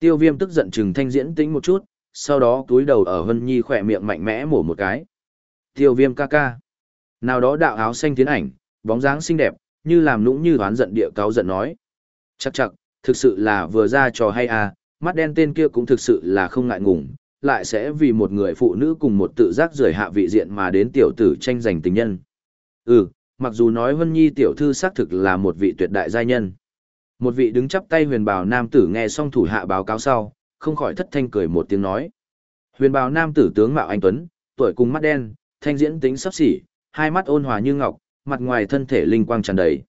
Tiêu viêm tức giận chừng thanh diễn tĩnh một chút, sau đó túi đầu ở Hân Nhi khỏe miệng mạnh mẽ mổ một cái. Tiêu viêm ca ca. Nào đó đạo áo xanh tiến ảnh, bóng dáng xinh đẹp, như làm nũng như đoán giận địa cáo giận nói. Chắc chắc, thực sự là vừa ra trò hay à, mắt đen tên kia cũng thực sự là không ngại ngùng, lại sẽ vì một người phụ nữ cùng một tự giác rời hạ vị diện mà đến tiểu tử tranh giành tình nhân. Ừ, mặc dù nói Vân Nhi tiểu thư xác thực là một vị tuyệt đại giai nhân. Một vị đứng chắp tay huyền bào nam tử nghe xong thủ hạ báo cáo sau, không khỏi thất thanh cười một tiếng nói. Huyền bào nam tử tướng mạo anh Tuấn, tuổi cùng mắt đen, thanh diễn tính sắp xỉ, hai mắt ôn hòa như ngọc, mặt ngoài thân thể linh quang tràn đầy.